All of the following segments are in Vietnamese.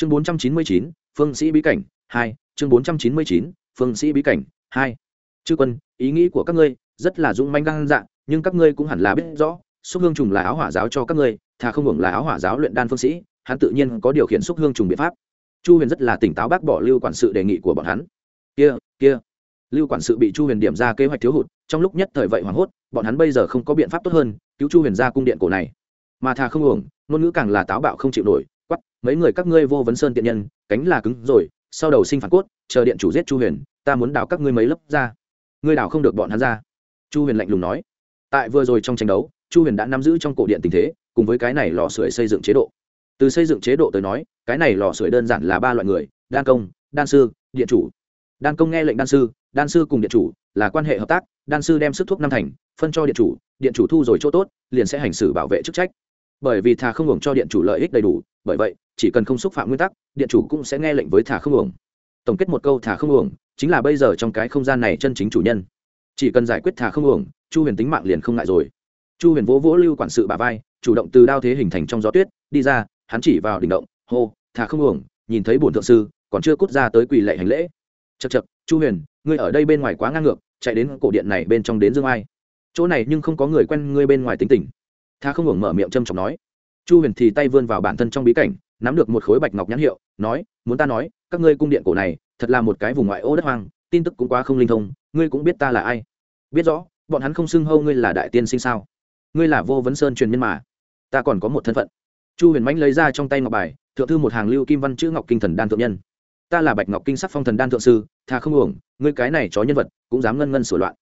chương bốn trăm chín mươi chín, phương sĩ bí cảnh hai, chương bốn trăm chín mươi chín, phương sĩ bí cảnh hai. Chư quân, ý nghĩ của các ngươi rất là dũng manh gan dạ nhưng các ngươi cũng hẳn là biết rõ, xúc hương trùng là áo hỏa giáo cho các ngươi, thà không hưởng là áo hỏa giáo luyện đan phương sĩ, hắn tự nhiên có điều khiển xúc hương trùng biện pháp. Chu huyền rất là tỉnh táo bác bỏ lưu quản sự đề nghị của bọn hắn. Kia kia. Lưu quản sự bị chu huyền điểm ra kế hoạch thiếu hụt, trong lúc nhất thời vậy hoảng hốt, bọn hắn bây giờ không có biện pháp tốt hơn, cứu chu huyền ra cung điện cổ này. Mà thà không hưởng, ngôn ngữ càng là táo bạo không chịu nổi mấy người các ngươi vô vấn sơn tiện nhân, cánh là cứng rồi, sau đầu sinh phản cốt, chờ điện chủ giết chu huyền, ta muốn đào các ngươi mấy lớp ra. Ngươi đào không được bọn hắn ra. Chu huyền lạnh lùng nói. Tại vừa rồi trong tranh đấu, chu huyền đã nắm giữ trong cổ điện tình thế, cùng với cái này lò sưởi xây dựng chế độ. Từ xây dựng chế độ tới nói, cái này lò sưởi đơn giản là ba loại người, đan công, đan sư, điện chủ. Đan công nghe lệnh đan sư đan sư cùng điện chủ là quan hệ hợp tác, đan sư đem sức thuốc năm thành, phân cho điện chủ điện chủ thu rồi chỗ tốt, liền sẽ hành xử bảo vệ chức trách bởi vì thà không hưởng cho điện chủ lợi ích đầy đủ, bởi vậy, chỉ cần không xúc phạm nguyên tắc, điện chủ cũng sẽ nghe lệnh với thà không hưởng. Tổng kết một câu thà không hưởng, chính là bây giờ trong cái không gian này chân chính chủ nhân. Chỉ cần giải quyết thà không hưởng, chu huyền tính mạng liền không ngại rồi. Chu huyền vỗ vỗ lưu quản sự bà vai, chủ động từ đao thế hình thành trong gió tuyết, đi ra, hắn chỉ vào đỉnh động, hô, thà không hưởng, nhìn thấy bổn thượng sư, còn chưa cút ra tới quỳ lệ hành lễ. Chật chật chu huyền, ngươi ở đây bên ngoài quá ngang ngược, chạy đến cổ điện này bên trong đến dương ai. Chỗ này nhưng không có người quen ngươi bên ngoài tính tình tha không ngừng mở miệng châm chọc nói. Chu huyền thì tay vươn vào bản thân trong bí cảnh, nắm được một khối bạch ngọc nhãn hiệu, nói, muốn ta nói, các ngươi cung điện cổ này, thật là một cái vùng ngoại ô đất hoang, tin tức cũng quá không linh thông, ngươi cũng biết ta là ai? Biết rõ, bọn hắn không xưng hâu ngươi là đại tiên sinh sao? Ngươi là vô vấn sơn truyền nhân mà. Ta còn có một thân phận. Chu huyền mãnh lấy ra trong tay ngọc bài, thượng thư một hàng lưu kim văn chữ ngọc kinh thần đan thượng nhân. Ta là bạch ngọc kinh sắc phong thần đan thượng sư tha không uổng, ngươi cái này chó nhân vật, cũng dám ngân ngân sửa loạn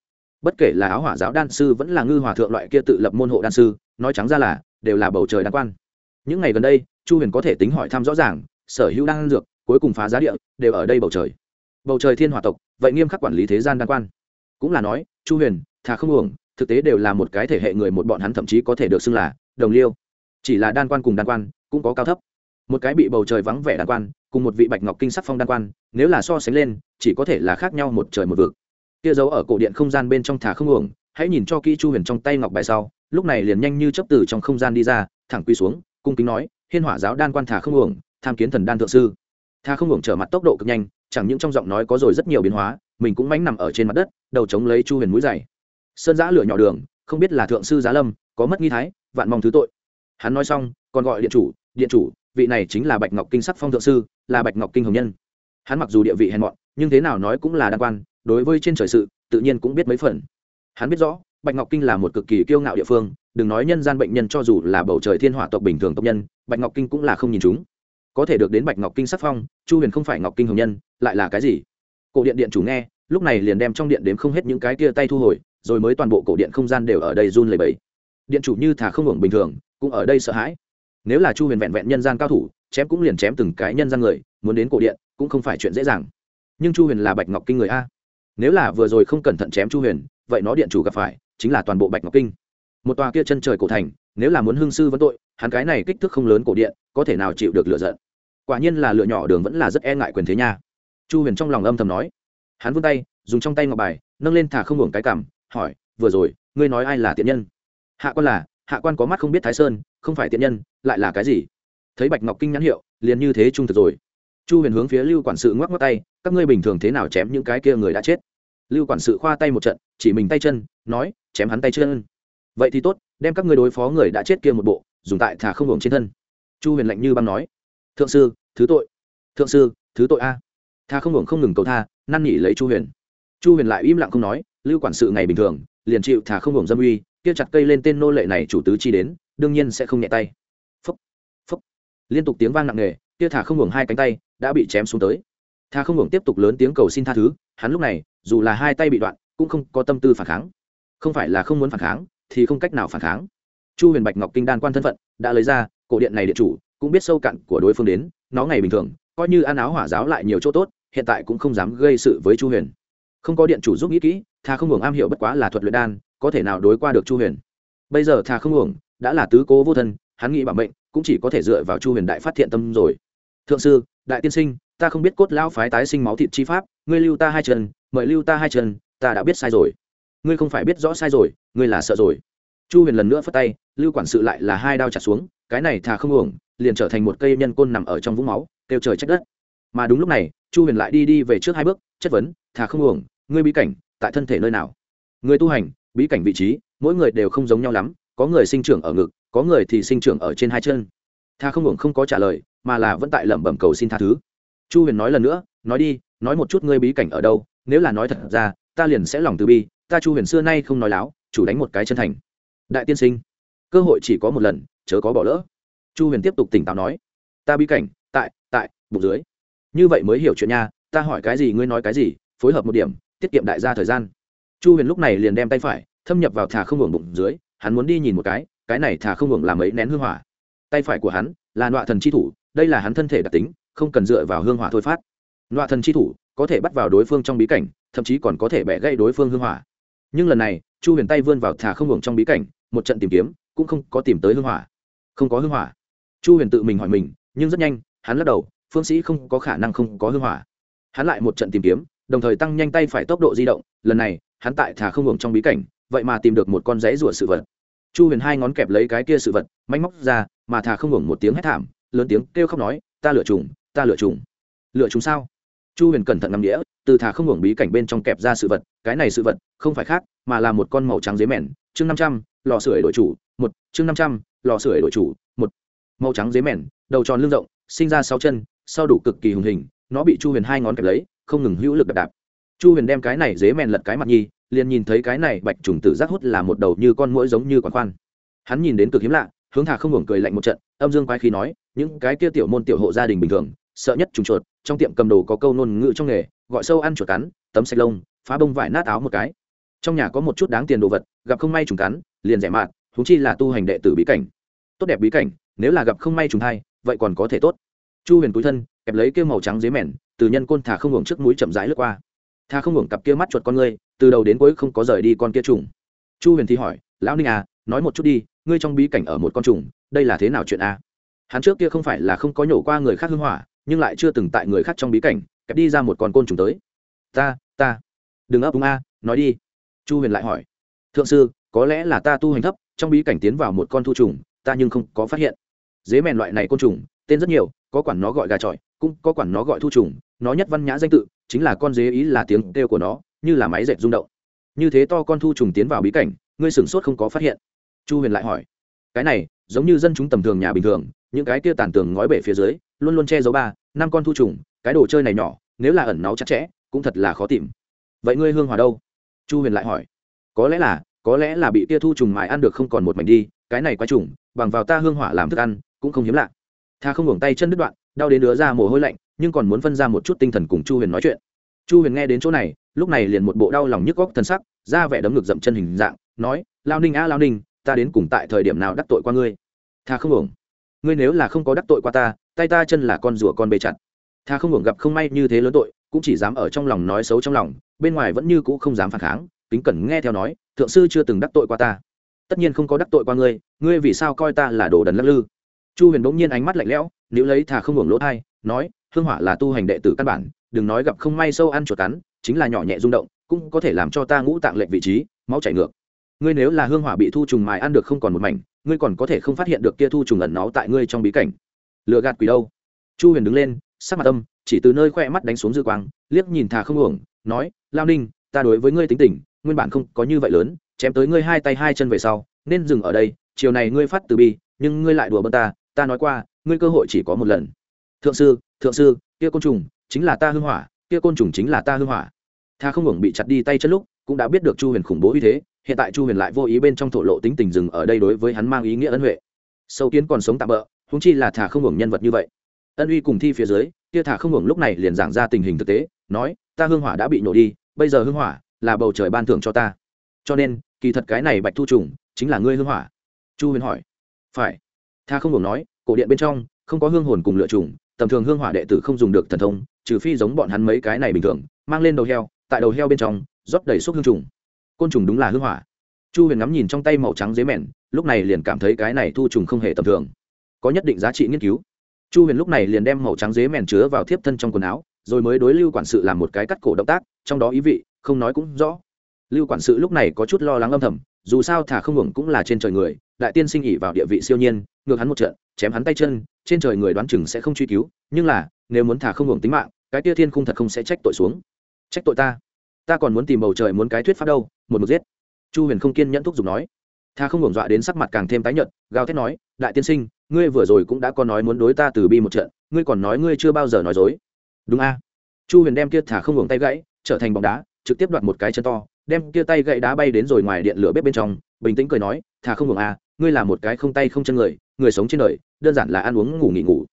bất kể là áo hỏa giáo đan sư vẫn là ngư hòa thượng loại kia tự lập môn hộ đan sư, nói trắng ra là, đều là bầu trời đan quan. Những ngày gần đây, chu huyền có thể tính hỏi thăm rõ ràng, sở hữu đan dược, cuối cùng phá giá địa, đều ở đây bầu trời. Bầu trời thiên hòa tộc, vậy nghiêm khắc quản lý thế gian đan quan. Cũng là nói, chu huyền, thà không uổng, thực tế đều là một cái thể hệ người một bọn hắn thậm chí có thể được xưng là đồng liêu. Chỉ là đan quan cùng đan quan, cũng có cao thấp. Một cái bị bầu trời vắng vẻ đan quan, cùng một vị bạch ngọc kinh sắc phong đan quan, nếu là so sánh lên, chỉ có thể là khác nhau một trời một vực kia giấu ở cổ điện không gian bên trong thả không uổng, hãy nhìn cho kỹ chu huyền trong tay ngọc bài sau, lúc này liền nhanh như chấp từ trong không gian đi ra, thẳng quy xuống, cung kính nói, hiên hỏa giáo đan quan thả không uổng, tham kiến thần đan thượng sư. Thả không uổng trở mặt tốc độ cực nhanh, chẳng những trong giọng nói có rồi rất nhiều biến hóa, mình cũng mánh nằm ở trên mặt đất, đầu chống lấy chu huyền mũi dày sơn giã lửa nhỏ đường, không biết là thượng sư giá lâm, có mất nghi thái, vạn mong thứ tội. Hắn nói xong, còn gọi điện chủ điện chủ, vị này chính là bạch ngọc kinh sắc phong thượng sư, là bạch ngọc kinh hồng nhân. Hắn mặc dù địa vị hèn mọn, nhưng thế nào nói cũng là đan quan đối với trên trời sự, tự nhiên cũng biết mấy phần. Hắn biết rõ, bạch ngọc kinh là một cực kỳ kiêu ngạo địa phương, đừng nói nhân gian bệnh nhân cho dù là bầu trời thiên hỏa tộc bình thường tộc nhân, bạch ngọc kinh cũng là không nhìn chúng. Có thể được đến bạch ngọc kinh sắc phong, chu huyền không phải ngọc kinh hồng nhân, lại là cái gì? Cổ điện điện chủ nghe, lúc này liền đem trong điện đếm không hết những cái kia tay thu hồi, rồi mới toàn bộ cổ điện không gian đều ở đây run lầy bẫy điện chủ như thả không hưởng bình thường, cũng ở đây sợ hãi. Nếu là chu huyền vẹn vẹn nhân gian cao thủ, chém cũng liền chém từng cái nhân gian người, muốn đến cổ điện, cũng không phải chuyện dễ dàng. Nhưng chu huyền là bạch ngọc kinh người a nếu là vừa rồi không cẩn thận chém chu huyền, vậy nó điện chủ gặp phải, chính là toàn bộ bạch ngọc kinh. Một tòa kia chân trời cổ thành, nếu là muốn hương sư vẫn tội, hắn cái này kích thước không lớn cổ điện, có thể nào chịu được lựa giận? Quả nhiên là lựa nhỏ đường vẫn là rất e ngại quyền thế nha. Chu huyền trong lòng âm thầm nói. Hắn vươn tay, dùng trong tay ngọc bài, nâng lên thả không hưởng cái cảm hỏi, vừa rồi, ngươi nói ai là tiện nhân? Hạ quan là, hạ quan có mắt không biết thái sơn, không phải tiện nhân, lại là cái gì? Thấy bạch ngọc kinh nhãn hiệu, liền như thế trung thực rồi. Chu huyền hướng phía lưu quản sự ngoắc ngoắc tay, các ngươi bình thường thế nào chém những cái kia người đã chết? Lưu quản sự khoa tay một trận, chỉ mình tay chân, nói, chém hắn tay chân. Vậy thì tốt, đem các ngươi đối phó người đã chết kia một bộ, dùng tại thả không hưởng trên thân. Chu huyền lạnh như băng nói. Thượng sư, thứ tội. Thượng sư, thứ tội a. Tha không hưởng không ngừng cầu tha, năn nỉ lấy chu huyền. Chu huyền lại im lặng không nói, lưu quản sự ngày bình thường, liền chịu thả không hưởng dâm uy, kia chặt cây lên tên nô lệ này chủ tứ chi đến, đương nhiên sẽ không nhẹ tay. Phấp phấp liên tục tiếng vang nặng nề, kia thả không hưởng hai cánh tay, đã bị chém xuống tới. Thả không hưởng tiếp tục lớn tiếng cầu xin tha thứ, hắn lúc này dù là hai tay bị đoạn, cũng không có tâm tư phản kháng. Không phải là không muốn phản kháng, thì không cách nào phản kháng. Chu huyền bạch ngọc kinh đan quan thân phận đã lấy ra, cổ điện này điện chủ cũng biết sâu cặn của đối phương đến, nó ngày bình thường, coi như ăn áo hỏa giáo lại nhiều chỗ tốt, hiện tại cũng không dám gây sự với chu huyền. Không có điện chủ giúp nghĩ kỹ thà không hưởng am hiểu bất quá là thuật luyện đan, có thể nào đối qua được chu huyền. Bây giờ thà không hưởng đã là tứ cố vô thân, hắn nghĩ bảo mệnh, cũng chỉ có thể dựa vào chu huyền đại phát thiện tâm rồi. Thượng sư, đại tiên sinh, ta không biết cốt lão phái tái sinh máu thịt chi pháp, ngươi lưu ta hai chân mời lưu ta hai chân, ta đã biết sai rồi. Ngươi không phải biết rõ sai rồi, ngươi là sợ rồi. Chu huyền lần nữa phất tay, lưu quản sự lại là hai đao chặt xuống, cái này thà không uổng, liền trở thành một cây nhân côn nằm ở trong vũng máu, kêu trời trách đất. Mà đúng lúc này, chu huyền lại đi đi về trước hai bước, chất vấn, thà không uổng, ngươi bí cảnh, tại thân thể nơi nào? Người tu hành, bí cảnh vị trí, mỗi người đều không giống nhau lắm, có người sinh trưởng ở ngực, có người thì sinh trưởng ở trên hai chân. Tha không uổng không có trả lời, mà là vẫn tại lẩm bẩm cầu xin tha thứ. Chu huyền nói lần nữa, nói đi, nói một chút ngươi bí cảnh ở đâu nếu là nói thật ra, ta liền sẽ lòng từ bi, ta chu huyền xưa nay không nói láo, chủ đánh một cái chân thành. Đại tiên sinh, cơ hội chỉ có một lần, chớ có bỏ lỡ. Chu huyền tiếp tục tỉnh táo nói, ta bi cảnh, tại tại, bụng dưới. Như vậy mới hiểu chuyện nha, ta hỏi cái gì ngươi nói cái gì, phối hợp một điểm, tiết kiệm đại gia thời gian. Chu huyền lúc này liền đem tay phải, thâm nhập vào thà không hưởng bụng dưới, hắn muốn đi nhìn một cái cái này thà không hưởng làm ấy nén hương hỏa. Tay phải của hắn là nọa thần chi thủ, đây là hắn thân thể đặc tính, không cần dựa vào hương hỏa thôi phát. Nọa thần chi thủ có thể bắt vào đối phương trong bí cảnh, thậm chí còn có thể bẻ gây đối phương hương hỏa. Nhưng lần này, chu huyền tay vươn vào thà không hưởng trong bí cảnh, một trận tìm kiếm, cũng không có tìm tới hương hỏa. Không có hương hỏa. Chu huyền tự mình hỏi mình, nhưng rất nhanh, hắn lắc đầu, phương sĩ không có khả năng không có hương hỏa. Hắn lại một trận tìm kiếm, đồng thời tăng nhanh tay phải tốc độ di động, lần này, hắn tại thả không hưởng trong bí cảnh, vậy mà tìm được một con rẫy rủa sự vật. Chu huyền hai ngón kẹp lấy cái kia sự vật, manh móc ra, mà thả không hưởng một tiếng hét thảm, lớn tiếng kêu khóc nói, ta lựa trùng ta lựa trùng lựa trùng sao? Chu huyền cẩn thận nằm đĩa, từ thả không hưởng bí cảnh bên trong kẹp ra sự vật, cái này sự vật không phải khác, mà là một con màu trắng dế mèn, chương năm trăm, lò sưởi đội chủ, một, chương năm trăm, lò sưởi đội chủ, một. Màu trắng dế mèn, đầu tròn lưng rộng, sinh ra sáu chân, sau đủ cực kỳ hùng hình, nó bị chu huyền hai ngón kẹp lấy, không ngừng hữu lực đập đạp. Chu huyền đem cái này dế mèn lật cái mặt nhi, liền nhìn thấy cái này bạch trùng tử giác hút là một đầu như con mũi giống như quản khoan. Hắn nhìn đến cực hiếm lạ, hướng thả không ngừng cười lạnh một trận, âm dương quái khí nói, những cái kia tiểu môn tiểu hộ gia đình bình thường sợ nhất trùng chuột, trong tiệm cầm đồ có câu nôn ngữ trong nghề, gọi sâu ăn chuột cắn, tấm sạch lông, phá bông vải nát áo một cái. Trong nhà có một chút đáng tiền đồ vật, gặp không may trùng cắn, liền rẻ mạt thúng chi là tu hành đệ tử bí cảnh. Tốt đẹp bí cảnh, nếu là gặp không may trùng thai, vậy còn có thể tốt. Chu huyền túi thân, kẹp lấy kêu màu trắng dế mẻn từ nhân côn thả không ngừng trước mũi chậm rãi lướt qua. Thà không ngừng cặp kia mắt chuột con ngươi, từ đầu đến cuối không có rời đi con kia trùng. Chu huyền thì hỏi, lão ninh à nói một chút đi, ngươi trong bí cảnh ở một con trùng, đây là thế nào chuyện a à? hắn trước kia không phải là không có nhổ qua người khác hưng hỏa nhưng lại chưa từng tại người khác trong bí cảnh, kẹp đi ra một con côn trùng tới. Ta ta, đừng ấp úng a, nói đi. Chu huyền lại hỏi. Thượng sư, có lẽ là ta tu hành thấp, trong bí cảnh tiến vào một con thu trùng, ta nhưng không có phát hiện. Dế mèn loại này côn trùng, tên rất nhiều, có quản nó gọi gà trọi, cũng có quản nó gọi thu trùng, nó nhất văn nhã danh tự, chính là con dế ý là tiếng kêu của nó, như là máy dệt rung động. Như thế to con thu trùng tiến vào bí cảnh, ngươi sửng sốt không có phát hiện. Chu huyền lại hỏi. Cái này, giống như dân chúng tầm thường nhà bình thường, những cái kia tàn tường ngói bể phía dưới luôn luôn che giấu ba, năm con thu trùng, cái đồ chơi này nhỏ, nếu là ẩn náu chặt chẽ, cũng thật là khó tìm. Vậy ngươi hương hòa đâu? Chu huyền lại hỏi. Có lẽ là, có lẽ là bị tia thu trùng mài ăn được không còn một mảnh đi, cái này quái trùng, bằng vào ta hương hỏa làm thức ăn, cũng không hiếm lạ. Tha không hưởng tay chân đứt đoạn, đau đến đứa ra mồ hôi lạnh, nhưng còn muốn phân ra một chút tinh thần cùng chu huyền nói chuyện. Chu huyền nghe đến chỗ này, lúc này liền một bộ đau lòng nhức góc thân sắc, ra vẻ đấm ngực dậm chân hình dạng, nói, lao ninh a, lao ninh, ta đến cùng tại thời điểm nào đắc tội qua ngươi? Tha không hưởng ngươi nếu là không có đắc tội qua ta tay ta chân là con rùa con bê chặt. Tha không hưởng gặp không may như thế lớn tội, cũng chỉ dám ở trong lòng nói xấu trong lòng, bên ngoài vẫn như cũ không dám phản kháng, kính cẩn nghe theo nói, thượng sư chưa từng đắc tội qua ta. Tất nhiên không có đắc tội qua ngươi ngươi vì sao coi ta là đồ đần lắc lư? Chu huyền bỗng nhiên ánh mắt lạnh lẽo nếu lấy thà không hưởng lỗ thai, nói, hương hỏa là tu hành đệ tử căn bản, đừng nói gặp không may sâu ăn chuột cắn, chính là nhỏ nhẹ rung động, cũng có thể làm cho ta ngũ tạng lệnh vị trí, máu chảy ngược. Ngươi nếu là hương hỏa bị thu trùng mài ăn được không còn một mảnh, ngươi còn có thể không phát hiện được kia thu trùng ẩn nó tại ngươi trong bí cảnh lựa gạt quỷ đâu? Chu huyền đứng lên sắc mặt âm chỉ từ nơi khoe mắt đánh xuống dư quang liếc nhìn thà không uổng, nói lao ninh ta đối với ngươi tính tình nguyên bản không có như vậy lớn chém tới ngươi hai tay hai chân về sau nên dừng ở đây chiều này ngươi phát từ bi nhưng ngươi lại đùa bơ ta ta nói qua ngươi cơ hội chỉ có một lần. Thượng sư thượng sư kia côn trùng chính là ta hư hỏa kia côn trùng chính là ta hư hỏa. Tha không hưởng bị chặt đi tay chân lúc cũng đã biết được chu huyền khủng bố uy thế hiện tại chu huyền lại vô ý bên trong thổ lộ tính tình dừng ở đây đối với hắn mang ý nghĩa ân huệ. Sâu kiến còn sống tạm bỡ húng chi là thả không hưởng nhân vật như vậy. Ân uy cùng thi phía dưới, kia thả không hưởng lúc này liền giảng ra tình hình thực tế, nói, ta hương hỏa đã bị nổ đi, bây giờ hương hỏa là bầu trời ban thưởng cho ta. Cho nên, kỳ thật cái này bạch thu trùng chính là ngươi hương hỏa. Chu huyền hỏi. Phải. Tha không hưởng nói, cổ điện bên trong, không có hương hồn cùng lựa trùng, tầm thường hương hỏa đệ tử không dùng được thần thông, trừ phi giống bọn hắn mấy cái này bình thường, mang lên đầu heo, tại đầu heo bên trong, rót đầy xúc hương trùng. Côn trùng đúng là hương hỏa. Chu huyền ngắm nhìn trong tay màu trắng dế mèn, lúc này liền cảm thấy cái này thu trùng không hề tầm thường có nhất định giá trị nghiên cứu. Chu huyền lúc này liền đem màu trắng dế mèn chứa vào thiếp thân trong quần áo, rồi mới đối lưu quản sự làm một cái cắt cổ động tác, trong đó ý vị, không nói cũng rõ. Lưu quản sự lúc này có chút lo lắng âm thầm, dù sao thả không hưởng cũng là trên trời người, đại tiên sinh ỉ vào địa vị siêu nhiên, ngược hắn một trận, chém hắn tay chân, trên trời người đoán chừng sẽ không truy cứu, nhưng là, nếu muốn thả không hưởng tính mạng, cái tia thiên khung thật không sẽ trách tội xuống. Trách tội ta. Ta còn muốn tìm bầu trời muốn cái thuyết pháp đâu, một một giết. Chu huyền không kiên nhẫn thúc giục nói tha không hưởng dọa đến sắc mặt càng thêm tái nhợt gào thét nói đại tiên sinh ngươi vừa rồi cũng đã có nói muốn đối ta từ bi một trận ngươi còn nói ngươi chưa bao giờ nói dối. Đúng a. Chu huyền đem kia thả không hưởng tay gãy trở thành bóng đá trực tiếp đoạt một cái chân to đem kia tay gãy đá bay đến rồi ngoài điện lửa bếp bên trong bình tĩnh cười nói thà không hưởng à, ngươi là một cái không tay không chân người người sống trên đời đơn giản là ăn uống ngủ nghỉ ngủ.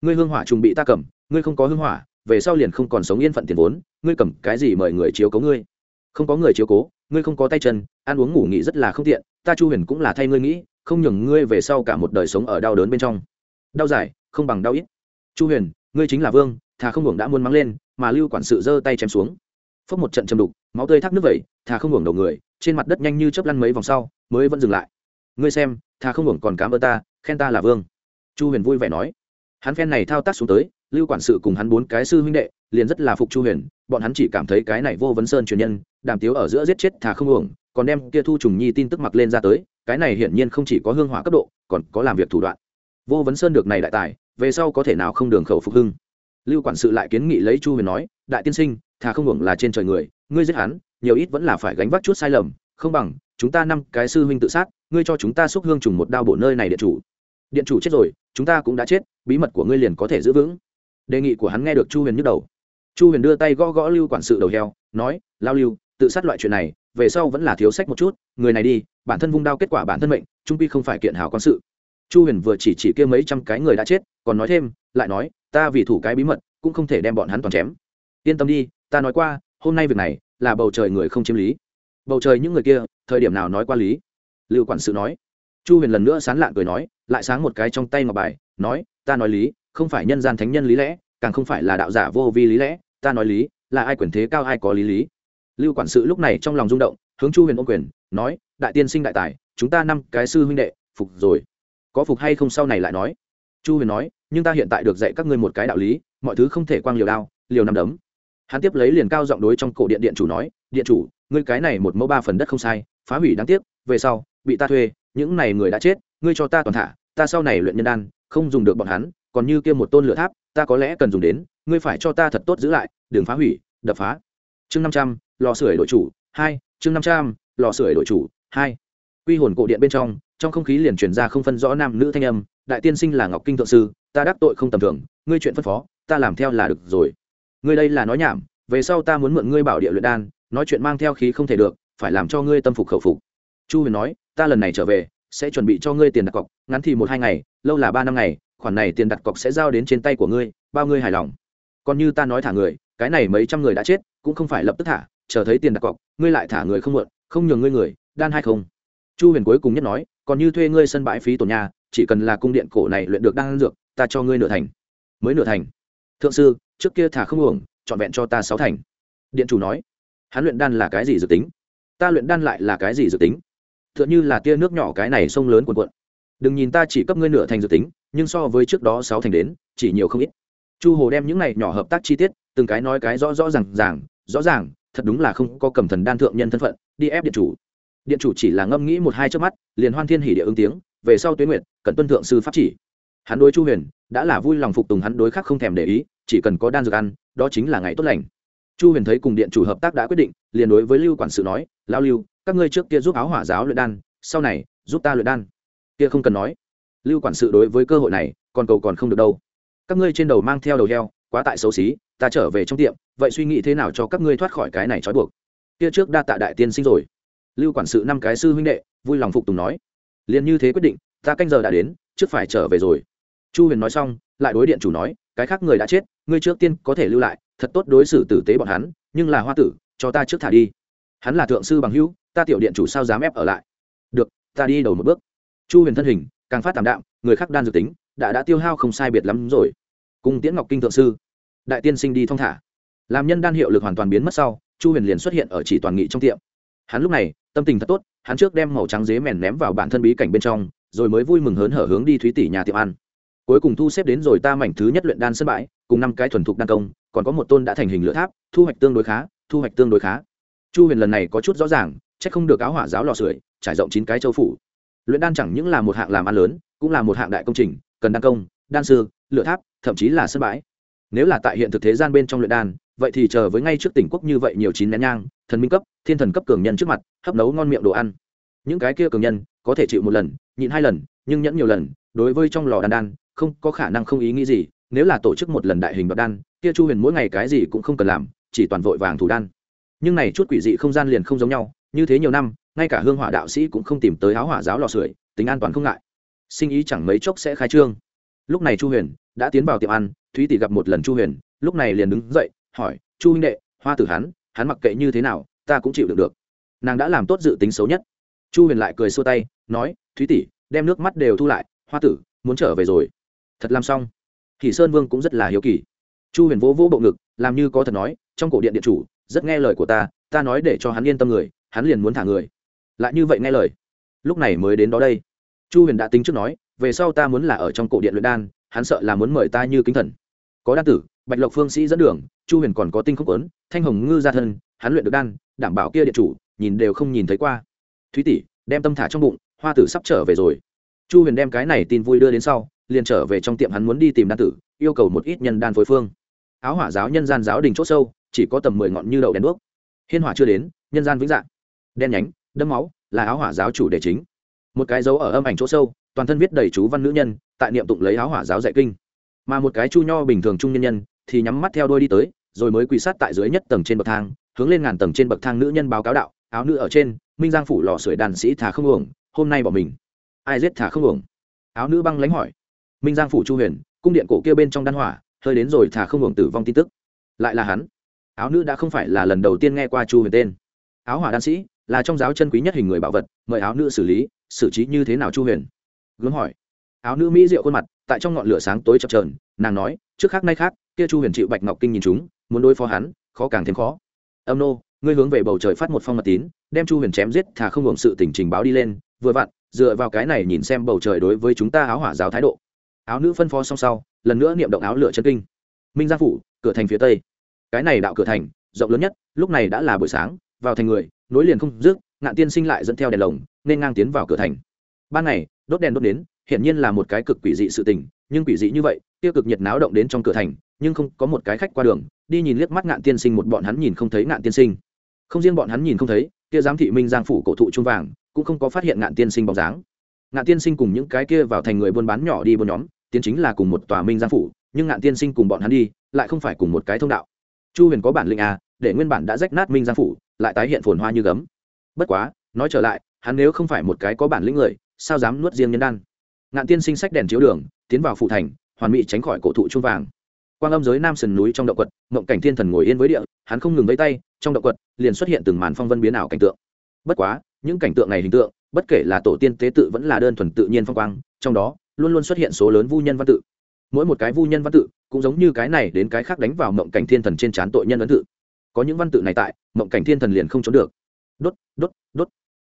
Ngươi hương hỏa trùng bị ta cầm ngươi không có hương hỏa về sau liền không còn sống yên phận tiền vốn ngươi cầm cái gì mời người chiếu cố ngươi? Không có người chiếu cố ngươi không có tay chân, ăn uống ngủ nghỉ rất là không tiện, ta chu huyền cũng là thay ngươi nghĩ, không nhường ngươi về sau cả một đời sống ở đau đớn bên trong. Đau dài, không bằng đau ít. Chu huyền, ngươi chính là vương, thà không hưởng đã muốn mắng lên, mà lưu quản sự giơ tay chém xuống. Phốc một trận chầm đục, máu tươi thác nước vẩy, thà không hưởng đầu người, trên mặt đất nhanh như chớp lăn mấy vòng sau, mới vẫn dừng lại. Ngươi xem, thà không hưởng còn cám ơn ta, khen ta là vương. Chu huyền vui vẻ nói. Hắn phen này thao tác xuống tới lưu quản sự cùng hắn bốn cái sư huynh đệ, liền rất là phục chu huyền, bọn hắn chỉ cảm thấy cái này vô vấn sơn truyền nhân, đàm tiếu ở giữa giết chết thà không uổng. còn đem kia thu trùng nhi tin tức mặc lên ra tới, cái này hiển nhiên không chỉ có hương hỏa cấp độ, còn có làm việc thủ đoạn. Vô vấn sơn được này đại tài, về sau có thể nào không đường khẩu phục hưng? Lưu quản sự lại kiến nghị lấy chu huyền nói, đại tiên sinh, thà không uổng là trên trời người, ngươi giết hắn, nhiều ít vẫn là phải gánh vác chút sai lầm, không bằng, chúng ta năm cái sư huynh tự sát, ngươi cho chúng ta xúc hương trùng một đao bổ nơi này điện chủ. Điện chủ chết rồi, chúng ta cũng đã chết, bí mật của ngươi liền có thể giữ vững đề nghị của hắn nghe được chu huyền nhức đầu. Chu huyền đưa tay gõ gõ lưu quản sự đầu heo, nói, lao lưu, tự sát loại chuyện này, về sau vẫn là thiếu sách một chút, người này đi, bản thân vung đao kết quả bản thân mệnh, trung pi không phải kiện hảo quan sự. Chu huyền vừa chỉ chỉ kia mấy trăm cái người đã chết, còn nói thêm, lại nói, ta vì thủ cái bí mật, cũng không thể đem bọn hắn toàn chém. Yên tâm đi, ta nói qua, hôm nay việc này là bầu trời người không chiếm lý. Bầu trời những người kia, thời điểm nào nói qua lý? Lưu quản sự nói. Chu huyền lần nữa sán lạn cười nói, lại sáng một cái trong tay ngọc bài, nói, ta nói lý không phải nhân gian thánh nhân lý lẽ, càng không phải là đạo giả vô vi lý lẽ, ta nói lý, là ai quyền thế cao ai có lý lý. Lưu quản sự lúc này trong lòng rung động, hướng chu huyền ôm quyền, nói, đại tiên sinh đại tài, chúng ta năm cái sư huynh đệ, phục rồi. Có phục hay không sau này lại nói. Chu huyền nói, nhưng ta hiện tại được dạy các ngươi một cái đạo lý, mọi thứ không thể quang liều đao, liều nằm đấm. Hắn tiếp lấy liền cao giọng đối trong cổ điện điện chủ nói, điện chủ, ngươi cái này một mẫu ba phần đất không sai, phá hủy đáng tiếc, về sau, bị ta thuê, những này người đã chết, ngươi cho ta toàn thả, ta sau này luyện nhân đan, không dùng được bọn hắn còn như kia một tôn lửa tháp, ta có lẽ cần dùng đến, ngươi phải cho ta thật tốt giữ lại, đừng phá hủy, đập phá. Chương năm trăm, lò sưởi đội chủ, hai, chương năm trăm, lò sưởi đội chủ, hai. Quy hồn cổ điện bên trong trong không khí liền truyền ra không phân rõ nam nữ thanh âm, đại tiên sinh là ngọc kinh thượng sư, ta đắc tội không tầm thường, ngươi chuyện phân phó, ta làm theo là được rồi. Ngươi đây là nói nhảm, về sau ta muốn mượn ngươi bảo địa luyện đan, nói chuyện mang theo khí không thể được, phải làm cho ngươi tâm phục khẩu phục. Chu huyền nói, ta lần này trở về, sẽ chuẩn bị cho ngươi tiền đặt cọc, ngắn thì một hai ngày, lâu là ba năm ngày khoản này tiền đặt cọc sẽ giao đến trên tay của ngươi, bao ngươi hài lòng. Còn như ta nói thả người, cái này mấy trăm người đã chết, cũng không phải lập tức thả, chờ thấy tiền đặt cọc, ngươi lại thả người không mượn không nhường ngươi người, đan hay không? Chu huyền cuối cùng nhất nói, còn như thuê ngươi sân bãi phí tổn nhà, chỉ cần là cung điện cổ này luyện được đan dược, ta cho ngươi nửa thành. Mới nửa thành. Thượng sư, trước kia thả không uổng, trọn vẹn cho ta sáu thành. Điện chủ nói, hắn luyện đan là cái gì dự tính? Ta luyện đan lại là cái gì dự tính? T h ư ợ n h ư là tia nước nhỏ cái này sông lớn cuồn cuộn. Đừng nhìn ta chỉ cấp ngươi nửa thành dự tính nhưng so với trước đó sáu thành đến, chỉ nhiều không ít. Chu hồ đem những này nhỏ hợp tác chi tiết, từng cái nói cái rõ rõ r à n g ràng, rõ ràng, thật đúng là không có cầm thần đan thượng nhân thân phận, đi ép điện chủ. Điện chủ chỉ là ngâm nghĩ một hai trước mắt, liền hoan thiên hỉ địa ứng tiếng, về sau tuyến nguyện cần tuân thượng sư pháp chỉ. Hắn đối chu huyền, đã là vui lòng phục tùng hắn đối khác không thèm để ý, chỉ cần có đan dược ăn, đó chính là ngày tốt lành. Chu huyền thấy cùng điện chủ hợp tác đã quyết định, liền đối với lưu quản sự nói lao lưu, các ngươi trước kia giúp áo hỏa giáo luyện đan, sau này, giúp ta luyện đan. Kia không cần nói lưu quản sự đối với cơ hội này, còn cầu còn không được đâu. Các ngươi trên đầu mang theo đầu heo, quá tại xấu xí, ta trở về trong tiệm, vậy suy nghĩ thế nào cho các ngươi thoát khỏi cái này trói buộc? Kia trước đa tạ đại tiên sinh rồi. Lưu quản sự năm cái sư huynh đệ, vui lòng phục tùng nói. Liền như thế quyết định, ta canh giờ đã đến, trước phải trở về rồi. Chu huyền nói xong, lại đối điện chủ nói, cái khác người đã chết, ngươi trước tiên có thể lưu lại, thật tốt đối xử tử tế bọn hắn, nhưng là hoa tử, cho ta trước thả đi. Hắn là thượng sư bằng hữu, ta tiểu điện chủ sao dám ép ở lại? Được, ta đi đầu một bước. Chu huyền thân hình càng phát tạm đạm, người khác đan dự tính, đã đã tiêu hao không sai biệt lắm rồi. Cùng tiễn ngọc kinh thượng sư, đại tiên sinh đi thong thả. Làm nhân đan hiệu lực hoàn toàn biến mất sau, chu huyền liền xuất hiện ở chỉ toàn nghị trong tiệm. Hắn lúc này, tâm tình thật tốt, hắn trước đem màu trắng dế mèn ném vào bản thân bí cảnh bên trong, rồi mới vui mừng hớn hở hướng đi thúy tỷ nhà tiệm ăn. Cuối cùng thu xếp đến rồi ta mảnh thứ nhất luyện đan sân bãi, cùng năm cái thuần thục đan công, còn có một tôn đã thành hình lửa tháp, thu hoạch tương đối khá, thu hoạch tương đối khá. Chu huyền lần này có chút rõ ràng c h ắ c không được áo hỏa giáo lò sưởi, trải rộng chín cái châu phủ luyện đan chẳng những là một hạng làm ăn lớn, cũng là một hạng đại công trình, cần đan công, đan sư, lựa tháp, thậm chí là sân bãi. Nếu là tại hiện thực thế gian bên trong luyện đan, vậy thì chờ với ngay trước tỉnh quốc như vậy nhiều chín nén nhang, thần minh cấp, thiên thần cấp cường nhân trước mặt, hấp nấu ngon miệng đồ ăn. Những cái kia cường nhân, có thể chịu một lần, nhịn hai lần, nhưng nhẫn nhiều lần, đối với trong lò đan đan, không, có khả năng không ý nghĩ gì, nếu là tổ chức một lần đại hình đoạt đan, kia chu huyền mỗi ngày cái gì cũng không cần làm, chỉ toàn vội vàng thủ đan. Nhưng này chút quỷ dị không gian liền không giống nhau, như thế nhiều năm ngay cả hương hỏa đạo sĩ cũng không tìm tới áo hỏa giáo lò sưởi, tính an toàn không ngại. Sinh ý chẳng mấy chốc sẽ khai trương. Lúc này chu huyền đã tiến vào tiệm ăn, thúy tỷ gặp một lần chu huyền, lúc này liền đứng dậy, hỏi, chu huynh đệ, hoa tử hắn hắn mặc kệ như thế nào, ta cũng chịu được được. Nàng đã làm tốt dự tính xấu nhất. Chu huyền lại cười xua tay, nói, thúy tỷ, đem nước mắt đều thu lại, hoa tử, muốn trở về rồi. Thật làm xong. Thì sơn vương cũng rất là hiếu kỳ. Chu huyền vỗ vỗ bộ ngực, làm như có thật nói, trong cổ điện điện chủ, rất nghe lời của ta ta nói để cho hắn yên tâm người, hắn liền muốn thả người lại như vậy nghe lời. Lúc này mới đến đó đây. Chu huyền đã tính trước nói, về sau ta muốn là ở trong cổ điện luyện đan, hắn sợ là muốn mời ta như kính thần. Có đan tử, bạch lộc phương sĩ dẫn đường, chu huyền còn có tinh không quấn, thanh hồng ngư gia thân, hắn luyện được đan, đảm bảo kia điện chủ, nhìn đều không nhìn thấy qua. Thúy tỷ, đem tâm thả trong bụng, hoa tử sắp trở về rồi. Chu huyền đem cái này tin vui đưa đến sau, liền trở về trong tiệm hắn muốn đi tìm đan tử, yêu cầu một ít nhân đan phối phương. Áo hỏa giáo nhân gian giáo đình c h ỗ sâu, chỉ có tầm mười ngọn như đậu đèn đuốc. Hiên hỏa chưa đến, nhân gian vĩnh dạng. Đen nhánh đâm máu, là áo hỏa giáo chủ đề chính. Một cái dấu ở âm ảnh chỗ sâu, toàn thân viết đầy chú văn nữ nhân, tại niệm tụng lấy áo hỏa giáo dạy kinh. Mà một cái chu nho bình thường trung nhân nhân, thì nhắm mắt theo đôi đi tới, rồi mới quỳ sát tại dưới nhất tầng trên bậc thang, hướng lên ngàn tầng trên bậc thang nữ nhân báo cáo đạo, áo nữ ở trên, minh giang phủ lò sưởi đàn sĩ thả không uổng, hôm nay bỏ mình. Ai giết thả không uổng? Áo nữ băng lánh hỏi. Minh giang phủ chu huyền, cung điện cổ kia bên trong đan hỏa, hơi đến rồi thả không uổng tử vong tin tức. Lại là hắn. Áo nữ đã không phải là lần đầu tiên nghe qua chu huyền tên. Áo hỏa đan sĩ là trong giáo chân quý nhất hình người bảo vật, mời áo nữ xử lý, xử trí như thế nào chu huyền? Gớm hỏi. Áo nữ mỹ rượu khuôn mặt, tại trong ngọn lửa sáng tối chập trờn nàng nói, trước khác nay khác, kia chu huyền chịu bạch ngọc kinh nhìn chúng, muốn đối phó hắn, khó càng thêm khó. Âm nô, ngươi hướng về bầu trời phát một phong mật tín, đem chu huyền chém giết, thà không hưởng sự tình trình báo đi lên, vừa vặn, dựa vào cái này nhìn xem bầu trời đối với chúng ta áo hỏa giáo thái độ. Áo nữ phân phó xong sau, lần nữa niệm động áo lửa chân kinh. Minh gia phủ, cửa thành phía tây. Cái này đạo cửa thành, rộng lớn nhất, lúc này đã là buổi sáng, vào thành người nối liền không dứt, ngạn tiên sinh lại dẫn theo đèn lồng, nên ngang tiến vào cửa thành. Ban ngày, đốt đèn đốt đến hiển nhiên là một cái cực quỷ dị sự tình, nhưng quỷ dị như vậy, tiêu cực nhiệt náo động đến trong cửa thành, nhưng không có một cái khách qua đường, đi nhìn liếc mắt ngạn tiên sinh một bọn hắn nhìn không thấy ngạn tiên sinh. Không riêng bọn hắn nhìn không thấy, kia giám thị minh giang phủ cổ thụ trung vàng, cũng không có phát hiện ngạn tiên sinh bóng dáng. Ngạn tiên sinh cùng những cái kia vào thành người buôn bán nhỏ đi buôn nhóm, tiến chính là cùng một tòa minh giang phủ, nhưng ngạn tiên sinh cùng bọn hắn đi, lại không phải cùng một cái thông đạo. Chu huyền có bản lĩnh à để nguyên bản đã rách nát minh giang phủ lại tái hiện phồn hoa như gấm. Bất quá, nói trở lại, hắn nếu không phải một cái có bản lĩnh người, sao dám nuốt riêng nhân đan? Ngạn tiên sinh sách đèn chiếu đường, tiến vào phụ thành, hoàn mỹ tránh khỏi cổ thụ chuông vàng. Quang âm giới nam sườn núi trong động quật, mộng cảnh thiên thần ngồi yên với địa, hắn không ngừng vẫy tay, trong động quật, liền xuất hiện từng màn phong vân biến ảo cảnh tượng. Bất quá, những cảnh tượng này hình tượng, bất kể là tổ tiên tế tự vẫn là đơn thuần tự nhiên phong quang, trong đó, luôn luôn xuất hiện số lớn vu nhân văn tự. Mỗi một cái vu nhân văn tự, cũng giống như cái này đến cái khác đánh vào mộng cảnh thiên thần trên trán tội nhân ấn tự có những văn tự này tại, mộng cảnh thiên thần liền không trốn được. Đốt đốt đốt.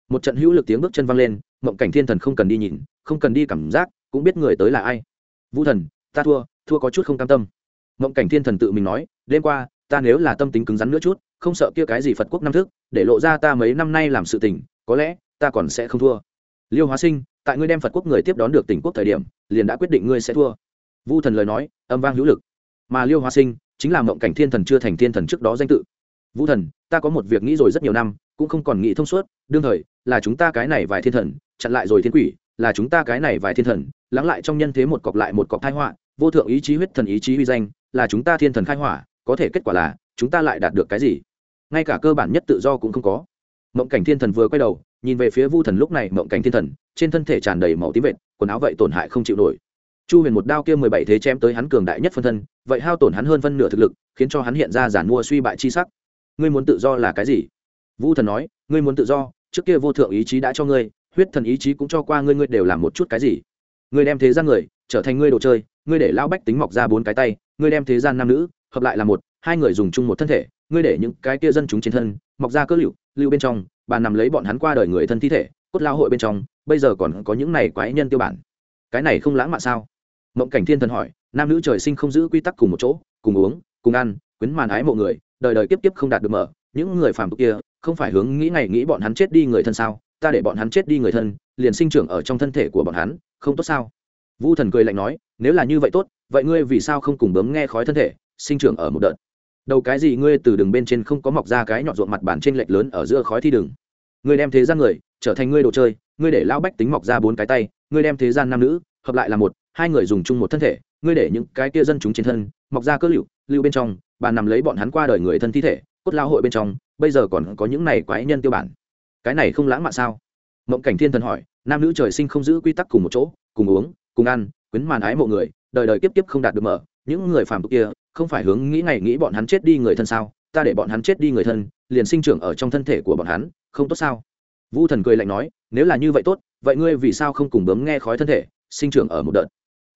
Một trận hữu lực tiếng bước chân văng lên, mộng cảnh thiên thần không cần đi nhìn, không cần đi cảm giác, cũng biết người tới là ai. Vũ thần, ta thua thua có chút không cam tâm. Mộng cảnh thiên thần tự mình nói, đêm qua, ta nếu là tâm tính cứng rắn nữa chút, không sợ kia cái gì phật quốc năm thức, để lộ ra ta mấy năm nay làm sự tình, có lẽ, ta còn sẽ không thua. Liêu hóa sinh, tại ngươi đem phật quốc người tiếp đón được tỉnh quốc thời điểm, liền đã quyết định ngươi sẽ thua. Vu thần lời nói, âm vang hữu lực. Mà liêu hóa sinh chính là mộng cảnh thiên thần chưa thành thiên thần trước đó danh tự. Vũ thần, ta có một việc nghĩ rồi rất nhiều năm, cũng không còn nghĩ thông suốt, đương thời, là chúng ta cái này vài thiên thần, chặn lại rồi thiên quỷ, là chúng ta cái này vài thiên thần, lắng lại trong nhân thế một cọc lại một cọc thai họa, vô thượng ý chí huyết thần ý chí uy danh, là chúng ta thiên thần khai hỏa, có thể kết quả là, chúng ta lại đạt được cái gì? Ngay cả cơ bản nhất tự do cũng không có. Mộng cảnh thiên thần vừa quay đầu, nhìn về phía vu thần lúc này, mộng cảnh thiên thần, trên thân thể tràn đầy màu tím vệt, quần áo vậy tổn hại không chịu nổi chu huyền một đao kia mười bảy thế chém tới hắn cường đại nhất phân thân, vậy hao tổn hắn hơn phân nửa thực lực, khiến cho hắn hiện ra giản mua suy bại chi sắc. Ngươi muốn tự do là cái gì? Vu thần nói, ngươi muốn tự do, trước kia vô thượng ý chí đã cho ngươi, huyết thần ý chí cũng cho qua ngươi ngươi đều làm một chút cái gì? Ngươi đem thế gian người, trở thành ngươi đồ chơi, ngươi để lao bách tính mọc ra bốn cái tay, ngươi đem thế gian nam nữ, hợp lại là một, hai người dùng chung một thân thể, ngươi để những cái kia dân chúng trên thân, mọc ra cơ liệu, lưu bên trong bàn nằm lấy bọn hắn qua đời người thân thi thể, cốt lao hội bên trong, bây giờ còn có những này quái nhân tiêu bản. Cái này không lãng mạn sao? Mộng cảnh thiên thần hỏi, nam nữ trời sinh không giữ quy tắc cùng một chỗ, cùng uống, cùng ăn, quyến màn ái mộ người, đời đời kiếp kiếp không đạt được mở. Những người phàm tục kia, không phải hướng nghĩ ngày nghĩ bọn hắn chết đi người thân sao? Ta để bọn hắn chết đi người thân, liền sinh trưởng ở trong thân thể của bọn hắn, không tốt sao? Vu thần cười lạnh nói, nếu là như vậy tốt, vậy ngươi vì sao không cùng bấm nghe khói thân thể, sinh trưởng ở một đợt? Đầu cái gì ngươi từ đường bên trên không có mọc ra cái nhọn ruộng mặt bàn trên lệch lớn ở giữa khói thi đường? Ngươi đem thế gian người, trở thành ngươi đồ chơi, ngươi để lão bách tính mọc ra bốn cái tay, ngươi đem thế gian nam nữ hợp lại là một, hai người dùng chung một thân thể, ngươi để những cái kia dân chúng trên thân, mọc ra cơ liệu, lưu bên trong bàn nằm lấy bọn hắn qua đời người thân thi thể, cốt lao hội bên trong, bây giờ còn có những này quái nhân tiêu bản. Cái này không lãng mạn sao? Mộng cảnh thiên thần hỏi, nam nữ trời sinh không giữ quy tắc cùng một chỗ, cùng uống, cùng ăn, quyến màn ái mộ người, đời đời kiếp kiếp không đạt được mở, những người phàm tục kia, không phải hướng nghĩ ngày nghĩ bọn hắn chết đi người thân sao? Ta để bọn hắn chết đi người thân, liền sinh trưởng ở trong thân thể của bọn hắn, không tốt sao? Vu thần cười lạnh nói, nếu là như vậy tốt, vậy ngươi vì sao không cùng bấm nghe khói thân thể? Sinh trưởng ở một đợt.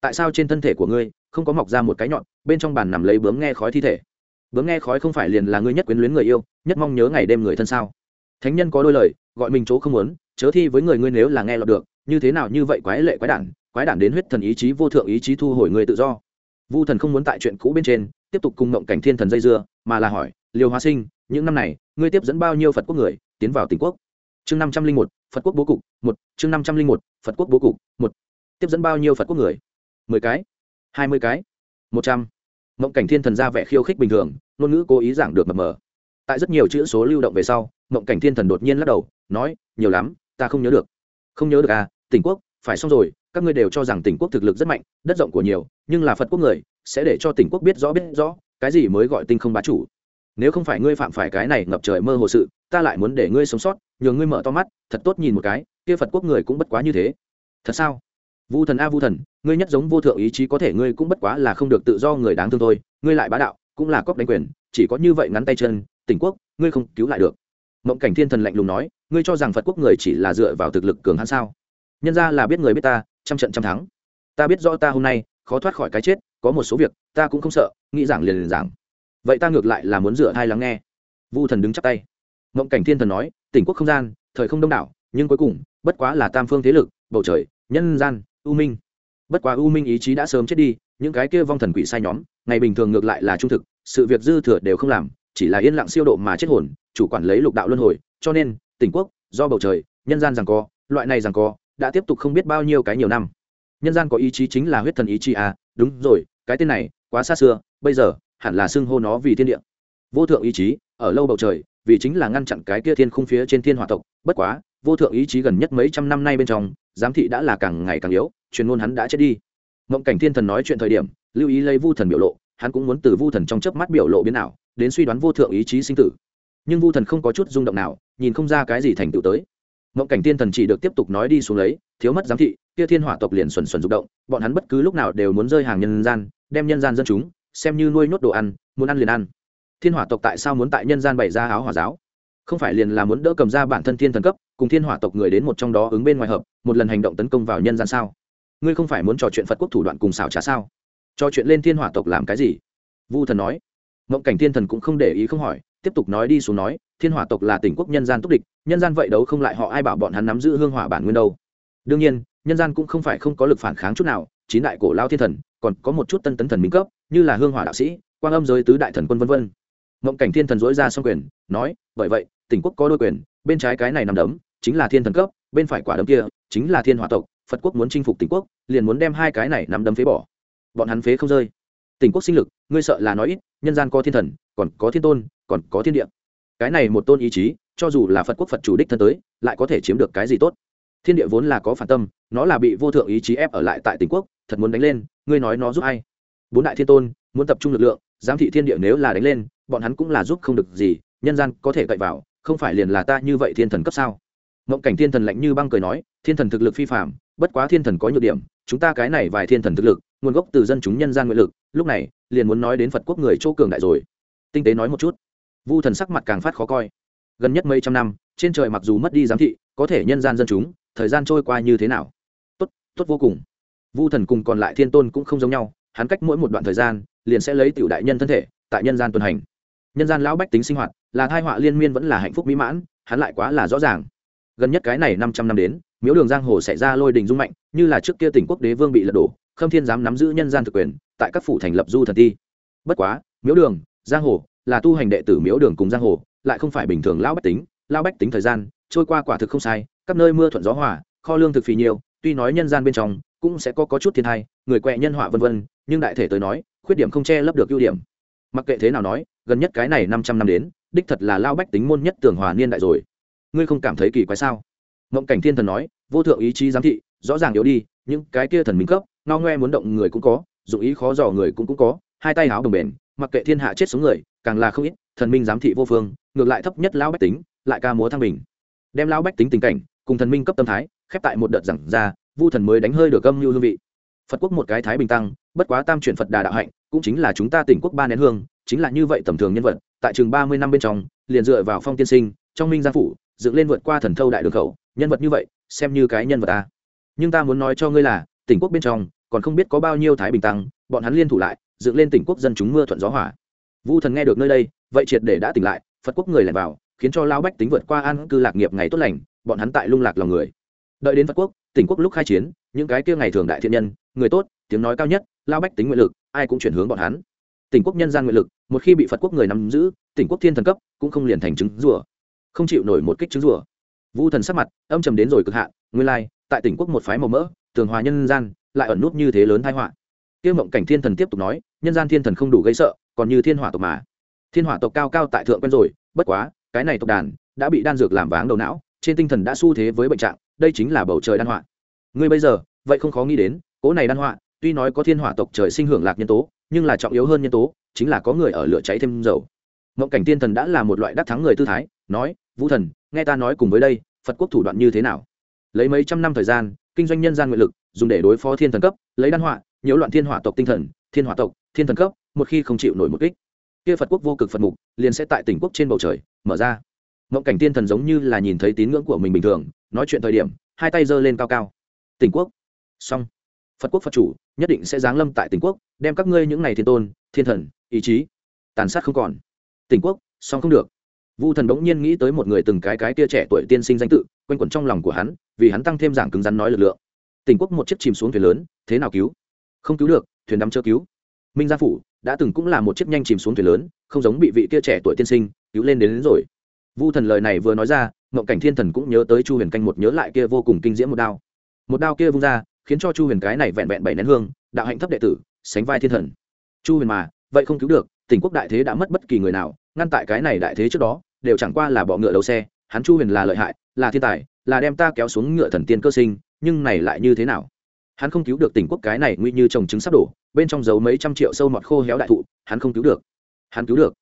Tại sao trên thân thể của ngươi không có mọc ra một cái nhọn, bên trong bàn nằm lấy bướm nghe khói thi thể? Bướm nghe khói không phải liền là ngươi nhất quyến luyến người yêu, nhất mong nhớ ngày đêm người thân sao? Thánh nhân có đôi lời, gọi mình chỗ không muốn, chớ thi với người ngươi nếu là nghe lọt được, như thế nào như vậy quái lệ quái đản quái đản đến huyết thần ý chí vô thượng ý chí thu hồi người tự do. Vu thần không muốn tại chuyện cũ bên trên, tiếp tục cùng mộng cảnh thiên thần dây dưa, mà là hỏi liều hóa sinh, những năm này, ngươi tiếp dẫn bao nhiêu phật quốc người, tiến vào tỉnh quốc? Chương năm trăm linh một, phật quốc bố cục, một, chương năm trăm linh một, phật quốc bố cục, một tiếp dẫn bao nhiêu phật quốc người? mười cái, hai mươi cái, một trăm. Mộng cảnh thiên thần ra vẻ khiêu khích bình thường, ngôn ngữ cố ý giảng được mập mờ. Tại rất nhiều chữ số lưu động về sau, mộng cảnh thiên thần đột nhiên lắc đầu, nói, nhiều lắm, ta không nhớ được. Không nhớ được à? Tỉnh quốc, phải xong rồi, các ngươi đều cho rằng tỉnh quốc thực lực rất mạnh, đất rộng của nhiều, nhưng là phật quốc người, sẽ để cho tỉnh quốc biết rõ biết rõ, cái gì mới gọi tinh không bá chủ? Nếu không phải ngươi phạm phải cái này ngập trời mơ hồ sự, ta lại muốn để ngươi sống sót, nhờ ngươi mở to mắt, thật tốt nhìn một cái, kia phật quốc người cũng bất quá như thế. Thật sao? Vu thần a vu thần, ngươi nhất giống vô thượng ý chí có thể ngươi cũng bất quá là không được tự do người đáng thương thôi, ngươi lại bá đạo, cũng là cóp đánh quyền, chỉ có như vậy ngắn tay chân, tỉnh quốc, ngươi không cứu lại được. Mộng cảnh thiên thần lạnh lùng nói, ngươi cho rằng phật quốc người chỉ là dựa vào thực lực cường hắn sao? Nhân ra là biết người biết ta, trăm trận trăm thắng. Ta biết rõ ta hôm nay, khó thoát khỏi cái chết, có một số việc, ta cũng không sợ, nghĩ giảng liền liền giảng. Vậy ta ngược lại là muốn dựa hai lắng nghe. Vu thần đứng chắp tay. Mộng cảnh thiên thần nói, tỉnh quốc không gian, thời không đông đảo, nhưng cuối cùng, bất quá là tam phương thế lực, bầu trời, nhân gian u minh. Bất quá u minh ý chí đã sớm chết đi, những cái kia vong thần quỷ sai nhóm, ngày bình thường ngược lại là trung thực, sự việc dư thừa đều không làm, chỉ là yên lặng siêu độ mà chết hồn, chủ quản lấy lục đạo luân hồi, cho nên, tỉnh quốc, do bầu trời, nhân gian rằng co, loại này rằng co, đã tiếp tục không biết bao nhiêu cái nhiều năm. Nhân gian có ý chí chính là huyết thần ý chí à đúng rồi, cái tên này, quá xa xưa, bây giờ, hẳn là xưng hô nó vì thiên địa. Vô thượng ý chí, ở lâu bầu trời, vì chính là ngăn chặn cái kia thiên khung phía trên thiên hòa tộc, bất quá, vô thượng ý chí gần nhất mấy trăm năm nay bên trong, giám thị đã là càng ngày càng yếu truyền ngôn hắn đã chết đi. Mộng cảnh thiên thần nói chuyện thời điểm, lưu ý lấy vu thần biểu lộ, hắn cũng muốn từ vu thần trong chớp mắt biểu lộ biến nào đến suy đoán vô thượng ý chí sinh tử. Nhưng vu thần không có chút rung động nào, nhìn không ra cái gì thành tựu tới. Mộng cảnh thiên thần chỉ được tiếp tục nói đi xuống lấy, thiếu mất giám thị, kia thiên hỏa tộc liền xuẩn xuẩn rụng động, bọn hắn bất cứ lúc nào đều muốn rơi hàng nhân gian, đem nhân gian dân chúng, xem như nuôi nhốt đồ ăn, muốn ăn liền ăn. Thiên hỏa tộc tại sao muốn tại nhân gian bày ra áo hỏa giáo? Không phải liền là muốn đỡ cầm ra bản thân thiên thần cấp, cùng thiên hỏa tộc người đến một trong đó ứng bên ngoài hợp, một lần hành động tấn công vào nhân gian sao? Ngươi không phải muốn trò chuyện phật quốc thủ đoạn cùng xảo trá sao? Trò chuyện lên thiên hỏa tộc làm cái gì? Vu thần nói. Mộng cảnh thiên thần cũng không để ý không hỏi, tiếp tục nói đi xuống nói, thiên hỏa tộc là tỉnh quốc nhân gian túc địch, nhân gian vậy đấu không lại họ ai bảo bọn hắn nắm giữ hương hỏa bản nguyên đâu. Đương nhiên, nhân gian cũng không phải không có lực phản kháng chút nào, chín đại cổ lao thiên thần, còn có một chút tân tấn thần minh cấp, như là hương hỏa đạo sĩ, quang âm giới tứ đại thần quân vân vân. Mộng cảnh thiên thần dối ra xong quyền, nói, bởi vậy, tỉnh quốc có đôi quyền, bên trái cái này nằm đấm, chính là thiên thần cấp, bên phải quả đấm kia, chính là thiên hỏa tộc phật quốc muốn chinh phục tỉnh quốc, liền muốn đem hai cái này nắm đấm phế bỏ. Bọn hắn phế không rơi. Tỉnh quốc sinh lực, ngươi sợ là nói ít, nhân gian có thiên thần, còn có thiên tôn, còn có thiên địa. Cái này một tôn ý chí, cho dù là phật quốc phật chủ đích thân tới, lại có thể chiếm được cái gì tốt? Thiên địa vốn là có phản tâm, nó là bị vô thượng ý chí ép ở lại tại tỉnh quốc, thật muốn đánh lên, ngươi nói nó giúp ai? Bốn đại thiên tôn, muốn tập trung lực lượng, giám thị thiên địa nếu là đánh lên, bọn hắn cũng là giúp không được gì, nhân gian có thể cậy vào, không phải liền là ta như vậy thiên thần cấp sao? Mộng cảnh thiên thần lạnh như băng cười nói, thiên thần thực lực phi phạm bất quá thiên thần có nhược điểm, chúng ta cái này vài thiên thần thực lực, nguồn gốc từ dân chúng nhân gian nguyện lực, lúc này, liền muốn nói đến phật quốc người chỗ cường đại rồi. Tinh tế nói một chút. Vu thần sắc mặt càng phát khó coi. Gần nhất mấy trăm năm, trên trời mặc dù mất đi giám thị, có thể nhân gian dân chúng, thời gian trôi qua như thế nào? Tốt tốt vô cùng. Vu thần cùng còn lại thiên tôn cũng không giống nhau, hắn cách mỗi một đoạn thời gian, liền sẽ lấy tiểu đại nhân thân thể, tại nhân gian tuần hành. Nhân gian lão bách tính sinh hoạt, là thai họa liên miên vẫn là hạnh phúc mỹ mãn, hắn lại quá là rõ ràng. Gần nhất cái này năm trăm năm đến miếu đường giang hồ xảy ra lôi đình dung mạnh như là trước kia tỉnh quốc đế vương bị lật đổ khâm thiên dám nắm giữ nhân gian thực quyền tại các phủ thành lập du thần thi. bất quá miếu đường giang hồ là tu hành đệ tử miếu đường cùng giang hồ lại không phải bình thường lão bách tính. Lão bách tính thời gian trôi qua quả thực không sai các nơi mưa thuận gió hòa kho lương thực phì nhiều tuy nói nhân gian bên trong cũng sẽ có, có chút thiên thai người quẹ nhân họa vân vân nhưng đại thể tới nói khuyết điểm không che lấp được ưu điểm. Mặc kệ thế nào nói gần nhất cái này năm trăm năm đến đích thật là lao bách tính môn nhất tường hòa niên đại rồi. Ngươi không cảm thấy kỳ quái sao? Mộng cảnh thiên thần nói vô thượng ý chí giám thị, rõ ràng yếu đi, những cái kia thần minh cấp, ngao ngoe muốn động người cũng có, dụng ý khó dò người cũng cũng có, hai tay háo đồng bền, mặc kệ thiên hạ chết sống người, càng là không ít, thần minh giám thị vô phương, ngược lại thấp nhất lão bách tính, lại ca múa thăng bình. Đem lão bách tính tình cảnh, cùng thần minh cấp tâm thái, khép tại một đợt giảng ra, vu thần mới đánh hơi được âm lưu hương vị. Phật quốc một cái thái bình tăng, bất quá tam chuyển phật đà đạo hạnh, cũng chính là chúng ta tỉnh quốc ba nén hương, chính là như vậy tầm thường nhân vật, tại trường ba mươi năm bên trong, liền dựa vào phong tiên sinh, trong minh gia phủ, dựng lên vượt qua thần thâu đại đường khẩu, nhân vật như vậy xem như cái nhân vật ta. Nhưng ta muốn nói cho ngươi là, tỉnh quốc bên trong, còn không biết có bao nhiêu thái bình tăng, bọn hắn liên thủ lại, dựng lên tỉnh quốc dân chúng mưa thuận gió hỏa vu thần nghe được nơi đây, vậy triệt để đã tỉnh lại, phật quốc người lại vào, khiến cho lao bách tính vượt qua an cư lạc nghiệp ngày tốt lành, bọn hắn tại lung lạc lòng người. Đợi đến phật quốc, tỉnh quốc lúc khai chiến, những cái kia ngày thường đại thiện nhân, người tốt, tiếng nói cao nhất lao bách tính nguyện lực, ai cũng chuyển hướng bọn hắn. Tỉnh quốc nhân gian nguyện lực, một khi bị phật quốc người nắm giữ, tỉnh quốc thiên thần cấp, cũng không liền thành chứng rùa, không chịu nổi một kích chứng rùa vu thần sắc mặt, âm trầm đến rồi cực hạn, nguyên lai, tại tỉnh quốc một phái màu mỡ, tường hòa nhân gian, lại ẩn nút như thế lớn thái họa. Tiêu mộng cảnh thiên thần tiếp tục nói, nhân gian thiên thần không đủ gây sợ, còn như thiên hỏa tộc mà. Thiên hỏa tộc cao cao tại thượng quen rồi, bất quá, cái này tộc đàn, đã bị đan dược làm váng đầu não, trên tinh thần đã xu thế với bệnh trạng, đây chính là bầu trời đan họa. Ngươi bây giờ, vậy không khó nghĩ đến, cỗ này đan họa, tuy nói có thiên hỏa tộc trời sinh hưởng lạc nhân tố, nhưng là trọng yếu hơn nhân tố, chính là có người ở lửa cháy thêm dầu. Mộng cảnh thiên thần đã là một loại đắc thắng người tư thái, nói vũ thần, nghe ta nói cùng với đây, phật quốc thủ đoạn như thế nào? Lấy mấy trăm năm thời gian, kinh doanh nhân gian nguyện lực, dùng để đối phó thiên thần cấp, lấy đan họa, nhiễu loạn thiên hỏa tộc tinh thần, thiên hỏa tộc, thiên thần cấp, một khi không chịu nổi một kích, kia phật quốc vô cực phật mục liền sẽ tại tỉnh quốc trên bầu trời, mở ra. Mộng cảnh thiên thần giống như là nhìn thấy tín ngưỡng của mình bình thường, nói chuyện thời điểm, hai tay giơ lên cao cao. Tỉnh quốc. Xong. Phật quốc phật chủ nhất định sẽ giáng lâm tại tỉnh quốc, đem các ngươi những n à y thiên tôn, thiên thần, ý chí tàn sát không còn. Tỉnh quốc, xong không được vu thần bỗng nhiên nghĩ tới một người từng cái cái tia trẻ tuổi tiên sinh danh tự quanh quẩn trong lòng của hắn vì hắn tăng thêm giảng cứng rắn nói lực lượng. Tỉnh quốc một chiếc chìm xuống thuyền lớn thế nào cứu? Không cứu được thuyền đắm chưa cứu. Minh gia phủ đã từng cũng là một chiếc nhanh chìm xuống thuyền lớn không giống bị vị kia trẻ tuổi tiên sinh cứu lên đến, đến rồi. Vu thần lời này vừa nói ra ngộng cảnh thiên thần cũng nhớ tới chu huyền canh một nhớ lại kia vô cùng kinh diễm một đao. Một đao kia vung ra khiến cho chu huyền cái này vẹn vẹn bảy nén hương đạo hạnh thấp đệ tử sánh vai thiên thần. Chu huyền mà vậy không cứu được tỉnh quốc đại thế đã mất bất kỳ người nào ngăn tại cái này đại thế trước đó đều chẳng qua là bọ ngựa đầu xe, hắn chu huyền là lợi hại, là thiên tài, là đem ta kéo xuống ngựa thần tiên cơ sinh, nhưng này lại như thế nào? Hắn không cứu được tỉnh quốc cái này nguy như trồng trứng sắp đổ, bên trong giấu mấy trăm triệu sâu mọt khô héo đại thụ, hắn không cứu được. Hắn cứu được.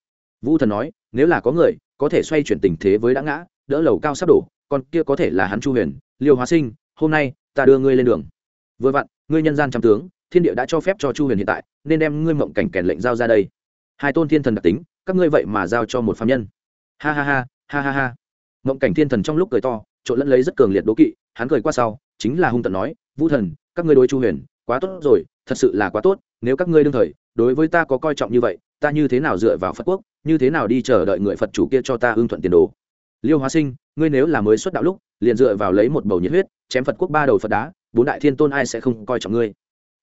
Vu thần nói, nếu là có người, có thể xoay chuyển tình thế với đã ngã, đỡ lầu cao sắp đổ, còn kia có thể là hắn chu huyền. Liêu hóa sinh, hôm nay, ta đưa ngươi lên đường. Vừa vặn, ngươi nhân gian trăm tướng, thiên địa đã cho phép cho chu huyền hiện tại, nên đem ngươi mộng cảnh kèn lệnh giao ra đây. Hai tôn thiên thần đặc tính, các ngươi vậy mà giao cho một phạm nhân ha ha ha ha ha ha. Mộng cảnh thiên thần trong lúc cười to, trộn lẫn lấy rất cường liệt đố kỵ, hắn cười qua sau, chính là hung tận nói, vũ thần, các ngươi đối chu huyền, quá tốt rồi, thật sự là quá tốt, nếu các ngươi đương thời, đối với ta có coi trọng như vậy, ta như thế nào dựa vào phật quốc, như thế nào đi chờ đợi người phật chủ kia cho ta hưng thuận tiền đồ? Liêu hóa sinh, ngươi nếu là mới xuất đạo lúc, liền dựa vào lấy một bầu nhiệt huyết, chém phật quốc ba đầu phật đá, bốn đại thiên tôn ai sẽ không coi trọng ngươi?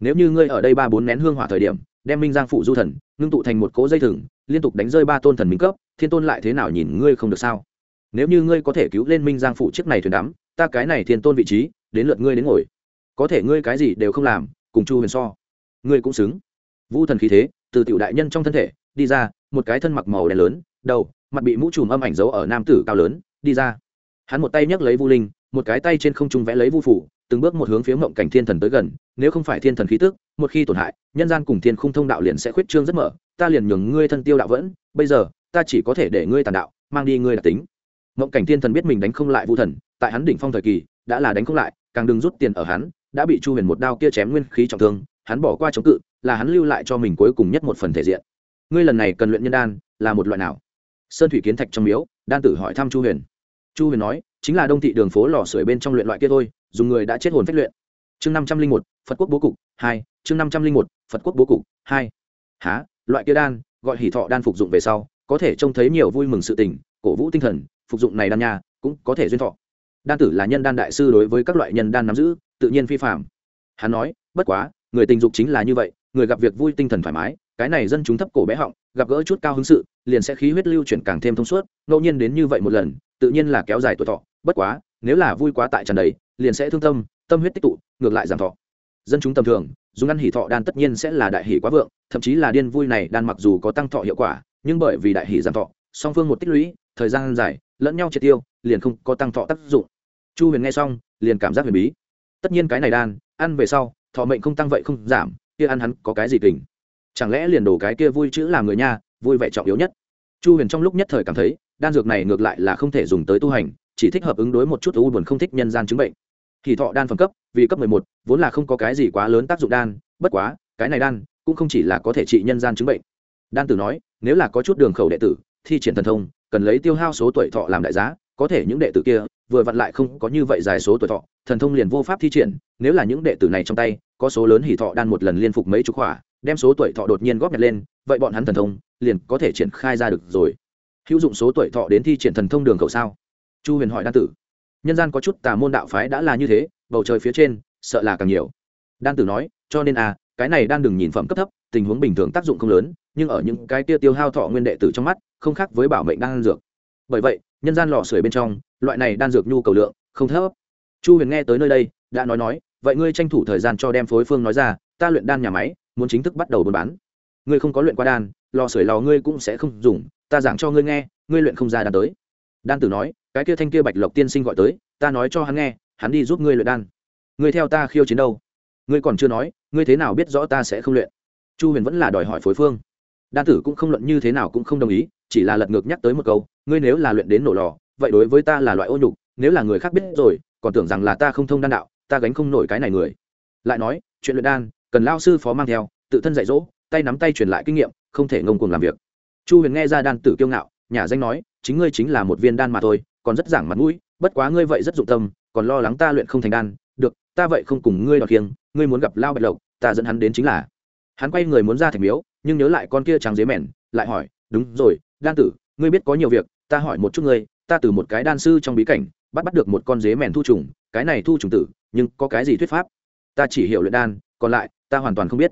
Nếu như ngươi ở đây ba bốn nén hương hỏa thời điểm đem minh giang phụ du thần, ngưng tụ thành một cỗ dây thừng, liên tục đánh rơi ba tôn thần minh cấp, thiên tôn lại thế nào nhìn ngươi không được sao? Nếu như ngươi có thể cứu lên minh giang phụ chiếc này thuyền đắm, ta cái này thiên tôn vị trí, đến lượt ngươi đến ngồi. Có thể ngươi cái gì đều không làm, cùng chu huyền so. Ngươi cũng xứng. Vu thần khí thế, từ tiểu đại nhân trong thân thể, đi ra, một cái thân mặc màu đen lớn, đầu, mặt bị mũ trùm âm ảnh dấu ở nam tử cao lớn, đi ra. Hắn một tay nhấc lấy vu linh, một cái tay trên không trung vẽ lấy vu phủ từng bước một hướng phía mộng cảnh thiên thần tới gần, nếu không phải thiên thần khí tức, một khi tổn hại, nhân gian cùng thiên khung thông đạo liền sẽ khuyết trương rất mở, ta liền nhường ngươi thân tiêu đạo vẫn, bây giờ, ta chỉ có thể để ngươi tàn đạo, mang đi ngươi đặc tính. Mộng cảnh thiên thần biết mình đánh không lại vu thần, tại hắn đỉnh phong thời kỳ, đã là đánh không lại, càng đừng rút tiền ở hắn, đã bị chu huyền một đao kia chém nguyên khí trọng thương, hắn bỏ qua chống cự, là hắn lưu lại cho mình cuối cùng nhất một phần thể diện. Ngươi lần này cần luyện nhân đan, là một loại nào? Sơn thủy kiến thạch trong miếu, đan tử hỏi thăm chu huyền. Chu huyền nói, chính là đông thị đường phố lò sưởi bên trong luyện loại kia thôi dùng người đã chết hồn phách luyện. Chương năm trăm linh một, phật quốc bố cục, hai, chương năm trăm linh một, phật quốc bố cục, hai. Há loại kia đan, gọi hỷ thọ đan phục dụng về sau, có thể trông thấy nhiều vui mừng sự tình, cổ vũ tinh thần, phục dụng này đan nha, cũng có thể duyên thọ. Đan tử là nhân đan đại sư đối với các loại nhân đan nắm giữ, tự nhiên phi phạm hắn nói, bất quá, người tình dục chính là như vậy, người gặp việc vui tinh thần thoải mái, cái này dân chúng thấp cổ bé họng, gặp gỡ chút cao hứng sự, liền sẽ khí huyết lưu chuyển càng thêm thông suốt, ngẫu nhiên đến như vậy một lần, tự nhiên là kéo dài tuổi thọ. Bất quá, nếu là vui quá tại tràn đầy liền sẽ thương tâm tâm huyết tích tụ, ngược lại giảm thọ. Dân chúng tầm thường, dùng ăn hỉ thọ đan tất nhiên sẽ là đại hỉ quá vượng, thậm chí là điên vui này đan mặc dù có tăng thọ hiệu quả, nhưng bởi vì đại hỉ giảm thọ, song phương một tích lũy, thời gian dài, lẫn nhau triệt tiêu, liền không có tăng thọ tác dụng. Chu huyền nghe xong, liền cảm giác huyền bí. Tất nhiên cái này đan, ăn về sau, thọ mệnh không tăng vậy không giảm, kia ăn hắn có cái gì kình? Chẳng lẽ liền đổ cái kia vui chữ làm người nha, vui vẻ trọng yếu nhất? Chu huyền trong lúc nhất thời cảm thấy, đan dược này ngược lại là không thể dùng tới tu hành, chỉ thích hợp ứng đối một chút u buồn không thích nhân gian chứng bệnh thì thọ đan phẩm cấp, vì cấp một, vốn là không có cái gì quá lớn tác dụng đan, bất quá, cái này đan cũng không chỉ là có thể trị nhân gian chứng bệnh. Đan tử nói, nếu là có chút đường khẩu đệ tử, thi triển thần thông, cần lấy tiêu hao số tuổi thọ làm đại giá, có thể những đệ tử kia, vừa vặn lại không có như vậy dài số tuổi thọ, thần thông liền vô pháp thi triển, nếu là những đệ tử này trong tay, có số lớn hỉ thọ đan một lần liên phục mấy chục hỏa đem số tuổi thọ đột nhiên góp nhặt lên, vậy bọn hắn thần thông liền có thể triển khai ra được rồi. Hữu dụng số tuổi thọ đến thi triển thần thông đường khẩu sao? Chu huyền hỏi đan tử nhân gian có chút tà môn đạo phái đã là như thế, bầu trời phía trên, sợ là càng nhiều. Đan tử nói, cho nên à cái này đang đừng nhìn phẩm cấp thấp, tình huống bình thường tác dụng không lớn, nhưng ở những cái kia tiêu hao thọ nguyên đệ tử trong mắt, không khác với bảo mệnh đan dược. Bởi vậy, nhân gian lò sưởi bên trong, loại này đan dược nhu cầu lượng, không thấp. Chu huyền nghe tới nơi đây, đã nói nói, vậy ngươi tranh thủ thời gian cho đem phối phương nói ra, ta luyện đan nhà máy, muốn chính thức bắt đầu buôn bán. Ngươi không có luyện qua đan, lò sưởi lò ngươi cũng sẽ không dùng, ta giảng cho ngươi nghe, ngươi luyện không ra đan tới. Đan tử nói cái kia thanh kia bạch lộc tiên sinh gọi tới, ta nói cho hắn nghe, hắn đi giúp ngươi luyện đan. Ngươi theo ta khiêu chiến đâu? Ngươi còn chưa nói, ngươi thế nào biết rõ ta sẽ không luyện? Chu huyền vẫn là đòi hỏi phối phương. Đan tử cũng không luận như thế nào cũng không đồng ý, chỉ là lật ngược nhắc tới một câu, ngươi nếu là luyện đến nổ lò, vậy đối với ta là loại ô nhục, nếu là người khác biết rồi, còn tưởng rằng là ta không thông đan đạo, ta gánh không nổi cái này người. Lại nói, chuyện luyện đan, cần lao sư phó mang theo, tự thân dạy dỗ, tay nắm tay truyền lại kinh nghiệm, không thể ngông cuồng làm việc. Chu huyền nghe ra đan tử kiêu ngạo, nhà danh nói, chính ngươi chính là một viên đan mà thôi còn rất giảng mặt mũi, bất quá ngươi vậy rất dụng tâm, còn lo lắng ta luyện không thành đan, được, ta vậy không cùng ngươi đọc kiêng, ngươi muốn gặp lao bạch lộc, ta dẫn hắn đến chính là. Hắn quay người muốn ra thành miếu, nhưng nhớ lại con kia trắng dế mèn, lại hỏi, đúng rồi, đan tử, ngươi biết có nhiều việc, ta hỏi một chút ngươi, ta từ một cái đan sư trong bí cảnh, bắt bắt được một con dế mèn thu trùng, cái này thu trùng tử, nhưng có cái gì thuyết pháp? Ta chỉ hiểu luyện đan, còn lại, ta hoàn toàn không biết.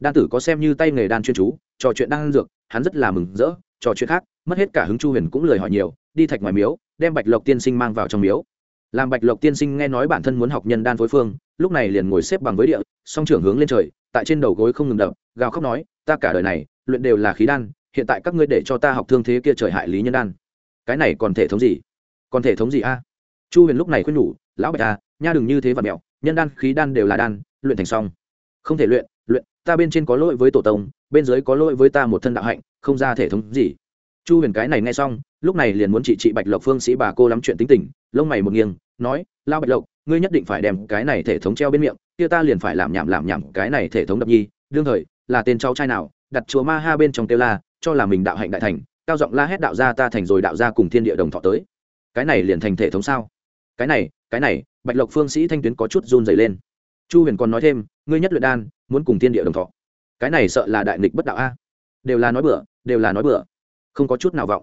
Đan tử có xem như tay nghề đan chuyên chú, trò chuyện đan dược, hắn rất là mừng rỡ, trò chuyện khác, mất hết cả hứng chu huyền cũng lời hỏi nhiều, đi thạch ngoài miếu đem bạch lộc tiên sinh mang vào trong miếu. Làm bạch lộc tiên sinh nghe nói bản thân muốn học nhân đan phối phương, lúc này liền ngồi xếp bằng với địa, song trưởng hướng lên trời, tại trên đầu gối không ngừng đập, gào khóc nói, ta cả đời này, luyện đều là khí đan, hiện tại các ngươi để cho ta học thương thế kia trời hại lý nhân đan. Cái này còn thể thống gì? Còn thể thống gì a? Chu huyền lúc này khuyên nhủ, lão bạch a nha đừng như thế và mẹo, nhân đan, khí đan đều là đan, luyện thành xong. Không thể luyện luyện, ta bên trên có lỗi với tổ tông, bên dưới có lỗi với ta một thân đạo hạnh, không ra thể thống gì chu huyền cái này nghe xong, lúc này liền muốn chị chị bạch lộc phương sĩ bà cô lắm chuyện tính tình, lông mày một nghiêng, nói lao bạch lộc, ngươi nhất định phải đem cái này thể thống treo bên miệng, kia ta liền phải làm nhảm làm nhảm cái này thể thống đập nhi, đương thời, là tên cháu trai nào, đặt chùa ma ha bên trong tiêu la, cho là mình đạo hạnh đại thành, cao giọng la hét đạo ra ta thành rồi đạo ra cùng thiên địa đồng thọ tới. Cái này liền thành thể thống sao? Cái này cái này, bạch lộc phương sĩ thanh tuyến có chút run dày lên. Chu huyền còn nói thêm, ngươi nhất luyện đan, muốn cùng thiên địa đồng thọ. Cái này sợ là đại nghịch bất đạo a. Đều là nói bừa, đều là nói bừa không có chút nào vọng.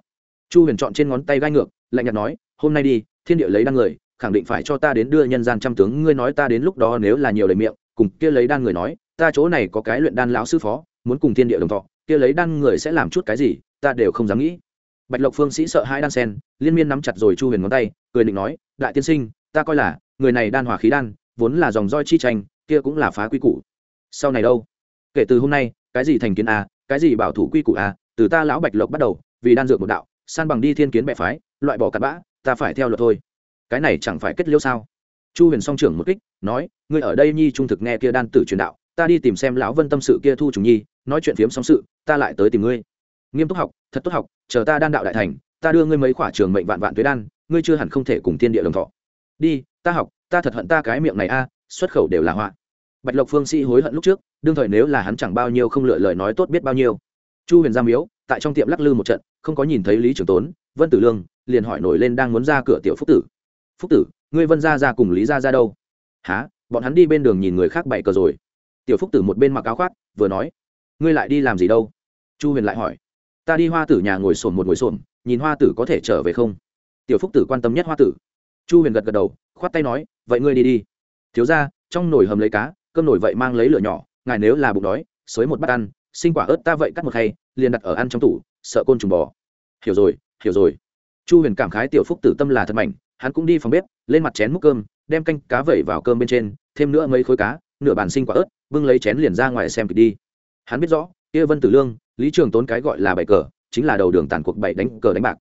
Chu huyền chọn trên ngón tay gai ngược, lạnh nhạt nói, hôm nay đi, thiên địa lấy đan người, khẳng định phải cho ta đến đưa nhân gian trăm tướng. Ngươi nói ta đến lúc đó nếu là nhiều lời miệng, cùng kia lấy đan người nói, ta chỗ này có cái luyện đan lão sư phó, muốn cùng thiên địa đồng thọ, kia lấy đan người sẽ làm chút cái gì, ta đều không dám nghĩ. Bạch lộc phương sĩ sợ hai đan sen, liên miên nắm chặt rồi chu huyền ngón tay, cười định nói, đại tiên sinh, ta coi là, người này đan hòa khí đan, vốn là dòng roi chi tranh, kia cũng là phá quy củ. Sau này đâu? Kể từ hôm nay, cái gì thành kiến a, cái gì bảo thủ quy củ a, từ ta lão bạch lộc bắt đầu vì đan dược một đạo, san bằng đi thiên kiến bệ phái, loại bỏ cặn bã, ta phải theo luật thôi. Cái này chẳng phải kết liễu sao? Chu huyền song trưởng một kích, nói, ngươi ở đây nhi trung thực nghe kia đan tử truyền đạo, ta đi tìm xem lão vân tâm sự kia thu trùng nhi, nói chuyện phiếm song sự, ta lại tới tìm ngươi. Nghiêm túc học, thật tốt học, chờ ta đan đạo đại thành, ta đưa ngươi mấy khỏa trường mệnh vạn vạn tuế đan, ngươi chưa hẳn không thể cùng tiên địa đồng thọ. Đi, ta học, ta thật hận ta cái miệng này a, xuất khẩu đều là họa. Bạch lộc phương sĩ hối hận lúc trước, đương thời nếu là hắn chẳng bao nhiêu không lựa lời nói tốt biết bao nhiêu chu huyền ra miếu, tại trong tiệm lắc lư một trận, không có nhìn thấy lý trường tốn, vân tử lương, liền hỏi nổi lên đang muốn ra cửa tiểu phúc tử. Phúc tử, ngươi vân ra ra cùng lý ra ra đâu? Há bọn hắn đi bên đường nhìn người khác bày cờ rồi. Tiểu phúc tử một bên mặc áo khoác, vừa nói, ngươi lại đi làm gì đâu? Chu huyền lại hỏi, ta đi hoa tử nhà ngồi sồn một ngồi sồn nhìn hoa tử có thể trở về không? Tiểu phúc tử quan tâm nhất hoa tử. Chu huyền gật gật đầu, khoát tay nói, vậy ngươi đi đi. Thiếu ra trong nồi hầm lấy cá, cơm nồi vậy mang lấy lửa nhỏ, ngài nếu là bụng đói, xới một bát ăn sinh quả ớt ta vậy cắt một khay, liền đặt ở ăn trong tủ, sợ côn trùng bò. Hiểu rồi hiểu rồi. Chu huyền cảm khái tiểu phúc tử tâm là thật mạnh hắn cũng đi phòng bếp, lên mặt chén múc cơm, đem canh cá vẩy vào cơm bên trên, thêm nữa mấy khối cá, nửa bàn sinh quả ớt, bưng lấy chén liền ra ngoài xem kịch đi. Hắn biết rõ, kia vân tử lương, lý trường tốn cái gọi là bảy cờ, chính là đầu đường tàn cuộc bảy đánh cờ đánh bạc.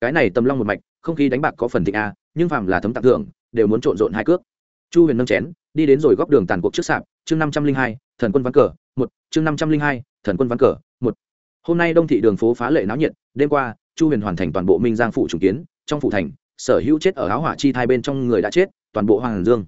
Cái này tầm long một mạch, không khí đánh bạc có phần thịnh a, nhưng phàm là thấm tặng thưởng, đều muốn trộn rộn hai cước. Chu huyền nâng chén đi đến rồi góc đường tàn cuộc trước sạp, chương năm trăm linh hai, thần quân ván cờ, một, chương năm trăm linh hai, thần quân ván cờ, một. Hôm nay đông thị đường phố phá lệ náo nhiệt, đêm qua, chu huyền hoàn thành toàn bộ minh giang phủ trùng kiến, trong phủ thành, sở hữu chết ở áo hỏa chi thai bên trong người đã chết, toàn bộ hoàng dương.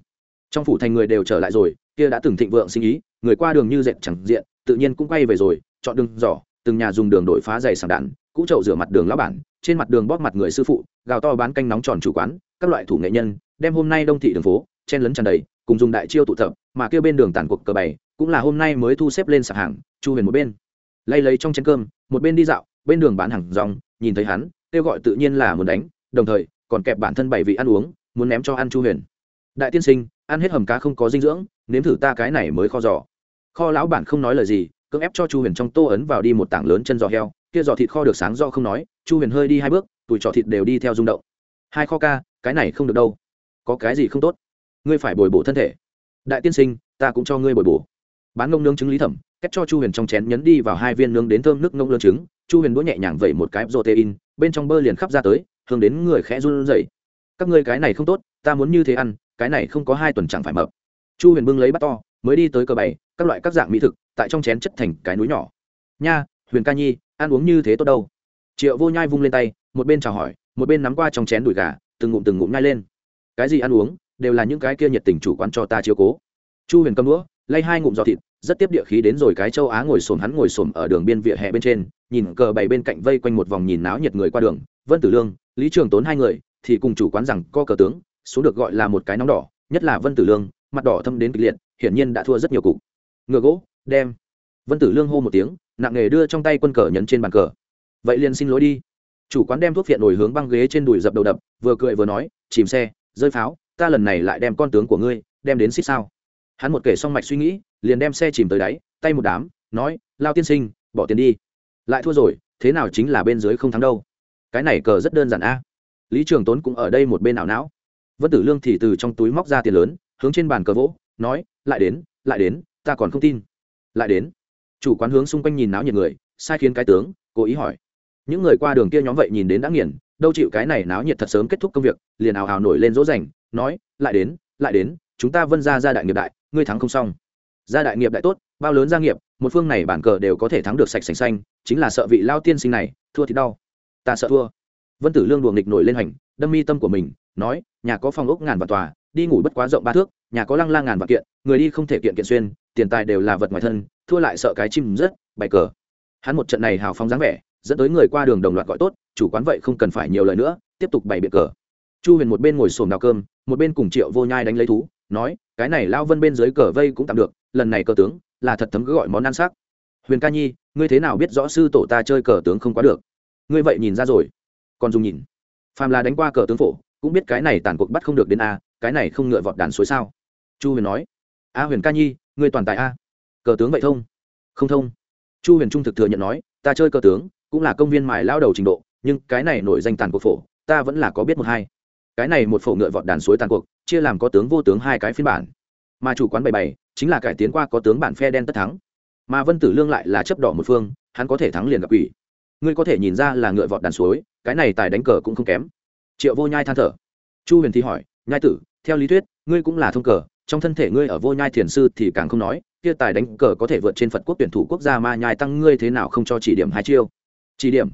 Trong phủ thành người đều trở lại rồi, kia đã từng thịnh vượng sinh ý, người qua đường như dệt chẳng diện, tự nhiên cũng quay về rồi, chọn đường giỏ, từng nhà dùng đường đổi phá dày sàng đạn, cũ trậu rửa mặt đường lão bản, trên mặt đường bóp mặt người sư phụ, gào to bán canh nóng tròn chủ quán, các loại thủ nghệ nhân, đem hôm nay đông thị đường phố, chen lấn tràn đầy cùng dùng đại chiêu tụ tập, mà kêu bên đường tàn cuộc cờ bày, cũng là hôm nay mới thu xếp lên sạp hàng, chu huyền một bên. Lay lấy trong chén cơm, một bên đi dạo, bên đường bán hàng rong, nhìn thấy hắn, kêu gọi tự nhiên là muốn đánh, đồng thời, còn kẹp bản thân bảy vị ăn uống, muốn ném cho ăn chu huyền. Đại tiên sinh, ăn hết hầm cá không có dinh dưỡng, nếm thử ta cái này mới kho giò. Kho lão bản không nói lời gì, cưỡng ép cho chu huyền trong tô ấn vào đi một tảng lớn chân giò heo, kia giò thịt kho được sáng do không nói, chu huyền hơi đi hai bước tủi trò thịt đều đi theo rung động. Hai kho ca, cái này không được đâu. Có cái gì không tốt? Ngươi phải bồi bổ thân thể. Đại tiên sinh, ta cũng cho ngươi bồi bổ. Bán ngông nướng trứng lý thẩm, cách cho chu huyền trong chén nhấn đi vào hai viên nướng đến thơm nước ngông lương trứng. Chu huyền đũa nhẹ nhàng vẩy một cái protein, bên trong bơ liền khắp ra tới, hướng đến người khẽ run rẩy. Các ngươi cái này không tốt, ta muốn như thế ăn, cái này không có hai tuần chẳng phải mập. Chu huyền bưng lấy bát to, mới đi tới cờ bày, các loại các dạng mỹ thực, tại trong chén chất thành cái núi nhỏ. Nha, huyền ca nhi, ăn uống như thế tốt đâu. Triệu vô nhai vung lên tay, một bên chào hỏi, một bên nắm qua trong chén đùi gà, từng ngụm từng ngụm nhai lên. Cái gì ăn uống? Đều là những cái kia nhiệt tình chủ quán cho ta chiếu cố. Chu huyền cầm đũa, lay hai ngụm giò thịt, rất tiếp địa khí đến rồi cái châu á ngồi xổm hắn ngồi xổm ở đường biên vỉa hè bên trên, nhìn cờ bảy bên cạnh vây quanh một vòng nhìn náo nhiệt người qua đường, vân tử lương, lý trường tốn hai người, thì cùng chủ quán rằng co cờ tướng, xuống được gọi là một cái nóng đỏ, nhất là vân tử lương, mặt đỏ thâm đến kịch liệt, hiển nhiên đã thua rất nhiều cục. Ngựa gỗ, đem. Vân tử lương hô một tiếng, nặng nghề đưa trong tay quân cờ nhấn trên bàn cờ. Vậy liền xin lỗi đi. Chủ quán đem thuốc phiện nổi hướng băng ghế trên đùi dập đầu đập, vừa cười vừa nói, chìm xe, rơi pháo ta lần này lại đem con tướng của ngươi đem đến xích sao? Hắn một kể xong mạch suy nghĩ, liền đem xe chìm tới đáy, tay một đám, nói, lao tiên sinh, bỏ tiền đi. Lại thua rồi, thế nào chính là bên dưới không thắng đâu. Cái này cờ rất đơn giản a. Lý trường tốn cũng ở đây một bên ảo não. Vân tử lương thì từ trong túi móc ra tiền lớn, hướng trên bàn cờ vỗ, nói, lại đến lại đến, ta còn không tin. Lại đến. Chủ quán hướng xung quanh nhìn náo nhiệt người, sai khiến cái tướng, cố ý hỏi. Những người qua đường kia nhóm vậy nhìn đến đã nghiền, đâu chịu cái này náo nhiệt thật sớm kết thúc công việc, liền ào ào nổi lên dỗ dành nói, lại đến lại đến, chúng ta vân ra gia đại nghiệp đại, ngươi thắng không xong. Gia đại nghiệp đại tốt, bao lớn gia nghiệp, một phương này bản cờ đều có thể thắng được sạch sành xanh, chính là sợ vị lao tiên sinh này, thua thì đau. Ta sợ thua. Vân tử lương đùa nghịch nổi lên hành, đâm mi tâm của mình, nói, nhà có phòng ốc ngàn và tòa, đi ngủ bất quá rộng ba thước, nhà có lăng la ngàn và kiện, người đi không thể kiện kiện xuyên, tiền tài đều là vật ngoài thân, thua lại sợ cái chim rất bày cờ. Hắn một trận này hào phóng dáng vẻ, dẫn tới người qua đường đồng loạt gọi tốt, chủ quán vậy không cần phải nhiều lời nữa, tiếp tục bày biện cờ chu huyền một bên ngồi sồn đào cơm, một bên cùng triệu vô nhai đánh lấy thú, nói, cái này lao vân bên dưới cờ vây cũng tạm được, lần này cờ tướng là thật thấm cứ gọi món ăn sắc. Huyền ca nhi, ngươi thế nào biết rõ sư tổ ta chơi cờ tướng không quá được? Ngươi vậy nhìn ra rồi. Còn dùng nhìn. Phàm là đánh qua cờ tướng phổ, cũng biết cái này tàn cuộc bắt không được đến a, cái này không ngựa vọt đàn suối sao? Chu huyền nói. A huyền ca nhi, ngươi toàn tài a. Cờ tướng vậy thông? Không thông. Chu huyền trung thực thừa nhận nói, ta chơi cờ tướng cũng là công viên mài lao đầu trình độ, nhưng cái này nổi danh tàn cuộc phổ, ta vẫn là có biết một hai cái này một phổ ngựa vọt đàn suối tàn cuộc, chia làm có tướng vô tướng hai cái phiên bản. Mà chủ quán bày bày, chính là cải tiến qua có tướng bản phe đen tất thắng. Mà vân tử lương lại là chấp đỏ một phương, hắn có thể thắng liền gặp quỷ. Ngươi có thể nhìn ra là ngựa vọt đàn suối, cái này tài đánh cờ cũng không kém. Triệu vô nhai than thở. Chu huyền thì hỏi, nhai tử, theo lý thuyết, ngươi cũng là thông cờ, trong thân thể ngươi ở vô nhai thiền sư thì càng không nói, kia tài đánh cờ có thể vượt trên phật quốc tuyển thủ quốc gia ma nhai tăng ngươi thế nào không cho chỉ điểm hai chiêu? Chỉ điểm?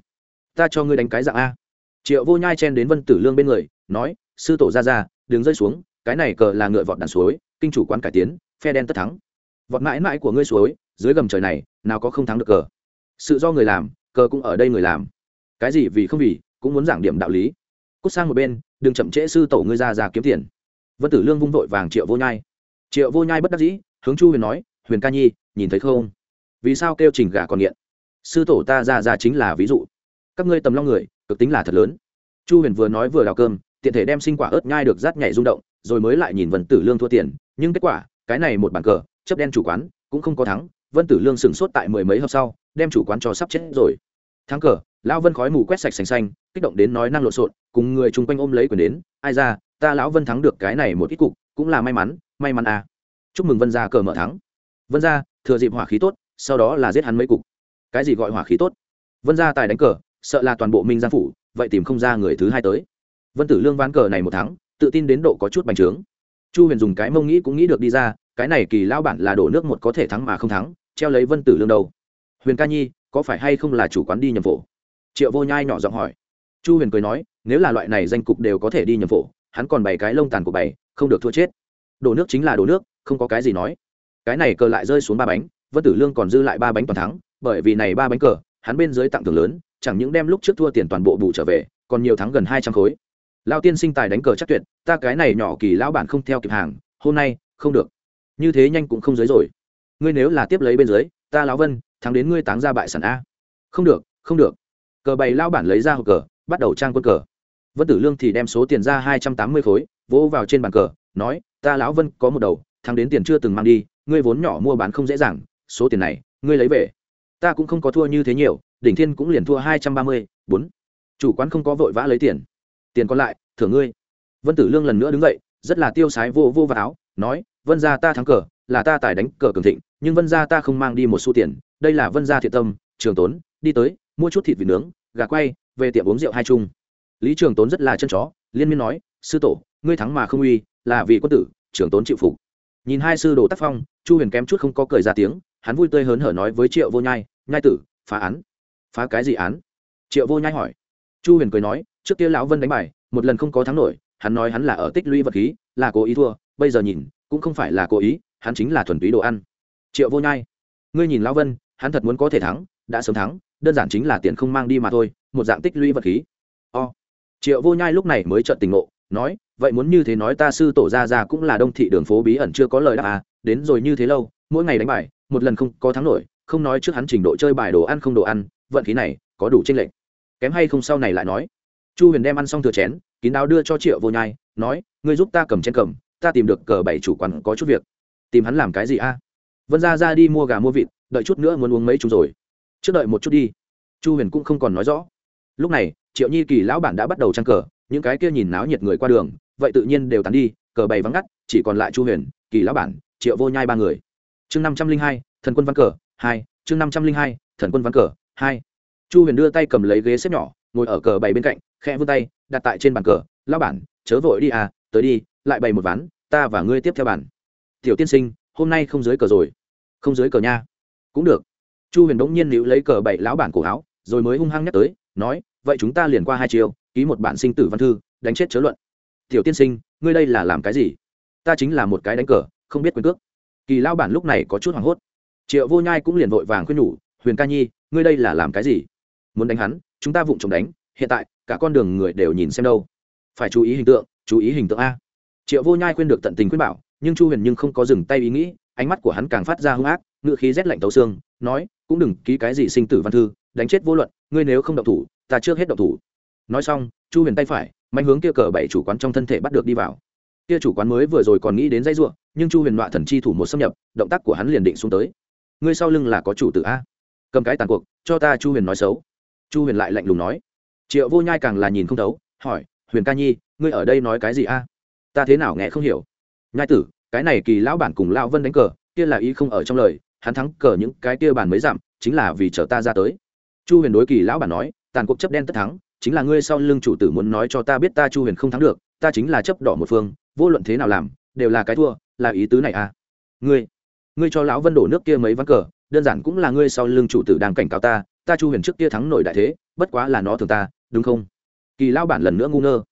Ta cho ngươi đánh cái dạng a. Triệu vô nhai chen đến vân tử lương bên người nói, sư tổ ra ra đứng rơi xuống, cái này cờ là ngựa vọt đàn suối, kinh chủ quán cải tiến, phe đen tất thắng. Vọt mãi mãi của ngươi suối, dưới gầm trời này, nào có không thắng được cờ. Sự do người làm, cờ cũng ở đây người làm. Cái gì vì không vì, cũng muốn giảng điểm đạo lý. Cút sang một bên, đừng chậm trễ sư tổ ngươi ra ra kiếm tiền. Vân tử lương vung vội vàng triệu vô nhai. Triệu vô nhai bất đắc dĩ, hướng chu huyền nói, huyền ca nhi, nhìn thấy không? Vì sao kêu trình gà còn nghiện? Sư tổ ta ra ra chính là ví dụ. Các ngươi tầm long người, cực tính là thật lớn. Chu huyền vừa nói vừa đào cơm tiện thể đem sinh quả ớt nhai được rát nhảy rung động, rồi mới lại nhìn vân tử lương thua tiền. Nhưng kết quả, cái này một bàn cờ, chấp đen chủ quán, cũng không có thắng. Vân tử lương sửng sốt tại mười mấy hôm sau, đem chủ quán cho sắp chết rồi. Thắng cờ, lão vân khói mù quét sạch xanh xanh, kích động đến nói năng lộn xộn, cùng người chung quanh ôm lấy quyền đến, ai ra, ta lão vân thắng được cái này một ít cục, cũng là may mắn may mắn à. Chúc mừng vân gia cờ mở thắng. Vân gia, thừa dịp hỏa khí tốt, sau đó là giết hắn mấy cục. Cái gì gọi hỏa khí tốt? Vân gia tài đánh cờ, sợ là toàn bộ minh giang phủ, vậy tìm không ra người thứ hai tới vân tử lương ván cờ này một tháng, tự tin đến độ có chút bành trướng. Chu huyền dùng cái mông nghĩ cũng nghĩ được đi ra, cái này kỳ lao bản là đổ nước một có thể thắng mà không thắng, treo lấy vân tử lương đầu huyền ca nhi, có phải hay không là chủ quán đi nhầm phổ? Triệu vô nhai nhỏ giọng hỏi. Chu huyền cười nói, nếu là loại này danh cục đều có thể đi nhầm phổ, hắn còn bảy cái lông tàn của bảy không được thua chết. Đổ nước chính là đổ nước, không có cái gì nói. Cái này cờ lại rơi xuống ba bánh, vân tử lương còn dư lại ba bánh toàn thắng, bởi vì này ba bánh cờ, hắn bên dưới tặng thưởng lớn, chẳng những đem lúc trước thua tiền toàn bộ bù trở về, còn nhiều thắng gần hai trăm khối lao tiên sinh tài đánh cờ chắc tuyệt, ta cái này nhỏ kỳ lão bản không theo kịp hàng, hôm nay, không được. Như thế nhanh cũng không dưới rồi. Ngươi nếu là tiếp lấy bên dưới, ta lão vân, thắng đến ngươi táng ra bại sản a. Không được không được. Cờ bày lao bản lấy ra hộp cờ, bắt đầu trang quân cờ. Vân tử lương thì đem số tiền ra hai trăm tám mươi khối, vỗ vào trên bàn cờ, nói, ta lão vân có một đầu, thắng đến tiền chưa từng mang đi, ngươi vốn nhỏ mua bán không dễ dàng, số tiền này, ngươi lấy về. Ta cũng không có thua như thế nhiều, đỉnh thiên cũng liền thua hai trăm ba mươi, bốn. Chủ quán không có vội vã lấy tiền tiền còn lại, thưởng ngươi. Vân tử lương lần nữa đứng dậy, rất là tiêu sái vô vô vào áo, nói, vân gia ta thắng cờ, là ta tài đánh cờ cường thịnh, nhưng vân gia ta không mang đi một xu tiền, đây là vân gia thiện tâm, trường tốn, đi tới, mua chút thịt vịt nướng, gà quay, về tiệm uống rượu hai chung. Lý trường tốn rất là chân chó, liên miên nói, sư tổ, ngươi thắng mà không uy, là vì quân tử, trường tốn chịu phục. Nhìn hai sư đồ tác phong, chu huyền kém chút không có cười ra tiếng, hắn vui tươi hớn hở nói với triệu vô nhai nhai tử, phá án. Phá cái gì án? Triệu vô nhai hỏi chu huyền cười nói, trước kia lão vân đánh bài, một lần không có thắng nổi, hắn nói hắn là ở tích lũy vật khí, là cố ý thua, bây giờ nhìn, cũng không phải là cố ý, hắn chính là thuần túy đồ ăn. Triệu vô nhai, ngươi nhìn lão vân, hắn thật muốn có thể thắng, đã sớm thắng, đơn giản chính là tiền không mang đi mà thôi, một dạng tích lũy vật khí. O. Triệu vô nhai lúc này mới trợn tình ngộ, nói, vậy muốn như thế nói ta sư tổ ra ra cũng là đông thị đường phố bí ẩn chưa có lời đáp à đến rồi như thế lâu, mỗi ngày đánh bài, một lần không có thắng nổi, không nói trước hắn trình độ chơi bài đồ ăn không đồ ăn, vận khí này có đủ tranh lệch kém hay không sau này lại nói. Chu huyền đem ăn xong thừa chén, kín đáo đưa cho triệu vô nhai, nói, ngươi giúp ta cầm chén cầm, ta tìm được cờ bảy chủ quán có chút việc. Tìm hắn làm cái gì a? Vân ra ra đi mua gà mua vịt, đợi chút nữa muốn uống mấy chung rồi. Trước đợi một chút đi. Chu huyền cũng không còn nói rõ. Lúc này, triệu nhi kỳ lão bản đã bắt đầu trăng cờ, những cái kia nhìn náo nhiệt người qua đường, vậy tự nhiên đều tán đi, cờ bày vắng ngắt, chỉ còn lại chu huyền, kỳ lão bản, triệu vô nhai ba người. Chương năm trăm linh hai, thần quân văn cờ, hai, chương năm trăm linh hai, thần quân văn cờ, hai chu huyền đưa tay cầm lấy ghế xếp nhỏ, ngồi ở cờ bày bên cạnh, khẽ vươn tay, đặt tại trên bàn cờ. Lão bản, chớ vội đi à tới đi, lại bày một ván, ta và ngươi tiếp theo bàn. Tiểu tiên sinh, hôm nay không dưới cờ rồi. Không dưới cờ nha. Cũng được. Chu huyền bỗng nhiên níu lấy cờ bảy lão bản cổ áo, rồi mới hung hăng nhắc tới, nói, vậy chúng ta liền qua hai chiều, ký một bản sinh tử văn thư, đánh chết chớ luận. Tiểu tiên sinh, ngươi đây là làm cái gì? Ta chính là một cái đánh cờ, không biết quyền cước. Kỳ lao bản lúc này có chút hoảng hốt. Triệu vô nhai cũng liền vội vàng khuyên nhủ, huyền ca nhi, ngươi đây là làm cái gì? Muốn đánh hắn, chúng ta vụng trộm đánh, hiện tại, cả con đường người đều nhìn xem đâu. Phải chú ý hình tượng, chú ý hình tượng a. Triệu vô nhai khuyên được tận tình khuyên bảo, nhưng chu huyền nhưng không có dừng tay ý nghĩ, ánh mắt của hắn càng phát ra hung ác ngự khí rét lạnh tấu xương, nói, cũng đừng ký cái gì sinh tử văn thư, đánh chết vô luận, ngươi nếu không động thủ, ta trước hết động thủ. Nói xong, chu huyền tay phải mạnh hướng kia cờ bảy chủ quán trong thân thể bắt được đi vào. Kia chủ quán mới vừa rồi còn nghĩ đến dây ruộng, nhưng chu huyền nọa thần chi thủ một xâm nhập, động tác của hắn liền định xuống tới. Ngươi sau lưng là có chủ tử a. Cầm cái tàn cuộc, cho ta chu huyền nói xấu chu huyền lại lạnh lùng nói. Triệu vô nhai càng là nhìn không thấu, hỏi, huyền ca nhi, ngươi ở đây nói cái gì a? Ta thế nào nghe không hiểu. Nhai tử, cái này kỳ lão bản cùng lão vân đánh cờ, kia là ý không ở trong lời, hắn thắng cờ những cái kia bản mới giảm, chính là vì chờ ta ra tới. Chu huyền đối kỳ lão bản nói, tàn cuộc chấp đen tất thắng, chính là ngươi sau lưng chủ tử muốn nói cho ta biết ta chu huyền không thắng được, ta chính là chấp đỏ một phương, vô luận thế nào làm, đều là cái thua, là ý tứ này à ngươi ngươi cho lão vân đổ nước kia mấy ván cờ, đơn giản cũng là ngươi sau lưng chủ tử đang cảnh cáo ta ta chu huyền trước kia thắng nổi đại thế, bất quá là nó thường ta, đúng không? Kỳ lao bản lần nữa ngu ngơ.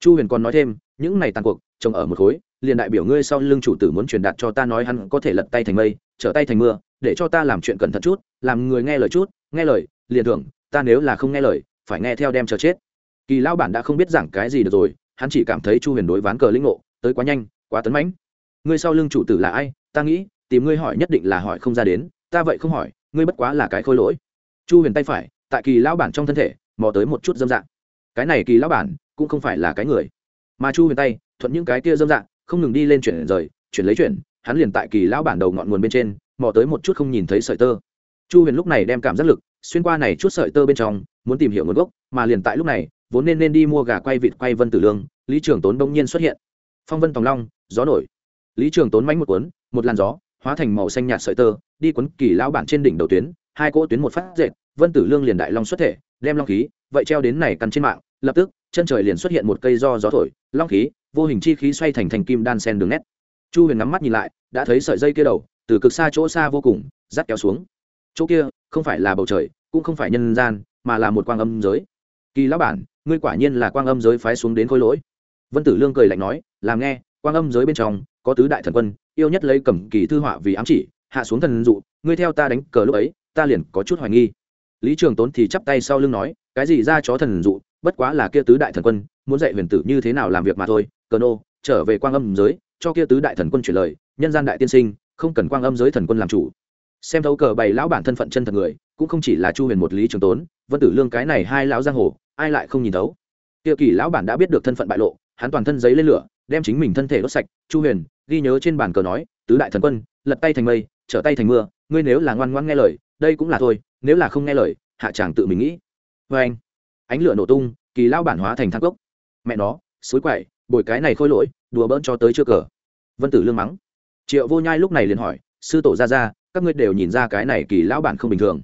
Chu huyền còn nói thêm, những này tàn cuộc, trông ở một khối, liền đại biểu ngươi sau lưng chủ tử muốn truyền đạt cho ta nói hắn có thể lật tay thành mây, trở tay thành mưa, để cho ta làm chuyện cẩn thận chút, làm người nghe lời chút, nghe lời, liền thưởng, ta nếu là không nghe lời, phải nghe theo đem chờ chết. Kỳ lao bản đã không biết giảng cái gì được rồi, hắn chỉ cảm thấy chu huyền đối ván cờ linh ngộ, tới quá nhanh, quá tấn mãnh. Ngươi sau lưng chủ tử là ai? Ta nghĩ, tìm ngươi hỏi nhất định là hỏi không ra đến, ta vậy không hỏi, ngươi bất quá là cái khôi lỗi chu huyền tay phải, tại kỳ lão bản trong thân thể, mò tới một chút dâm dạng. Cái này kỳ lão bản, cũng không phải là cái người. Mà chu huyền tay, thuận những cái kia dâm dạng, không ngừng đi lên chuyển rời, chuyển lấy chuyển, hắn liền tại kỳ lão bản đầu ngọn nguồn bên trên, mò tới một chút không nhìn thấy sợi tơ. Chu huyền lúc này đem cảm giác lực, xuyên qua này chút sợi tơ bên trong, muốn tìm hiểu nguồn gốc, mà liền tại lúc này, vốn nên nên đi mua gà quay vịt quay vân tử lương, lý trường tốn Đông nhiên xuất hiện. Phong vân tòng long, gió nổi. Lý trường tốn mánh một cuốn, một làn gió hóa thành màu xanh nhạt sợi tơ, đi quấn kỳ lão bản trên đỉnh đầu tuyến, hai cỗ tuyến một phát dệt, vân tử lương liền đại long xuất thể, đem long khí, vậy treo đến này căn trên mạng, lập tức, chân trời liền xuất hiện một cây do gió thổi, long khí, vô hình chi khí xoay thành thành kim đan sen đường nét. Chu huyền ngắm mắt nhìn lại, đã thấy sợi dây kia đầu, từ cực xa chỗ xa vô cùng, dắt kéo xuống. Chỗ kia, không phải là bầu trời, cũng không phải nhân gian, mà là một quang âm giới. Kỳ lão bản, ngươi quả nhiên là quang âm giới phái xuống đến khối lỗi. Vân tử lương cười lạnh nói, làm nghe, quang âm giới bên trong có tứ đại thần quân yêu nhất lấy cầm kỳ thư họa vì ám chỉ, hạ xuống thần dụ, ngươi theo ta đánh cờ lúc ấy, ta liền có chút hoài nghi. Lý trường tốn thì chắp tay sau lưng nói, cái gì ra chó thần dụ, bất quá là kia tứ đại thần quân, muốn dạy huyền tử như thế nào làm việc mà thôi, cờ nô, trở về quang âm giới, cho kia tứ đại thần quân chuyển lời, nhân gian đại tiên sinh, không cần quang âm giới thần quân làm chủ. Xem thấu cờ bày lão bản thân phận chân thật người, cũng không chỉ là chu huyền một lý trường tốn, vân tử lương cái này hai lão giang hồ, ai lại không nhìn thấu? Kia kỳ lão bản đã biết được thân phận bại lộ, hắn toàn thân giấy lên lửa đem chính mình thân thể đốt sạch, chu huyền ghi nhớ trên bàn cờ nói, tứ đại thần quân, lật tay thành mây, trở tay thành mưa, ngươi nếu là ngoan ngoan nghe lời, đây cũng là thôi, nếu là không nghe lời, hạ chàng tự mình nghĩ. Vê anh, ánh lửa nổ tung, kỳ lao bản hóa thành thang cốc. Mẹ nó xối quậy, bồi cái này khôi lỗi, đùa bỡn cho tới chưa cờ. Vân tử lương mắng. Triệu vô nhai lúc này liền hỏi, sư tổ ra ra, các ngươi đều nhìn ra cái này kỳ lão bản không bình thường.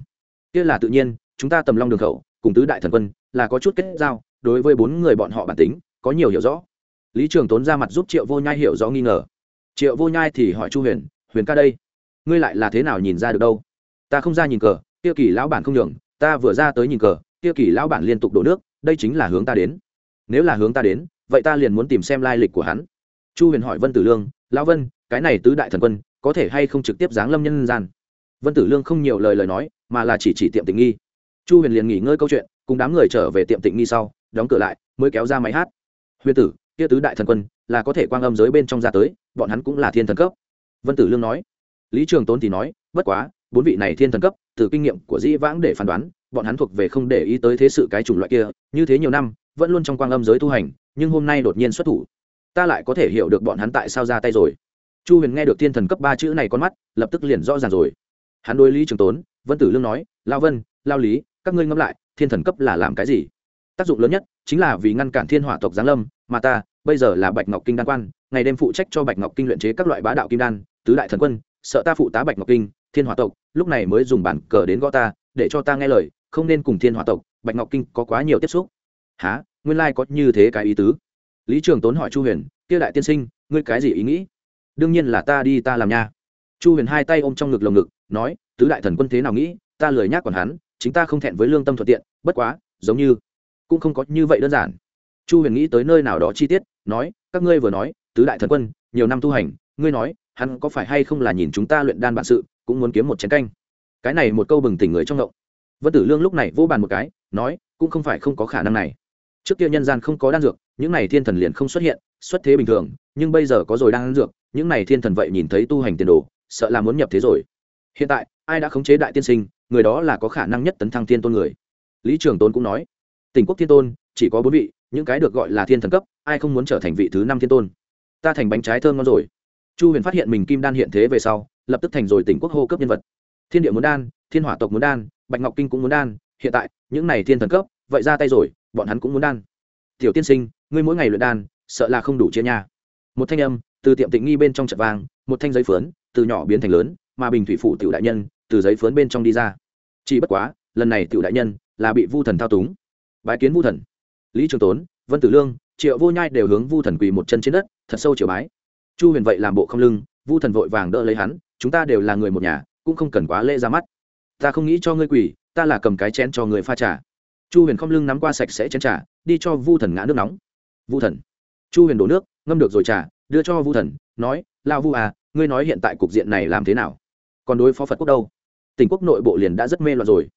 Kia là tự nhiên, chúng ta tầm long đường khẩu, cùng tứ đại thần quân là có chút kết giao, đối với bốn người bọn họ bản tính, có nhiều hiểu rõ lý trường tốn ra mặt giúp triệu vô nhai hiểu rõ nghi ngờ. Triệu vô nhai thì hỏi chu huyền huyền ca đây, ngươi lại là thế nào nhìn ra được đâu? Ta không ra nhìn cờ, kia kỳ lão bản không nhường, ta vừa ra tới nhìn cờ, kia kỳ lão bản liên tục đổ nước, đây chính là hướng ta đến. Nếu là hướng ta đến, vậy ta liền muốn tìm xem lai lịch của hắn. Chu huyền hỏi vân tử lương, lão vân, cái này tứ đại thần quân, có thể hay không trực tiếp giáng lâm nhân gian? Vân tử lương không nhiều lời lời nói, mà là chỉ chỉ tiệm tình nghi. Chu huyền liền nghỉ ngơi câu chuyện, cùng đám người trở về tiệm tịnh nghi sau, đóng cửa lại, mới kéo ra máy hát. Huyền tử kia tứ đại thần quân, là có thể quang âm giới bên trong ra tới, bọn hắn cũng là thiên thần cấp. Vân tử lương nói. Lý trường tốn thì nói, bất quá, bốn vị này thiên thần cấp, từ kinh nghiệm của dĩ vãng để phán đoán, bọn hắn thuộc về không để ý tới thế sự cái chủng loại kia, như thế nhiều năm, vẫn luôn trong quang âm giới tu hành, nhưng hôm nay đột nhiên xuất thủ. Ta lại có thể hiểu được bọn hắn tại sao ra tay rồi. Chu huyền nghe được thiên thần cấp ba chữ này con mắt, lập tức liền rõ ràng rồi. Hắn đối lý trường tốn, vân tử lương nói, lao vân, lao lý, các ngươi ngẫm lại, thiên thần cấp là làm cái gì? Tác dụng lớn nhất chính là vì ngăn cản thiên hỏa tộc giáng lâm, mà ta bây giờ là bạch ngọc kinh đan quan, ngày đêm phụ trách cho bạch ngọc kinh luyện chế các loại bá đạo kim đan, tứ đại thần quân, sợ ta phụ tá bạch ngọc kinh, thiên hòa tộc, lúc này mới dùng bản cờ đến gõ ta, để cho ta nghe lời, không nên cùng thiên hòa tộc, bạch ngọc kinh có quá nhiều tiếp xúc. Há nguyên lai、like、có như thế cái ý tứ. Lý trường tốn hỏi chu huyền, kia đại tiên sinh, ngươi cái gì ý nghĩ? Đương nhiên là ta đi ta làm nha. Chu huyền hai tay ôm trong ngực lồng ngực, nói, tứ đại thần quân thế nào nghĩ, ta lười nhác còn hắn, chính ta không thẹn với lương tâm thuận tiện, bất quá, giống như cũng không có như vậy đơn giản chu huyền nghĩ tới nơi nào đó chi tiết, nói, các ngươi vừa nói, tứ đại thần quân, nhiều năm tu hành, ngươi nói, hắn có phải hay không là nhìn chúng ta luyện đan bản sự, cũng muốn kiếm một chén canh? Cái này một câu bừng tỉnh người trong động vân tử lương lúc này vô bàn một cái, nói, cũng không phải không có khả năng này. Trước kia nhân gian không có đan dược, những này thiên thần liền không xuất hiện, xuất thế bình thường, nhưng bây giờ có rồi đan dược, những này thiên thần vậy nhìn thấy tu hành tiền đồ, sợ là muốn nhập thế rồi. Hiện tại, ai đã khống chế đại tiên sinh, người đó là có khả năng nhất tấn thăng thiên tôn người. Lý trường tôn cũng nói, tỉnh quốc thiên tôn, chỉ có bốn vị những cái được gọi là thiên thần cấp, ai không muốn trở thành vị thứ năm thiên tôn? Ta thành bánh trái thơm ngon rồi. Chu huyền phát hiện mình kim đan hiện thế về sau, lập tức thành rồi tỉnh quốc hô cấp nhân vật. Thiên địa muốn đan, thiên hỏa tộc muốn đan, bạch ngọc kinh cũng muốn đan, hiện tại, những này thiên thần cấp, vậy ra tay rồi, bọn hắn cũng muốn đan. Tiểu tiên sinh, ngươi mỗi ngày luyện đan, sợ là không đủ chia nhà. một thanh âm, từ tiệm tịnh nghi bên trong trận vang, một thanh giấy phớn từ nhỏ biến thành lớn, mà bình thủy phủ tiểu đại nhân, từ giấy phớn bên trong đi ra. Chỉ bất quá, lần này tiểu đại nhân là bị vu thần thao túng. Bái kiến vu thần lý trường tốn, vân tử lương, triệu vô nhai đều hướng vu thần quỳ một chân trên đất, thật sâu chiều bái. Chu huyền vậy làm bộ không lưng, vu thần vội vàng đỡ lấy hắn, chúng ta đều là người một nhà, cũng không cần quá lễ ra mắt. Ta không nghĩ cho ngươi quỳ, ta là cầm cái chén cho người pha trà. Chu huyền không lưng nắm qua sạch sẽ chén trà, đi cho vu thần ngã nước nóng. Vu thần. Chu huyền đổ nước, ngâm được rồi trà, đưa cho vu thần, nói lao vu à ngươi nói hiện tại cục diện này làm thế nào? Còn đối phó phật quốc đâu? Tỉnh quốc nội bộ liền đã rất mê loạn rồi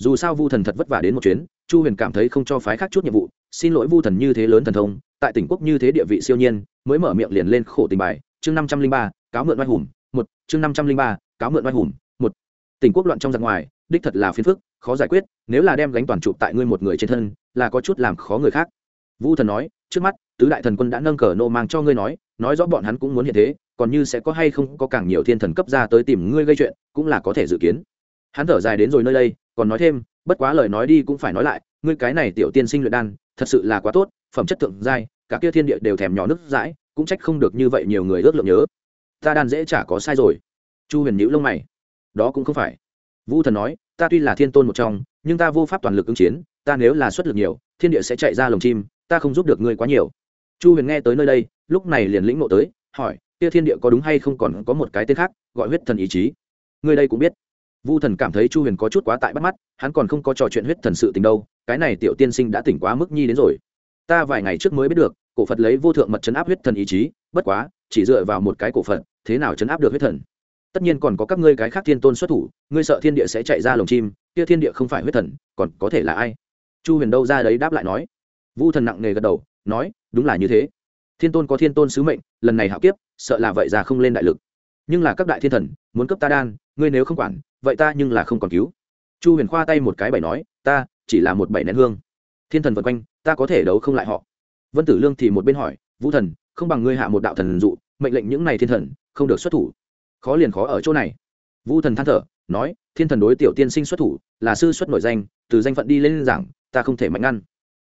dù sao vu thần thật vất vả đến một chuyến, chu huyền cảm thấy không cho phái khác chút nhiệm vụ, xin lỗi vu thần như thế lớn thần thông, tại tỉnh quốc như thế địa vị siêu nhiên, mới mở miệng liền lên khổ tình bài, chương năm trăm linh ba, cáo mượn oai hùng, một, chương năm trăm linh ba, cáo mượn oai hùng, một. Tỉnh quốc loạn trong giặc ngoài, đích thật là phiền phức, khó giải quyết, nếu là đem gánh toàn trụ tại ngươi một người trên thân, là có chút làm khó người khác. Vu thần nói, trước mắt, tứ đại thần quân đã nâng cờ nô mang cho ngươi nói nói rõ bọn hắn cũng muốn hiện thế, còn như sẽ có hay không có càng nhiều thiên thần cấp ra tới tìm ngươi gây chuyện, cũng là có thể dự kiến. Hắn thở dài đến rồi nơi đây còn nói thêm, bất quá lời nói đi cũng phải nói lại, ngươi cái này tiểu tiên sinh luyện đan, thật sự là quá tốt, phẩm chất thượng giai, cả kia thiên địa đều thèm nhỏ nước dãi, cũng trách không được như vậy nhiều người ước lượng nhớ. Ta đan dễ chả có sai rồi. Chu huyền nhữ lông mày. Đó cũng không phải. Vu thần nói, ta tuy là thiên tôn một trong, nhưng ta vô pháp toàn lực ứng chiến, ta nếu là xuất lực nhiều, thiên địa sẽ chạy ra lồng chim, ta không giúp được ngươi quá nhiều. Chu huyền nghe tới nơi đây, lúc này liền lĩnh ngộ tới, hỏi, kia thiên địa có đúng hay không còn có một cái tên khác, gọi huyết thần ý chí. Ngươi đây cũng biết vu thần cảm thấy chu huyền có chút quá tại bắt mắt, hắn còn không có trò chuyện huyết thần sự tình đâu, cái này tiểu tiên sinh đã tỉnh quá mức nhi đến rồi. Ta vài ngày trước mới biết được, cổ phật lấy vô thượng mật chấn áp huyết thần ý chí, bất quá, chỉ dựa vào một cái cổ phật, thế nào chấn áp được huyết thần? Tất nhiên còn có các ngươi cái khác thiên tôn xuất thủ, ngươi sợ thiên địa sẽ chạy ra lồng chim, kia thiên địa không phải huyết thần, còn có thể là ai? Chu huyền đâu ra đấy đáp lại nói. Vu thần nặng nề gật đầu, nói, đúng là như thế. Thiên tôn có thiên tôn sứ mệnh, lần này hạo kiếp, sợ là vậy ra không lên đại lực. Nhưng là các đại thiên thần, muốn cấp ta đan, ngươi nếu không quản vậy ta nhưng là không còn cứu. Chu huyền khoa tay một cái bảy nói, ta, chỉ là một bảy nén hương. Thiên thần vân quanh, ta có thể đấu không lại họ? Vân tử lương thì một bên hỏi, vũ thần, không bằng ngươi hạ một đạo thần dụ, mệnh lệnh những này thiên thần, không được xuất thủ. Khó liền khó ở chỗ này. Vũ thần than thở, nói, thiên thần đối tiểu tiên sinh xuất thủ, là sư xuất nổi danh, từ danh phận đi lên giảng, ta không thể mạnh ngăn.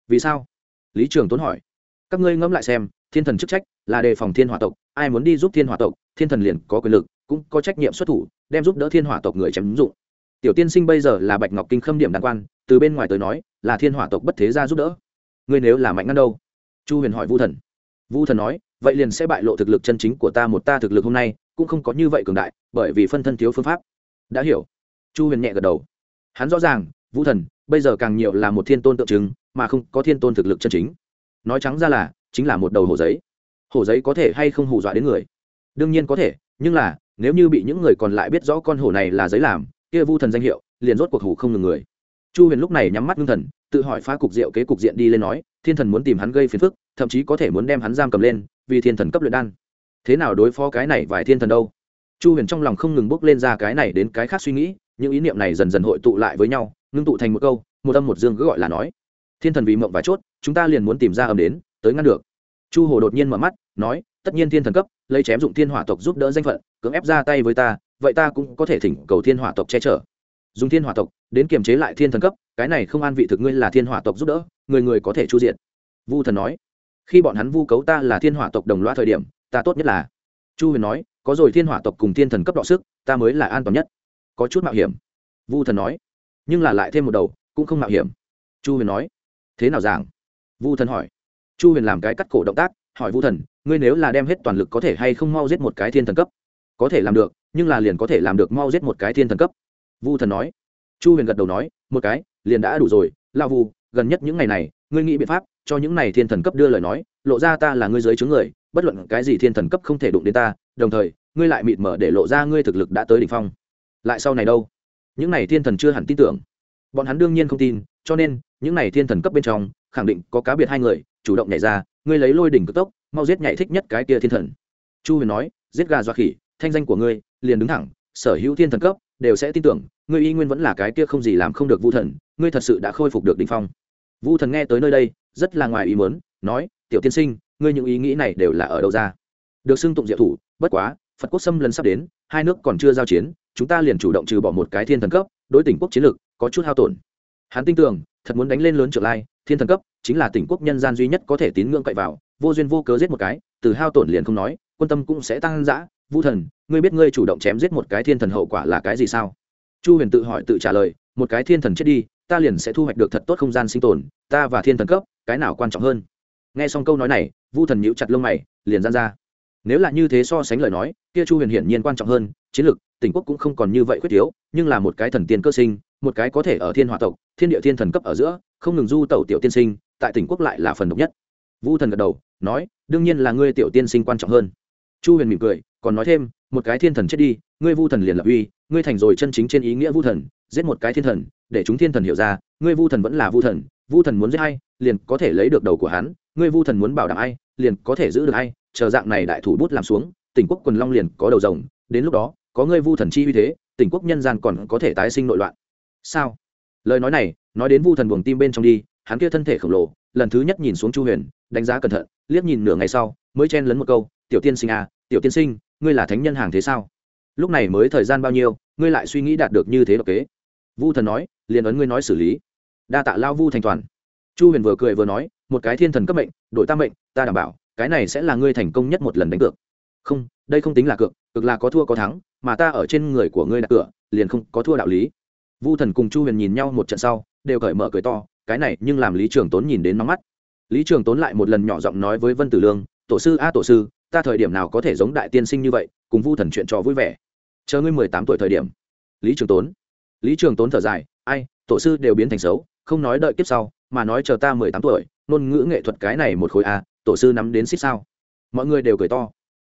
Vì sao? Lý trường tốn hỏi. Các ngươi ngẫm lại xem, thiên thần chức trách là đề phòng thiên hỏa tộc, ai muốn đi giúp thiên hỏa tộc, thiên thần liền có quyền lực cũng có trách nhiệm xuất thủ, đem giúp đỡ thiên hỏa tộc người chém ứng dụng. Tiểu tiên sinh bây giờ là bạch ngọc kinh khâm điểm đàn quan, từ bên ngoài tới nói, là thiên hỏa tộc bất thế ra giúp đỡ. Ngươi nếu là mạnh ngăn đâu? Chu huyền hỏi vu thần. Vu thần nói, vậy liền sẽ bại lộ thực lực chân chính của ta một ta thực lực hôm nay, cũng không có như vậy cường đại, bởi vì phân thân thiếu phương pháp. Đã hiểu. Chu huyền nhẹ gật đầu. Hắn rõ ràng vũ thần, bây giờ càng nhiều là một thiên tôn tượng trưng, mà không có thiên tôn thực lực chân chính. Nói trắng ra là, chính là một đầu hổ giấy. Hổ giấy có thể hay không hù dọa đến người? Đương nhiên có thể, nhưng là nếu như bị những người còn lại biết rõ con hổ này là giấy làm, kia vu thần danh hiệu, liền rốt cuộc hủ không ngừng người. Chu huyền lúc này nhắm mắt ngưng thần, tự hỏi phá cục diệu kế cục diện đi lên nói, thiên thần muốn tìm hắn gây phiền phức, thậm chí có thể muốn đem hắn giam cầm lên, vì thiên thần cấp luyện đan. Thế nào đối phó cái này vài thiên thần đâu? Chu huyền trong lòng không ngừng bước lên ra cái này đến cái khác suy nghĩ, những ý niệm này dần dần hội tụ lại với nhau, ngưng tụ thành một câu, một âm một dương cứ gọi là nói. Thiên thần vì mộng và chốt, chúng ta liền muốn tìm ra âm đến, tới ngăn được. Chu hồ đột nhiên mở mắt, nói tất nhiên thiên thần cấp, lấy chém dụng thiên hỏa tộc giúp đỡ danh phận, cưỡng ép ra tay với ta, vậy ta cũng có thể thỉnh cầu thiên hỏa tộc che chở. Dùng thiên hỏa tộc, đến kiềm chế lại thiên thần cấp, cái này không an vị thực ngươi là thiên hỏa tộc giúp đỡ, người người có thể chu diện. Vu thần nói, khi bọn hắn vu cấu ta là thiên hỏa tộc đồng loa thời điểm, ta tốt nhất là. Chu huyền nói, có rồi thiên hỏa tộc cùng thiên thần cấp đọ sức, ta mới là an toàn nhất. Có chút mạo hiểm. Vu thần nói, nhưng là lại thêm một đầu, cũng không mạo hiểm. Chu huyền nói, thế nào giảng? Vu thần hỏi. Chu huyền làm cái cắt cổ động tác, hỏi vu thần ngươi nếu là đem hết toàn lực có thể hay không mau giết một cái thiên thần cấp, có thể làm được, nhưng là liền có thể làm được mau giết một cái thiên thần cấp. Vu thần nói. Chu huyền gật đầu nói, một cái, liền đã đủ rồi. Lao vu, gần nhất những ngày này, ngươi nghĩ biện pháp cho những này thiên thần cấp đưa lời nói, lộ ra ta là ngươi giới chướng người, bất luận cái gì thiên thần cấp không thể đụng đến ta, đồng thời, ngươi lại mịt mở để lộ ra ngươi thực lực đã tới đ ỉ n h phong. Lại sau này đâu? Những này thiên thần chưa hẳn tin tưởng. Bọn hắn đương nhiên không tin, cho nên, những này thiên thần cấp bên trong, khẳng định có cá biệt hai người, chủ động nhảy ra, ngươi lấy lôi đỉnh cực tốc mau giết nhảy thích nhất cái kia thiên thần. Chu huyền nói, giết gà doa khỉ, thanh danh của ngươi, liền đứng thẳng, sở hữu thiên thần cấp, đều sẽ tin tưởng, ngươi y nguyên vẫn là cái kia không gì làm không được vu thần, ngươi thật sự đã khôi phục được đ ỉ n h phong. Vu thần nghe tới nơi đây, rất là ngoài ý muốn, nói, tiểu tiên sinh, ngươi những ý nghĩ này đều là ở đâu ra? Được xưng tụng diệu thủ, bất quá, phật quốc xâm lần sắp đến, hai nước còn chưa giao chiến, chúng ta liền chủ động trừ bỏ một cái thiên thần cấp, đối tỉnh quốc chiến lược có chút hao tổn. Hắn tin tưởng, thật muốn đánh lên lớn trở lai, thiên thần cấp, chính là tỉnh quốc nhân gian duy nhất có thể tín ngưỡng cậy vào vô duyên vô cớ giết một cái, từ hao tổn liền không nói, quân tâm cũng sẽ tăng dã. Vu thần, ngươi biết ngươi chủ động chém giết một cái thiên thần hậu quả là cái gì sao? Chu huyền tự hỏi tự trả lời, một cái thiên thần chết đi, ta liền sẽ thu hoạch được thật tốt không gian sinh tồn, ta và thiên thần cấp, cái nào quan trọng hơn? Nghe xong câu nói này vu thần nhíu chặt lông mày, liền gian ra. Nếu là như thế so sánh lời nói, kia chu huyền hiển nhiên quan trọng hơn, chiến lược tỉnh quốc cũng không còn như vậy khuyết thiếu, nhưng là một cái thần tiên cơ sinh, một cái có thể ở thiên hòa tộc, thiên địa thiên thần cấp ở giữa, không ngừng du tẩu tiểu tiên sinh, tại tỉnh quốc lại là phần độc nhất vu thần gật đầu, nói, đương nhiên là ngươi tiểu tiên sinh quan trọng hơn. Chu huyền mỉm cười, còn nói thêm, một cái thiên thần chết đi, ngươi vu thần liền lập uy, ngươi thành rồi chân chính trên ý nghĩa vu thần, giết một cái thiên thần, để chúng thiên thần hiểu ra, ngươi vu thần vẫn là vu thần vu thần muốn giết hay liền có thể lấy được đầu của hắn, ngươi vu thần muốn bảo đảm ai, liền có thể giữ được ai, chờ dạng này đại thủ bút làm xuống, tỉnh quốc quần long liền có đầu rồng, đến lúc đó, có ngươi vu thần chi uy thế, tỉnh quốc nhân gian còn có thể tái sinh nội loạn. Sao? Lời nói này, nói đến vu thần buồng tim bên trong đi hắn kia thân thể khổng lồ, lần thứ nhất nhìn xuống chu huyền, đánh giá cẩn thận, liếc nhìn nửa ngày sau, mới chen lấn một câu, tiểu tiên sinh à tiểu tiên sinh, ngươi là thánh nhân hàng thế sao? Lúc này mới thời gian bao nhiêu, ngươi lại suy nghĩ đạt được như thế độc kế? Vu thần nói liền ấn ngươi nói xử lý. Đa tạ lao vu thành toàn. Chu huyền vừa cười vừa nói, một cái thiên thần cấp mệnh đội tam mệnh, ta đảm bảo, cái này sẽ là ngươi thành công nhất một lần đánh cược. Không, đây không tính là cược cực là có thua có thắng, mà ta ở trên người của ngươi đặt cửa liền không có thua đạo lý. Vu thần cùng chu huyền nhìn nhau một trận sau, đều cởi mở cười to cái này nhưng làm lý trường tốn nhìn đến nóng mắt. Lý trường tốn lại một lần nhỏ giọng nói với vân tử lương tổ sư a tổ sư ta thời điểm nào có thể giống đại tiên sinh như vậy cùng vu thần chuyện trò vui vẻ? Chờ ngươi mười tám tuổi thời điểm. Lý trường tốn. Lý trường tốn thở dài ai tổ sư đều biến thành xấu không nói đợi kiếp sau mà nói chờ ta mười tám tuổi ngôn ngữ nghệ thuật cái này một khối a tổ sư nắm đến xích sao? Mọi người đều cười to.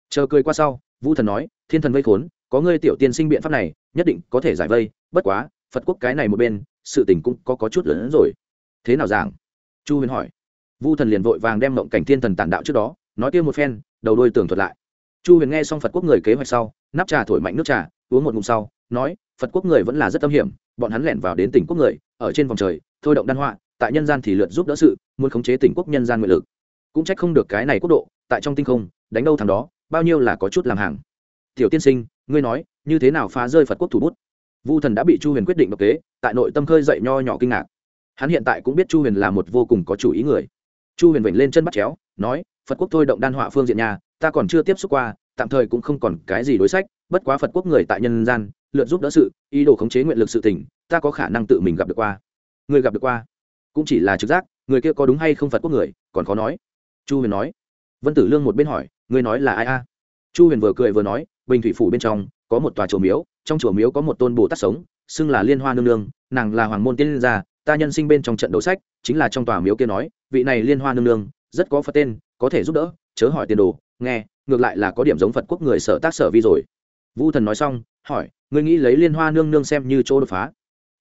Chờ cười qua sau vu thần nói thiên thần vây khốn có ngươi tiểu tiên sinh biện pháp này nhất định có thể giải vây bất quá phật quốc cái này một bên sự tình cũng có, có chút lớn hơn rồi thế nào giảng? Chu huyền hỏi. Vu thần liền vội vàng đem mộng cảnh thiên thần tản đạo trước đó, nói kia một phen, đầu đôi tường thuật lại. Chu huyền nghe xong phật quốc người kế hoạch sau, nắp trà thổi mạnh nước trà, uống một ngụm sau, nói, phật quốc người vẫn là rất tâm hiểm, bọn hắn lẻn vào đến tỉnh quốc người, ở trên vòng trời, thôi động đan họa, tại nhân gian thì lượt giúp đỡ sự, muốn khống chế tỉnh quốc nhân gian nguyện lực. Cũng trách không được cái này quốc độ, tại trong tinh không, đánh đâu thằng đó, bao nhiêu là có chút làm hàng. Tiểu tiên sinh, ngươi nói, như thế nào phá rơi phật quốc thủ bút? Vu thần đã bị chu huyền quyết định độc kế, tại nội tâm khơi dậy nho nhỏ kinh ngạc hắn hiện tại cũng biết chu huyền là một vô cùng có chủ ý người. Chu huyền vểnh lên chân bắt chéo, nói, phật quốc thôi động đan họa phương diện nhà, ta còn chưa tiếp xúc qua, tạm thời cũng không còn cái gì đối sách, bất quá phật quốc người tại nhân gian, lượt giúp đỡ sự, ý đồ khống chế nguyện lực sự tỉnh ta có khả năng tự mình gặp được qua. Người gặp được qua? Cũng chỉ là trực giác, người kia có đúng hay không phật quốc người, còn khó nói. Chu huyền nói. Vân tử lương một bên hỏi người nói là ai a? Chu huyền vừa cười vừa nói, bình thủy phủ bên trong, có một tòa chùa miếu, trong chùa miếu có một tôn bồ tát sống, xưng là liên hoa nương nương, nàng là hoàng môn tiên gia ta nhân sinh bên trong trận đấu sách, chính là trong tòa miếu kia nói, vị này liên hoa nương nương, rất có phật tên, có thể giúp đỡ, chớ hỏi tiền đồ, nghe, ngược lại là có điểm giống phật quốc người sở tác sở vi rồi. Vu thần nói xong, hỏi, ngươi nghĩ lấy liên hoa nương nương xem như chỗ đột phá?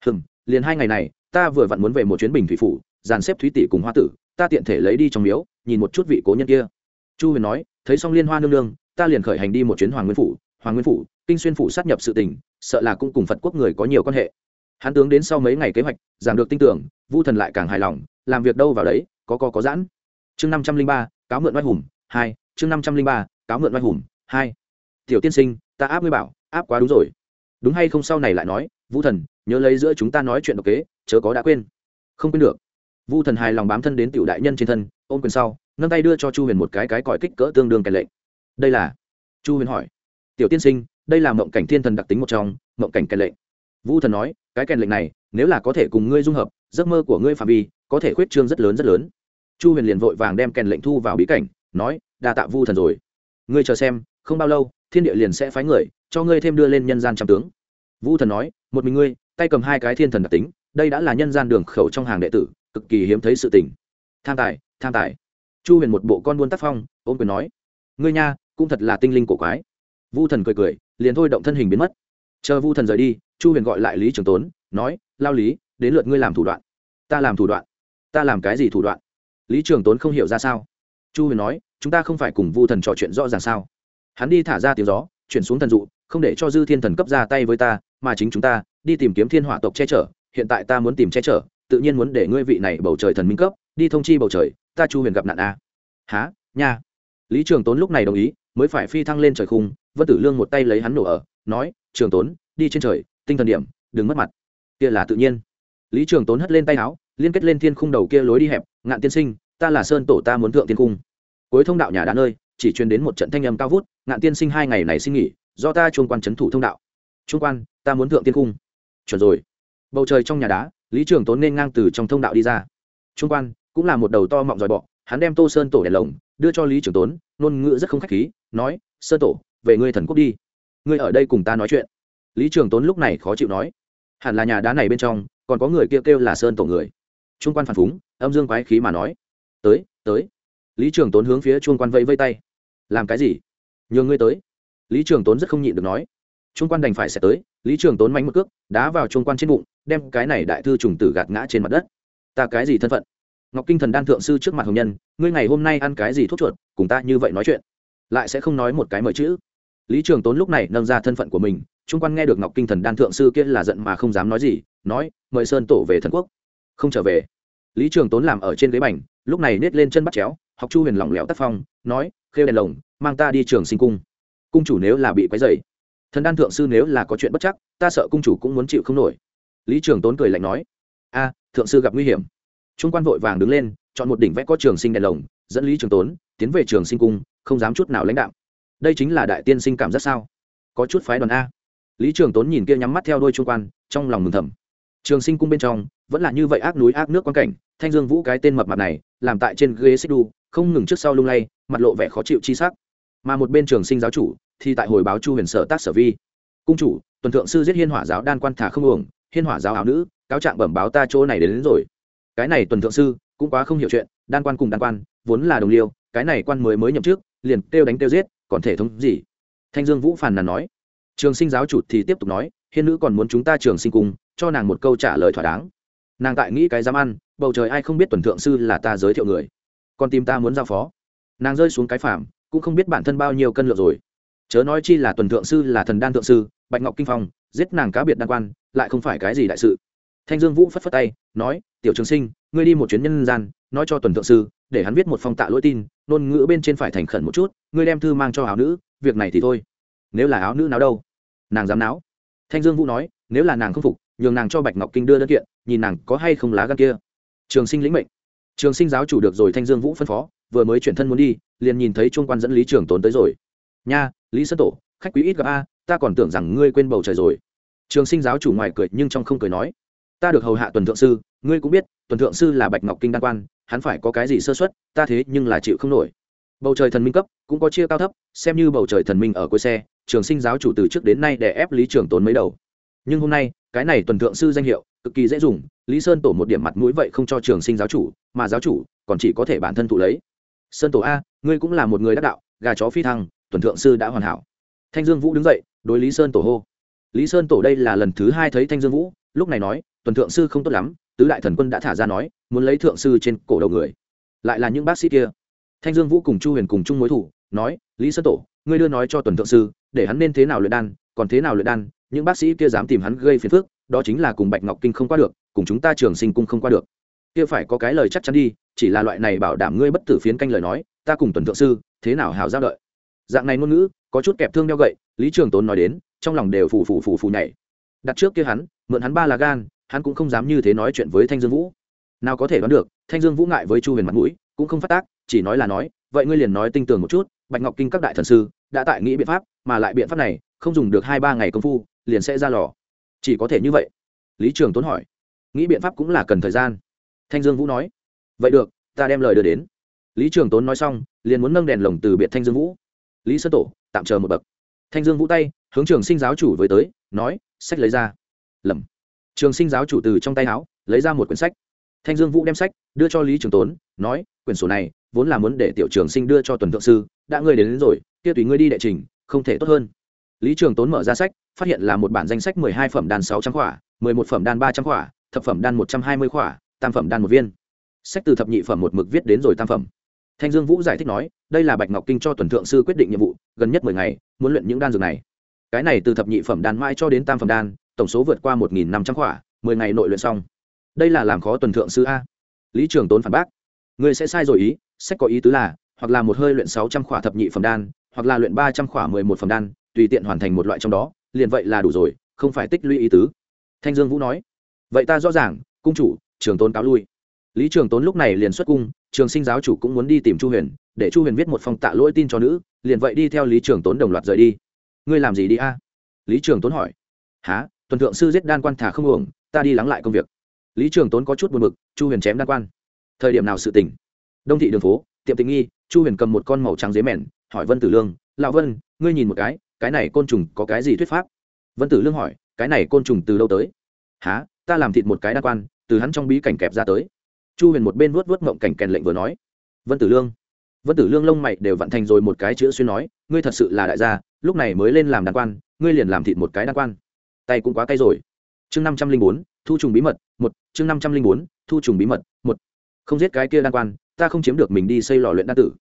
Hừm, liền hai ngày này, ta vừa vặn muốn về một chuyến bình thủy phủ, dàn xếp thúy tỷ cùng hoa tử, ta tiện thể lấy đi trong miếu, nhìn một chút vị cố nhân kia. Chu huyền nói, thấy xong liên hoa nương nương, ta liền khởi hành đi một chuyến hoàng nguyên phủ. Hoàng nguyên phủ, kinh xuyên phủ sát nhập sự tình, sợ là cũng cùng phật quốc người có nhiều quan hệ hắn tướng đến sau mấy ngày kế hoạch giảm được tin tưởng, vu thần lại càng hài lòng, làm việc đâu vào đấy, có có có giãn. Chương năm trăm linh ba, cáo mượn oai hùng, hai, chương năm trăm linh ba, cáo mượn oai hùng, hai. Tiểu tiên sinh, ta áp ngươi bảo, áp quá đúng rồi. Đúng hay không sau này lại nói, vu thần, nhớ lấy giữa chúng ta nói chuyện độc kế, chớ có đã quên. Không quên được. Vu thần hài lòng bám thân đến tiểu đại nhân trên thân, ôm quyền sau, nâng tay đưa cho chu huyền một cái cái còi kích cỡ tương đương kèn lệnh. Đây là? Chu huyền hỏi. Tiểu tiên sinh, đây là mộng cảnh thiên thần đặc tính một trong, mộng cảnh kèn lệnh vu thần nói, cái kèn lệnh này, nếu là có thể cùng ngươi dung hợp, giấc mơ của ngươi phạm vi, có thể khuyết trương rất lớn rất lớn. Chu huyền liền vội vàng đem kèn lệnh thu vào bí cảnh, nói, đa tạ vu thần rồi. Ngươi chờ xem, không bao lâu, thiên địa liền sẽ phái người, cho ngươi thêm đưa lên nhân gian trăm tướng. Vu thần nói, một mình ngươi, tay cầm hai cái thiên thần đặc tính, đây đã là nhân gian đường khẩu trong hàng đệ tử, cực kỳ hiếm thấy sự tình. Tham tài tham tài. Chu huyền một bộ con buôn tác phong ôm quyền nói, ngươi nha, cũng thật là tinh linh cổ quái. Vu thần cười cười, liền thôi động thân hình biến mất. Chờ vu thần rời đi chu huyền gọi lại lý trường tốn, nói, lao lý, đến lượt ngươi làm thủ đoạn. Ta làm thủ đoạn? Ta làm cái gì thủ đoạn? Lý trường tốn không hiểu ra sao. Chu huyền nói, chúng ta không phải cùng vu thần trò chuyện rõ ràng sao? Hắn đi thả ra tiếng gió, chuyển xuống thần dụ, không để cho dư thiên thần cấp ra tay với ta, mà chính chúng ta đi tìm kiếm thiên hỏa tộc che chở. Hiện tại ta muốn tìm che chở, tự nhiên muốn để ngươi vị này bầu trời thần minh cấp, đi thông chi bầu trời, ta chu huyền gặp nạn a à. há nha. Lý trường tốn lúc này đồng ý, mới phải phi thăng lên trời khung, vân tử lương một tay lấy hắn nổ ở, nói, trường tốn, đi trên trời tinh thần điểm, đừng mất mặt. Kia là tự nhiên. Lý trường tốn hất lên tay áo, liên kết lên thiên khung đầu kia lối đi hẹp, ngạn tiên sinh, ta là sơn tổ, ta muốn thượng tiên cung. Cuối thông đạo nhà đá nơi, chỉ truyền đến một trận thanh âm cao vút, ngạn tiên sinh hai ngày này xin nghỉ, do ta chuông quan c thủ thông đạo. Trung quan, ta muốn thượng tiên cung. Chuẩn rồi. Bầu trời trong nhà đá, lý trường tốn nên ngang từ trong thông đạo đi ra. Trung quan, cũng là một đầu to mọng dòi bọ, hắn đem tô sơn tổ đèn lồng, đưa cho lý trường tốn, ngôn ngữ rất không khách khí, nói, sơn tổ, về ngươi thần quốc đi. Ngươi ở đây cùng ta nói chuyện lý trường tốn lúc này khó chịu nói, hẳn là nhà đá này bên trong còn có người kêu kêu là sơn tổ người. Trung quan phản phúng, âm dương quái khí mà nói, tới tới. Lý trường tốn hướng phía trung quan vẫy vây tay, làm cái gì? Nhường ngươi tới. Lý trường tốn rất không nhịn được nói, trung quan đành phải sẽ tới. Lý trường tốn mánh một cước, đá vào trung quan trên bụng, đem cái này đại thư trùng tử gạt ngã trên mặt đất. Ta cái gì thân phận? Ngọc kinh thần đan thượng sư trước mặt hồng nhân, ngươi ngày hôm nay ăn cái gì thuốc chuột? Cùng ta như vậy nói chuyện. Lại sẽ không nói một cái mời chữ lý trường tốn lúc này nâng ra thân phận của mình, trung quan nghe được ngọc kinh thần đan thượng sư kia là giận mà không dám nói gì, nói, mời sơn tổ về thần quốc. Không trở về. Lý trường tốn làm ở trên ghế bành, lúc này nết lên chân bắt chéo, học chu huyền lỏng lẻo tác phong, nói, khêu đèn lồng, mang ta đi trường sinh cung. Cung chủ nếu là bị quấy dày thần đan thượng sư nếu là có chuyện bất chắc, ta sợ cung chủ cũng muốn chịu không nổi. Lý trường tốn cười lạnh nói, a, thượng sư gặp nguy hiểm. Trung quan vội vàng đứng lên, chọn một đỉnh vẽ có trường sinh đèn lồng, dẫn lý trường tốn tiến về trường sinh cung, không dám chút nào lãnh đạo đây chính là đại tiên sinh cảm giác sao? Có chút phái đoàn a. Lý trường tốn nhìn kia nhắm mắt theo đôi trung quan trong lòng mừng thầm. Trường sinh cung bên trong vẫn là như vậy ác núi ác nước quan cảnh thanh dương vũ cái tên mập mặt này làm tại trên ghế xích đu không ngừng trước sau lung lay mặt lộ vẻ khó chịu chi sắc. Mà một bên trường sinh giáo chủ thì tại hồi báo chu huyền sở tác sở vi. Cung chủ tuần thượng sư giết hiên hỏa giáo đan quan thả không uổng hiên hỏa giáo áo nữ cáo trạng bẩm báo ta chỗ này đến, đến rồi. Cái này tuần thượng sư cũng quá không hiểu chuyện đan quan cùng đan quan vốn là đồng liêu cái này quan mới mới nhậm trước liền kêu đánh kêu giết còn thể thống gì? Thanh dương vũ phàn nàn nói. Trường sinh giáo chủ thì tiếp tục nói, hiên nữ còn muốn chúng ta trường sinh cùng, cho nàng một câu trả lời thỏa đáng. Nàng tại nghĩ cái dám ăn, bầu trời ai không biết tuần thượng sư là ta giới thiệu người. Còn tìm ta muốn giao phó. Nàng rơi xuống cái phàm, cũng không biết bản thân bao nhiêu cân lượng rồi. Chớ nói chi là tuần thượng sư là thần đan thượng sư, bạch ngọc kinh phong, giết nàng cá biệt đan quan, lại không phải cái gì đại sự. Thanh dương vũ phất phất tay, nói, tiểu trường sinh, ngươi đi một chuyến nhân gian, nói cho tuần thượng sư, để hắn viết một phong tạ lỗi tin ngôn ngữ bên trên phải thành khẩn một chút, ngươi đem thư mang cho áo nữ, việc này thì thôi. Nếu là áo nữ nào đâu? Nàng dám náo. Thanh dương vũ nói, nếu là nàng không phục, nhường nàng cho bạch ngọc kinh đưa đơn kiện, nhìn nàng có hay không lá gan kia. Trường sinh lĩnh mệnh. Trường sinh giáo chủ được rồi thanh dương vũ phân phó, vừa mới chuyển thân muốn đi, liền nhìn thấy trung quan dẫn lý trường tốn tới rồi. Nha, lý sơn tổ, khách quý ít gặp a, ta còn tưởng rằng ngươi quên bầu trời rồi. Trường sinh giáo chủ ngoài cười nhưng trong không cười nói, ta được hầu hạ tuần thượng sư, ngươi cũng biết, tuần thượng sư là bạch ngọc kinh đan quan hắn phải có cái gì sơ xuất ta thế nhưng là chịu không nổi. Bầu trời thần minh cấp cũng có chia cao thấp, xem như bầu trời thần minh ở cuối xe, trường sinh giáo chủ từ trước đến nay để ép lý trường tốn mấy đầu. Nhưng hôm nay, cái này tuần thượng sư danh hiệu, cực kỳ dễ dùng, lý sơn tổ một điểm mặt mũi vậy không cho trường sinh giáo chủ, mà giáo chủ còn chỉ có thể bản thân thụ lấy. Sơn tổ a, ngươi cũng là một người đắc đạo, gà chó phi thăng, tuần thượng sư đã hoàn hảo. Thanh dương vũ đứng dậy, đối lý sơn tổ hô. Lý sơn tổ đây là lần thứ hai thấy thanh dương vũ, lúc này nói, tuần thượng sư không tốt lắm tứ đại thần quân đã thả ra nói, muốn lấy thượng sư trên cổ đầu người. Lại là những bác sĩ kia. Thanh dương vũ cùng chu huyền cùng chung mối thủ, nói, lý sơn tổ, ngươi đưa nói cho tuần thượng sư, để hắn nên thế nào luyện đan, còn thế nào luyện đan, những bác sĩ kia dám tìm hắn gây phiền phức, đó chính là cùng bạch ngọc kinh không qua được, cùng chúng ta trường sinh cung không qua được. Kia phải có cái lời chắc chắn đi, chỉ là loại này bảo đảm ngươi bất tử phiến canh lời nói, ta cùng tuần thượng sư, thế nào hào giao đợi. Dạng này ngôn ngữ, có chút kẹp thương đeo gậy, lý trường tốn nói đến, trong lòng đều phù phù phù phù nhảy. Đặt trước kia hắn, mượn hắn ba là gan hắn cũng không dám như thế nói chuyện với thanh dương vũ. Nào có thể đoán được, thanh dương vũ ngại với chu huyền mặt mũi, cũng không phát tác, chỉ nói là nói, vậy ngươi liền nói tinh tường một chút, bạch ngọc kinh các đại thần sư đã tại nghĩ biện pháp, mà lại biện pháp này, không dùng được hai ba ngày công phu, liền sẽ ra lò. Chỉ có thể như vậy. Lý trường tốn hỏi. Nghĩ biện pháp cũng là cần thời gian. Thanh dương vũ nói. Vậy được, ta đem lời đưa đến. Lý trường tốn nói xong, liền muốn nâng đèn lồng từ biệt thanh dương vũ. Lý sơn tổ, tạm chờ một bậc. Thanh dương vũ tay, hướng trường sinh giáo chủ với tới, nói, sách lấy ra. Lầm trường sinh giáo chủ từ trong tay áo lấy ra một quyển sách. Thanh dương vũ đem sách đưa cho lý trường tốn nói quyển sổ này vốn là muốn để tiểu trường sinh đưa cho tuần thượng sư đã ngươi đến, đến rồi kia tùy ngươi đi đệ trình không thể tốt hơn. Lý trường tốn mở ra sách phát hiện là một bản danh sách mười hai phẩm đan sáu trăm khỏa mười một phẩm đan ba trăm khỏa thập phẩm đan một trăm hai mươi khỏa tam phẩm đan một viên. Sách từ thập nhị phẩm một mực viết đến rồi tam phẩm. Thanh dương vũ giải thích nói đây là bạch ngọc kinh cho tuần thượng sư quyết định nhiệm vụ gần nhất mười ngày muốn luyện những đan dược này. Cái này từ thập nhị phẩm đan mãi cho đến tam phẩm đan tổng số vượt qua một nghìn năm trăm khỏa, mười ngày nội luyện xong. Đây là làm khó tuần thượng sư a. Lý trường tốn phản bác. Người sẽ sai rồi ý, sách có ý tứ là, hoặc là một hơi luyện sáu trăm khỏa thập nhị phẩm đan, hoặc là luyện ba trăm khỏa mười một phẩm đan, tùy tiện hoàn thành một loại trong đó, liền vậy là đủ rồi, không phải tích lũy ý tứ. Thanh dương vũ nói. Vậy ta rõ ràng, cung chủ, trường tốn cáo lui. Lý trường tốn lúc này liền xuất cung, trường sinh giáo chủ cũng muốn đi tìm chu huyền, để chu huyền viết một phong tạ lỗi tin cho nữ, liền vậy đi theo lý trường tốn đồng loạt rời đi. Ngươi làm gì đi a? Lý trường tốn hỏi. Há tuần thượng sư giết đan quan thả không uổng, ta đi lắng lại công việc. Lý trường tốn có chút buồn b ự c chu huyền chém đan quan. Thời điểm nào sự tỉnh đông thị đường phố, tiệm tình nghi, chu huyền cầm một con màu trắng dế mèn, hỏi vân tử lương, lão vân, ngươi nhìn một cái cái này côn trùng có cái gì thuyết pháp? Vân tử lương hỏi, cái này côn trùng từ đâu tới? Há ta làm thịt một cái đan quan, từ hắn trong bí cảnh kẹp ra tới. Chu huyền một bên vuốt vuốt mộng cảnh kèn lệnh vừa nói. Vân tử lương. Vân tử lương lông mày đều vận thành rồi một cái chữ xuyên nói, ngươi thật sự là đại gia, lúc này mới lên làm đan quan, ngươi liền làm thịt một cái đan quan tay cũng quá cay rồi. Chương năm trăm linh bốn, thu trùng bí mật, một, chương năm trăm linh bốn, thu trùng bí mật, một. Không giết cái kia đan quan, ta không chiếm được mình đi xây lò luyện đan tử.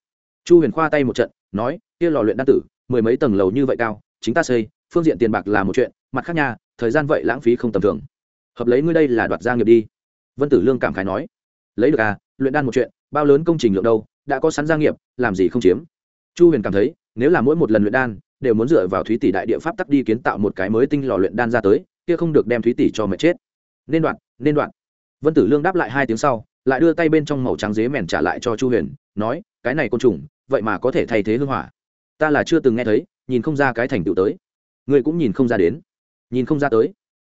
Chu huyền khoa tay một trận, nói, kia lò luyện đan tử, mười mấy tầng lầu như vậy cao, chính ta xây, phương diện tiền bạc là một chuyện, mặt khác nha, thời gian vậy lãng phí không tầm thường. Hợp lấy ngươi đây là đoạt gia nghiệp đi. Vân tử lương cảm khái nói, lấy được à luyện đan một chuyện, bao lớn công trình lượng đâu, đã có sẵn gia nghiệp, làm gì không chiếm. Chu huyền cảm thấy nếu là mỗi một lần luyện đan đều muốn dựa vào thúy tỷ đại địa pháp tắc đi kiến tạo một cái mới tinh lò luyện đan ra tới, kia không được đem thúy tỷ cho mệt chết. Nên đoạn nên đoạn. Vân tử lương đáp lại hai tiếng sau, lại đưa tay bên trong màu trắng dế mèn trả lại cho chu huyền, nói, cái này côn trùng, vậy mà có thể thay thế hương hỏa. Ta là chưa từng nghe thấy, nhìn không ra cái thành tựu tới. Ngươi cũng nhìn không ra đến. Nhìn không ra tới.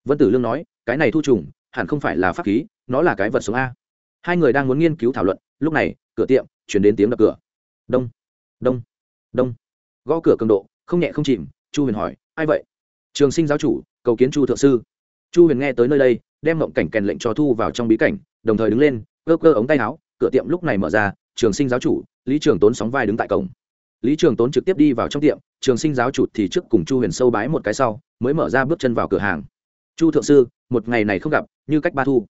Vân tử lương nói, cái này thu trùng, hẳn không phải là pháp khí, nó là cái vật sống a. Hai người đang muốn nghiên cứu thảo luận, lúc này, cửa tiệm chuyển đến tiếng đập cửa. Đông đông đông gõ cửa cường độ, không nhẹ không chìm, chu huyền hỏi, ai vậy? Trường sinh giáo chủ, cầu kiến chu thượng sư. Chu huyền nghe tới nơi đây, đem mộng cảnh kèn lệnh cho thu vào trong bí cảnh, đồng thời đứng lên, cơ cơ ống tay áo, cửa tiệm lúc này mở ra, trường sinh giáo chủ, lý trường tốn sóng vai đứng tại cổng. Lý trường tốn trực tiếp đi vào trong tiệm, trường sinh giáo chủ thì trước cùng chu huyền sâu bái một cái sau, mới mở ra bước chân vào cửa hàng. Chu thượng sư, một ngày này không gặp, như cách ba thu.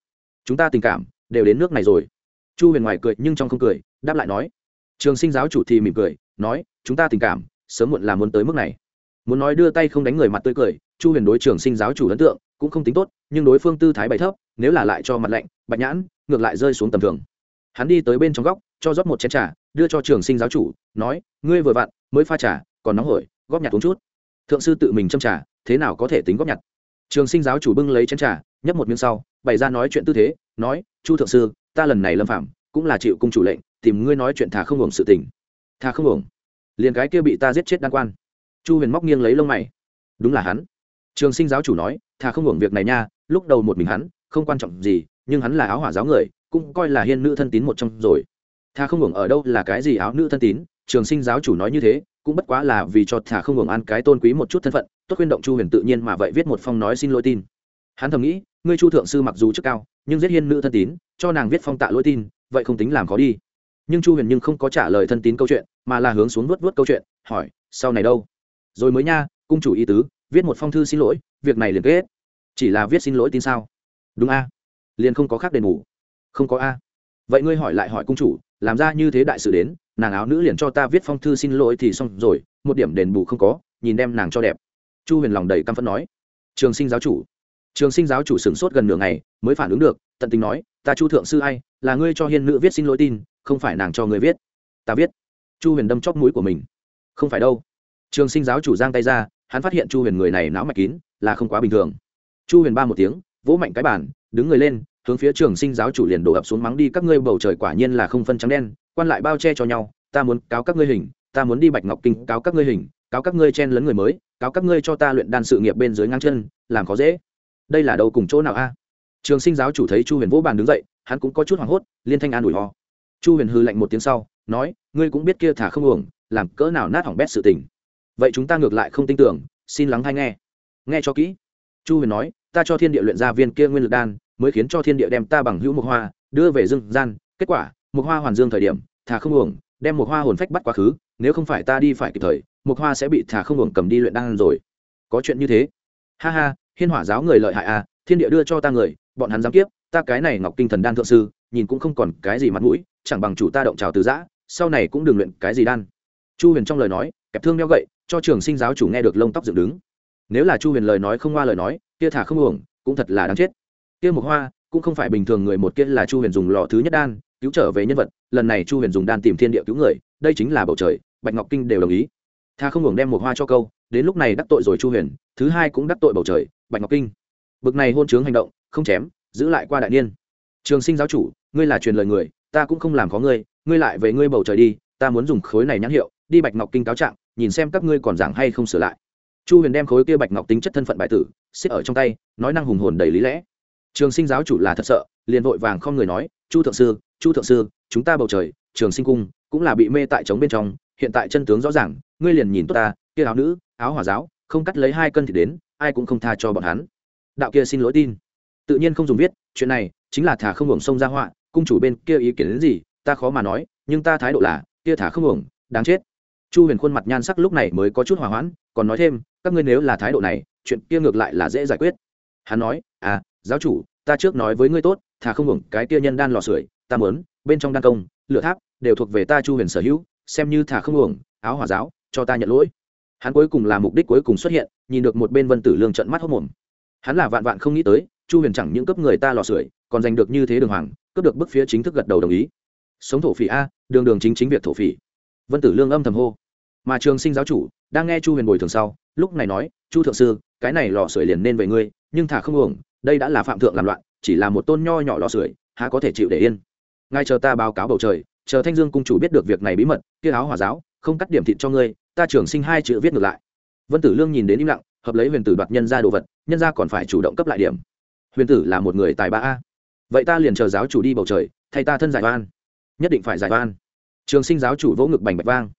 Chúng ta tình cảm đều đến nước này rồi. Chu huyền ngoài cười nhưng trong không cười, đáp lại nói. Trường sinh giáo chủ thì mỉm cười, nói, chúng ta tình cảm sớm muộn là muốn tới mức này. Muốn nói đưa tay không đánh người mặt tươi cười, chu huyền đối trường sinh giáo chủ ấn tượng cũng không tính tốt, nhưng đối phương tư thái bày thấp, nếu là lại cho mặt lạnh, bạch nhãn, ngược lại rơi xuống tầm thường. Hắn đi tới bên trong góc, cho rót một chén trà, đưa cho trường sinh giáo chủ, nói, ngươi vừa vặn, mới pha trà, còn nóng hổi, góp nhặt uống chút. Thượng sư tự mình châm trà, thế nào có thể tính góp nhặt? Trường sinh giáo chủ bưng lấy chén trà, nhấp một miếng sau, bày ra nói chuyện tư thế, nói, chu thượng sư, ta lần này lâm phạm, cũng là chịu cung chủ lệnh, tìm ngươi nói chuyện thà không hưởng sự tình. Thà không hưởng liền cái kia bị ta giết chết đan quan. Chu huyền móc nghiêng lấy lông mày. Đúng là hắn. Trường sinh giáo chủ nói, thà không hưởng việc này nha, lúc đầu một mình hắn, không quan trọng gì, nhưng hắn là áo hỏa giáo người, cũng coi là hiên nữ thân tín một trong rồi. Thà không hưởng ở đâu là cái gì áo nữ thân tín, trường sinh giáo chủ nói như thế, cũng bất quá là vì cho thà không hưởng ăn cái tôn quý một chút thân phận, tốt khuyên động chu huyền tự nhiên mà vậy viết một phong nói xin lỗi tin. Hắn thầm nghĩ, ngươi chu thượng sư mặc dù chức cao, nhưng giết hiên nữ thân tín, cho nàng viết phong tạ lỗi tin, vậy không tính làm khó đi nhưng chu huyền nhưng không có trả lời thân tín câu chuyện, mà là hướng xuống vuốt vuốt câu chuyện, hỏi, sau này đâu? Rồi mới nha, cung chủ ý tứ, viết một phong thư xin lỗi, việc này liền kết chỉ là viết xin lỗi tin sao? Đúng a. Liền không có khác đền bù. Không có a. Vậy ngươi hỏi lại hỏi cung chủ, làm ra như thế đại sự đến, nàng áo nữ liền cho ta viết phong thư xin lỗi thì xong rồi, một điểm đền bù không có, nhìn đem nàng cho đẹp. Chu huyền lòng đầy căm phẫn nói. Trường sinh giáo chủ. Trường sinh giáo chủ sửng sốt gần nửa ngày, mới phản ứng được, tận tình nói, ta chu thượng sư ai, là ngươi cho hiên nữ viết xin lỗi tin không phải nàng cho người viết, ta viết. Chu huyền đâm chóp mũi của mình. Không phải đâu. Trường sinh giáo chủ giang tay ra, hắn phát hiện chu huyền người này não mạch kín, là không quá bình thường. Chu huyền ba một tiếng, vỗ mạnh cái bàn, đứng người lên, hướng phía trường sinh giáo chủ liền đổ ập xuống mắng đi, các ngươi bầu trời quả nhiên là không phân trắng đen, quan lại bao che cho nhau, ta muốn cáo các ngươi hình, ta muốn đi bạch ngọc kinh, cáo các ngươi hình, cáo các ngươi chen lấn người mới, cáo các ngươi cho ta luyện đan sự nghiệp bên dưới ngang chân, làm khó dễ. Đây là đâu cùng chỗ nào a? Trường sinh giáo chủ thấy chu huyền vỗ bàn đứng dậy, hắn cũng có chút hoảng hốt, liên thanh an ủi ho chu huyền hư lạnh một tiếng sau, nói, ngươi cũng biết kia thả không uổng, làm cỡ nào nát hỏng bét sự tình. Vậy chúng ta ngược lại không tin tưởng, xin lắng hay nghe. Nghe cho kỹ. Chu huyền nói, ta cho thiên địa luyện ra viên kia nguyên lực đan, mới khiến cho thiên địa đem ta bằng hữu mộc hoa, đưa về dương gian. Kết quả, mộc hoa hoàn dương thời điểm, thả không uổng, đem một hoa hồn phách bắt quá khứ, nếu không phải ta đi phải kịp thời một hoa sẽ bị thả không uổng cầm đi luyện đan rồi. Có chuyện như thế. Ha ha, hiên hỏa giáo người lợi hại à thiên địa đưa cho ta người, bọn hắn dám kiếp ta cái này ngọc kinh thần đan thượng sư, nhìn cũng không còn cái gì mặt mũi, chẳng bằng chủ ta động trào từ giã, sau này cũng đừng luyện cái gì đan. Chu huyền trong lời nói, kẹp thương đeo gậy, cho trường sinh giáo chủ nghe được lông tóc dựng đứng. Nếu là chu huyền lời nói không qua lời nói, kia thả không uổng, cũng thật là đáng chết. Kia một hoa, cũng không phải bình thường người một kia là chu huyền dùng lò thứ nhất đan, cứu trở về nhân vật, lần này chu huyền dùng đan tìm thiên địa cứu người, đây chính là bầu trời, bạch ngọc kinh đều đồng ý. Tha không hưởng đem một hoa cho câu, đến lúc này đắc tội rồi chu huyền, thứ hai cũng đắc tội bầu trời, bạch ngọc kinh. Bực này hôn chướng hành động, không chém giữ lại qua đại niên. Trường sinh giáo chủ, ngươi là truyền lời người, ta cũng không làm có ngươi ngươi lại về ngươi bầu trời đi, ta muốn dùng khối này nhãn hiệu, đi bạch ngọc kinh cáo trạng, nhìn xem các ngươi còn giảng hay không sửa lại. Chu huyền đem khối kia bạch ngọc tính chất thân phận bại tử, xích ở trong tay, nói năng hùng hồn đầy lý lẽ. Trường sinh giáo chủ là thật sợ, liền vội vàng không người nói, chu thượng sư, chu thượng sư, chúng ta bầu trời, trường sinh cung cũng là bị mê tại trống bên trong, hiện tại chân tướng rõ ràng, ngươi liền nhìn tốt ta, kia áo nữ, áo hỏa giáo, không cắt lấy hai cân thì đến, ai cũng không tha cho bọn hắn. Đạo kia xin lỗi tin tự nhiên không dùng viết, chuyện này chính là thả không hưởng sông ra họa, cung chủ bên kia ý kiến đến gì, ta khó mà nói, nhưng ta thái độ là, kia thả không hưởng, đáng chết. Chu huyền khuôn mặt nhan sắc lúc này mới có chút hòa hoãn, còn nói thêm, các ngươi nếu là thái độ này, chuyện kia ngược lại là dễ giải quyết. Hắn nói à giáo chủ, ta trước nói với ngươi tốt, thả không hưởng, cái kia nhân đan lò sưởi, ta mớn bên trong đan công lựa tháp, đều thuộc về ta chu huyền sở hữu, xem như thả không hưởng, áo hòa giáo, cho ta nhận lỗi. Hắn cuối cùng là mục đích cuối cùng xuất hiện, nhìn được một bên vân tử lương trận mắt hốc mồm. Hắn là vạn vạn không nghĩ tới chu huyền chẳng những cấp người ta lò sưởi, còn giành được như thế đường hoàng cấp được bức phía chính thức gật đầu đồng ý. Sống thổ phỉ a, đường đường chính chính việc thổ phỉ. Vân tử lương âm thầm hô. Mà trường sinh giáo chủ, đang nghe chu huyền bồi thường sau, lúc này nói, chu thượng sư, cái này lò sưởi liền nên về ngươi, nhưng thả không uổng, đây đã là phạm thượng làm loạn, chỉ là một tôn nho nhỏ lò sưởi, há có thể chịu để yên. Ngay chờ ta báo cáo bầu trời, chờ thanh dương cung chủ biết được việc này bí mật, kia áo hòa giáo, không cắt điểm thịt cho ngươi, ta trường sinh hai chữ viết ngược lại. Vân tử lương nhìn đến im lặng, hợp lấy huyền tử đoạt nhân ra đồ vật, nhân ra còn phải chủ động cấp lại điểm huyền tử là một người tài ba a. Vậy ta liền chờ giáo chủ đi bầu trời, thay ta thân giải oan. Nhất định phải giải oan. Trường sinh giáo chủ vỗ ngực bành bạch vang.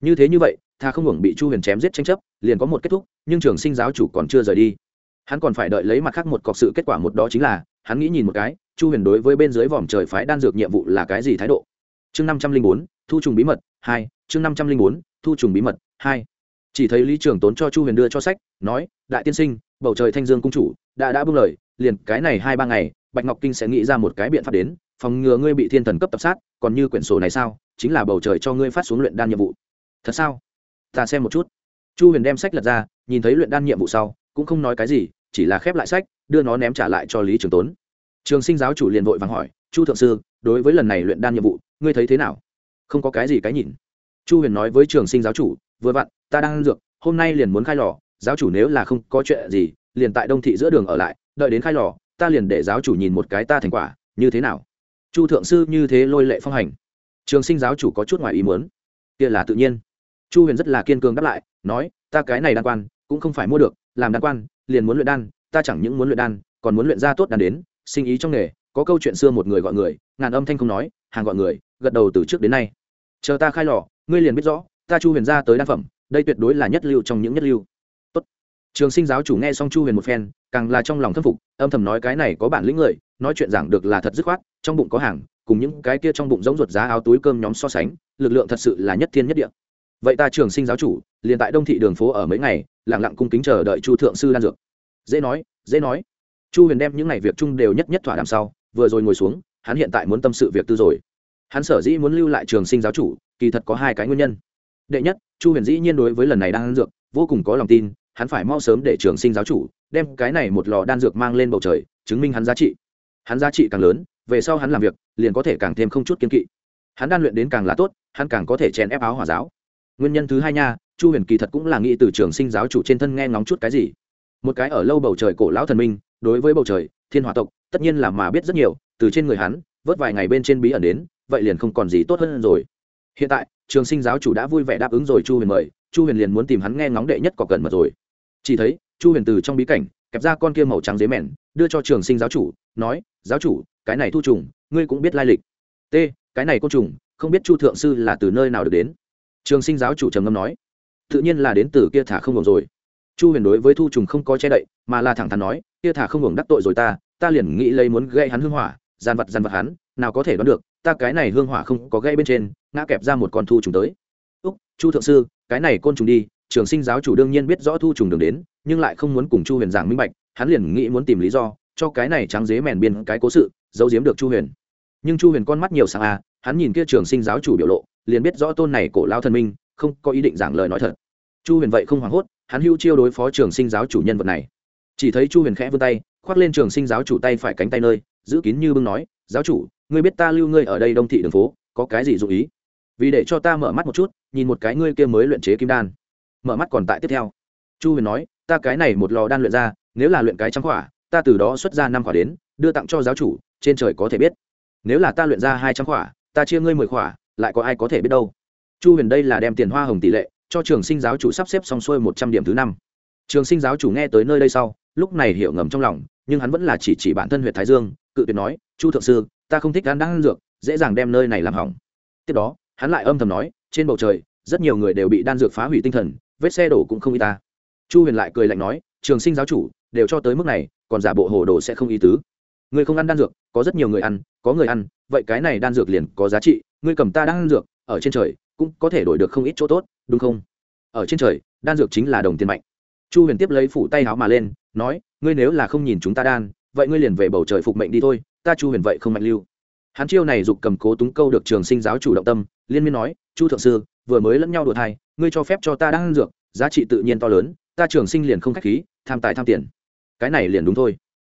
Như thế như vậy, tha không hưởng bị chu huyền chém giết tranh chấp, liền có một kết thúc, nhưng trường sinh giáo chủ còn chưa rời đi. Hắn còn phải đợi lấy mặt khác một cọc sự kết quả một đó chính là, hắn nghĩ nhìn một cái, chu huyền đối với bên dưới vòm trời phái đan dược nhiệm vụ là cái gì thái độ? Chương năm trăm linh bốn, thu trùng bí mật, hai, chương năm trăm linh bốn, thu trùng bí mật, hai. Chỉ thấy lý trường tốn cho chu huyền đưa cho sách, nói, đại tiên sinh, bầu trời thanh dương cung chủ, đã đã bưng lời liền cái này hai ba ngày, bạch ngọc kinh sẽ nghĩ ra một cái biện pháp đến, phòng ngừa ngươi bị thiên thần cấp tập sát, còn như quyển sổ này sao? Chính là bầu trời cho ngươi phát xuống luyện đan nhiệm vụ. Thật sao? Ta xem một chút. Chu huyền đem sách lật ra, nhìn thấy luyện đan nhiệm vụ sau, cũng không nói cái gì, chỉ là khép lại sách, đưa nó ném trả lại cho lý trường tốn. Trường sinh giáo chủ liền vội vàng hỏi, chu thượng sư, đối với lần này luyện đan nhiệm vụ, ngươi thấy thế nào? Không có cái gì cái nhìn. Chu huyền nói với trường sinh giáo chủ, vừa vặn, ta đang dược, hôm nay liền muốn khai lò, giáo chủ nếu là không có chuyện gì, liền tại đông thị giữa đường ở lại đợi đến khai lò, ta liền để giáo chủ nhìn một cái ta thành quả, như thế nào? Chu thượng sư như thế lôi lệ phong hành. Trường sinh giáo chủ có chút ngoài ý muốn. Kia là tự nhiên. Chu huyền rất là kiên cường đáp lại, nói, ta cái này đan quan, cũng không phải mua được, làm đan quan, liền muốn luyện đan, ta chẳng những muốn luyện đan, còn muốn luyện ra tốt đan đến, sinh ý trong nghề, có câu chuyện xưa một người gọi người, ngàn âm thanh không nói, hàng gọi người, gật đầu từ trước đến nay. Chờ ta khai lò, ngươi liền biết rõ, ta chu huyền ra tới đan phẩm, đây tuyệt đối là nhất lưu trong những nhất lưu trường sinh giáo chủ nghe xong chu huyền một phen, càng là trong lòng thất phục, âm thầm nói cái này có bản lĩnh người, nói chuyện giảng được là thật dứt khoát, trong bụng có hàng, cùng những cái kia trong bụng giống ruột giá áo túi cơm nhóm so sánh, lực lượng thật sự là nhất thiên nhất địa. Vậy ta trường sinh giáo chủ, liền tại đông thị đường phố ở mấy ngày lẳng lặng cung kính chờ đợi chu thượng sư đan dược. Dễ nói dễ nói. Chu huyền đem những này việc chung đều nhất nhất thỏa đàm sau, vừa rồi ngồi xuống, hắn hiện tại muốn tâm sự việc tư rồi. Hắn sở dĩ muốn lưu lại trường sinh giáo chủ, kỳ thật có hai cái nguyên nhân. Đệ nhất, chu huyền dĩ nhiên đối với lần này đang ăn dược, vô cùng có lòng tin hắn phải mau sớm để trường sinh giáo chủ đem cái này một lò đan dược mang lên bầu trời, chứng minh hắn giá trị. Hắn giá trị càng lớn, về sau hắn làm việc, liền có thể càng thêm không chút kiên kỵ. Hắn đan luyện đến càng là tốt, hắn càng có thể chèn ép áo hòa giáo. Nguyên nhân thứ hai nha, chu huyền kỳ thật cũng là nghĩ từ trường sinh giáo chủ trên thân nghe ngóng chút cái gì. Một cái ở lâu bầu trời cổ lão thần minh, đối với bầu trời, thiên hòa tộc, tất nhiên là mà biết rất nhiều, từ trên người hắn, vớt vài ngày bên trên bí ẩn đến, vậy liền không còn gì tốt hơn rồi. Hiện tại, trường sinh giáo chủ đã vui vẻ đáp ứng rồi chu huyền mời, chu huyền liền muốn tìm hắn nghe ngóng đệ nhất cọc gần mật rồi chỉ thấy, chu huyền từ trong bí cảnh, kẹp ra con kia màu trắng dế mèn, đưa cho trường sinh giáo chủ, nói, giáo chủ, cái này thu trùng, ngươi cũng biết lai lịch. T, cái này côn trùng, không biết chu thượng sư là từ nơi nào được đến? Trường sinh giáo chủ trầm ngâm nói, tự nhiên là đến từ kia thả không ngừng rồi. Chu huyền đối với thu trùng không có che đậy, mà là thẳng thắn nói, kia thả không ngừng đắc tội rồi ta ta liền nghĩ lấy muốn gây hắn hương hỏa, gian vật gian vật hắn, nào có thể đoán được, ta cái này hương hỏa không có gây bên trên, ngã kẹp ra một con thu trùng tới. Úc, chu thượng sư, cái này côn trùng đi trường sinh giáo chủ đương nhiên biết rõ thu trùng đường đến, nhưng lại không muốn cùng chu huyền giảng minh bạch, hắn liền nghĩ muốn tìm lý do, cho cái này trắng dế mèn biên cái cố sự, giấu giếm được chu huyền. Nhưng chu huyền con mắt nhiều sang à hắn nhìn kia trường sinh giáo chủ biểu lộ, liền biết rõ tôn này cổ lao thần minh, không có ý định giảng lời nói thật. Chu huyền vậy không hoảng hốt, hắn hưu chiêu đối phó trường sinh giáo chủ nhân vật này. Chỉ thấy chu huyền khẽ vươn tay, khoác lên trường sinh giáo chủ tay phải cánh tay nơi, giữ kín như bưng nói, giáo chủ, ngươi biết ta lưu ngươi ở đây đông thị đường phố, có cái gì dụ ý? Vì để cho ta mở mắt một chút, nhìn một cái ngươi kia mới luyện chế kim đan mở mắt còn tại tiếp theo. Chu huyền nói, ta cái này một lò đan luyện ra, nếu là luyện cái trăm khỏa, ta từ đó xuất ra năm khỏa đến, đưa tặng cho giáo chủ, trên trời có thể biết. Nếu là ta luyện ra hai trăm khỏa, ta chia ngươi mười khỏa, lại có ai có thể biết đâu? Chu huyền đây là đem tiền hoa hồng tỷ lệ cho trường sinh giáo chủ sắp xếp xong xuôi một trăm điểm thứ năm. Trường sinh giáo chủ nghe tới nơi đây sau, lúc này hiểu ngầm trong lòng, nhưng hắn vẫn là chỉ chỉ bản thân huyện thái dương, cự tuyệt nói, chu thượng sư, ta không thích ăn đan dược, dễ dàng đem nơi này làm hỏng. Tiếp đó, hắn lại âm thầm nói, trên bầu trời, rất nhiều người đều bị đan dược phá hủy tinh thần vết xe đổ cũng không y ta. Chu huyền lại cười lạnh nói, trường sinh giáo chủ, đều cho tới mức này, còn giả bộ hồ đồ sẽ không ý tứ. Người không ăn đan dược, có rất nhiều người ăn, có người ăn, vậy cái này đan dược liền có giá trị, ngươi cầm ta đang ăn dược, ở trên trời, cũng có thể đổi được không ít chỗ tốt, đúng không? Ở trên trời, đan dược chính là đồng tiền mạnh. Chu huyền tiếp lấy phủ tay áo mà lên, nói, ngươi nếu là không nhìn chúng ta đan, vậy ngươi liền về bầu trời phục mệnh đi thôi, ta chu huyền vậy không mạnh lưu. Hắn chiêu này giục cầm cố túng câu được trường sinh giáo chủ động tâm, liên miên nói chu thượng sư, vừa mới lẫn nhau đùa thai, ngươi cho phép cho ta đang dược, giá trị tự nhiên to lớn, ta trường sinh liền không k h á c h khí, tham tài tham tiền. Cái này liền đúng thôi.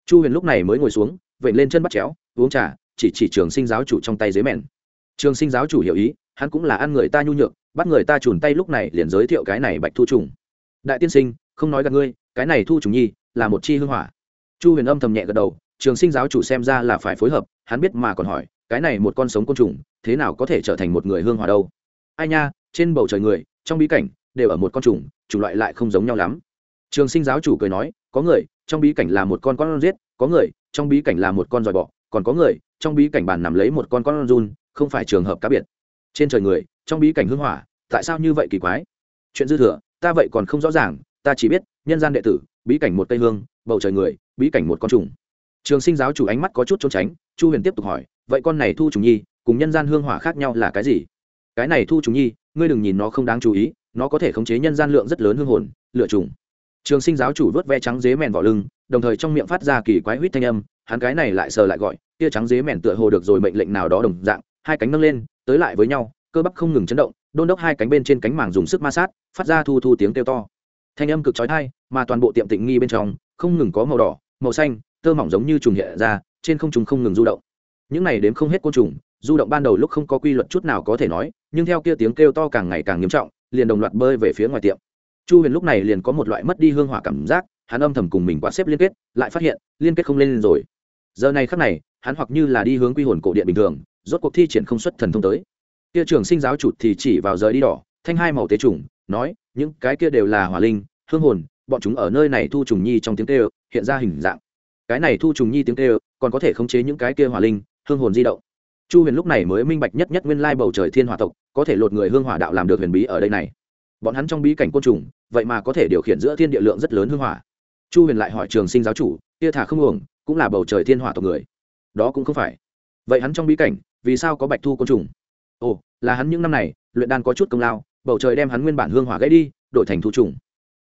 Chu huyền lúc này mới ngồi xuống vậy lên chân bắt chéo, uống trà, chỉ chỉ trường sinh giáo chủ trong tay dưới mẹn trường sinh giáo chủ hiểu ý, hắn cũng là ăn người ta nhu nhược, bắt người ta chùn tay lúc này liền giới thiệu cái này bạch thu trùng. Đại tiên sinh, không nói gặp ngươi, cái này thu trùng nhi, là một chi hương hỏa. Chu huyền âm thầm nhẹ gật đầu, trường sinh giáo chủ xem ra là phải phối hợp, hắn biết mà còn hỏi, cái này một con sống côn trùng, thế nào có thể trở thành một người hương hỏa đâu? Ai nha, trên bầu trời người, trong bí cảnh, đều ở một con trùng, chủng loại lại không giống nhau lắm. Trường sinh giáo chủ cười nói, có người, trong bí cảnh là một con con giết, có người, trong bí cảnh là một con dòi bọ, còn có người, trong bí cảnh bàn nằm lấy một con con run, không phải trường hợp cá biệt. Trên trời người, trong bí cảnh hưng hỏa, tại sao như vậy kỳ quái? Chuyện dư thừa, ta vậy còn không rõ ràng, ta chỉ biết, nhân gian đệ tử, bí cảnh một cây hương, bầu trời người, bí cảnh một con trùng. Trường sinh giáo chủ ánh mắt có chút trốn tránh, chu huyền tiếp tục hỏi, vậy con này thu trùng nhi, cùng nhân gian hương hỏa khác nhau là cái gì? Cái này thu trùng nhi, ngươi đừng nhìn nó không đáng chú ý, nó có thể khống chế nhân gian lượng rất lớn hương hồn lựa trùng. Trường sinh giáo chủ vớt ve trắng dế mèn vào lưng, đồng thời trong miệng phát ra kỳ quái huýt thanh âm, hắn cái này lại sờ lại gọi, tia trắng dế mèn tựa hồ được rồi mệnh lệnh nào đó đồng dạng, hai cánh nâng lên, tới lại với nhau, cơ bắp không ngừng chấn động, đôn đốc hai cánh bên trên cánh màng dùng sức ma sát, phát ra thu thu tiếng kêu to. Thanh âm cực trói thai mà toàn bộ tiệm tịnh nghi bên trong, không ngừng có màu đỏ, màu xanh, tơ mỏng giống như trùng hiện ra, trên không trùng không ngừng du động. Những này đếm không hết côn trùng du động ban đầu lúc không có quy luật chút nào có thể nói, nhưng theo kia tiếng kêu to càng ngày càng nghiêm trọng, liền đồng loạt bơi về phía ngoài tiệm. Chu huyền lúc này liền có một loại mất đi hương hỏa cảm giác, hắn âm thầm cùng mình quá xếp liên kết, lại phát hiện, liên kết không lên rồi. Giờ này khắc này, hắn hoặc như là đi hướng quy hồn cổ điện bình thường, rốt cuộc thi triển không xuất thần thông tới. Kia trường sinh giáo chủ thì chỉ vào rời đi đỏ, thanh hai màu tế trùng, nói, những cái kia đều là hỏa linh, hương hồn, bọn chúng ở nơi này thu trùng nhi trong tiếng kêu, hiện ra hình dạng. Cái này thu trùng nhi tiếng kêu, còn có thể khống chế những cái kia hỏa linh, hương hồn di động chu huyền lúc này mới minh bạch nhất nhất nguyên lai bầu trời thiên hỏa tộc có thể lột người hương hỏa đạo làm được huyền bí ở đây này. Bọn hắn trong bí cảnh côn trùng, vậy mà có thể điều khiển giữa thiên địa lượng rất lớn hương hỏa. Chu huyền lại hỏi trường sinh giáo chủ, tia thả không uổng, cũng là bầu trời thiên hỏa tộc người? Đó cũng không phải. Vậy hắn trong bí cảnh, vì sao có bạch thu côn trùng? Ồ, là hắn những năm này, luyện đan có chút công lao, bầu trời đem hắn nguyên bản hương hỏa gãy đi, đổi thành thu trùng.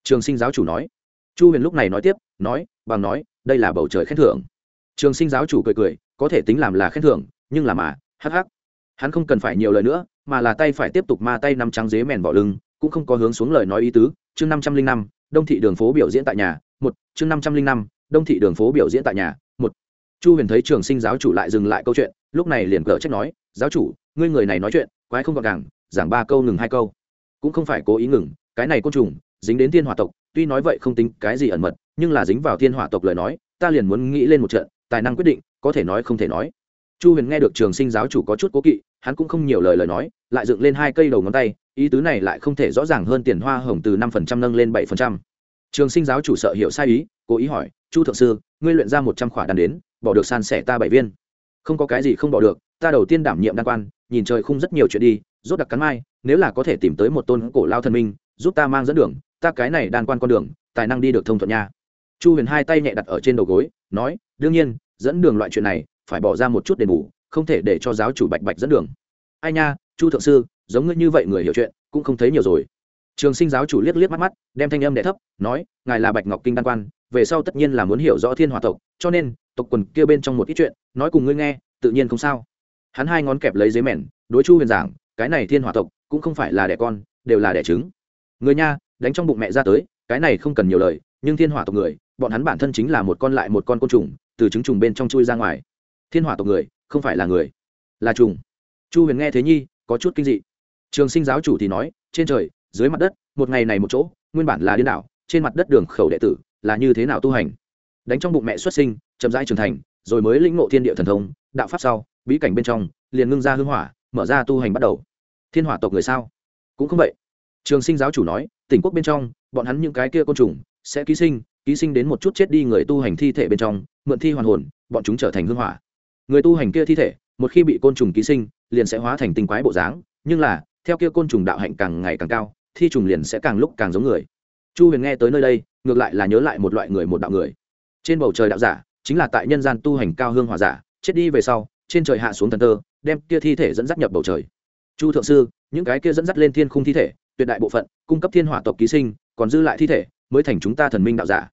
Trường sinh giáo chủ nói. Chu huyền lúc này nói tiếp, nói, bằng nói, đây là bầu trời khen thưởng. Trường sinh giáo chủ cười cười, có thể tính làm là khen thưởng nhưng là mà, hắc hắc. Hắn không cần phải nhiều lời nữa, mà là tay phải tiếp tục ma tay nắm trắng dế mèn bỏ lưng, cũng không có hướng xuống lời nói ý tứ. Chương năm trăm linh năm, đông thị đường phố biểu diễn tại nhà, một. Chương năm trăm linh năm, đông thị đường phố biểu diễn tại nhà, một. Chu huyền thấy trường sinh giáo chủ lại dừng lại câu chuyện, lúc này liền cờ trách nói, giáo chủ, ngươi người này nói chuyện, quái không gọn gàng, giảng ba câu ngừng hai câu. Cũng không phải cố ý ngừng, cái này côn trùng, dính đến thiên hỏa tộc, tuy nói vậy không tính cái gì ẩn mật, nhưng là dính vào thiên hỏa tộc lời nói, ta liền muốn nghĩ lên một trận, tài năng quyết định, có thể nói không thể nói chu huyền nghe được trường sinh giáo chủ có chút cố kỵ, hắn cũng không nhiều lời lời nói, lại dựng lên hai cây đầu ngón tay, ý tứ này lại không thể rõ ràng hơn tiền hoa hồng từ năm phần trăm nâng lên bảy phần trăm. Trường sinh giáo chủ sợ hiểu sai ý, cố ý hỏi, chu thượng sư, ngươi luyện ra một trăm khỏa đan đến, bỏ được san sẻ ta bảy viên. Không có cái gì không bỏ được, ta đầu tiên đảm nhiệm đan quan, nhìn trời không rất nhiều chuyện đi, rốt đặc cắn mai, nếu là có thể tìm tới một tôn cổ lao thần minh, giúp ta mang dẫn đường, ta cái này đan quan con đường, tài năng đi được thông thuận nha. Chu huyền hai tay nhẹ đặt ở trên đầu gối, nói, đương nhiên, dẫn đường loại chuyện này phải bỏ ra một chút đền bù, không thể để cho giáo chủ bạch bạch dẫn đường. Ai nha, chu thượng sư, giống ngươi như vậy người hiểu chuyện, cũng không thấy nhiều rồi. Trường sinh giáo chủ liếc liếc mắt mắt, đem thanh âm đ thấp, nói, ngài là bạch ngọc kinh đan quan, về sau tất nhiên là muốn hiểu rõ thiên hòa tộc, cho nên, tộc quần kia bên trong một ít chuyện, nói cùng ngươi nghe, tự nhiên không sao. Hắn hai ngón kẹp lấy giấy mẻn đối chu huyền giảng, cái này thiên hòa tộc, cũng không phải là đẻ con, đều là đẻ trứng. Người nha, đánh trong bụng mẹ ra tới, cái này không cần nhiều lời, nhưng thiên hỏa tộc người, bọn hắn bản thân chính là một con lại một con côn trùng, từ trứng trùng bên trong chui ra ngoài thiên hỏa tộc người, không phải là người, là trùng. Chu huyền nghe thế nhi, có chút kinh dị. Trường sinh giáo chủ thì nói, trên trời, dưới mặt đất, một ngày này một chỗ, nguyên bản là điên đảo, trên mặt đất đường khẩu đệ tử, là như thế nào tu hành? Đánh trong bụng mẹ xuất sinh, chậm rãi trưởng thành, rồi mới lĩnh ngộ thiên địa thần thông, đạo pháp sau, bí cảnh bên trong, liền ngưng ra hương hỏa, mở ra tu hành bắt đầu. Thiên hỏa tộc người sao? Cũng không vậy. Trường sinh giáo chủ nói, tỉnh quốc bên trong, bọn hắn những cái kia côn trùng, sẽ ký sinh ký sinh đến một chút chết đi người tu hành thi thể bên trong, mượn thi hoàn hồn, bọn chúng trở thành hương hỏa người tu hành kia thi thể, một khi bị côn trùng ký sinh, liền sẽ hóa thành tinh quái bộ dáng, nhưng là, theo kia côn trùng đạo hạnh càng ngày càng cao, thi trùng liền sẽ càng lúc càng giống người. Chu huyền nghe tới nơi đây, ngược lại là nhớ lại một loại người một đạo người. Trên bầu trời đạo giả, chính là tại nhân gian tu hành cao hương hòa giả, chết đi về sau, trên trời hạ xuống thần tơ, đem kia thi thể dẫn dắt nhập bầu trời. Chu thượng sư, những cái kia dẫn dắt lên thiên khung thi thể, tuyệt đại bộ phận, cung cấp thiên hỏa tộc ký sinh, còn dư lại thi thể, mới thành chúng ta thần minh đạo giả.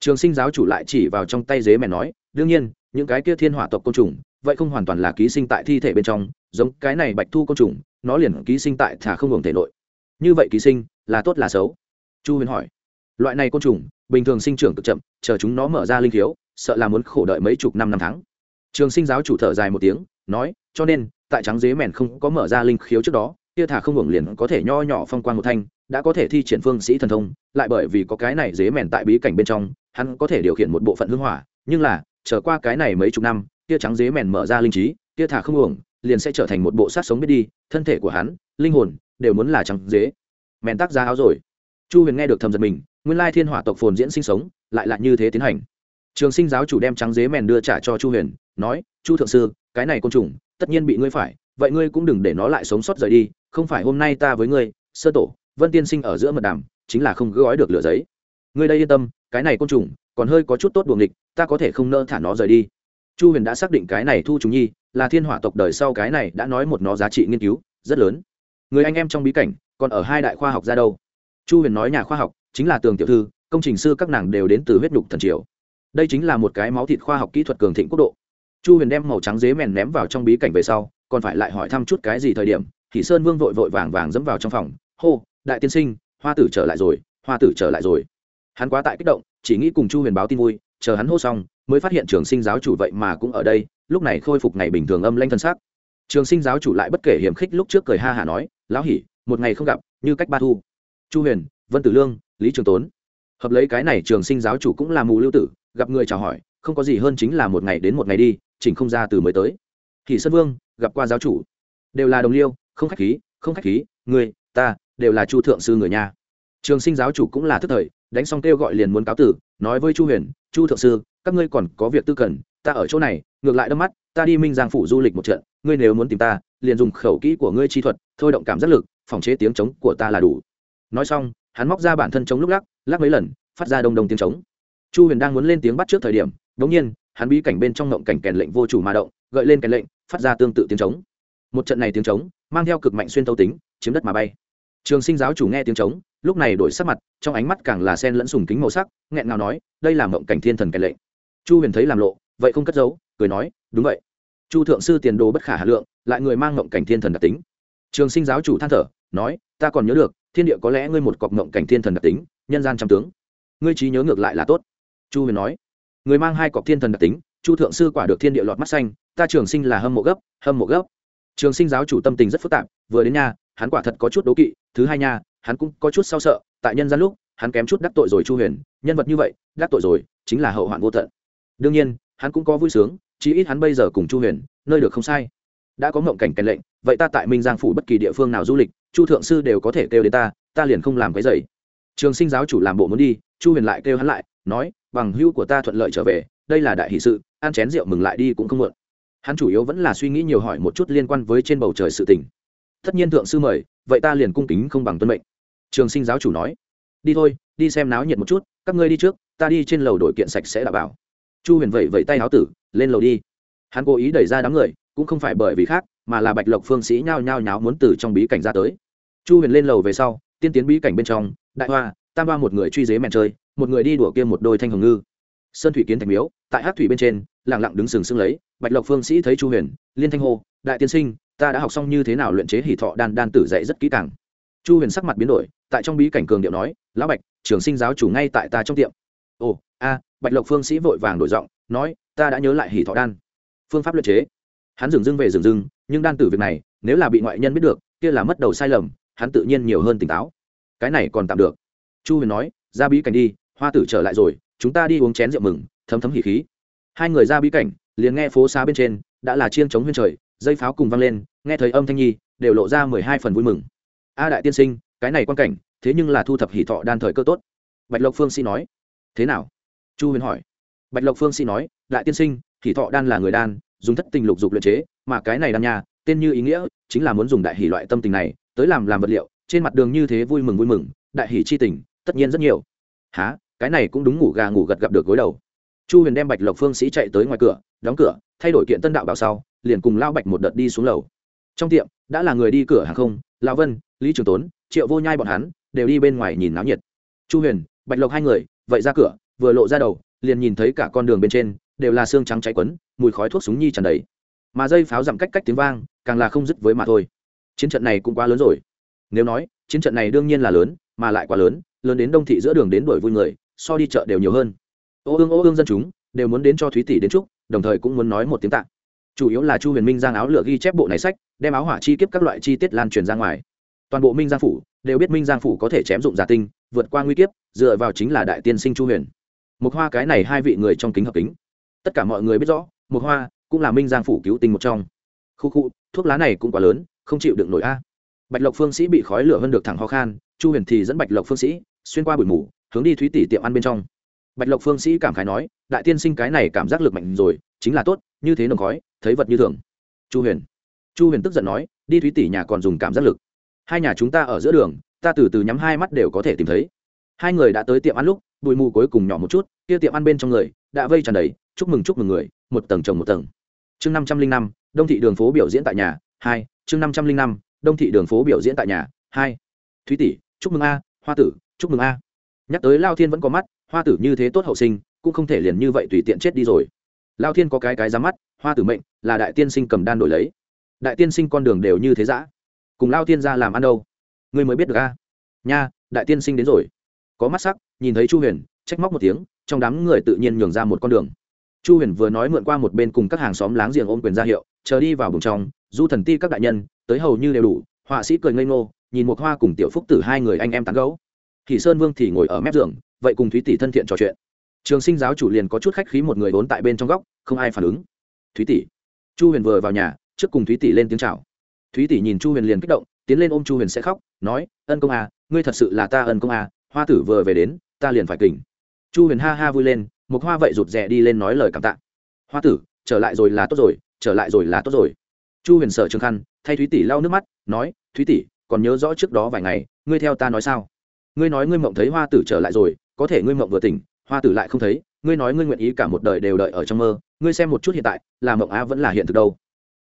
Trường sinh giáo chủ lại chỉ vào trong tay dế mèn nói, đương nhiên những cái kia thiên hỏa tộc côn trùng, vậy không hoàn toàn là ký sinh tại thi thể bên trong, giống cái này bạch thu côn trùng, nó liền ký sinh tại thả không hưởng thể nội. Như vậy ký sinh là tốt là xấu? Chu huyền hỏi. Loại này côn trùng, bình thường sinh trưởng cực chậm, chờ chúng nó mở ra linh thiếu sợ là muốn khổ đợi mấy chục năm năm tháng. Trường sinh giáo chủ thở dài một tiếng, nói, cho nên, tại trắng dế mèn không có mở ra linh khiếu trước đó, kia thả không hưởng liền có thể nho nhỏ phong quan một thanh, đã có thể thi triển phương sĩ thần thông, lại bởi vì có cái này dế mèn tại bí cảnh bên trong, hắn có thể điều khiển một bộ phận hương hỏa, nhưng là trở qua cái này mấy chục năm kia trắng dế mèn mở ra linh trí kia thả không uổng, liền sẽ trở thành một bộ sát sống biết đi thân thể của hắn linh hồn đều muốn là trắng dế. Mèn tác ra áo rồi. Chu huyền nghe được thầm giật mình nguyên lai thiên hỏa tộc phồn diễn sinh sống lại là như thế tiến hành. Trường sinh giáo chủ đem trắng dế mèn đưa trả cho chu huyền nói chu thượng sư cái này côn trùng tất nhiên bị ngươi phải vậy ngươi cũng đừng để nó lại sống sót rời đi không phải hôm nay ta với ngươi sơ tổ vân tiên sinh ở giữa mật đàm chính là không gói được lửa giấy. Ngươi đây yên tâm cái này côn trùng còn hơi có chút tốt buồng địch ta có thể không nỡ thả nó rời đi. Chu huyền đã xác định cái này thu trùng nhi là thiên hỏa tộc đời sau cái này đã nói một nó giá trị nghiên cứu, rất lớn. Người anh em trong bí cảnh, còn ở hai đại khoa học ra đâu? Chu huyền nói nhà khoa học, chính là tường tiểu thư, công trình sư các nàng đều đến từ huyết nhục thần triều. Đây chính là một cái máu thịt khoa học kỹ thuật cường thịnh quốc độ. Chu huyền đem màu trắng dế mèn ném vào trong bí cảnh về sau, còn phải lại hỏi thăm chút cái gì thời điểm, thì sơn vương vội vội vàng vàng dẫm vào trong phòng. Hô, đại tiên sinh, hoa tử trở lại rồi, hoa tử trở lại rồi hắn quá tại kích động, chỉ nghĩ cùng chu huyền báo tin vui, chờ hắn hô xong, mới phát hiện trường sinh giáo chủ vậy mà cũng ở đây, lúc này khôi phục ngày bình thường âm lanh thân xác. Trường sinh giáo chủ lại bất kể hiểm khích lúc trước cười ha hả nói, lão hỉ, một ngày không gặp, như cách ba thu. Chu huyền, vân tử lương, lý trường tốn. Hợp lấy cái này trường sinh giáo chủ cũng là mù lưu tử, gặp người chào hỏi, không có gì hơn chính là một ngày đến một ngày đi, chỉnh không ra từ mới tới. Kỳ sơn vương, gặp qua giáo chủ. Đều là đồng liêu, không khách khí, không khách khí người ta, đều là chu thượng sư người nhà. Trường sinh giáo chủ cũng là thức thời đánh xong kêu gọi liền muốn cáo tử, nói với chu huyền, chu thượng sư, các ngươi còn có việc tư cần, ta ở chỗ này, ngược lại đâm mắt, ta đi minh giang phủ du lịch một trận, ngươi nếu muốn tìm ta, liền dùng khẩu kỹ của ngươi chi thuật, thôi động cảm giác lực, phòng chế tiếng trống của ta là đủ. Nói xong, hắn móc ra bản thân trống lúc lắc lắc mấy lần, phát ra đông đông tiếng trống. Chu huyền đang muốn lên tiếng bắt trước thời điểm bỗng nhiên, hắn bí cảnh bên trong ngộng cảnh kèn lệnh vô chủ mà động, gợi lên kèn lệnh, phát ra tương tự tiếng trống. Một trận này tiếng trống, mang theo cực mạnh xuyên tấu tính, chiếm đất mà bay. Trường sinh giáo chủ nghe tiếng trống lúc này đổi sắc mặt, trong ánh mắt càng là sen lẫn sùng kính màu sắc, nghẹn ngào nói, đây là mộng cảnh thiên thần cảnh lệnh. Chu huyền thấy làm lộ, vậy không cất giấu, cười nói, đúng vậy. Chu thượng sư tiền đồ bất khả hà lượng, lại người mang mộng cảnh thiên thần đặc tính. Trường sinh giáo chủ than thở, nói, ta còn nhớ được, thiên địa có lẽ ngươi một cọc mộng cảnh thiên thần đặc tính, nhân gian trăm tướng. Ngươi trí nhớ ngược lại là tốt. Chu huyền nói, người mang hai cọc thiên thần đặc tính, chu thượng sư quả được thiên địa lọt mắt xanh, ta trường sinh là hâm mộ gấp, hâm mộ gấp. Trường sinh giáo chủ tâm tình rất phức tạp, vừa đến nhà, hắn quả thật có chút đố kỵ, thứ hai nha hắn cũng có chút sao sợ, tại nhân gian lúc, hắn kém chút đắc tội rồi chu huyền, nhân vật như vậy, đắc tội rồi, chính là hậu hoạn vô tận. Đương nhiên, hắn cũng có vui sướng, chí ít hắn bây giờ cùng chu huyền, nơi được không sai. Đã có mộng cảnh cảnh lệnh, vậy ta tại minh giang phủ bất kỳ địa phương nào du lịch, chu thượng sư đều có thể kêu đến ta ta liền không làm cái dày trường sinh giáo chủ làm bộ muốn đi, chu huyền lại kêu hắn lại, nói, bằng hữu của ta thuận lợi trở về, đây là đại hỷ sự, ăn chén rượu mừng lại đi cũng không muộn. Hắn chủ yếu vẫn là suy nghĩ nhiều hỏi một chút liên quan với trên bầu trời sự tình tất nhiên thượng sư mời, vậy ta liền cung kính không bằng tuân mệnh. Trường sinh giáo chủ nói. Đi thôi, đi xem náo nhiệt một chút, các ngươi đi trước, ta đi trên lầu đổi kiện sạch sẽ đảm bảo. Chu huyền vẫy vẫy tay áo tử, lên lầu đi. Hắn cố ý đẩy ra đám người, cũng không phải bởi vì khác, mà là bạch lộc phương sĩ nhao nhao nháo muốn từ trong bí cảnh ra tới. Chu huyền lên lầu về sau, tiên tiến bí cảnh bên trong, đại hoa, tam hoa một người truy dế mèn chơi, một người đi đùa kia một đôi thanh hồng ngư. Sơn thủy kiến thành miếu, tại hát thủy bên trên lẳng lặng đứng sừng sững lấy, bạch lộc phương sĩ thấy chu huyền, liên thanh hô, đại tiên sinh ta đã học xong như thế nào luyện chế hỷ thọ đan đan tử dạy rất kỹ càng. Chu huyền sắc mặt biến đổi, tại trong bí cảnh cường điệu nói, lão bạch, trường sinh giáo chủ ngay tại ta trong tiệm. Ồ, a, bạch lộc phương sĩ vội vàng đổi giọng, nói, ta đã nhớ lại hỷ thọ đan, phương pháp luyện chế. Hắn dừng dưng về dừng dưng, nhưng đan tử việc này, nếu là bị ngoại nhân biết được, kia là mất đầu sai lầm, hắn tự nhiên nhiều hơn tỉnh táo. Cái này còn tạm được. Chu huyền nói, ra bí cảnh đi, hoa tử trở lại rồi, chúng ta đi uống chén rượu mừng, thấm thấm hỉ khí. Hai người ra bí cảnh, liền nghe phố xá bên trên, đã là chiên chống huyên trời dây pháo cùng vang lên, nghe thấy âm thanh nhi, đều lộ ra mười hai phần vui mừng. A đại tiên sinh, cái này quan cảnh, thế nhưng là thu thập hỷ thọ đan thời cơ tốt. Bạch lộc phương sĩ nói. Thế nào? Chu huyền hỏi. Bạch lộc phương sĩ nói, đại tiên sinh, hỷ thọ đan là người đan, dùng thất tình lục dục luyện chế, mà cái này đan nhà tên như ý nghĩa, chính là muốn dùng đại hỷ loại tâm tình này, tới làm làm vật liệu, trên mặt đường như thế vui mừng vui mừng, đại hỷ chi tình, tất nhiên rất nhiều. Há cái này cũng đúng ngủ gà ngủ gật gặp được gối đầu. Chu huyền đem bạch lộc phương sĩ chạy tới ngoài cửa đóng cửa, thay đổi kiện tân đạo bảo sau, liền cùng lao bạch một đợt đi xuống lầu. Trong tiệm, đã là người đi cửa hàng không lao vân, lý trường tốn, triệu vô nhai bọn hắn, đều đi bên ngoài nhìn náo nhiệt. Chu huyền, bạch lộc hai người, vậy ra cửa, vừa lộ ra đầu, liền nhìn thấy cả con đường bên trên, đều là xương trắng cháy quấn, mùi khói thuốc súng nhi tràn đầy. Mà dây pháo dặm cách cách tiếng vang, càng là không dứt với mà thôi. Chiến trận này cũng quá lớn rồi. Nếu nói, chiến trận này đương nhiên là lớn, mà lại quá lớn lớn đến đông thị giữa đường đến đổi vui người, so đi chợ đều nhiều hơn. Ô ương ô ương dân chúng, đều muốn đến cho thúy tỷ đến chúc đồng thời cũng muốn nói một tiếng tạng chủ yếu là chu huyền minh giang áo lửa ghi chép bộ này sách, đem áo hỏa chi kiếp các loại chi tiết lan truyền ra ngoài. Toàn bộ minh giang phủ đều biết minh giang phủ có thể chém dụng giả tinh, vượt qua nguy kiếp, dựa vào chính là đại tiên sinh chu huyền. Một hoa cái này hai vị người trong kính hợp kính. Tất cả mọi người biết rõ một hoa cũng là minh giang phủ cứu tinh một trong. Khu khu, thuốc lá này cũng quá lớn, không chịu đựng nổi a. Bạch lộc phương sĩ bị khói lửa hơn được thẳng ho khan, chu huyền thì dẫn bạch lộc phương sĩ xuyên qua bụi mù, hướng đi thúy tỷ tiệm ăn bên trong bạch lộc phương sĩ cảm khái nói, đại tiên sinh cái này cảm giác lực mạnh rồi, chính là tốt, như thế nồng khói, thấy vật như thường. Chu huyền chu huyền tức giận nói, đi thúy tỷ nhà còn dùng cảm giác lực. Hai nhà chúng ta ở giữa đường, ta từ từ nhắm hai mắt đều có thể tìm thấy. Hai người đã tới tiệm ăn lúc, bụi mù cuối cùng nhỏ một chút, kia tiệm ăn bên trong người, đã vây tràn đầy, chúc mừng chúc mừng người, một tầng chồng một tầng. Chương năm trăm linh năm, đông thị đường phố biểu diễn tại nhà, hai, chương năm trăm linh năm, đông thị đường phố biểu diễn tại nhà, hai. Thúy tỷ, chúc mừng a, hoa tử, chúc mừng a. Nhắc tới lao thiên vẫn có mắt hoa tử như thế tốt hậu sinh, cũng không thể liền như vậy tùy tiện chết đi rồi. Lao thiên có cái cái ra mắt, hoa tử mệnh, là đại tiên sinh cầm đan đổi lấy. Đại tiên sinh con đường đều như thế giã cùng lao thiên ra làm ăn đâu? Ngươi mới biết được a. Nha, đại tiên sinh đến rồi. Có mắt sắc, nhìn thấy chu huyền, trách móc một tiếng, trong đám người tự nhiên nhường ra một con đường. Chu huyền vừa nói mượn qua một bên cùng các hàng xóm láng giềng ôm quyền ra hiệu, chờ đi vào bùng trong, du thần ti các đại nhân, tới hầu như đều đủ, họa sĩ cười ngây ngô, nhìn một hoa cùng tiểu phúc tử hai người anh em tán gấu thì sơn vương thì ngồi ở mép giường vậy cùng thúy tỷ thân thiện trò chuyện. Trường sinh giáo chủ liền có chút khách khí một người vốn tại bên trong góc, không ai phản ứng. Thúy tỷ. Chu huyền vừa vào nhà, trước cùng thúy tỷ lên tiếng chào. Thúy tỷ nhìn chu huyền liền kích động, tiến lên ôm chu huyền sẽ khóc, nói, ân công à ngươi thật sự là ta ân công à hoa tử vừa về đến, ta liền phải kỉnh chu huyền ha ha vui lên, một hoa vậy rụt rè đi lên nói lời cảm tạ. Hoa tử, trở lại rồi là tốt rồi, trở lại rồi là tốt rồi. Chu huyền sở trường khăn, thay thúy tỷ lau nước mắt, nói, thúy tỷ, còn nhớ rõ trước đó vài ngày, ngươi theo ta nói sao? Ngươi nói ngươi mộng thấy hoa tử trở lại rồi có thể ngươi mộng vừa tỉnh, hoa tử lại không thấy, ngươi nói ngươi nguyện ý cả một đời đều đợi ở trong mơ, ngươi xem một chút hiện tại, là mộng á vẫn là hiện thực đâu.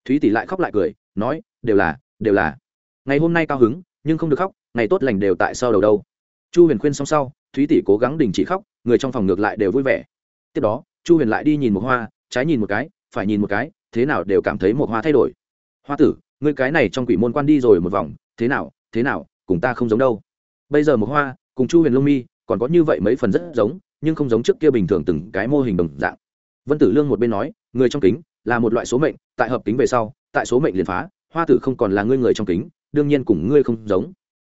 Thúy tỷ lại khóc lại cười, nói, đều là đều là. Ngày hôm nay cao hứng, nhưng không được khóc, ngày tốt lành đều tại sau đầu đâu. Chu huyền khuyên xong sau, thúy tỷ cố gắng đình chỉ khóc, người trong phòng ngược lại đều vui vẻ. Tiếp đó, chu huyền lại đi nhìn một hoa, trái nhìn một cái, phải nhìn một cái, thế nào đều cảm thấy một hoa thay đổi. Hoa tử, ngươi cái này trong quỷ môn quan đi rồi một vòng, thế nào thế nào, cùng ta không giống đâu. Bây giờ một hoa, cùng chu huyền lông mi còn có như vậy mấy phần rất giống, nhưng không giống trước kia bình thường từng cái mô hình đồng dạng. Vân tử lương một bên nói, người trong kính là một loại số mệnh, tại hợp kính về sau, tại số mệnh liền phá, hoa tử không còn là ngươi người trong kính, đương nhiên cùng ngươi không giống.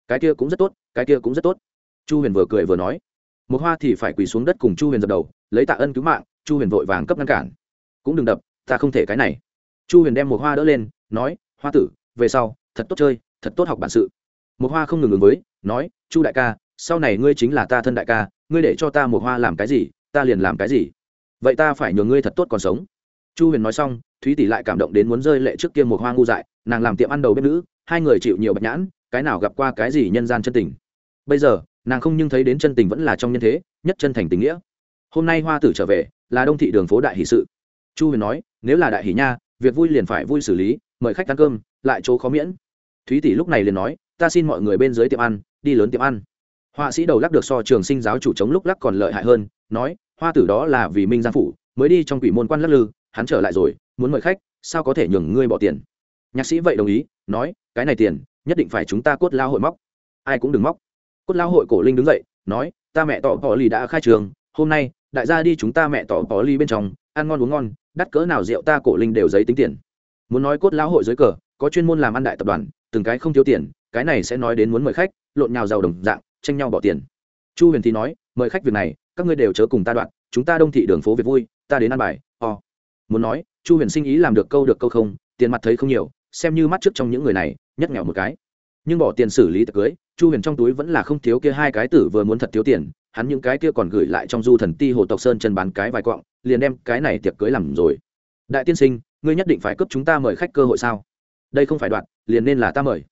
Cái kia cũng rất tốt, cái kia cũng rất tốt. Chu huyền vừa cười vừa nói, một hoa thì phải quỳ xuống đất cùng chu huyền dập đầu, lấy tạ ân cứu mạng, chu huyền vội vàng cấp ngăn cản. Cũng đừng đập, ta không thể cái này. Chu huyền đem một hoa đỡ lên, nói, hoa tử, về sau, thật tốt chơi, thật tốt học bản sự. Một hoa không ngừng ngừng với, nói, chu đại ca sau này ngươi chính là ta thân đại ca, ngươi để cho ta một hoa làm cái gì, ta liền làm cái gì. Vậy ta phải nhường ngươi thật tốt còn sống. Chu huyền nói xong, thúy tỷ lại cảm động đến muốn rơi lệ trước kia một hoa ngu dại, nàng làm tiệm ăn đầu bếp nữ, hai người chịu nhiều bạch nhãn, cái nào gặp qua cái gì nhân gian chân tình. Bây giờ, nàng không nhưng thấy đến chân tình vẫn là trong nhân thế, nhất chân thành tình nghĩa. Hôm nay hoa tử trở về, là đông thị đường phố đại hỷ sự. Chu huyền nói, nếu là đại hỷ nha, việc vui liền phải vui xử lý, mời khách ăn cơm, lại chỗ khó miễn. Thúy tỷ lúc này liền nói, ta xin mọi người bên dưới tiệm ăn, đi lớn tiệm ăn họa sĩ đầu lắc được so trường sinh giáo chủ chống lúc lắc còn lợi hại hơn, nói, hoa tử đó là vì minh giang phủ, mới đi trong quỷ môn quan lắc lư, hắn trở lại rồi, muốn mời khách, sao có thể nhường ngươi bỏ tiền? Nhạc sĩ vậy đồng ý, nói, cái này tiền, nhất định phải chúng ta cốt lao hội móc. Ai cũng đừng móc. Cốt lao hội cổ linh đứng dậy, nói, ta mẹ tỏ bỏ lì đã khai trường, hôm nay, đại gia đi chúng ta mẹ tỏ bỏ lì bên trong, ăn ngon uống ngon, đắt cỡ nào rượu ta cổ linh đều giấy tính tiền. Muốn nói cốt lão hội dưới cờ, có chuyên môn làm ăn đại tập đoàn, từng cái không thiếu tiền, cái này sẽ nói đến muốn mời khách, lộn nhào giàu đồng dạng tranh nhau bỏ tiền. Chu huyền thì nói, mời khách việc này, các ngươi đều chớ cùng ta đoạn, chúng ta đông thị đường phố việc vui, ta đến ăn bài, o、oh. muốn nói, chu huyền sinh ý làm được câu được câu không, tiền mặt thấy không nhiều, xem như mắt trước trong những người này nhất nghèo một cái. Nhưng bỏ tiền xử lý tiệc cưới, chu huyền trong túi vẫn là không thiếu kia hai cái tử vừa muốn thật thiếu tiền, hắn những cái kia còn gửi lại trong du thần ti hồ tộc sơn chân bán cái vài quọng, liền đem cái này tiệc cưới làm rồi. Đại tiên sinh, ngươi nhất định phải cấp chúng ta mời khách cơ hội sao? Đây không phải đoạn, liền nên là ta mời.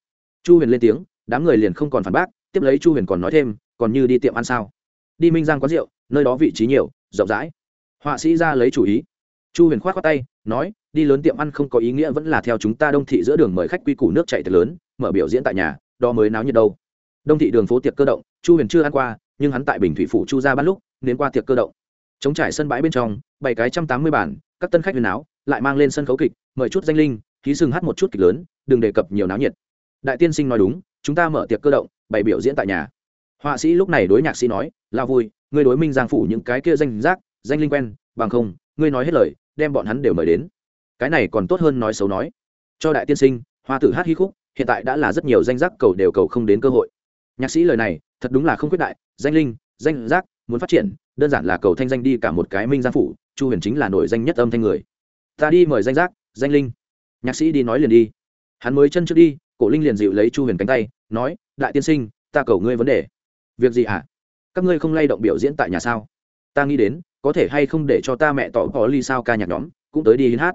Chu huyền lên tiếng, đám người liền không còn phản bác tiếp lấy chu huyền còn nói thêm, còn như đi tiệm ăn sao? Đi minh giang quán rượu, nơi đó vị trí nhiều, rộng rãi. Họa sĩ ra lấy chủ ý. Chu huyền k h o á t khoác tay, nói, đi lớn tiệm ăn không có ý nghĩa vẫn là theo chúng ta đông thị giữa đường mời khách quy củ nước chạy thật lớn, mở biểu diễn tại nhà, đó mới náo nhiệt đâu. Đông thị đường phố tiệc cơ động, chu huyền chưa ăn qua, nhưng hắn tại bình thủy phủ chu ra ban lúc đến qua tiệc cơ động. Chống trải sân bãi bên trong bảy cái trăm tám mươi bản các tân khách huyền áo, lại mang lên sân khấu kịch, mời chút danh linh, khí sừng hát một chút kịch lớn, đừng đề cập nhiều náo nhiệt. Đại tiên sinh nói đúng, chúng ta mở tiệc cơ động bày biểu diễn tại nhà. Họa sĩ lúc này đối nhạc sĩ nói, lao vui, ngươi đối minh giang phủ những cái kia danh giác, danh linh quen, bằng không, ngươi nói hết lời, đem bọn hắn đều mời đến. Cái này còn tốt hơn nói xấu nói. Cho đại tiên sinh, hoa tử hát hi khúc, hiện tại đã là rất nhiều danh giác cầu đều cầu không đến cơ hội. Nhạc sĩ lời này, thật đúng là không quyết đại, danh linh, danh giác, muốn phát triển, đơn giản là cầu thanh danh đi cả một cái minh giang phủ, chu huyền chính là nổi danh nhất âm thanh người. Ta đi mời danh giác, danh linh. Nhạc sĩ đi nói liền đi. Hắn mới chân trước đi, cổ linh liền dịu lấy chu huyền cánh tay, nói đại tiên sinh, ta cầu ngươi vấn đề. Việc gì à? các ngươi không lay động biểu diễn tại nhà sao? Ta nghĩ đến, có thể hay không để cho ta mẹ tỏ có ly sao ca nhạc nhóm, cũng tới đi hiến hát.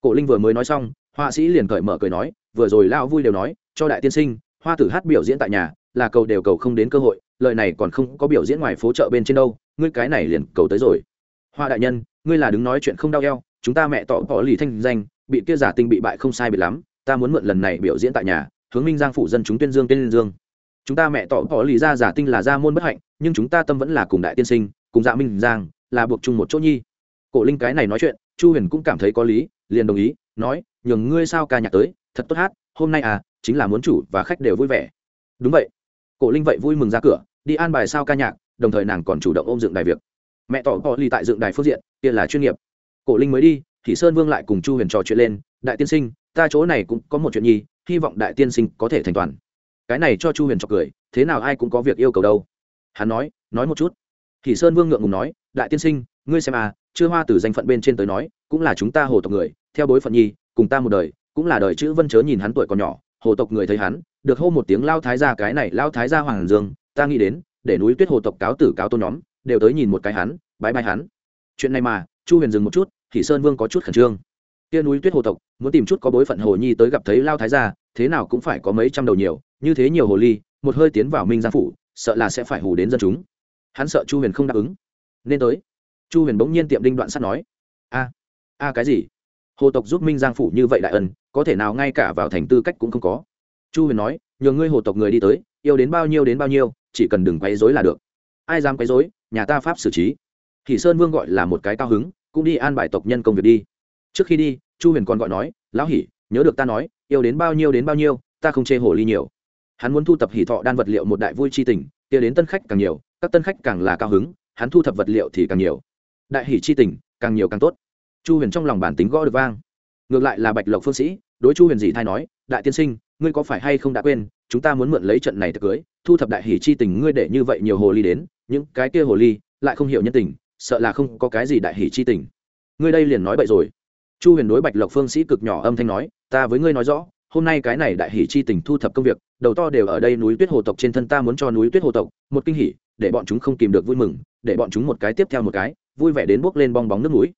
Cổ linh vừa mới nói xong, họa sĩ liền cởi mở cười nói, vừa rồi lao vui đều nói, cho đại tiên sinh, hoa tử hát biểu diễn tại nhà, là cầu đều cầu không đến cơ hội, lời này còn không có biểu diễn ngoài phố chợ bên trên đâu, ngươi cái này liền cầu tới rồi. Hoa đại nhân, ngươi là đứng nói chuyện không đau eo, chúng ta mẹ tỏ có lì thanh danh, bị kia giả tinh bị bại không sai biệt lắm, ta muốn mượn lần này biểu diễn tại nhà, hướng minh giang phụ dân chúng tuyên dương tuyên dương chúng ta mẹ tỏ bỏ lì ra giả tinh là gia môn bất hạnh, nhưng chúng ta tâm vẫn là cùng đại tiên sinh, cùng dạ minh giang, là buộc chung một chỗ nhi. Cổ linh cái này nói chuyện, chu huyền cũng cảm thấy có lý, liền đồng ý, nói, nhường ngươi sao ca nhạc tới, thật tốt hát, hôm nay à chính là muốn chủ và khách đều vui vẻ. Đúng vậy. Cổ linh vậy vui mừng ra cửa, đi an bài sao ca nhạc, đồng thời nàng còn chủ động ôm dựng đài việc. Mẹ tỏ bỏ lì tại dựng đài phương diện, kia là chuyên nghiệp. Cổ linh mới đi thì sơn vương lại cùng chu huyền trò chuyện lên, đại tiên sinh, ta chỗ này cũng có một chuyện nhi, hy vọng đại tiên sinh có thể thành toàn cái này cho chu huyền cho cười, thế nào ai cũng có việc yêu cầu đâu. Hắn nói nói một chút. Thì sơn vương ngượng ngùng nói, đại tiên sinh, ngươi xem à chưa hoa từ danh phận bên trên tới nói, cũng là chúng ta hồ tộc người, theo bối phận nhi, cùng ta một đời, cũng là đời chữ vân chớ nhìn hắn tuổi còn nhỏ, hồ tộc người thấy hắn, được hô một tiếng lao thái gia cái này, lao thái gia hoàng dương, ta nghĩ đến, để núi tuyết hồ tộc cáo tử cáo tôn nhóm, đều tới nhìn một cái hắn, bái bai hắn. Chuyện này mà, chu huyền dừng một chút thì sơn vương có chút khẩn trương. Kia núi tuyết hồ tộc, muốn tìm chút có bối phận hồ nhi tới gặp thấy lao thái gia, thế nào cũng phải có mấy trăm đầu nhiều như thế nhiều hồ ly, một hơi tiến vào minh giang phủ, sợ là sẽ phải hù đến dân chúng. Hắn sợ chu huyền không đáp ứng. Nên tới. Chu huyền bỗng nhiên tiệm đinh đoạn sắt nói, a a cái gì? Hồ tộc giúp minh giang phủ như vậy đại ân, có thể nào ngay cả vào thành tư cách cũng không có? Chu huyền nói, nhờ ngươi hồ tộc người đi tới, yêu đến bao nhiêu đến bao nhiêu, chỉ cần đừng quấy dối là được. Ai dám quấy dối nhà ta pháp xử trí. Thì sơn vương gọi là một cái cao hứng, cũng đi an bài tộc nhân công việc đi. Trước khi đi, chu huyền còn gọi nói, lão hỉ nhớ được ta nói, yêu đến bao nhiêu đến bao nhiêu, ta không chê hồ ly nhiều hắn muốn thu thập hỉ thọ đan vật liệu một đại vui chi tình, kia đến tân khách càng nhiều, các tân khách càng là cao hứng, hắn thu thập vật liệu thì càng nhiều. Đại hỷ chi tình, càng nhiều càng tốt. Chu huyền trong lòng bản tính gõ được vang. Ngược lại là bạch lộc phương sĩ, đối chu huyền dị thay nói, đại tiên sinh, ngươi có phải hay không đã quên, chúng ta muốn mượn lấy trận này thật cưới, thu thập đại hỷ chi tình ngươi để như vậy nhiều hồ ly đến, những cái kia hồ ly lại không hiểu nhân tình, sợ là không có cái gì đại hỷ chi tình. Ngươi đây liền nói bậy rồi. Chu huyền đối bạch lộc phương sĩ cực nhỏ âm thanh nói, ta với ngươi nói rõ hôm nay cái này đại hỷ chi tình thu thập công việc đầu to đều ở đây núi tuyết hồ tộc trên thân ta muốn cho núi tuyết hồ tộc một kinh hỉ, để bọn chúng không kìm được vui mừng để bọn chúng một cái tiếp theo một cái vui vẻ đến bước lên bong bóng nước núi.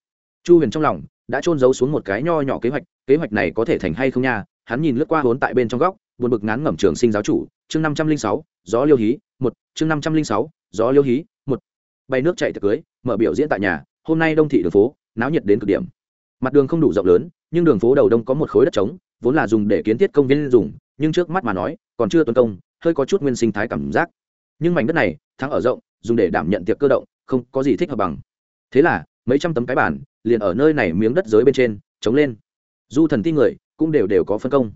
Chu huyền trong lòng đã trôn giấu xuống một cái nho nhỏ kế hoạch kế hoạch này có thể thành hay không nha hắn nhìn lướt qua hốn tại bên trong góc buồn bực ngán ngẩm trường sinh giáo chủ chương năm trăm linh sáu gió liêu hí một chương năm trăm linh sáu gió liêu hí một. Bay nước chạy tiệc cưới mở biểu diễn tại nhà hôm nay đông thị đường phố náo nhiệt đến cực điểm. Mặt đường không đủ rộng lớn nhưng đường phố đầu đông có một khối đất trống vốn là dùng để kiến thiết công viên dùng, nhưng trước mắt mà nói, còn chưa tuân công, hơi có chút nguyên sinh thái cảm giác. Nhưng mảnh đất này, thắng ở rộng, dùng để đảm nhận tiệc cơ động, không có gì thích hợp bằng. Thế là, mấy trăm tấm cái bản liền ở nơi này miếng đất giới bên trên, chống lên. Du thần ti người, cũng đều đều có phân công.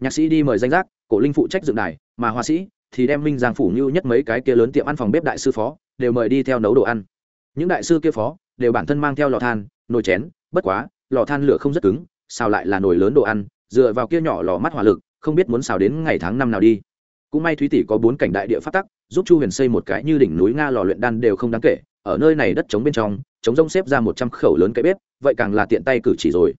Nhạc sĩ đi mời danh giác, cổ linh phụ trách dựng đài, mà họa sĩ thì đem minh giang phủ như nhất mấy cái kia lớn tiệm ăn phòng bếp đại sư phó, đều mời đi theo nấu đồ ăn. Những đại sư kia phó, đều bản thân mang theo lò than, nồi chén, bất quá, lò than lửa không rất cứng sao lại là nồi lớn đồ ăn dựa vào kia nhỏ lò mắt hỏa lực, không biết muốn xào đến ngày tháng năm nào đi. Cũng may thúy tỷ có bốn cảnh đại địa phát tắc, giúp chu huyền xây một cái như đỉnh núi nga lò luyện đan đều không đáng kể, ở nơi này đất trống bên trong, trống rông xếp ra một trăm khẩu lớn cái bếp, vậy càng là tiện tay cử chỉ rồi.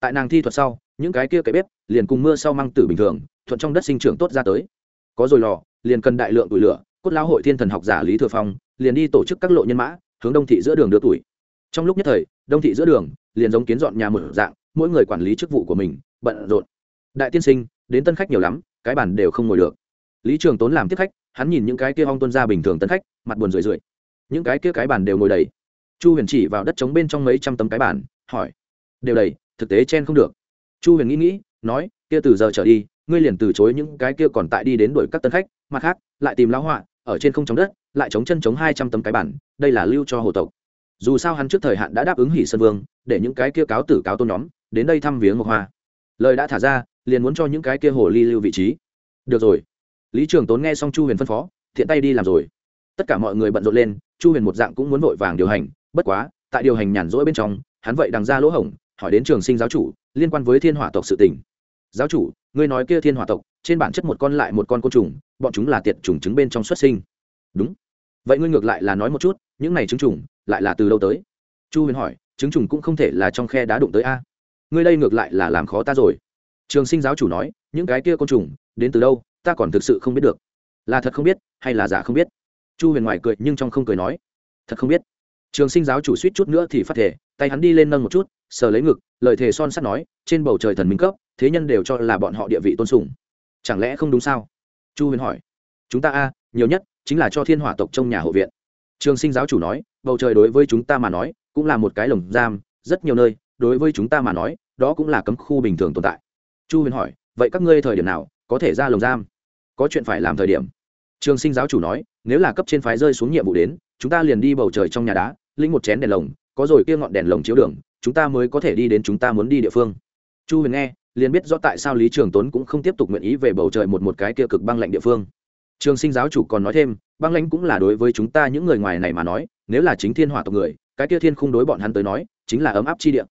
Tại nàng thi thuật sau, những cái kia cái bếp liền cùng mưa sau măng tử bình thường, thuận trong đất sinh trưởng tốt ra tới. Có rồi lò, liền cần đại lượng tủi lửa, cốt lão hội thiên thần học giả lý thừa phong liền đi tổ chức các lộ nhân mã, hướng đông thị giữa đường đưa tuổi trong lúc nhất thời, đông thị giữa đường liền giống kiến dọn nhà một dạng mỗi người quản lý chức vụ của mình, bận rộn. Đại tiên sinh, đến tân khách nhiều lắm, cái bàn đều không ngồi được. Lý trường tốn làm tiếp khách, hắn nhìn những cái kia hong tuân ra bình thường tân khách, mặt buồn rười rượi. Những cái kia cái bàn đều ngồi đầy. Chu huyền chỉ vào đất trống bên trong mấy trăm tấm cái bàn, hỏi. Đều đầy, thực tế chen không được. Chu huyền nghĩ nghĩ, nói, kia từ giờ trở đi, ngươi liền từ chối những cái kia còn tại đi đến đuổi các tân khách, mặt khác, lại tìm lão họa, ở trên không chống đất, lại chống chân chống hai trăm tấm cái bản đây là lưu cho hồ tộc. Dù sao hắn trước thời hạn đã đáp ứng hỷ sơn vương, để những cái kia cáo tử cáo tôn nhóm đến đây thăm viếng ngọc hoa. Lời đã thả ra, liền muốn cho những cái kia hồ ly lưu vị trí. Được rồi. Lý trường tốn nghe xong chu huyền phân phó, thiện tay đi làm rồi. Tất cả mọi người bận rộn lên, chu huyền một dạng cũng muốn vội vàng điều hành, bất quá, tại điều hành nhàn rỗi bên trong, hắn vậy đằng ra lỗ hổng, hỏi đến trường sinh giáo chủ, liên quan với thiên hỏa tộc sự tình. Giáo chủ, ngươi nói kia thiên hỏa tộc, trên bản chất một con lại một con côn trùng, bọn chúng là tiệt trùng trứng bên trong xuất sinh. Đúng. Vậy ngươi ngược lại là nói một chút, những này trứng trùng lại là từ đâu tới? Chu huyền hỏi trứng trùng cũng không thể là trong khe đá đụng tới a ngươi đây ngược lại là làm khó ta rồi. Trường sinh giáo chủ nói, những cái kia côn trùng, đến từ đâu, ta còn thực sự không biết được. Là thật không biết, hay là giả không biết? Chu huyền ngoài cười nhưng trong không cười nói, thật không biết. Trường sinh giáo chủ suýt chút nữa thì phát thể tay hắn đi lên nâng một chút, sờ lấy ngực, lời thề son sắt nói, trên bầu trời thần minh cấp, thế nhân đều cho là bọn họ địa vị tôn sùng. Chẳng lẽ không đúng sao? Chu huyền hỏi. Chúng ta a, nhiều nhất chính là cho thiên hỏa tộc trong nhà hộ viện. Trường sinh giáo chủ nói, bầu trời đối với chúng ta mà nói, cũng là một cái lồng giam, rất nhiều nơi đối với chúng ta mà nói, đó cũng là cấm khu bình thường tồn tại. Chu huyền hỏi, vậy các ngươi thời điểm nào có thể ra lồng giam? Có chuyện phải làm thời điểm. Trường sinh giáo chủ nói, nếu là cấp trên phái rơi xuống nhiệm vụ đến, chúng ta liền đi bầu trời trong nhà đá linh một chén đèn lồng, có rồi kia ngọn đèn lồng chiếu đường, chúng ta mới có thể đi đến chúng ta muốn đi địa phương. Chu huyền nghe, liền biết rõ tại sao lý trường tốn cũng không tiếp tục nguyện ý về bầu trời một một cái kia cực băng lạnh địa phương. Trường sinh giáo chủ còn nói thêm, băng lãnh cũng là đối với chúng ta những người ngoài này mà nói, nếu là chính thiên hỏa tộc người, cái kia thiên không đối bọn hắn tới nói, chính là ấm áp chi địa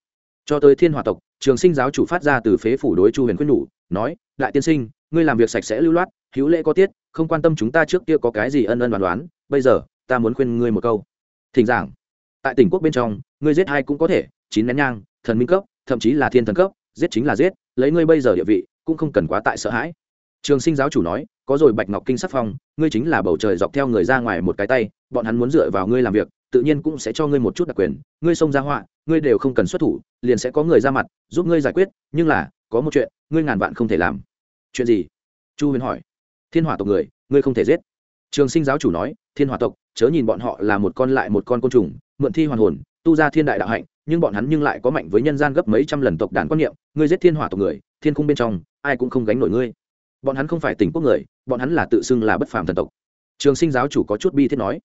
cho tới thiên hòa tộc, trường sinh giáo chủ phát ra từ phế phủ đối chu huyền khuyên nhủ, nói, đại tiên sinh, ngươi làm việc sạch sẽ lưu loát, hữu lễ có tiết, không quan tâm chúng ta trước kia có cái gì ân ân đoán đoán bây giờ, ta muốn khuyên ngươi một câu. Thỉnh giảng. Tại tỉnh quốc bên trong, ngươi giết hai cũng có thể, chín nén nhang, thần minh cấp, thậm chí là thiên thần cấp, giết chính là giết, lấy ngươi bây giờ địa vị, cũng không cần quá tại sợ hãi. Trường sinh giáo chủ nói, có rồi bạch ngọc kinh sắc phong, ngươi chính là bầu trời dọc theo người ra ngoài một cái tay, bọn hắn muốn dựa vào ngươi làm việc, tự nhiên cũng sẽ cho ngươi một chút đặc quyền, ngươi xông ra họa ngươi đều không cần xuất thủ, liền sẽ có người ra mặt, giúp ngươi giải quyết, nhưng là, có một chuyện, ngươi ngàn vạn không thể làm. Chuyện gì? Chu huyền hỏi. Thiên hỏa tộc người, ngươi không thể giết. Trường sinh giáo chủ nói, thiên hỏa tộc, chớ nhìn bọn họ là một con lại một con côn trùng, mượn thi hoàn hồn, tu ra thiên đại đạo hạnh, nhưng bọn hắn nhưng lại có mạnh với nhân gian gấp mấy trăm lần tộc đàn quan niệm, ngươi giết thiên hỏa tộc người, thiên cung bên trong, ai cũng không gánh nổi ngươi. Bọn hắn không phải tỉnh quốc người, bọn hắn là tự xưng là bất phàm thần tộc. Trường sinh giáo chủ có chút bi thiết nói.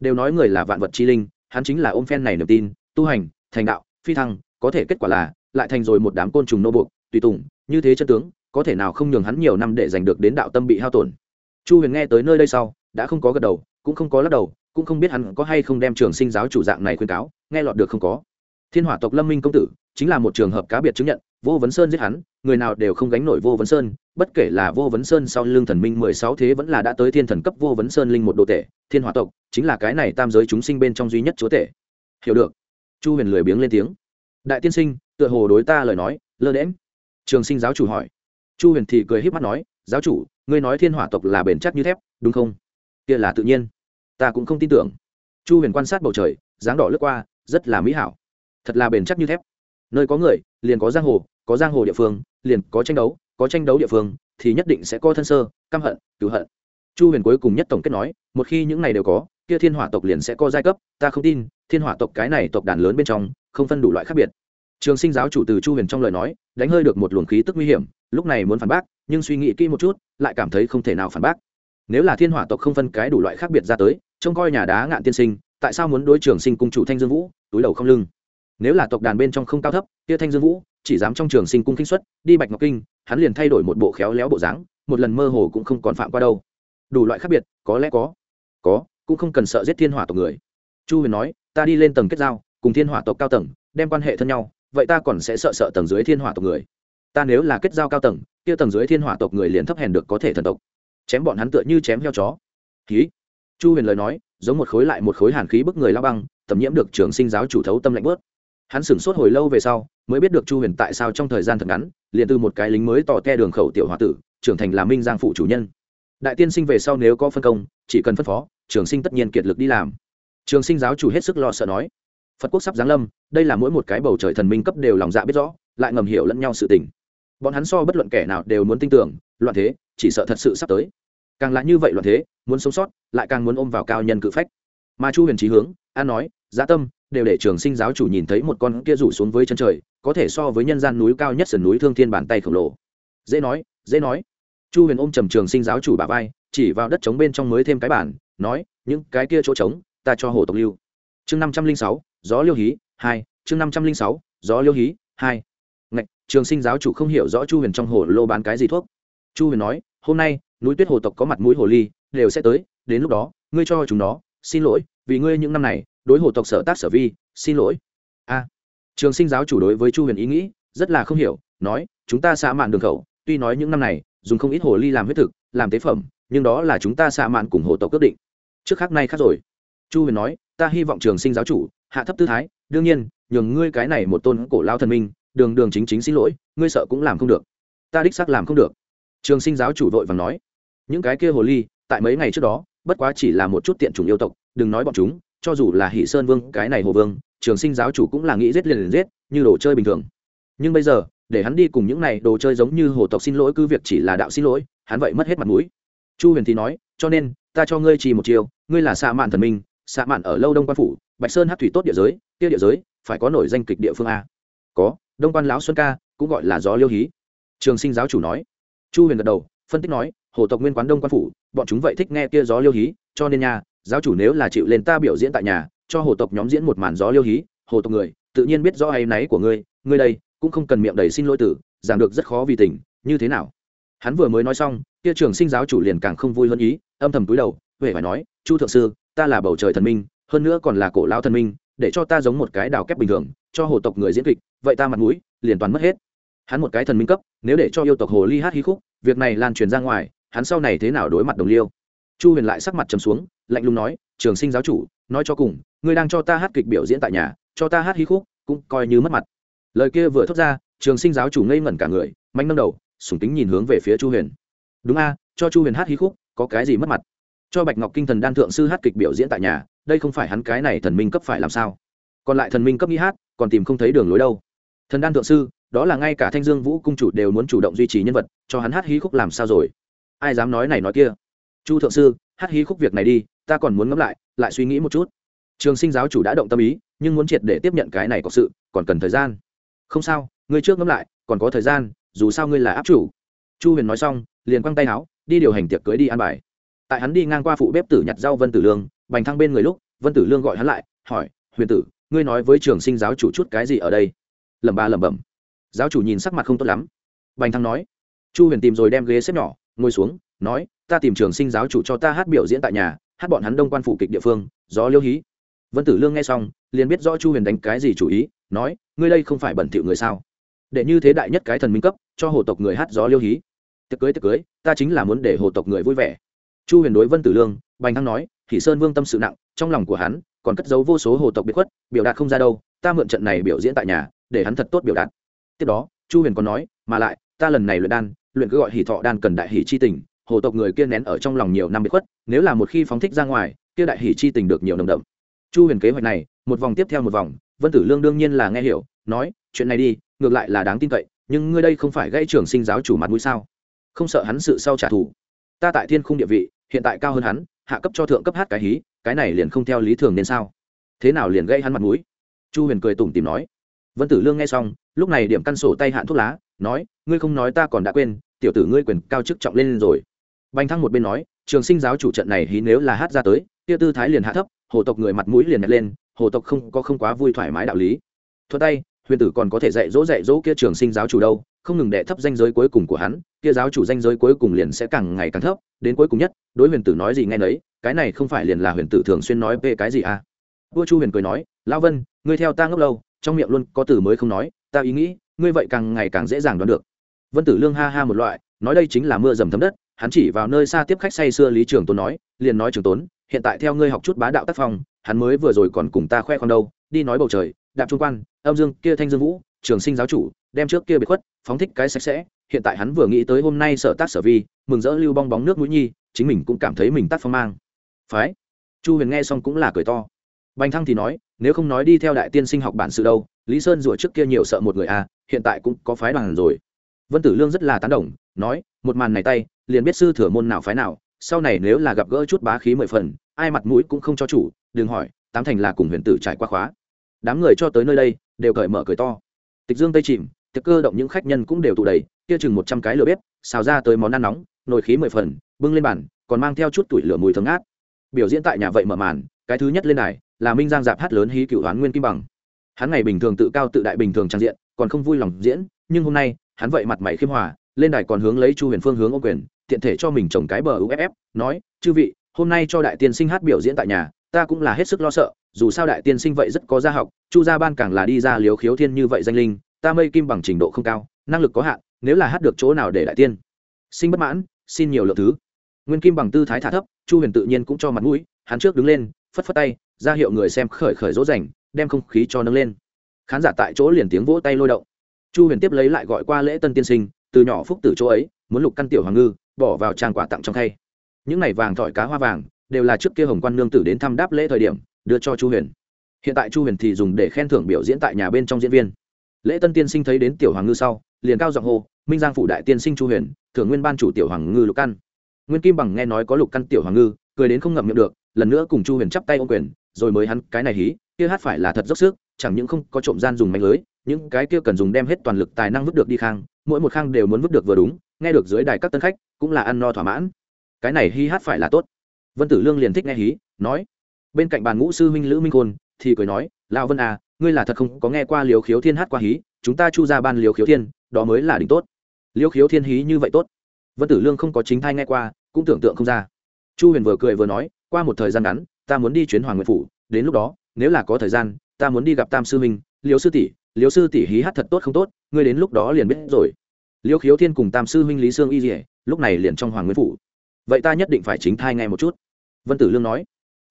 Đều nói người là vạn vật chi linh, hắn chính là ôm phen này niềm tin, tu hành thành đạo, phi thăng, có thể kết quả là, lại thành rồi một đám côn trùng nô buộc, tùy tùng, như thế chân tướng, có thể nào không nhường hắn nhiều năm để giành được đến đạo tâm bị hao tổn. Chu huyền nghe tới nơi đây sau, đã không có gật đầu, cũng không có lắc đầu, cũng không biết hắn có hay không đem trường sinh giáo chủ dạng này khuyên cáo, nghe lọt được không có. Thiên hỏa tộc lâm minh công tử, chính là một trường hợp cá biệt chứng nhận, vô vấn sơn giết hắn, người nào đều không gánh nổi vô vấn sơn, bất kể là vô vấn sơn sau lưng thần minh mười sáu thế vẫn là đã tới thiên thần cấp vô vấn sơn linh một đồ tể, thiên hỏa tộc, chính là cái này tam giới chúng sinh bên trong duy nhất chúa tể. Hiểu được chu huyền lười biếng lên tiếng. Đại tiên sinh, tựa hồ đối ta lời nói, lơ đễm trường sinh giáo chủ hỏi. Chu huyền thì cười h í p mắt nói, giáo chủ, ngươi nói thiên hỏa tộc là bền chắc như thép, đúng không? Kia là tự nhiên. Ta cũng không tin tưởng. Chu huyền quan sát bầu trời, dáng đỏ lướt qua, rất là mỹ hảo. Thật là bền chắc như thép. Nơi có người, liền có giang hồ, có giang hồ địa phương, liền có tranh đấu, có tranh đấu địa phương, thì nhất định sẽ có thân sơ, căm hận cứu hận. Chu huyền cuối cùng nhất tổng kết nói, một khi những này đều có kia thiên hỏa tộc liền sẽ có giai cấp, ta không tin, thiên hỏa tộc cái này tộc đàn lớn bên trong, không phân đủ loại khác biệt. Trường sinh giáo chủ từ chu huyền trong lời nói, đánh hơi được một luồng khí tức nguy hiểm, lúc này muốn phản bác, nhưng suy nghĩ kỹ một chút, lại cảm thấy không thể nào phản bác. Nếu là thiên hỏa tộc không phân cái đủ loại khác biệt ra tới, trông coi nhà đá ngạn tiên sinh, tại sao muốn đối trường sinh cung chủ thanh dương vũ, túi đầu không lưng? Nếu là tộc đàn bên trong không cao thấp, kia thanh dương vũ, chỉ dám trong trường sinh cung kinh xuất đi bạch ngọc kinh, hắn liền thay đổi một bộ khéo léo bộ dáng, một lần mơ hồ cũng không còn phạm qua đâu. Đủ loại khác biệt, có lẽ có. Có cũng không cần sợ giết thiên hỏa tộc người. Chu huyền nói, ta đi lên tầng kết giao, cùng thiên hỏa tộc cao tầng, đem quan hệ thân nhau, vậy ta còn sẽ sợ sợ tầng dưới thiên hỏa tộc người. Ta nếu là kết giao cao tầng, kia tầng dưới thiên hỏa tộc người liền thấp hèn được có thể thần tộc. Chém bọn hắn tựa như chém heo chó. Khí chu huyền lời nói, giống một khối lại một khối hàn khí bức người lao băng tầm nhiễm được trường sinh giáo chủ thấu tâm lạnh bớt hắn sửng sốt hồi lâu về sau, mới biết được chu huyền tại sao trong thời gian thật ngắn, liền từ một cái lính mới tỏ te đường khẩu tiểu h o a tử, trưởng thành là minh giang phụ chủ nhân. Đại tiên sinh về sau nếu có phân công, chỉ cần phân phó trường sinh tất nhiên kiệt lực đi làm. Trường sinh giáo chủ hết sức lo sợ nói, phật quốc sắp giáng lâm, đây là mỗi một cái bầu trời thần minh cấp đều lòng dạ biết rõ, lại ngầm hiểu lẫn nhau sự tình. Bọn hắn so bất luận kẻ nào đều muốn tin tưởng, loạn thế, chỉ sợ thật sự sắp tới. Càng là như vậy loạn thế, muốn sống sót, lại càng muốn ôm vào cao nhân cự phách. Mà chu huyền trí hướng, an nói, giá tâm, đều để trường sinh giáo chủ nhìn thấy một con kia rủ xuống với chân trời, có thể so với nhân gian núi cao nhất sườn núi thương thiên bàn tay khổng lồ. Dễ nói dễ nói chu huyền ôm trầm trường sinh giáo chủ bà vai, chỉ vào đất trống bên trong mới thêm cái bản, nói, những cái kia chỗ trống, ta cho hồ tộc lưu. Chương năm trăm linh sáu, gió liêu hí, hai. Chương năm trăm linh sáu, gió liêu hí, hai. Ngạch, trường sinh giáo chủ không hiểu rõ chu huyền trong hồ lô bán cái gì thuốc. Chu huyền nói, hôm nay, núi tuyết hồ tộc có mặt mũi hồ ly, đều sẽ tới, đến lúc đó, ngươi cho chúng nó, xin lỗi, vì ngươi những năm này, đối hồ tộc sở tác sở vi, xin lỗi. A. Trường sinh giáo chủ đối với chu huyền ý nghĩ, rất là không hiểu, nói, chúng ta xã mạn đường khẩu, tuy nói những năm này dùng không ít hồ ly làm huyết thực, làm tế phẩm, nhưng đó là chúng ta xạ mạn cùng hồ tộc quyết định. Trước khác nay khác rồi. Chu huyền nói, ta hy vọng trường sinh giáo chủ, hạ thấp tư thái, đương nhiên, nhường ngươi cái này một tôn cổ lao thần minh, đường đường chính chính xin lỗi, ngươi sợ cũng làm không được. Ta đích xác làm không được. Trường sinh giáo chủ vội vàng nói, những cái kia hồ ly, tại mấy ngày trước đó, bất quá chỉ là một chút tiện chủng yêu tộc, đừng nói bọn chúng, cho dù là hỷ sơn vương, cái này hồ vương, trường sinh giáo chủ cũng là nghĩ giết liền liền giết, như đồ chơi bình thường. Nhưng bây giờ để hắn đi cùng những này đồ chơi giống như hồ tộc xin lỗi cứ việc chỉ là đạo xin lỗi, hắn vậy mất hết mặt mũi. Chu huyền thì nói, cho nên, ta cho ngươi chỉ một chiều ngươi là xạ mạn thần minh xạ mạn ở lâu đông quan phủ, bạch sơn hát thủy tốt địa giới, kia địa giới, phải có nổi danh kịch địa phương a. Có, đông quan lão xuân ca, cũng gọi là gió liêu hí. Trường sinh giáo chủ nói. Chu huyền gật đầu, phân tích nói, hồ tộc nguyên quán đông quan phủ, bọn chúng vậy thích nghe kia gió liêu hí, cho nên nhà giáo chủ nếu là chịu lên ta biểu diễn tại nhà, cho hồ tộc nhóm diễn một màn gió liêu hí, hồ tộc người, tự nhiên biết rõ hay náy của ngươi ngươi đây cũng không cần miệng đầy xin lỗi tử giảng được rất khó vì tình, như thế nào? Hắn vừa mới nói xong, kia trường sinh giáo chủ liền càng không vui hơn ý, âm thầm túi đầu huệ phải nói, chu thượng sư, ta là bầu trời thần minh, hơn nữa còn là cổ lao thần minh, để cho ta giống một cái đào kép bình thường, cho hồ tộc người diễn kịch, vậy ta mặt mũi liền toàn mất hết. Hắn một cái thần minh cấp, nếu để cho yêu tộc hồ ly hát hí khúc, việc này lan truyền ra ngoài, hắn sau này thế nào đối mặt đồng liêu? Chu huyền lại sắc mặt trầm xuống, lạnh lùng nói, trường sinh giáo chủ, nói cho cùng, ngươi đang cho ta hát kịch biểu diễn tại nhà, cho ta hát hí khúc, cũng coi như mất mặt lời kia vừa thốt ra, trường sinh giáo chủ ngây ngẩn cả người manh nâng đầu, sùng tính nhìn hướng về phía chu huyền. Đúng a, cho chu huyền hát hí khúc, có cái gì mất mặt? Cho bạch ngọc kinh thần đan thượng sư hát kịch biểu diễn tại nhà, đây không phải hắn cái này thần minh cấp phải làm sao? Còn lại thần minh cấp nghĩ hát, còn tìm không thấy đường lối đâu. Thần đan thượng sư, đó là ngay cả thanh dương vũ cung chủ đều muốn chủ động duy trì nhân vật, cho hắn hát hí khúc làm sao rồi? Ai dám nói này nói kia? Chu thượng sư, hát hí khúc việc này đi, ta còn muốn ngẫm lại lại suy nghĩ một chút. Trường sinh giáo chủ đã động tâm ý, nhưng muốn triệt để tiếp nhận cái này có sự, còn cần thời gian không sao, ngươi trước ngẫm lại, còn có thời gian, dù sao ngươi là áp chủ. Chu huyền nói xong, liền quăng tay áo, đi điều hành tiệc cưới đi ăn bài. Tại hắn đi ngang qua phụ bếp tử nhặt rau vân tử lương, bành thăng bên người lúc, vân tử lương gọi hắn lại, hỏi, huyền tử, ngươi nói với trường sinh giáo chủ chút cái gì ở đây? Lẩm ba lẩm bẩm. Giáo chủ nhìn sắc mặt không tốt lắm. Bành thăng nói, chu huyền tìm rồi đem ghế xếp nhỏ, ngồi xuống, nói, ta tìm trường sinh giáo chủ cho ta hát biểu diễn tại nhà, hát bọn hắn đông quan phụ kịch địa phương, gió liêu hí. Vân tử lương nghe xong, liền biết rõ chu huyền đánh cái gì chủ ý nói, ngươi đây không phải bẩn thỉu người sao? Để như thế đại nhất cái thần minh cấp, cho hồ tộc người hát gió liêu hí. Tiệc cưới tiệc cưới, ta chính là muốn để hồ tộc người vui vẻ. Chu huyền đối vân tử lương, bành thăng nói thị sơn vương tâm sự nặng, trong lòng của hắn còn cất giấu vô số hồ tộc biệt khuất, biểu đạt không ra đâu, ta mượn trận này biểu diễn tại nhà, để hắn thật tốt biểu đạt. Tiếp đó, chu huyền còn nói, mà lại, ta lần này luyện đan, luyện cứ gọi hỷ thọ đan cần đại hỷ chi tình, hồ tộc người kia nén ở trong lòng nhiều năm biệt khuất, nếu là một khi phóng thích ra ngoài, kia đại hỷ chi tình được nhiều nồng đậm. Chu huyền kế hoạch này, một vòng tiếp theo một vòng vân tử lương đương nhiên là nghe hiểu, nói, chuyện này đi, ngược lại là đáng tin cậy, nhưng ngươi đây không phải gây trường sinh giáo chủ mặt mũi sao? Không sợ hắn sự sau trả thù? Ta tại thiên khung địa vị, hiện tại cao hơn hắn, hạ cấp cho thượng cấp hát cái hí, cái này liền không theo lý thường nên sao? Thế nào liền gây hắn mặt mũi? Chu huyền cười tủm tìm nói. Vân tử lương nghe xong, lúc này điểm căn sổ tay hạn thuốc lá, nói, ngươi không nói ta còn đã quên, tiểu tử ngươi quyền cao chức trọng lên rồi. Bành thăng một bên nói, trường sinh giáo chủ trận này hí nếu là hát ra tới, kia tư thái liền hạ thấp, hồ tộc người mặt mũi liền nhặt lên hồ tộc không có không quá vui thoải mái đạo lý. Thuật tay, huyền tử còn có thể dạy dỗ dạy dỗ kia trường sinh giáo chủ đâu, không ngừng đệ thấp danh giới cuối cùng của hắn, kia giáo chủ danh giới cuối cùng liền sẽ càng ngày càng thấp, đến cuối cùng nhất, đối huyền tử nói gì nghe nấy, cái này không phải liền là huyền tử thường xuyên nói về cái gì à? Vua chu huyền cười nói, lão vân, ngươi theo ta ngốc lâu, trong miệng luôn có từ mới không nói, ta ý nghĩ, ngươi vậy càng ngày càng dễ dàng đoán được. Vân tử lương ha ha một loại, nói đây chính là mưa dầm thấm đất hắn chỉ vào nơi xa tiếp khách say xưa lý trường tốn nói, liền nói, trường tốn, hiện tại theo ngươi học chút bá đạo tác phong, hắn mới vừa rồi còn cùng ta khoe con đâu, đi nói bầu trời, đạp trung quan, âm dương, kia thanh dương vũ, trường sinh giáo chủ, đem trước kia bị khuất, phóng thích cái sạch sẽ, hiện tại hắn vừa nghĩ tới hôm nay sở tác sở vi, mừng rỡ lưu bong bóng nước mũi nhi, chính mình cũng cảm thấy mình tác phong mang. Phái. Chu huyền nghe xong cũng là cười to. Bành thăng thì nói, nếu không nói đi theo đại tiên sinh học bản sự đâu, lý sơn rủa trước kia nhiều sợ một người à hiện tại cũng có phái đoàn rồi. Vân tử lương rất là tán đồng, nói, một màn này tay liền biết sư thừa môn nào phái nào, sau này nếu là gặp gỡ chút bá khí mười phần, ai mặt mũi cũng không cho chủ, đừng hỏi, tám thành là cùng huyền tử trải qua khóa. Đám người cho tới nơi đây, đều cởi mở cười to. Tịch dương tây chìm, tiệc cơ động những khách nhân cũng đều tụ đầy, kia chừng một trăm cái lửa bếp, xào ra tới món ăn nóng, nồi khí mười phần, bưng lên bàn, còn mang theo chút tuổi lửa mùi thơm ngát. Biểu diễn tại nhà vậy mở màn, cái thứ nhất lên đài, là minh giang dạp hát lớn hí cựu hoán nguyên kim bằng. Hắn ngày bình thường tự cao tự đại bình thường trang diện, còn không vui lòng diễn, nhưng hôm nay, hắn vậy mặt mày khiêm hòa, lên đài còn hướng lấy chu huyền phương hướng ô quyền tiện thể cho mình trồng cái bờ uff nói, chư vị, hôm nay cho đại tiên sinh hát biểu diễn tại nhà, ta cũng là hết sức lo sợ, dù sao đại tiên sinh vậy rất có gia học, chu gia ban càng là đi ra liếu khiếu thiên như vậy danh linh, ta mây kim bằng trình độ không cao, năng lực có hạn, nếu là hát được chỗ nào để đại tiên sinh bất mãn, xin nhiều lượng thứ. Nguyên kim bằng tư thái thả thấp, chu huyền tự nhiên cũng cho mặt mũi, hắn trước đứng lên, phất phất tay, ra hiệu người xem khởi khởi dỗ dành, đem không khí cho nâng lên. Khán giả tại chỗ liền tiếng vỗ tay lôi động. Chu huyền tiếp lấy lại gọi qua lễ tân tiên sinh, từ nhỏ phúc tử chỗ ấy muốn lục căn tiểu hoàng ngư, bỏ vào trang quả tặng trong khay. Những này vàng thỏi cá hoa vàng đều là trước kia hồng quan nương tử đến thăm đáp lễ thời điểm, đưa cho chu huyền. Hiện tại chu huyền thì dùng để khen thưởng biểu diễn tại nhà bên trong diễn viên. Lễ tân tiên sinh thấy đến tiểu hoàng ngư sau, liền cao giọng hô, minh giang phủ đại tiên sinh chu huyền, thưởng nguyên ban chủ tiểu hoàng ngư lục căn. Nguyên kim bằng nghe nói có lục căn tiểu hoàng ngư, cười đến không ngậm miệng được, lần nữa cùng chu huyền chắp tay ô quyền, rồi mới hắn, cái này hí, kia hát phải là thật dốc sức, chẳng những không có trộm gian dùng mạnh lưới, những cái kia cần dùng đem hết toàn lực tài năng vứt được đi khang, mỗi một khang đều muốn vứt được vừa đúng nghe được dưới đài các tân khách, cũng là ăn no thỏa mãn. Cái này hi hát phải là tốt. Vân tử lương liền thích nghe hí, nói. Bên cạnh bàn ngũ sư minh lữ minh khôn, thì cười nói lao vân à ngươi là thật không có nghe qua liều khiếu thiên hát qua hí, chúng ta chu ra ban liều khiếu thiên, đó mới là đỉnh tốt. Liều khiếu thiên hí như vậy tốt. Vân tử lương không có chính thai nghe qua, cũng tưởng tượng không ra. Chu huyền vừa cười vừa nói, qua một thời gian ngắn, ta muốn đi chuyến hoàng nguyện phủ, đến lúc đó, nếu là có thời gian, ta muốn đi gặp tam sư minh liều sư tỷ liều sư tỷ hí hát thật tốt không tốt, ngươi đến lúc đó liền biết rồi liêu khiếu thiên cùng tam sư huynh lý sương y dỉa lúc này liền trong hoàng nguyên phủ. Vậy ta nhất định phải chính thai ngay một chút. Vân tử lương nói.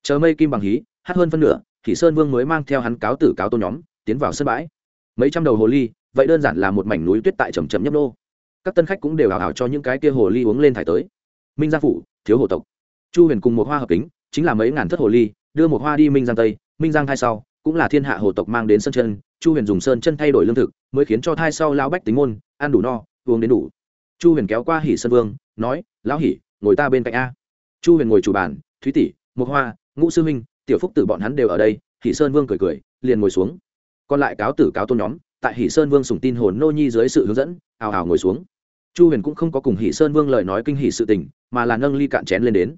Chờ mây kim bằng hí, hát hơn phân nửa thì sơn vương mới mang theo hắn cáo tử cáo tôn nhóm, tiến vào sân bãi. Mấy trăm đầu hồ ly, vậy đơn giản là một mảnh núi tuyết tại trầm trầm nhấp nô. Các tân khách cũng đều hào hào cho những cái kia hồ ly uống lên thải tới. Minh giang phủ, thiếu hồ tộc. Chu huyền cùng một hoa hợp kính, chính là mấy ngàn thất hồ ly, đưa một hoa đi minh giang tây. Minh giang thai sau, cũng là thiên hạ hồ tộc mang đến sân chân. Chu huyền dùng sơn chân thay đổi lương thực, mới khiến cho thai sau lao bách tính môn, ăn đủ no uống đến đủ. Chu huyền kéo qua hỉ sơn vương, nói, lão hỉ ngồi ta bên cạnh a. Chu huyền ngồi chủ bàn, thúy tỷ, Mộc hoa, ngũ sư minh, tiểu phúc tử bọn hắn đều ở đây. Hỉ sơn vương cười cười, liền ngồi xuống. Còn lại cáo tử, cáo tôn nhóm, tại hỷ sơn vương sùng tin hồn nô nhi dưới sự hướng dẫn, ào ào ngồi xuống. Chu huyền cũng không có cùng hỷ sơn vương lời nói kinh hỷ sự tình, mà là nâng ly cạn chén lên đến.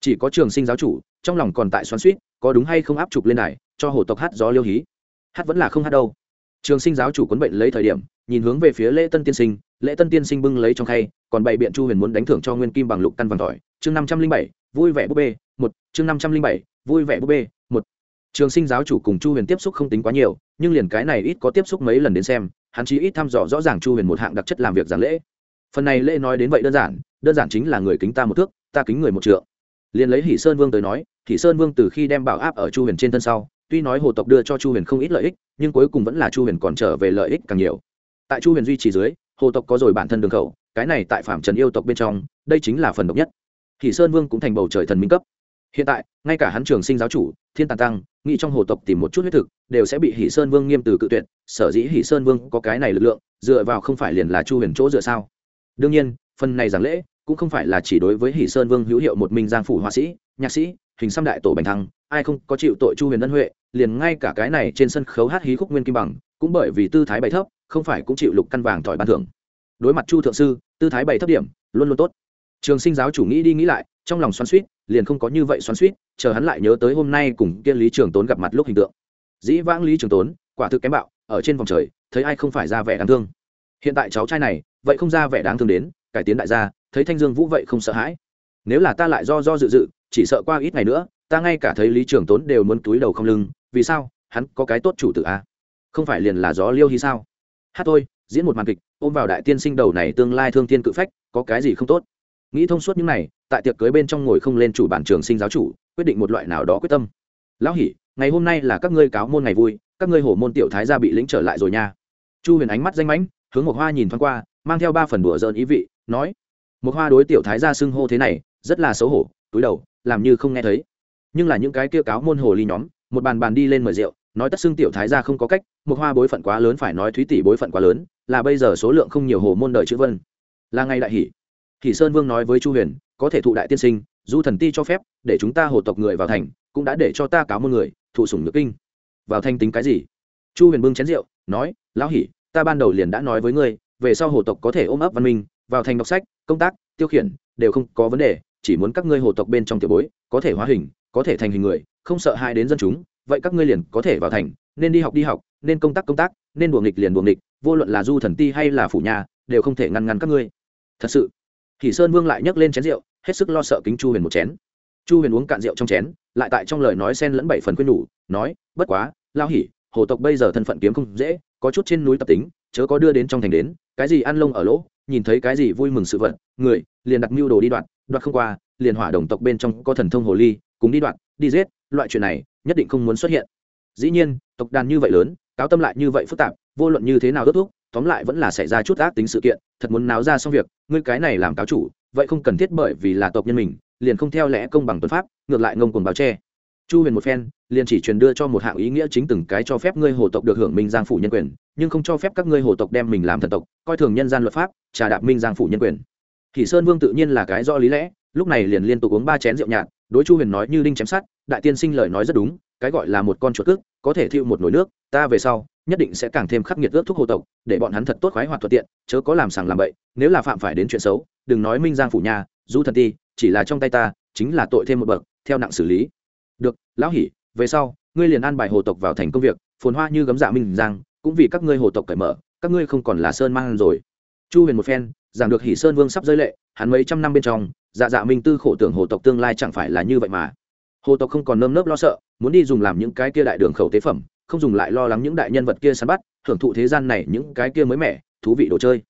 Chỉ có trường sinh giáo chủ, trong lòng còn tại xoắn suýt có đúng hay không áp trục lên này cho hồ tộc hát gió liêu hí. Hát vẫn là không hát đâu. Trường sinh giáo chủ quấn bệnh lấy thời điểm, nhìn hướng về phía lễ tân tiên sinh lễ tân tiên sinh bưng lấy trong khay, còn bày biện chu huyền muốn đánh thưởng cho nguyên kim bằng lục căn vàng tỏi chương năm trăm linh bảy, vui vẻ búp bê, một. Chương năm trăm linh bảy, vui vẻ búp bê, một. Trường sinh giáo chủ cùng chu huyền tiếp xúc không tính quá nhiều, nhưng liền cái này ít có tiếp xúc mấy lần đến xem, hắn chỉ ít thăm dò rõ ràng chu huyền một hạng đặc chất làm việc giản lễ. Phần này lễ nói đến vậy đơn giản đơn giản chính là người kính ta một thước, ta kính người một trượng. Liền lấy hỷ sơn vương tới nói, hỷ sơn vương từ khi đem bảo áp ở chu huyền trên thân sau, tuy nói hồ tộc đưa cho chu huyền không ít lợi ích, nhưng cuối cùng vẫn là chu huyền còn trở về lợi ích càng nhiều. Tại chu huyền duy trì dưới hồ tộc có rồi bản thân đường khẩu, cái này tại phạm trần yêu tộc bên trong, đây chính là phần độc nhất. Hỷ sơn vương cũng thành bầu trời thần minh cấp. Hiện tại, ngay cả hắn trường sinh giáo chủ, thiên tàn tăng, nghĩ trong hồ tộc tìm một chút huyết thực, đều sẽ bị hỷ sơn vương nghiêm từ cự tuyệt, sở dĩ hỷ sơn vương có cái này lực lượng, dựa vào không phải liền là chu huyền chỗ dựa sao? Đương nhiên, phần này giảng lễ cũng không phải là chỉ đối với hỷ sơn vương hữu hiệu một minh giang phủ họa sĩ, nhạc sĩ, hình xăm đại tổ bành thăng, ai không có chịu tội chu huyền ân huệ, liền ngay cả cái này trên sân khấu hát hí khúc nguyên kim bằng cũng bởi vì tư thái bày thấp, không phải cũng chịu lục căn vàng thỏi ban thưởng. Đối mặt chu thượng sư, tư thái bày thấp điểm, luôn luôn tốt. Trường sinh giáo chủ nghĩ đi nghĩ lại, trong lòng xoắn suýt liền không có như vậy xoắn suýt chờ hắn lại nhớ tới hôm nay cùng kia lý trường tốn gặp mặt lúc hình tượng. Dĩ vãng lý trường tốn, quả thực kém bạo, ở trên vòng trời, thấy ai không phải ra vẻ đáng thương. Hiện tại cháu trai này, vậy không ra vẻ đáng thương đến, cải tiến đại gia, thấy thanh dương vũ vậy không sợ hãi. Nếu là ta lại do do dự dự, chỉ sợ qua ít ngày nữa, ta ngay cả thấy lý trường tốn đều muốn túi đầu không lưng, vì sao, hắn có cái tốt chủ tử a à? Không phải liền là gió liêu hy sao? Hát thôi, diễn một màn kịch, ôm vào đại tiên sinh đầu này tương lai thương thiên cự phách, có cái gì không tốt? Nghĩ thông suốt những này, tại tiệc cưới bên trong ngồi không lên chủ bản trường sinh giáo chủ, quyết định một loại nào đó quyết tâm. Lão hỉ, ngày hôm nay là các ngươi cáo môn ngày vui, các ngươi hổ môn tiểu thái gia bị lĩnh trở lại rồi nha. Chu huyền ánh mắt danh mãnh, hướng một hoa nhìn thoáng qua, mang theo ba phần đùa dơn ý vị, nói một hoa đối tiểu thái gia xưng hô thế này, rất là xấu hổ, túi đầu, làm như không nghe thấy. Nhưng là những cái kia cáo môn hồ ly nhóm, một bàn bàn đi lên mời rượu nói tất xưng tiểu thái gia không có cách, một hoa bối phận quá lớn phải nói thúy tỷ bối phận quá lớn, là bây giờ số lượng không nhiều hồ môn đời chữ vân. Là ngày đại hỷ. Hỷ sơn vương nói với chu huyền, có thể thụ đại tiên sinh, du thần ti cho phép, để chúng ta hồ tộc người vào thành, cũng đã để cho ta cáo môn người, thụ sủng nhược kinh. Vào thanh tính cái gì? Chu huyền bưng chén rượu, nói, lão hỷ, ta ban đầu liền đã nói với ngươi, về sau hồ tộc có thể ôm ấp văn minh, vào thành đọc sách, công tác, tiêu khiển, đều không có vấn đề, chỉ muốn các ngươi hồ tộc bên trong tiểu bối, có thể hóa hình, có thể thành hình người, không sợ hãi đến dân chúng vậy các ngươi liền có thể vào thành, nên đi học đi học, nên công tác công tác, nên buồng nghịch liền buồng nghịch, vô luận là du thần ti hay là phủ nhà, đều không thể ngăn ngăn các ngươi. Thật sự thì sơn vương lại nhấc lên chén rượu, hết sức lo sợ kính chu huyền một chén. Chu huyền uống cạn rượu trong chén, lại tại trong lời nói xen lẫn bảy phần quyên nhủ, nói, bất quá lao hỉ hồ tộc bây giờ thân phận kiếm không dễ, có chút trên núi tập tính, chớ có đưa đến trong thành đến, cái gì ăn lông ở lỗ, nhìn thấy cái gì vui mừng sự vật, người, liền đặt mưu đồ đi đoạn, đoạt không qua, liền hỏa đồng tộc bên trong có thần thông hồ ly, cùng đi đoạn, đi giết, loại chuyện này nhất định không muốn xuất hiện. Dĩ nhiên, tộc đàn như vậy lớn, cáo tâm lại như vậy phức tạp, vô luận như thế nào đốt thuốc tóm lại vẫn là xảy ra chút ác tính sự kiện, thật muốn náo ra xong việc, ngươi cái này làm cáo chủ, vậy không cần thiết bởi vì là tộc nhân mình, liền không theo lẽ công bằng tuần pháp, ngược lại ngông cuồng báo che. Chu huyền một phen, liền chỉ truyền đưa cho một hạng ý nghĩa chính từng cái cho phép ngươi hồ tộc được hưởng minh giang phủ nhân quyền, nhưng không cho phép các ngươi hồ tộc đem mình làm thần tộc, coi thường nhân gian luật pháp, trà đạp minh giang phủ nhân quyền. Kỳ sơn vương tự nhiên là cái rõ lý lẽ, lúc này liền liên tục uống ba chén rượu nhạt đối chu huyền nói như đinh chém sát đại tiên sinh lời nói rất đúng, cái gọi là một con chuột cước có thể thiêu một nồi nước, ta về sau, nhất định sẽ càng thêm khắc nghiệt ước thúc hồ tộc, để bọn hắn thật tốt khoái hoạt thuận tiện, chớ có làm sàng làm bậy, nếu là phạm phải đến chuyện xấu, đừng nói minh giang phủ nhà, du thần ti, chỉ là trong tay ta, chính là tội thêm một bậc, theo nặng xử lý. Được, lão hỉ, về sau, ngươi liền an bài hồ tộc vào thành công việc, phồn hoa như gấm dạ minh giang, cũng vì các ngươi hồ tộc cởi mở, các ngươi không còn là sơn mang rồi. Chu huyền một phen, giảng được hỉ sơn vương sắp rơi lệ, hắn mấy trăm năm bên trong dạ dạ minh tư khổ tưởng hồ tộc tương lai chẳng phải là như vậy mà. Hồ tộc không còn nơm nớp lo sợ, muốn đi dùng làm những cái kia đại đường khẩu tế phẩm, không dùng lại lo lắng những đại nhân vật kia săn bắt hưởng thụ thế gian này những cái kia mới mẻ, thú vị đồ chơi.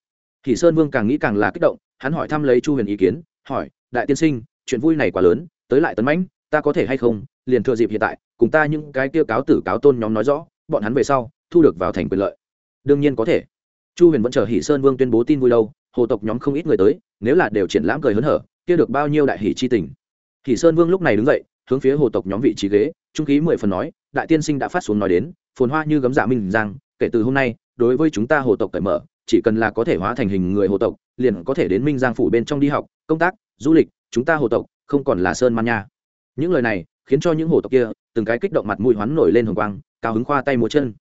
Thì sơn vương càng nghĩ càng là kích động, hắn hỏi thăm lấy chu huyền ý kiến, hỏi, đại tiên sinh, chuyện vui này quá lớn, tới lại tấn mãnh, ta có thể hay không? Liền thừa dịp hiện tại, cùng ta những cái kia cáo tử cáo tôn nhóm nói rõ, bọn hắn về sau, thu được vào thành quyền lợi. Đương nhiên có thể. Chu huyền vẫn chờ hỷ sơn vương tuyên bố tin vui lâu, hồ tộc nhóm không ít người tới, nếu là đều triển lãm cười hớn hở kia được bao nhiêu đại hỷ chi tình. Hỷ sơn vương lúc này đứng dậy, hướng phía hồ tộc nhóm vị trí ghế, trung khí mười phần nói, đại tiên sinh đã phát xuống nói đến, phồn hoa như gấm giả minh giang, kể từ hôm nay, đối với chúng ta hồ tộc cởi mở, chỉ cần là có thể hóa thành hình người hồ tộc, liền có thể đến minh giang phủ bên trong đi học, công tác, du lịch, chúng ta hồ tộc, không còn là sơn man nha. Những lời này khiến cho những hồ tộc kia, từng cái kích động mặt mũi hoán nổi lên hồng quang, cao hứng khoa tay múa chân.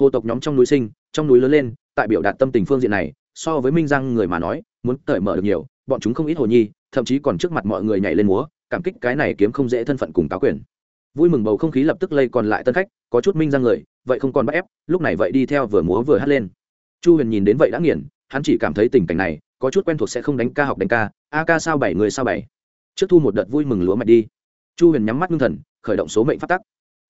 Hồ tộc nhóm trong núi sinh, trong núi lớn lên, tại biểu đạt tâm tình phương diện này, so với minh giang người mà nói, muốn tẩy mở được nhiều, bọn chúng không ít hồ nhi thậm chí còn trước mặt mọi người nhảy lên múa, cảm kích cái này kiếm không dễ thân phận cùng táo quyền. Vui mừng bầu không khí lập tức lây còn lại tân khách, có chút minh ra người, vậy không còn bắt ép, lúc này vậy đi theo vừa múa vừa hát lên. Chu huyền nhìn đến vậy đã nghiền, hắn chỉ cảm thấy tình cảnh này, có chút quen thuộc sẽ không đánh ca học đánh ca, a ca sao bảy người sao bảy. Trước thu một đợt vui mừng lúa mạch đi. Chu huyền nhắm mắt ngưng thần, khởi động số mệnh phát tắc.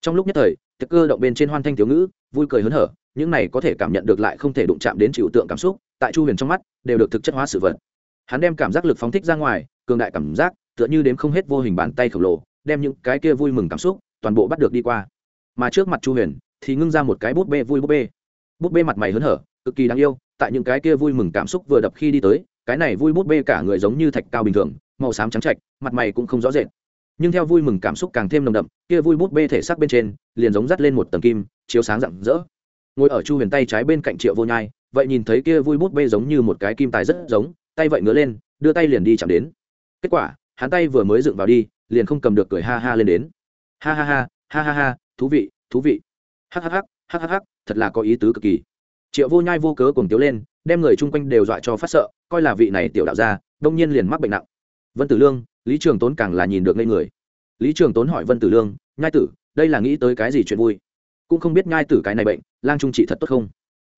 Trong lúc nhất thời thực cơ động bên trên hoan thanh thiếu ngữ, vui cười hớn hở, những này có thể cảm nhận được lại không thể đụng chạm đến chịu tượng cảm xúc, tại chu huyền trong mắt, đều được thực chất hóa sự vật hắn đem cảm giác lực phóng thích ra ngoài, cường đại cảm giác, tựa như đếm không hết vô hình bàn tay khổng lồ, đem những cái kia vui mừng cảm xúc, toàn bộ bắt được đi qua. Mà trước mặt chu huyền, thì ngưng ra một cái bút bê vui bút bê. Bút bê mặt mày hớn hở, cực kỳ đáng yêu, tại những cái kia vui mừng cảm xúc vừa đập khi đi tới, cái này vui bút bê cả người giống như thạch cao bình thường, màu xám trắng trạch, mặt mày cũng không rõ rệt. Nhưng theo vui mừng cảm xúc càng thêm nồng đậm, kia vui bút bê thể xác bên trên, liền giống dắt lên một tầng kim, chiếu sáng rạng rỡ. Ngồi ở chu huyền tay trái bên cạnh triệu vô nhai, vậy nhìn thấy kia vui bút bê giống như một cái kim tài rất giống tay vậy ngứa lên đưa tay liền đi chạm đến. Kết quả hắn tay vừa mới dựng vào đi liền không cầm được cười ha ha lên đến. Ha ha ha ha ha ha thú vị thú vị. Hắc hắc hắc hắc hắc hắc thật là có ý tứ cực kỳ. Triệu vô nhai vô cớ cùng tiếu lên đem người chung quanh đều dọa cho phát sợ coi là vị này tiểu đạo gia, đông nhiên liền mắc bệnh nặng. Vân tử lương lý trường tốn càng là nhìn được ngây người. Lý trường tốn hỏi vân tử lương nhai tử đây là nghĩ tới cái gì chuyện vui? Cũng không biết nhai tử cái này bệnh lang trung trị thật tốt không?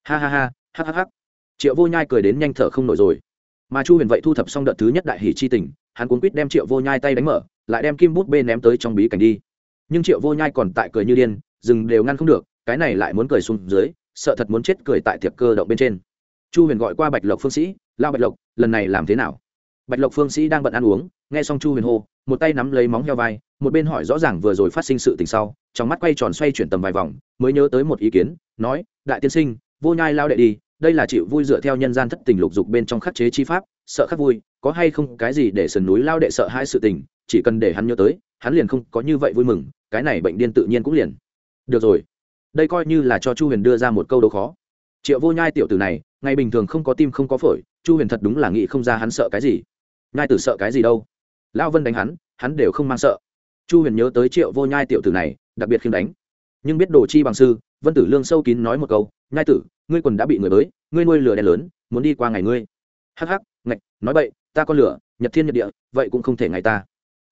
Ha ha ha hắc hắc hắc triệu vô nhai cười đến nhanh thở không nổi rồi mà chu huyền vậy thu thập xong đợt thứ nhất đại hỷ c h i tình, hắn cuốn quýt đem triệu vô nhai tay đánh mở, lại đem kim bút bê ném tới trong bí cảnh đi. Nhưng triệu vô nhai còn tại cười như điên, rừng đều ngăn không được, cái này lại muốn cười xuống dưới, sợ thật muốn chết cười tại thiệp cơ động bên trên. Chu huyền gọi qua bạch lộc phương sĩ, lao bạch lộc, lần này làm thế nào? Bạch lộc phương sĩ đang bận ăn uống, nghe xong chu huyền hô, một tay nắm lấy móng heo vai, một bên hỏi rõ ràng vừa rồi phát sinh sự tình sau, trong mắt quay tròn xoay chuyển tầm vài vòng, mới nhớ tới một ý kiến, nói, đại tiên sinh, vô nhai lao đệ đi đây là chịu vui dựa theo nhân gian thất tình lục dục bên trong khắc chế chi pháp, sợ khắc vui, có hay không cái gì để sườn núi lao đệ sợ hai sự tình, chỉ cần để hắn nhớ tới, hắn liền không có như vậy vui mừng, cái này bệnh điên tự nhiên cũng liền. Được rồi. Đây coi như là cho chu huyền đưa ra một câu đố khó. Triệu vô nhai tiểu tử này, ngày bình thường không có tim không có phổi, chu huyền thật đúng là nghĩ không ra hắn sợ cái gì. Nhai tử sợ cái gì đâu? Lao vân đánh hắn hắn đều không mang sợ. Chu huyền nhớ tới triệu vô nhai tiểu tử này, đặc biệt khiêm đánh nhưng biết đồ chi bằng sư, vân tử lương sâu kín nói một câu, nhai tử, ngươi quần đã bị người bới, ngươi nuôi lửa đen lớn, muốn đi qua ngày ngươi. Hắc hắc, ngạch, nói vậy ta con lửa, nhật thiên nhật địa, vậy cũng không thể ngày ta.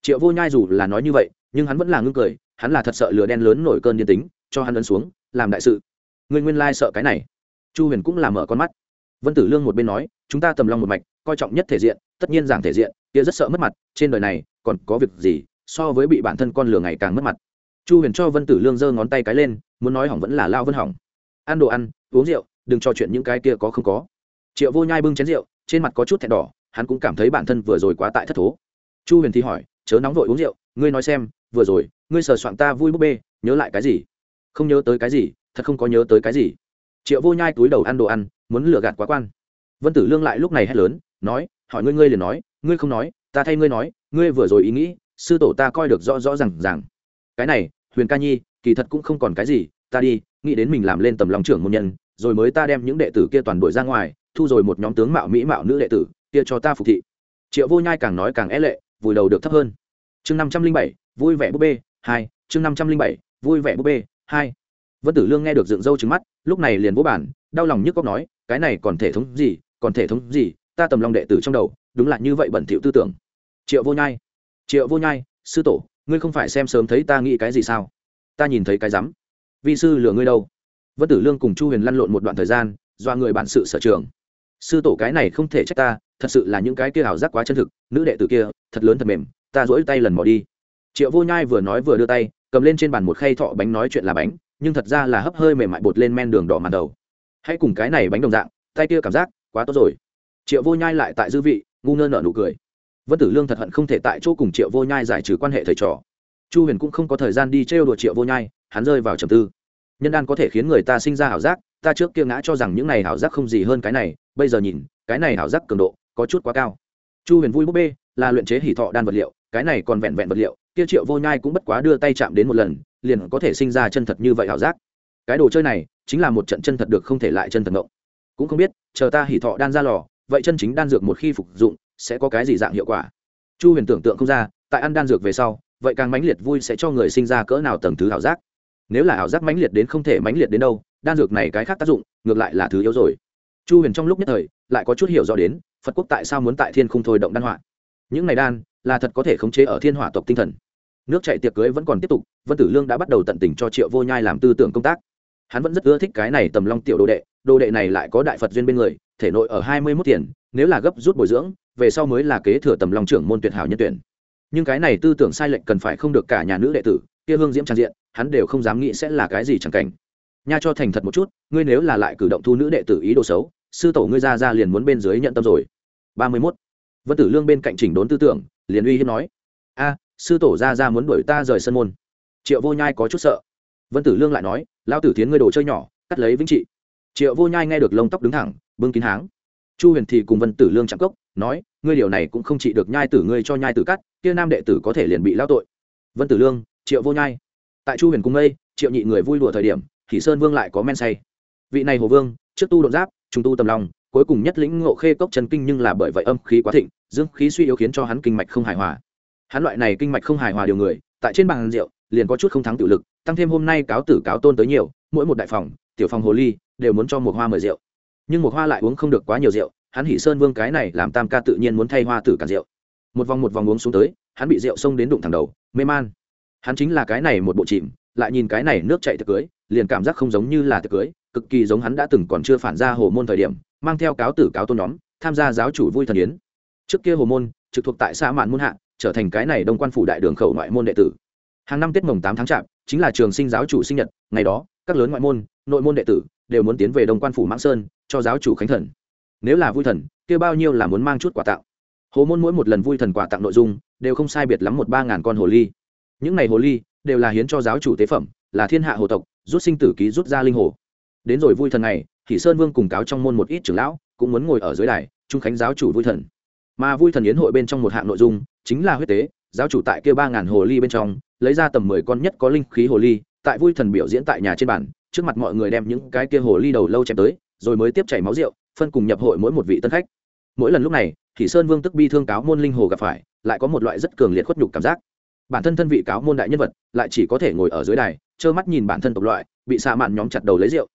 Triệu vô nhai dù là nói như vậy, nhưng hắn vẫn là ngưng cười, hắn là thật sợ lửa đen lớn nổi cơn điên tính, cho hắn ấn xuống, làm đại sự. Ngươi nguyên lai sợ cái này. Chu huyền cũng làm mở con mắt. Vân tử lương một bên nói, chúng ta tầm lòng một mạch, coi trọng nhất thể diện, tất nhiên giảng thể diện, kia rất sợ mất mặt, trên đời này còn có việc gì, so với bị bản thân con lửa ngày càng mất mặt chu huyền cho vân tử lương giơ ngón tay cái lên, muốn nói hỏng vẫn là lao vân hỏng. Ăn đồ ăn, uống rượu, đừng trò chuyện những cái kia có không có. Triệu vô nhai bưng chén rượu, trên mặt có chút thẹn đỏ, hắn cũng cảm thấy bản thân vừa rồi quá tại thất thố. Chu huyền thì hỏi, chớ nóng vội uống rượu, ngươi nói xem, vừa rồi, ngươi sờ soạn ta vui búp bê, nhớ lại cái gì? Không nhớ tới cái gì, thật không có nhớ tới cái gì. Triệu vô nhai túi đầu ăn đồ ăn, muốn lừa gạt quá quan. Vân tử lương lại lúc này hét lớn, nói, hỏi ngươi ngươi liền nói, ngươi không nói, ta thay ngươi nói, ngươi vừa rồi ý nghĩ, sư tổ ta coi được rõ rõ r à n g r à n g cái này, huyền ca nhi, kỳ thật cũng không còn cái gì, ta đi, nghĩ đến mình làm lên tầm lòng trưởng môn nhân, rồi mới ta đem những đệ tử kia toàn đội ra ngoài, thu rồi một nhóm tướng mạo mỹ mạo nữ đệ tử, kia cho ta phục thị. Triệu vô nhai càng nói càng é lệ, vùi đầu được thấp hơn. Chương năm trăm linh bảy, vui vẻ búp bê, hai, chương năm trăm linh bảy, vui vẻ búp bê, hai. Vân tử lương nghe được dựng râu trứng mắt, lúc này liền vô bản đau lòng nhức cóc nói, cái này còn thể thống gì, còn thể thống gì, ta tầm lòng đệ tử trong đầu, đúng là như vậy bẩn thỉu tư tưởng. Triệu vô nhai, triệu vô nhai, sư tổ ngươi không phải xem sớm thấy ta nghĩ cái gì sao? Ta nhìn thấy cái rắm. Vi sư lừa ngươi đâu? Vân tử lương cùng chu huyền lăn lộn một đoạn thời gian do người bản sự sở trường. Sư tổ cái này không thể trách ta, thật sự là những cái kia ảo giác quá chân thực, nữ đệ tử kia, thật lớn thật mềm, ta dỗi tay lần mò đi. Triệu vô nhai vừa nói vừa đưa tay, cầm lên trên bàn một khay thọ bánh nói chuyện là bánh, nhưng thật ra là hấp hơi mềm mại bột lên men đường đỏ màn đầu. Hãy cùng cái này bánh đồng dạng, tay kia cảm giác quá tốt rồi. Triệu vô nhai lại tại dư vị, ngu ngơ nở nụ cười vân tử lương thật hận không thể tại chỗ cùng triệu vô nhai giải trừ quan hệ thầy trò. Chu huyền cũng không có thời gian đi trêu đùa triệu vô nhai, hắn rơi vào trầm tư. Nhân đan có thể khiến người ta sinh ra ảo giác, ta trước kia ngã cho rằng những này ảo giác không gì hơn cái này, bây giờ nhìn, cái này ảo giác cường độ, có chút quá cao. Chu huyền vui búp bê, là luyện chế hỉ thọ đan vật liệu, cái này còn vẹn vẹn vật liệu, kia triệu vô nhai cũng bất quá đưa tay chạm đến một lần, liền có thể sinh ra chân thật như vậy ảo giác. Cái đồ chơi này, chính là một trận chân thật được không thể lại chân thật ngộng. Cũng không biết, chờ ta hỉ thọ đan ra lò, vậy chân chính đan dược một khi phục dụng sẽ có cái gì dạng hiệu quả? Chu huyền tưởng tượng không ra, tại ăn đan dược về sau, vậy càng mãnh liệt vui sẽ cho người sinh ra cỡ nào tầng thứ ảo giác? Nếu là ảo giác mãnh liệt đến không thể mãnh liệt đến đâu, đan dược này cái khác tác dụng, ngược lại là thứ yếu rồi. Chu huyền trong lúc nhất thời, lại có chút hiểu rõ đến, phật quốc tại sao muốn tại thiên không thôi động đan họa những này đan, là thật có thể khống chế ở thiên hỏa tộc tinh thần. Nước chạy tiệc cưới vẫn còn tiếp tục, vân tử lương đã bắt đầu tận tình cho triệu vô nhai làm tư tưởng công tác. Hắn vẫn rất ưa thích cái này tầm long tiểu đồ đệ đồ đệ này lại có đại phật duyên bên người, thể nội ở hai mươi mốt tiền nếu là gấp rút bồi dưỡng, về sau mới là kế thừa tầm long trưởng môn tuyệt hảo nhân tuyển. Nhưng cái này tư tưởng sai lệch cần phải không được cả nhà nữ đệ tử, kia hương diễm trang diện, hắn đều không dám nghĩ sẽ là cái gì chẳng cảnh. Nha cho thành thật một chút, ngươi nếu là lại cử động thu nữ đệ tử ý đồ xấu, sư tổ ngươi ra ra liền muốn bên dưới nhận tâm rồi. Ba mươi mốt. Vân tử lương bên cạnh chỉnh đốn tư tưởng, liền uy hiếp nói, a, sư tổ ra ra muốn đuổi ta rời sân môn. Triệu vô nhai có chút sợ. Vân tử lương lại nói lao tử tiến ngươi đồ chơi nhỏ, cắt lấy vĩnh trị. Triệu vô nhai nghe được lông tóc đứng thẳng, bưng kín háng chu huyền thì cùng vân tử lương chạm cốc, nói, ngươi điều này cũng không chỉ được nhai tử ngươi cho nhai tử cắt, kia nam đệ tử có thể liền bị lao tội. Vân tử lương, triệu vô nhai. Tại chu huyền cung mây triệu nhị người vui đùa thời điểm thì sơn vương lại có men say. Vị này hồ vương, trước tu đột giáp trung tu tầm lòng, cuối cùng nhất lĩnh ngộ khê cốc chân kinh nhưng là bởi vậy âm khí quá thịnh, dương khí suy yếu khiến cho hắn kinh mạch không hài hòa. Hắn loại này kinh mạch không hài hòa điều người, tại trên bàn rượu, liền có chút không thắng tự lực, tăng thêm hôm nay cáo tử cáo tôn tới nhiều, mỗi một đại phòng, tiểu phòng hồ ly, đều muốn cho một hoa mời rượu nhưng một hoa lại uống không được quá nhiều rượu, hắn hỉ sơn vương cái này làm tam ca tự nhiên muốn thay hoa tử cản rượu. Một vòng một vòng uống xuống tới, hắn bị rượu xông đến đụng thẳng đầu, mê man. Hắn chính là cái này một bộ chìm, lại nhìn cái này nước chạy thực cưới, liền cảm giác không giống như là thực cưới, cực kỳ giống hắn đã từng còn chưa phản ra hồ môn thời điểm, mang theo cáo tử cáo tôn nhóm, tham gia giáo chủ vui thần yến. Trước kia hồ môn, trực thuộc tại xã mạn môn hạ, trở thành cái này đông quan phủ đại đường khẩu ngoại môn đệ tử. Hàng năm tết mồng tám tháng chạp, chính là trường sinh giáo chủ sinh nhật, ngày đó, các lớn ngoại môn, nội môn đệ tử đều muốn tiến về đông quan phủ mãng sơn, cho giáo chủ khánh thần. Nếu là vui thần, kia bao nhiêu là muốn mang chút quà tặng. Hồ môn mỗi một lần vui thần quà tặng nội dung, đều không sai biệt lắm một ba ngàn con hồ ly. Những ngày hồ ly, đều là hiến cho giáo chủ tế phẩm, là thiên hạ hồ tộc, rút sinh tử ký rút ra linh hồ. Đến rồi vui thần này thì sơn vương cùng cáo trong môn một ít trưởng lão, cũng muốn ngồi ở dưới đài trung khánh giáo chủ vui thần. Mà vui thần yến hội bên trong một hạng nội dung, chính là huyết tế, giáo chủ tại kia ba ngàn hồ ly bên trong, lấy ra tầm mười con nhất có linh khí hồ ly, tại vui thần biểu diễn tại nhà trên bản trước mặt mọi người đem những cái kia hồ ly đầu lâu chém tới, rồi mới tiếp chảy máu rượu, phân cùng nhập hội mỗi một vị tân khách. Mỗi lần lúc này thì sơn vương tức bi thương cáo môn linh hồ gặp phải, lại có một loại rất cường liệt khuất nhục cảm giác. Bản thân thân vị cáo môn đại nhân vật, lại chỉ có thể ngồi ở dưới đài, trơ mắt nhìn bản thân tộc loại, bị xạ mạn nhóm chặt đầu lấy rượu.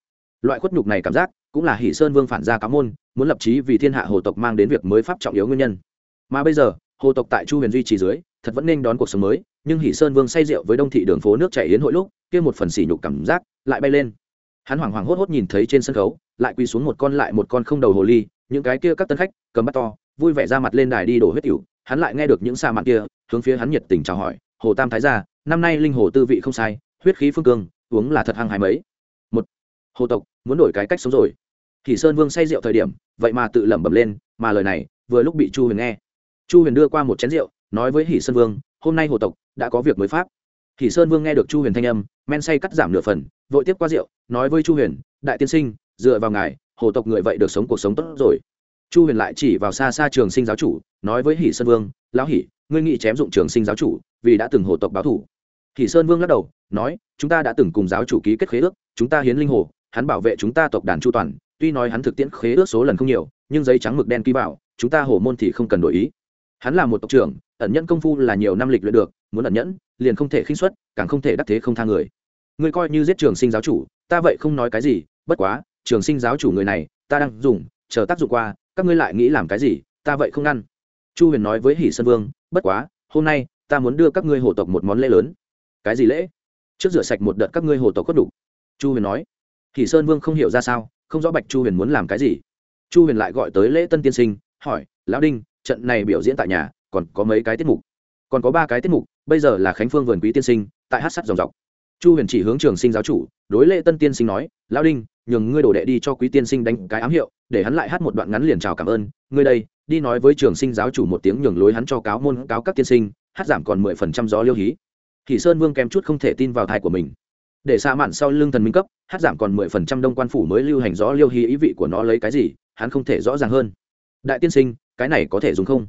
Loại khuất nhục này cảm giác, cũng là hỷ sơn vương phản gia cáo môn, muốn lập trí vì thiên hạ hồ tộc mang đến việc mới pháp trọng yếu nguyên nhân. Mà bây giờ, hồ tộc tại chu huyền duy trì dưới, thật vẫn nên đón cuộc sống mới nhưng hỷ sơn vương say rượu với đông thị đường phố nước chảy yến hội lúc, kia một phần sỉ nhục cảm giác lại bay lên. Hắn hoảng hoảng hốt hốt nhìn thấy trên sân khấu, lại quỳ xuống một con lại một con không đầu hồ ly, những cái kia các tân khách, cầm bắt to, vui vẻ ra mặt lên đài đi đổ huyết cửu. Hắn lại nghe được những xa mặt kia, hướng phía hắn nhiệt tình chào hỏi, hồ tam thái gia, năm nay linh hồ tư vị không sai, huyết khí phương cương, uống là thật hăng hái mấy? Một, hồ tộc, muốn đổi cái cách sống rồi. Thì sơn vương say rượu thời điểm, vậy mà tự lẩm bẩm lên, mà lời này, vừa lúc bị chu huyền nghe. Chu huyền đưa qua một chén rượu, nói với hỷ sơn vương hôm nay hồ tộc đã có việc mới pháp. Thì sơn vương nghe được chu huyền thanh âm men say cắt giảm nửa phần vội tiếp qua rượu nói với chu huyền đại tiên sinh dựa vào ngài hồ tộc người vậy được sống cuộc sống tốt rồi. Chu huyền lại chỉ vào xa xa trường sinh giáo chủ nói với hỷ sơn vương lão hỷ ngươi nghị chém dụng trường sinh giáo chủ vì đã từng hồ tộc báo thủ? Hỷ sơn vương lắc đầu nói chúng ta đã từng cùng giáo chủ ký kết khế ước chúng ta hiến linh hồ hắn bảo vệ chúng ta tộc đàn chu toàn tuy nói hắn thực tiễn khế ước số lần không nhiều nhưng giấy trắng mực đen ký bảo, chúng ta hồ môn thì không cần đổi ý. Hắn là một tộc trưởng ẩn nhẫn công phu là nhiều năm lịch luyện được, muốn ẩn nhẫn, liền không thể khinh xuất càng không thể đắc thế không tha người. Ngươi coi như giết trường sinh giáo chủ, ta vậy không nói cái gì, bất quá, trường sinh giáo chủ người này, ta đang dùng, chờ tác dụng qua, các ngươi lại nghĩ làm cái gì, ta vậy không ngăn. Chu huyền nói với hỷ sơn vương, bất quá, hôm nay, ta muốn đưa các ngươi hồ tộc một món lễ lớn. Cái gì lễ? Trước rửa sạch một đợt các ngươi hồ tộc cốt đủ. Chu huyền nói. Hỷ sơn vương không hiểu ra sao, không rõ bạch chu huyền muốn làm cái gì. Chu huyền lại gọi tới lễ tân tiên sinh, hỏi, lão đinh, trận này biểu diễn tại nhà còn có mấy cái tiết mục. Còn có ba cái tiết mục, bây giờ là khánh phương vườn quý tiên sinh, tại hát sắt dòng dọc. Chu huyền chỉ hướng trường sinh giáo chủ, đối lệ tân tiên sinh nói, lão đinh, nhường ngươi đổ đệ đi cho quý tiên sinh đánh cái ám hiệu, để hắn lại hát một đoạn ngắn liền chào cảm ơn. Ngươi đây, đi nói với trường sinh giáo chủ một tiếng nhường lối hắn cho cáo môn, cáo các tiên sinh, hát giảm còn mười phần trăm gió liêu hí. Thì sơn vương kém chút không thể tin vào thai của mình. Để xa mạn sau lưng thần minh cấp, hát giảm còn mười phần trăm đông quan phủ mới lưu hành gió liêu hí ý vị của nó lấy cái gì, hắn không thể rõ ràng hơn. Đại tiên sinh, cái này có thể dùng không?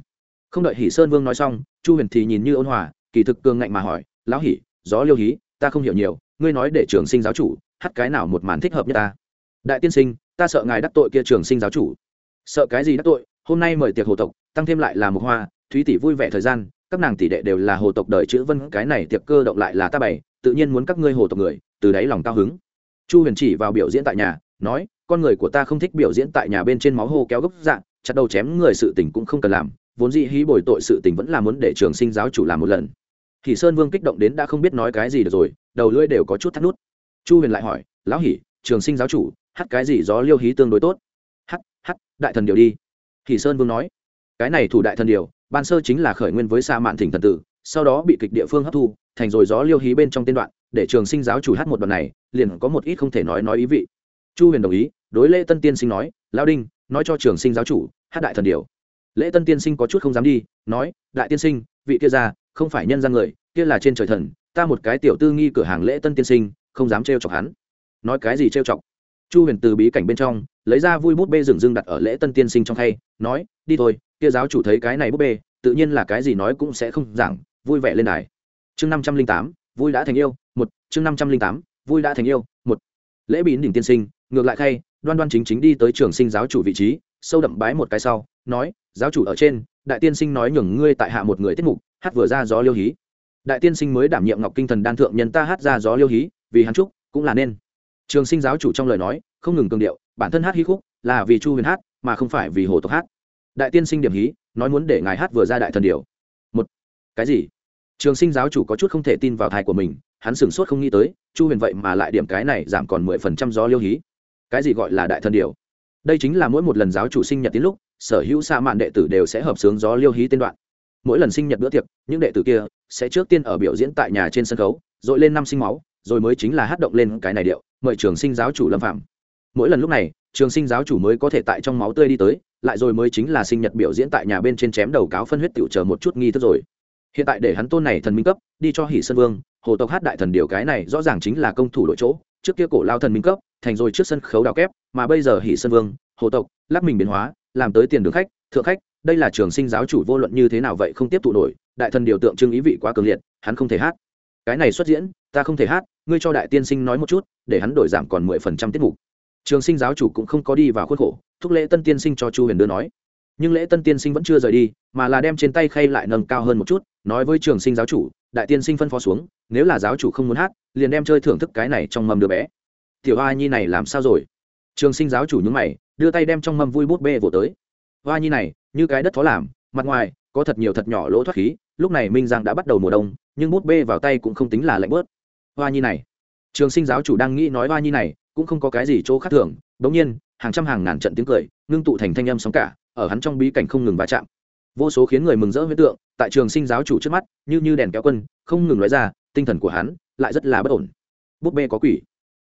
Không đợi hỷ sơn vương nói xong, chu huyền thì nhìn như ôn hòa, kỳ thực cường ngạnh mà hỏi, lão hỷ, gió liêu hí, ta không hiểu nhiều, ngươi nói để trường sinh giáo chủ, hát cái nào một màn thích hợp nhất ta? Đại tiên sinh, ta sợ ngài đắc tội kia trường sinh giáo chủ. Sợ cái gì đắc tội? Hôm nay mời tiệc hồ tộc, tăng thêm lại là một hoa, thúy tỷ vui vẻ thời gian, các nàng tỷ đệ đều là hồ tộc đời chữ vân, cái này tiệc cơ động lại là ta bày, tự nhiên muốn các ngươi hồ tộc người, từ đáy lòng cao hứng. Chu huyền chỉ vào biểu diễn tại nhà, nói, con người của ta không thích biểu diễn tại nhà bên trên máu hô kéo gốc dạng chặt đầu chém người sự tình cũng không cần làm vốn dĩ hí bồi tội sự tình vẫn là muốn để trường sinh giáo chủ làm một lần. Thì sơn vương kích động đến đã không biết nói cái gì được rồi, đầu lưỡi đều có chút thắt nút. Chu huyền lại hỏi, lão hỉ trường sinh giáo chủ, hát cái gì gió liêu hí tương đối tốt? Hát hát đại thần điều đi. Thì sơn vương nói, cái này thủ đại thần điều, ban sơ chính là khởi nguyên với sa mạn thỉnh thần tử, sau đó bị kịch địa phương hấp thu, thành rồi gió liêu hí bên trong tên đoạn, để trường sinh giáo chủ hát một đoạn này, liền có một ít không thể nói nói ý vị. Chu huyền đồng ý, đối lễ tân tiên sinh nói, lão đinh, nói cho trường sinh giáo chủ, hát đại thần điều lễ tân tiên sinh có chút không dám đi, nói, đại tiên sinh, vị kia ra không phải nhân gian người, kia là trên trời thần, ta một cái tiểu tư nghi cửa hàng lễ tân tiên sinh, không dám trêu chọc hắn. Nói cái gì trêu chọc? Chu huyền từ bí cảnh bên trong, lấy ra vui bút bê rừng rưng đặt ở lễ tân tiên sinh trong khay, nói, đi thôi, kia giáo chủ thấy cái này bút bê, tự nhiên là cái gì nói cũng sẽ không giảng, vui vẻ lên đài. Chương năm trăm linh tám, vui đã thành yêu, một, chương năm trăm linh tám, vui đã thành yêu, một. Lễ bín đỉnh tiên sinh, ngược lại khay, đoan đoan chính chính đi tới trường sinh giáo chủ vị trí, sâu đậm bái một cái sau nói, giáo chủ ở trên, đại tiên sinh nói nhường ngươi tại hạ một người tiết mục, hát vừa ra gió liêu hí. Đại tiên sinh mới đảm nhiệm ngọc kinh thần đan thượng nhân ta hát ra gió liêu hí, vì hắn trúc cũng là nên. Trường sinh giáo chủ trong lời nói, không ngừng cường điệu, bản thân hát hí khúc là vì chu huyền hát, mà không phải vì hồ tộc hát. Đại tiên sinh điểm hí, nói muốn để ngài hát vừa ra đại thần điều một, cái gì? Trường sinh giáo chủ có chút không thể tin vào thai của mình, hắn sửng sốt không nghĩ tới, chu huyền vậy mà lại điểm cái này giảm còn mười phần trăm gió liêu hí. Cái gì gọi là đại thần điều đây chính là mỗi một lần giáo chủ sinh nhật tiến lúc sở hữu xa mạn đệ tử đều sẽ hợp sướng gió liêu hí tên đoạn. Mỗi lần sinh nhật bữa tiệc, những đệ tử kia sẽ trước tiên ở biểu diễn tại nhà trên sân khấu, rồi lên năm sinh máu, rồi mới chính là hát động lên cái này điệu, mời trường sinh giáo chủ lâm phạm. Mỗi lần lúc này, trường sinh giáo chủ mới có thể tại trong máu tươi đi tới, lại rồi mới chính là sinh nhật biểu diễn tại nhà bên trên chém đầu cáo phân huyết tiểu chờ một chút nghi thức rồi. Hiện tại để hắn tôn này thần minh cấp, đi cho hỷ sơn vương, hồ tộc hát đại thần điều cái này rõ ràng chính là công thủ đội chỗ, trước kia cổ lao thần minh cấp, thành rồi trước sân khấu đào kép, mà bây giờ hỷ sơn vương, hồ tộc, lắc mình biến hóa làm tới tiền đường khách, thượng khách, đây là trường sinh giáo chủ vô luận như thế nào vậy không tiếp thụ nổi, đại thần điều tượng trưng ý vị quá cường liệt, hắn không thể hát. Cái này xuất diễn, ta không thể hát, ngươi cho đại tiên sinh nói một chút, để hắn đổi giảm còn mười phần trăm tiết mục. Trường sinh giáo chủ cũng không có đi vào khuôn khổ, thúc lễ tân tiên sinh cho chu huyền đưa nói. Nhưng lễ tân tiên sinh vẫn chưa rời đi, mà là đem trên tay khay lại nâng cao hơn một chút, nói với trường sinh giáo chủ, đại tiên sinh phân phó xuống, nếu là giáo chủ không muốn hát, liền đem chơi thưởng thức cái này trong mâm đứa bé. Tiểu hoa nhi này làm sao rồi? Trường sinh giáo chủ nhúng mày đưa tay đem trong mâm vui bút bê vỗ tới. Hoa nhi này, như cái đất khó làm, mặt ngoài, có thật nhiều thật nhỏ lỗ thoát khí, lúc này minh giang đã bắt đầu mùa đông, nhưng bút bê vào tay cũng không tính là lạnh bớt. Hoa nhi này, trường sinh giáo chủ đang nghĩ nói hoa nhi này, cũng không có cái gì chỗ khác thường, bỗng nhiên, hàng trăm hàng ngàn trận tiếng cười, ngưng tụ thành thanh âm sóng cả, ở hắn trong bí cảnh không ngừng va chạm. Vô số khiến người mừng rỡ huyết tượng, tại trường sinh giáo chủ trước mắt, như như đèn kéo quân, không ngừng nói ra, tinh thần của hắn lại rất là bất ổn. Búp bê có quỷ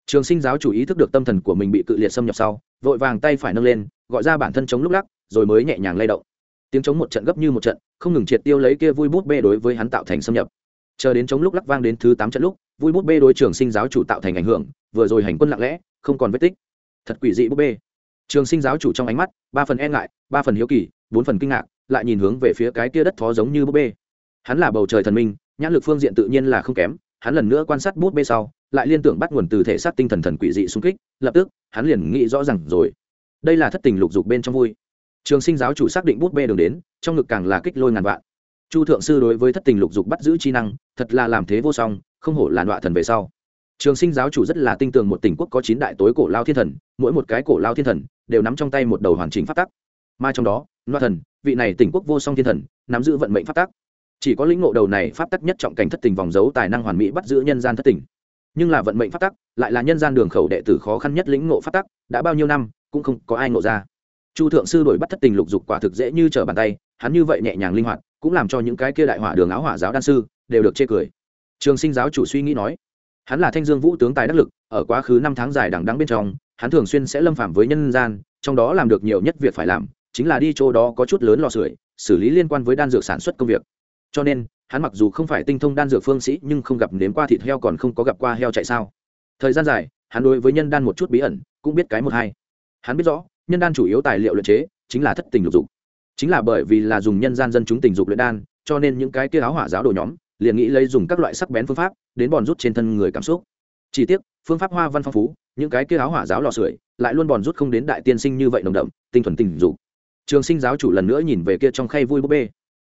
trường sinh giáo chủ ý thức được tâm thần của mình bị cự liệt xâm nhập sau, vội vàng tay phải nâng lên, gọi ra bản thân chống lúc lắc, rồi mới nhẹ nhàng lay động. Tiếng chống một trận gấp như một trận, không ngừng triệt tiêu lấy kia vui bút bê đối với hắn tạo thành xâm nhập. Chờ đến chống lúc lắc vang đến thứ tám trận lúc, vui bút bê đối trường sinh giáo chủ tạo thành ảnh hưởng, vừa rồi hành quân lặng lẽ, không còn vết tích. Thật quỷ dị bút bê. Trường sinh giáo chủ trong ánh mắt, ba phần e ngại, ba phần hiếu kỳ, bốn phần kinh ngạc, lại nhìn hướng về phía cái kia đất thó giống như bút bê. Hắn là bầu trời thần minh, nhãn lực phương diện tự nhiên là không kém, hắn lần nữa quan sát bút bê sau lại liên tưởng bắt nguồn từ thể xác tinh thần thần quỷ dị xung kích, lập tức, hắn liền nghĩ rõ ràng rồi. Đây là thất tình lục dục bên trong vui. Trường sinh giáo chủ xác định bút bê đường đến, trong ngực càng là kích lôi ngàn vạn. Chu thượng sư đối với thất tình lục dục bắt giữ chi năng, thật là làm thế vô song, không hổ là đọa thần về sau. Trường sinh giáo chủ rất là tinh tường một tỉnh quốc có chín đại tối cổ lao thiên thần, mỗi một cái cổ lao thiên thần đều nắm trong tay một đầu hoàn chỉnh phát tắc. Mà trong đó loa thần, vị này tỉnh quốc vô song thiên thần, nắm giữ vận mệnh phát tắc. Chỉ có lĩnh ngộ đầu này pháp tắc nhất trọng cảnh thất tình vòng dấu tài năng hoàn mỹ bắt giữ nhân gian thất tình nhưng là vận mệnh phát tắc, lại là nhân gian đường khẩu đệ tử khó khăn nhất lĩnh ngộ phát tắc, đã bao nhiêu năm, cũng không có ai ngộ ra. Chu thượng sư đổi bắt thất tình lục dục quả thực dễ như trở bàn tay, hắn như vậy nhẹ nhàng linh hoạt, cũng làm cho những cái kia đại hỏa đường áo hỏa giáo đan sư, đều được chê cười. Trường sinh giáo chủ suy nghĩ nói, hắn là thanh dương vũ tướng tài đắc lực, ở quá khứ năm tháng dài đằng đắng bên trong, hắn thường xuyên sẽ lâm phạm với nhân gian, trong đó làm được nhiều nhất việc phải làm, chính là đi chỗ đó có chút lớn lò sưởi, xử lý liên quan với đan dược sản xuất công việc. Cho nên hắn mặc dù không phải tinh thông đan dược phương sĩ nhưng không gặp nếm qua thịt heo còn không có gặp qua heo chạy sao. Thời gian dài, hắn đối với nhân đan một chút bí ẩn cũng biết cái một hai. Hắn biết rõ, nhân đan chủ yếu tài liệu luyện chế chính là thất tình lục dục. Chính là bởi vì là dùng nhân gian dân chúng tình dục luyện đan, cho nên những cái kia áo hỏa giáo đồ nhóm liền nghĩ lấy dùng các loại sắc bén phương pháp đến bòn rút trên thân người cảm xúc. Chỉ tiếc, phương pháp hoa văn phong phú, những cái kia áo hỏa giáo lò sưởi lại luôn bòn rút không đến đại tiên sinh như vậy nồng đậm, tinh thuần tình dục. Trường sinh giáo chủ lần nữa nhìn về kia trong khay vui búp bê.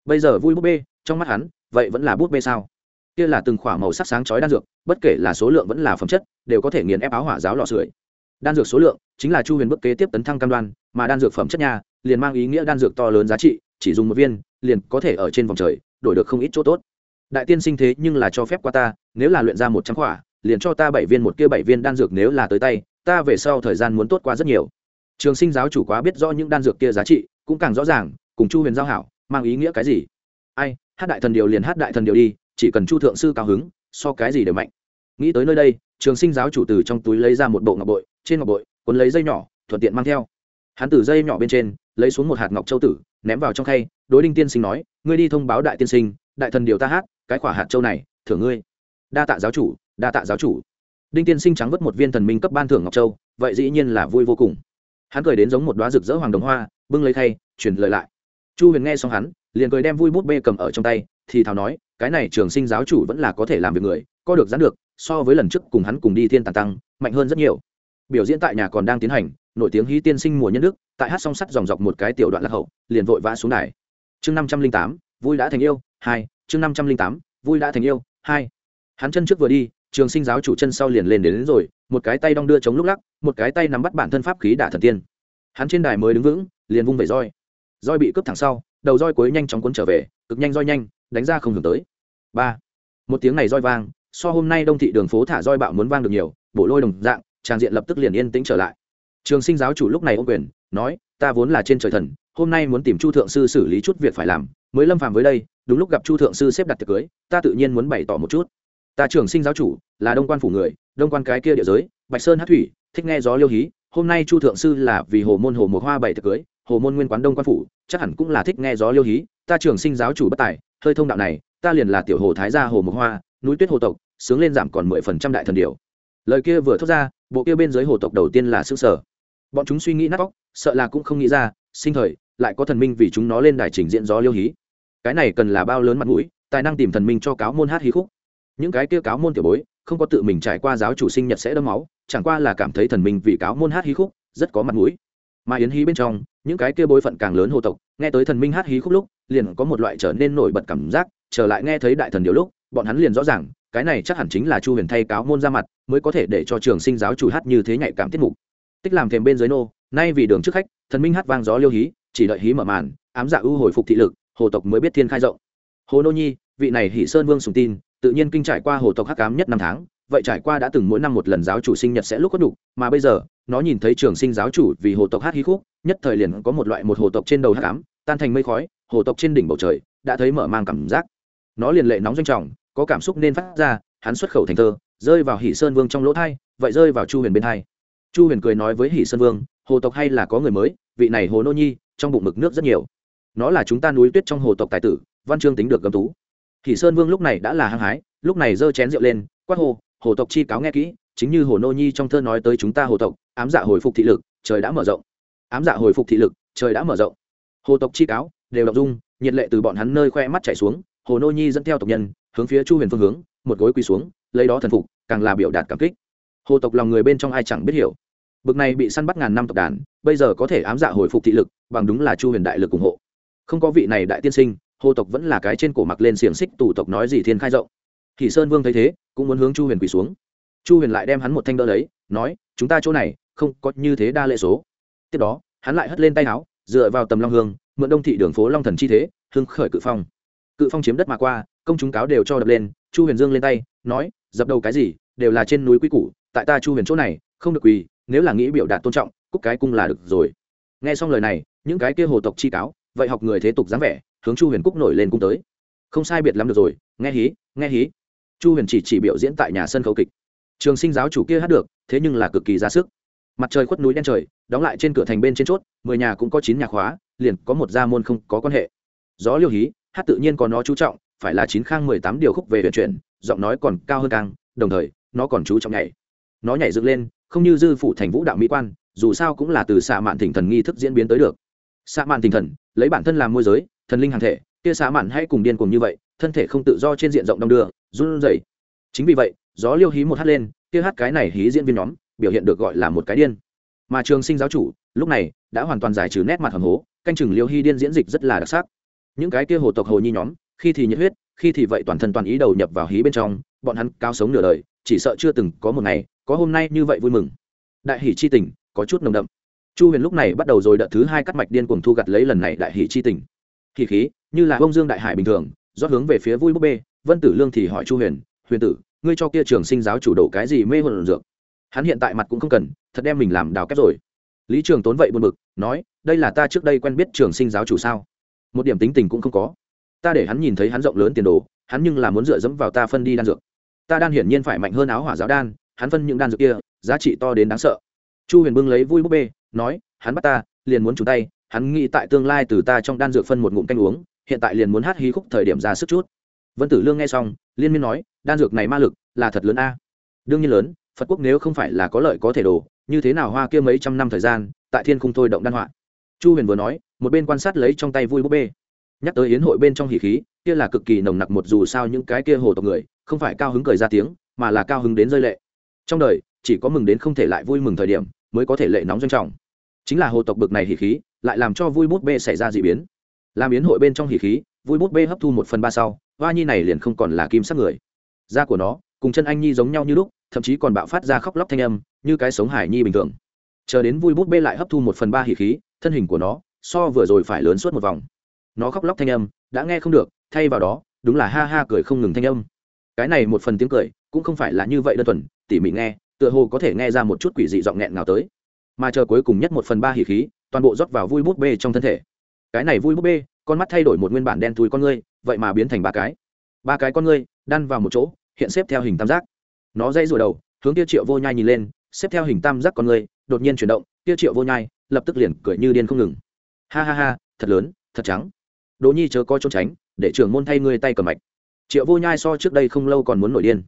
Bây giờ vui búp bê trong mắt hắn, vậy vẫn là bút bê sao? Kia là từng khỏa màu sắc sáng chói đan dược, bất kể là số lượng vẫn là phẩm chất, đều có thể nghiền ép áo hỏa giáo lọ sưởi. Đan dược số lượng chính là chu huyền bức kế tiếp tấn thăng cam đoan, mà đan dược phẩm chất nhà liền mang ý nghĩa đan dược to lớn giá trị, chỉ dùng một viên, liền có thể ở trên vòng trời, đổi được không ít chỗ tốt. Đại tiên sinh thế nhưng là cho phép qua ta, nếu là luyện ra một trăm khỏa, liền cho ta bảy viên một kia bảy viên đan dược nếu là tới tay, ta về sau thời gian muốn tốt qua rất nhiều. Trường sinh giáo chủ quá biết rõ những đan dược kia giá trị, cũng càng rõ ràng, cùng chu huyền giao hảo, mang ý nghĩa cái gì? Ai hát đại thần điều liền hát đại thần điều đi, chỉ cần chu thượng sư cao hứng, so cái gì đều mạnh. Nghĩ tới nơi đây, trường sinh giáo chủ từ trong túi lấy ra một bộ ngọc bội, trên ngọc bội quấn lấy dây nhỏ, thuận tiện mang theo. Hắn từ dây nhỏ bên trên, lấy xuống một hạt ngọc châu tử, ném vào trong khay, đối đinh tiên sinh nói, ngươi đi thông báo đại tiên sinh, đại thần điều ta hát, cái quả hạt châu này, thưởng ngươi. Đa tạ giáo chủ, đa tạ giáo chủ. Đinh tiên sinh trắng vất một viên thần minh cấp ban thưởng ngọc châu, vậy dĩ nhiên là vui vô cùng. Hắn cười đến giống một đoá rực rỡ hoàng đồng hoa, bưng lấy khay truyền lời lại. Chu huyền nghe xong hắn liền cười đem vui bút bê cầm ở trong tay thì thào nói cái này trường sinh giáo chủ vẫn là có thể làm việc người có được gián được so với lần trước cùng hắn cùng đi thiên tàn tăng mạnh hơn rất nhiều. Biểu diễn tại nhà còn đang tiến hành nổi tiếng hí tiên sinh mùa nhân đức tại hát song sắt dòng dọc một cái tiểu đoạn lạc hậu liền vội vã xuống đài. Chương năm trăm linh tám vui đã thành yêu hai chương năm trăm linh tám vui đã thành yêu hai. Hắn chân trước vừa đi trường sinh giáo chủ chân sau liền lên đến, đến rồi một cái tay đong đưa chống lúc lắc một cái tay nắm bắt bản thân pháp khí đả thần tiên. Hắn trên đài mới đứng vững liền vung vẩy roi. Roi bị cướp thẳng sau đầu roi cuối nhanh chóng cuốn trở về, cực nhanh roi nhanh, đánh ra không hưởng tới. Ba. Một tiếng này roi vang, so hôm nay đông thị đường phố thả roi bạo muốn vang được nhiều, bộ lôi đồng dạng, trang diện lập tức liền yên tĩnh trở lại. Trường sinh giáo chủ lúc này ô quyền, nói, ta vốn là trên trời thần, hôm nay muốn tìm chu thượng sư xử lý chút việc phải làm, mới lâm phàm với đây, đúng lúc gặp chu thượng sư xếp đặt tiệc cưới, ta tự nhiên muốn bày tỏ một chút. Ta trường sinh giáo chủ, là đông quan phủ người, đông quan cái kia địa giới, bạch sơn hát thủy, thích nghe gió liêu hí, hôm nay chu thượng sư là vì hồ môn hồ một hoa bày tiệc cưới, hồ môn nguyên quán đông quan phủ chắc hẳn cũng là thích nghe gió liêu hí, ta trường sinh giáo chủ bất tài, hơi thông đạo này, ta liền là tiểu hồ thái gia hồ một hoa, núi tuyết hồ tộc, sướng lên giảm còn mười phần trăm đại thần điều. Lời kia vừa thốt ra, bộ kia bên dưới hồ tộc đầu tiên là xứ sở bọn chúng suy nghĩ nát vóc sợ là cũng không nghĩ ra, sinh thời, lại có thần minh vì chúng nó lên đài trình diễn gió liêu hí. Cái này cần là bao lớn mặt mũi, tài năng tìm thần minh cho cáo môn hát hí khúc. Những cái kia cáo môn tiểu bối, không có tự mình trải qua giáo chủ sinh nhật sẽ đâm máu, chẳng qua là cảm thấy thần minh vì cáo môn hát hí khúc, rất có mặt mũi mà yến hí bên trong, những cái kia bối phận càng lớn hồ tộc, nghe tới thần minh hát hí khúc lúc, liền có một loại trở nên nổi bật cảm giác, trở lại nghe thấy đại thần điều lúc, bọn hắn liền rõ ràng, cái này chắc hẳn chính là chu huyền thay cáo môn ra mặt, mới có thể để cho trường sinh giáo chủ hát như thế nhạy cảm tiết mục. Tích làm thềm bên dưới nô, nay vì đường trước khách, thần minh hát vang gió liêu hí, chỉ đợi hí mở màn, ám dạ ưu hồi phục thị lực, hồ tộc mới biết thiên khai rộng. Hồ nô nhi, vị này hỷ sơn vương sùng tin, tự nhiên kinh trải qua hồ tộc hắc cám nhất năm tháng, vậy trải qua đã từng mỗi năm một lần giáo chủ sinh nhật sẽ lúc có đủ, mà bây giờ nó nhìn thấy trường sinh giáo chủ vì hồ tộc hát hí khúc, nhất thời liền có một loại một hồ tộc trên đầu hát cám tan thành mây khói, hồ tộc trên đỉnh bầu trời đã thấy mở mang cảm giác. Nó liền lệ nóng doanh trọng, có cảm xúc nên phát ra, hắn xuất khẩu thành thơ, rơi vào hỷ sơn vương trong lỗ thai, vậy rơi vào chu huyền bên thai chu huyền cười nói với hỷ sơn vương, hồ tộc hay là có người mới, vị này hồ nô nhi, trong bụng mực nước rất nhiều. Nó là chúng ta núi tuyết trong hồ tộc tài tử, văn chương tính được gấm tú. Hỷ sơn vương lúc này đã là hăng hái, lúc này giơ chén rượu lên, quát hồ hồ tộc chi cáo nghe kỹ chính như hồ nô nhi trong thơ nói tới chúng ta hồ tộc, ám dạ hồi phục thị lực, trời đã mở rộng. Ám dạ hồi phục thị lực, trời đã mở rộng. Hồ tộc chi cáo, đều đọc dung, nhiệt lệ từ bọn hắn nơi khoe mắt chảy xuống, hồ nô nhi dẫn theo tộc nhân, hướng phía chu huyền phương hướng, một gối quỳ xuống, lấy đó thần phục, càng là biểu đạt cảm kích. Hồ tộc lòng người bên trong ai chẳng biết hiểu. Bực này bị săn bắt ngàn năm tộc đàn, bây giờ có thể ám dạ hồi phục thị lực, bằng đúng là chu huyền đại lực ủng hộ. Không có vị này đại tiên sinh, hồ tộc vẫn là cái trên cổ mặc lên xiềng xích tù tộc nói gì thiên khai rộng. Thì sơn vương thấy thế, cũng muốn hướng chu huyền quỳ xuống chu huyền lại đem hắn một thanh đỡ lấy, nói, chúng ta chỗ này không có như thế đa lệ số. Tiếp đó, hắn lại hất lên tay áo, dựa vào tầm long hương, mượn đông thị đường phố long thần chi thế, hưng khởi cự phong. Cự phong chiếm đất mà qua, công chúng cáo đều cho đập lên, chu huyền dương lên tay, nói, dập đầu cái gì, đều là trên núi quy củ, tại ta chu huyền chỗ này, không được quỳ, nếu là nghĩ biểu đạt tôn trọng, cúc cái cung là được rồi. Nghe xong lời này, những cái kia hồ tộc chi cáo, vậy học người thế tục dáng vẻ, hướng chu huyền cúc nổi lên cung tới. Không sai biệt lắm được rồi, nghe hí nghe hí. Chu huyền chỉ chỉ biểu diễn tại nhà sân khấu kịch trường sinh giáo chủ kia hát được, thế nhưng là cực kỳ ra sức. Mặt trời khuất núi đen trời, đóng lại trên cửa thành bên trên chốt, mười nhà cũng có chín nhà khóa, liền có một gia môn không có quan hệ. Gió liêu hí, hát tự nhiên có nó chú trọng, phải là chín khang mười tám điều khúc về huyền chuyển, giọng nói còn cao hơn càng, đồng thời, nó còn chú trọng nhảy. Nó nhảy dựng lên, không như dư phụ thành vũ đạo mỹ quan, dù sao cũng là từ xạ mạn thỉnh thần nghi thức diễn biến tới được. Xạ mạn thỉnh thần, lấy bản thân làm môi giới, thần linh hàng thể, kia xạ mạn hay cùng điên cùng như vậy, thân thể không tự do trên diện rộng đông đưa, run rẩy. Chính vì vậy gió liêu hí một hát lên, kia hát cái này hí diễn viên nhóm, biểu hiện được gọi là một cái điên. Mà trường sinh giáo chủ, lúc này, đã hoàn toàn giải trừ nét mặt hầm hố, canh chừng liêu hy điên diễn dịch rất là đặc sắc. Những cái kia hồ tộc hồ nhi nhóm, khi thì nhiệt huyết, khi thì vậy toàn thân toàn ý đầu nhập vào hí bên trong, bọn hắn cao sống nửa đời, chỉ sợ chưa từng có một ngày, có hôm nay như vậy vui mừng. Đại hỷ chi tình, có chút nồng đậm. Chu huyền lúc này bắt đầu rồi đợt thứ hai cắt mạch điên cuồng thu gặt lấy lần này đại hỷ chi tình. Kỳ khí, như là bông dương đại hải bình thường do hướng về phía vui búp bê, vân tử lương thì hỏi chu huyền huyền tử ngươi cho kia trường sinh giáo chủ đổ cái gì mê hồn dược? Hắn hiện tại mặt cũng không cần, thật đem mình làm đào kép rồi. Lý trường tốn vậy buồn bực, nói, đây là ta trước đây quen biết trường sinh giáo chủ sao? Một điểm tính tình cũng không có. Ta để hắn nhìn thấy hắn rộng lớn tiền đồ, hắn nhưng là muốn dựa dẫm vào ta phân đi đan dược. Ta đan hiển nhiên phải mạnh hơn áo hỏa giáo đan, hắn phân những đan dược kia, giá trị to đến đáng sợ. Chu huyền bưng lấy vui búp bê, nói, hắn bắt ta, liền muốn trúng tay, hắn nghĩ tại tương lai từ ta trong đan dược phân một ngụm canh uống, hiện tại liền muốn hát hí khúc thời điểm ra sức chút vân tử lương nghe xong, liên miên nói, đan dược này ma lực là thật lớn a. Đương nhiên lớn, phật quốc nếu không phải là có lợi có thể đồ, như thế nào hoa kia mấy trăm năm thời gian, tại thiên khung thôi động đan họa? Chu huyền vừa nói, một bên quan sát lấy trong tay vui búp bê. Nhắc tới yến hội bên trong hỉ khí, kia là cực kỳ nồng nặc một dù sao những cái kia hồ tộc người, không phải cao hứng cười ra tiếng, mà là cao hứng đến rơi lệ. Trong đời, chỉ có mừng đến không thể lại vui mừng thời điểm, mới có thể lệ nóng doanh trọng. Chính là hồ tộc bực này hỉ khí, lại làm cho vui bút bê xảy ra d ị biến. Làm yến hội bên trong hỉ khí, vui bút bê hấp thu một phần ba sau hoa nhi này liền không còn là kim sắc người. Da của nó, cùng chân anh nhi giống nhau như lúc, thậm chí còn bạo phát ra khóc lóc thanh âm, như cái sống hải nhi bình thường. Chờ đến vui bút bê lại hấp thu một phần ba hỉ khí, thân hình của nó, so vừa rồi phải lớn suốt một vòng. Nó khóc lóc thanh âm, đã nghe không được, thay vào đó, đúng là ha ha cười không ngừng thanh âm. Cái này một phần tiếng cười, cũng không phải là như vậy đơn thuần, tỉ mỉ nghe, tựa hồ có thể nghe ra một chút quỷ dị giọng nghẹn nào tới. Mà chờ cuối cùng nhất một phần ba hỉ khí, toàn bộ rót vào vui bút bê trong thân thể. Cái này vui bút bê con mắt thay đổi một nguyên bản đen thui con ngươi, vậy mà biến thành ba cái. Ba cái con ngươi, đan vào một chỗ, hiện xếp theo hình tam giác. Nó dây rùa đầu, hướng tiêu triệu vô nhai nhìn lên, xếp theo hình tam giác con ngươi, đột nhiên chuyển động tiêu triệu vô nhai lập tức liền cười như điên không ngừng. Ha ha ha, thật lớn, thật trắng. Đỗ nhi chớ coi trốn tránh, để trưởng môn thay ngươi tay cầm mạch. Triệu vô nhai so trước đây không lâu còn muốn nổi điên.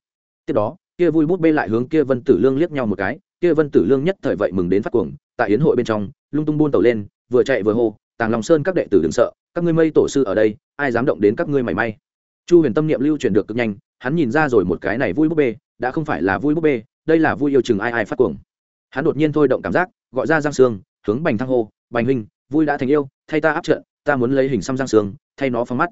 Tiếp đó, kia vui bút bê lại hướng kia vân tử lương liếc nhau một cái, kia vân tử lương nhất thời vậy mừng đến phát cuồng, tại yến hội bên trong, lung tung buôn tàu lên, vừa chạy vừa hô, tàng lòng sơn các đệ tử đừng sợ các ngươi mây tổ sư ở đây, ai dám động đến các ngươi mảy may? Chu huyền tâm niệm lưu chuyển được cực nhanh, hắn nhìn ra rồi một cái này vui búp bê, đã không phải là vui búp bê, đây là vui yêu chừng ai ai phát cuồng. Hắn đột nhiên thôi động cảm giác, gọi ra giang sương, hướng bành thăng hô, bành huynh, vui đã thành yêu, thay ta áp trận, ta muốn lấy hình xăm giang sương, thay nó phóng mắt.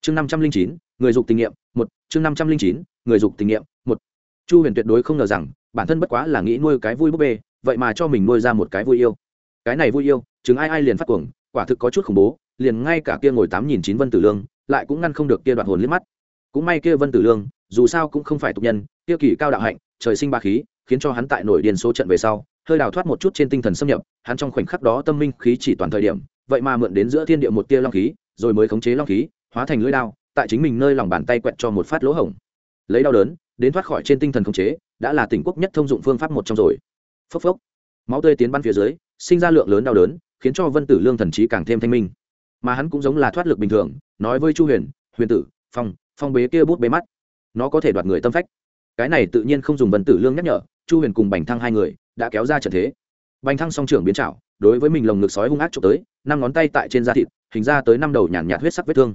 Chương năm trăm linh chín, người dục tình nghiệm, một. Chương năm trăm linh chín, người dục tình nghiệm, một. Chu huyền tuyệt đối không ngờ rằng, bản thân bất quá là nghĩ nuôi cái vui búp bê, vậy mà cho mình nuôi ra một cái vui yêu. Cái này vui yêu chứng ai ai liền phát cuồng, quả thực có chút khủng bố liền ngay cả kia ngồi tám nhìn chín vân tử lương, lại cũng ngăn không được kia đoạn hồn liếc mắt. Cũng may kia vân tử lương, dù sao cũng không phải tục nhân, kia kỳ cao đạo hạnh, trời sinh ba khí, khiến cho hắn tại nổi điền số trận về sau, hơi đào thoát một chút trên tinh thần xâm nhập, hắn trong khoảnh khắc đó tâm minh khí chỉ toàn thời điểm, vậy mà mượn đến giữa thiên địa một tia long khí, rồi mới khống chế long khí, hóa thành lưỡi đao, tại chính mình nơi lòng bàn tay quẹt cho một phát lỗ hổng. Lấy đau đớn, đến thoát khỏi trên tinh thần khống chế, đã là tỉnh quốc nhất thông dụng phương pháp một trong rồi. Phốc phốc. Máu tươi tiến bắn phía dưới, sinh ra lượng lớn đau đớn, khiến cho vân tử lương thần trí càng thêm thanh minh mà hắn cũng giống là thoát lực bình thường, nói với chu huyền huyền tử, phong phong bế kia bút bế mắt, nó có thể đoạt người tâm phách. Cái này tự nhiên không dùng vân tử lương nhắc nhở, chu huyền cùng bành thăng hai người đã kéo ra trận thế. Bành thăng song trưởng biến trảo, đối với mình lồng ngực sói hung ác trộm tới, năm ngón tay tại trên da thịt, hình ra tới năm đầu nhàn nhạt huyết sắc vết thương.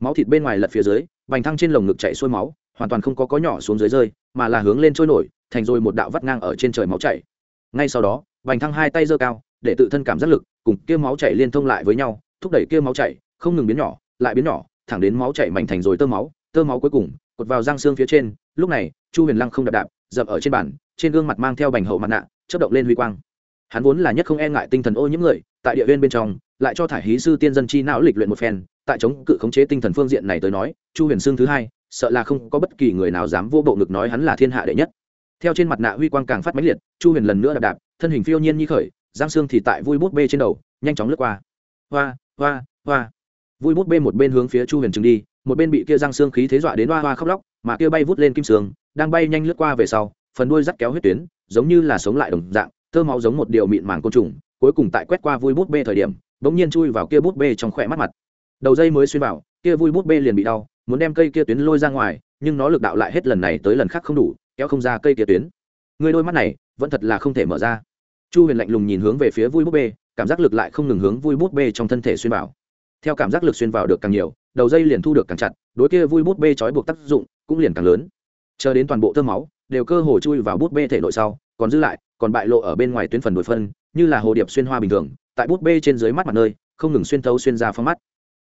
Máu thịt bên ngoài lật phía dưới, Bành thăng trên lồng ngực chạy xuôi máu, hoàn toàn không có có nhỏ xuống dưới rơi, mà là hướng lên trôi nổi, thành rồi một đạo vắt ngang ở trên trời máu chảy. Ngay sau đó, Bành thăng hai tay giơ cao, để tự thân cảm giác lực, cùng kia máu chảy liên thông lại với nhau thúc đẩy kia máu chảy, không ngừng biến nhỏ, lại biến nhỏ, thẳng đến máu chảy mảnh thành rồi tơ máu tơ máu cuối cùng, cột vào răng xương phía trên, lúc này, chu huyền lăng không đạp đạp, dập ở trên bàn, trên gương mặt mang theo bành hậu mặt nạ chất động lên huy quang. Hắn vốn là nhất không e ngại tinh thần ô nhiễm người, tại địa viên bên trong, lại cho thải hí sư tiên dân chi não lịch luyện một phen, tại chống cự khống chế tinh thần phương diện này tới nói, chu huyền xương thứ hai, sợ là không có bất kỳ người nào dám vô bộ ngực nói hắn là thiên hạ đệ nhất. Theo trên mặt nạ huy quang càng phát mãnh liệt, chu huyền lần nữa đạp đạp, thân hình phiêu nhiên như khởi giang xương thì tại vui bút bê trên đầu, nhanh chóng lướt qua. Hoa hoa hoa. Vui bút bê một bên hướng phía chu huyền trừng đi, một bên bị kia răng xương khí thế dọa đến hoa hoa khóc lóc, mà kia bay vút lên kim sương, đang bay nhanh lướt qua về sau, phần đuôi dắt kéo huyết tuyến, giống như là sống lại đồng dạng tơ máu giống một điều mịn màng côn trùng, cuối cùng tại quét qua vui bút bê thời điểm, bỗng nhiên chui vào kia bút bê trong khỏe mắt mặt. Đầu dây mới xuyên vào, kia vui bút bê liền bị đau, muốn đem cây kia tuyến lôi ra ngoài, nhưng nó lực đạo lại hết lần này tới lần khác không đủ, kéo không ra cây kia tuyến. Người đôi mắt này, vẫn thật là không thể mở ra. Chu huyền lạnh lùng nhìn hướng về phía vui bút bê cảm giác lực lại không ngừng hướng vui bút bê trong thân thể xuyên vào. Theo cảm giác lực xuyên vào được càng nhiều, đầu dây liền thu được càng chặt, đối kia vui bút bê trói buộc tác dụng cũng liền càng lớn. Chờ đến toàn bộ tơ máu đều cơ hồ chui vào bút bê thể nội sau, còn giữ lại, còn bại lộ ở bên ngoài tuyến phần nội phân, như là hồ điệp xuyên hoa bình thường, tại bút bê trên dưới mắt mặt nơi, không ngừng xuyên thấu xuyên ra phong mắt.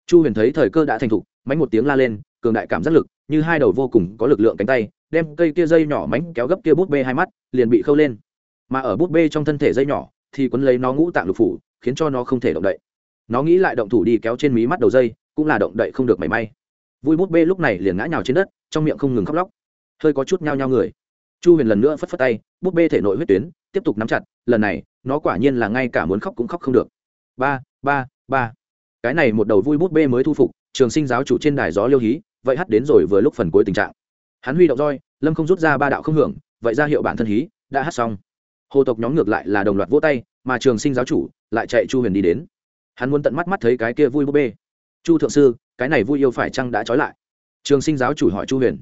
Chu huyền thấy thời cơ đã thành thục, mánh một tiếng la lên, cường đại cảm giác lực, như hai đầu vô cùng có lực lượng cánh tay, đem cây kia dây nhỏ mánh kéo gấp kia bút bê hai mắt, liền bị khâu lên. Mà ở bút bê trong thân thể dây nhỏ, thì quấn lấy nó ngũ tạng lục phủ khiến cho nó không thể động đậy. Nó nghĩ lại động thủ đi kéo trên mí mắt đầu dây, cũng là động đậy không được mảy may. Vui bút bê lúc này liền ngã nhào trên đất, trong miệng không ngừng khóc lóc. Hơi có chút nhao nhao người. Chu huyền lần nữa phất phất tay, bút bê thể nội huyết tuyến, tiếp tục nắm chặt, lần này, nó quả nhiên là ngay cả muốn khóc cũng khóc không được. Ba ba ba. Cái này một đầu vui bút bê mới thu phục, trường sinh giáo chủ trên đài gió liêu hí, vậy hắt đến rồi vừa lúc phần cuối tình trạng. Hắn huy động roi, lâm không rút ra ba đạo không hưởng, vậy ra hiệu bản thân hí, đã hát xong hồ tộc nhóm ngược lại là đồng loạt vỗ tay, mà trường sinh giáo chủ lại chạy chu huyền đi đến. Hắn muốn tận mắt mắt thấy cái kia vui bút bê. Chu thượng sư, cái này vui yêu phải chăng đã trói lại? Trường sinh giáo chủ hỏi chu huyền.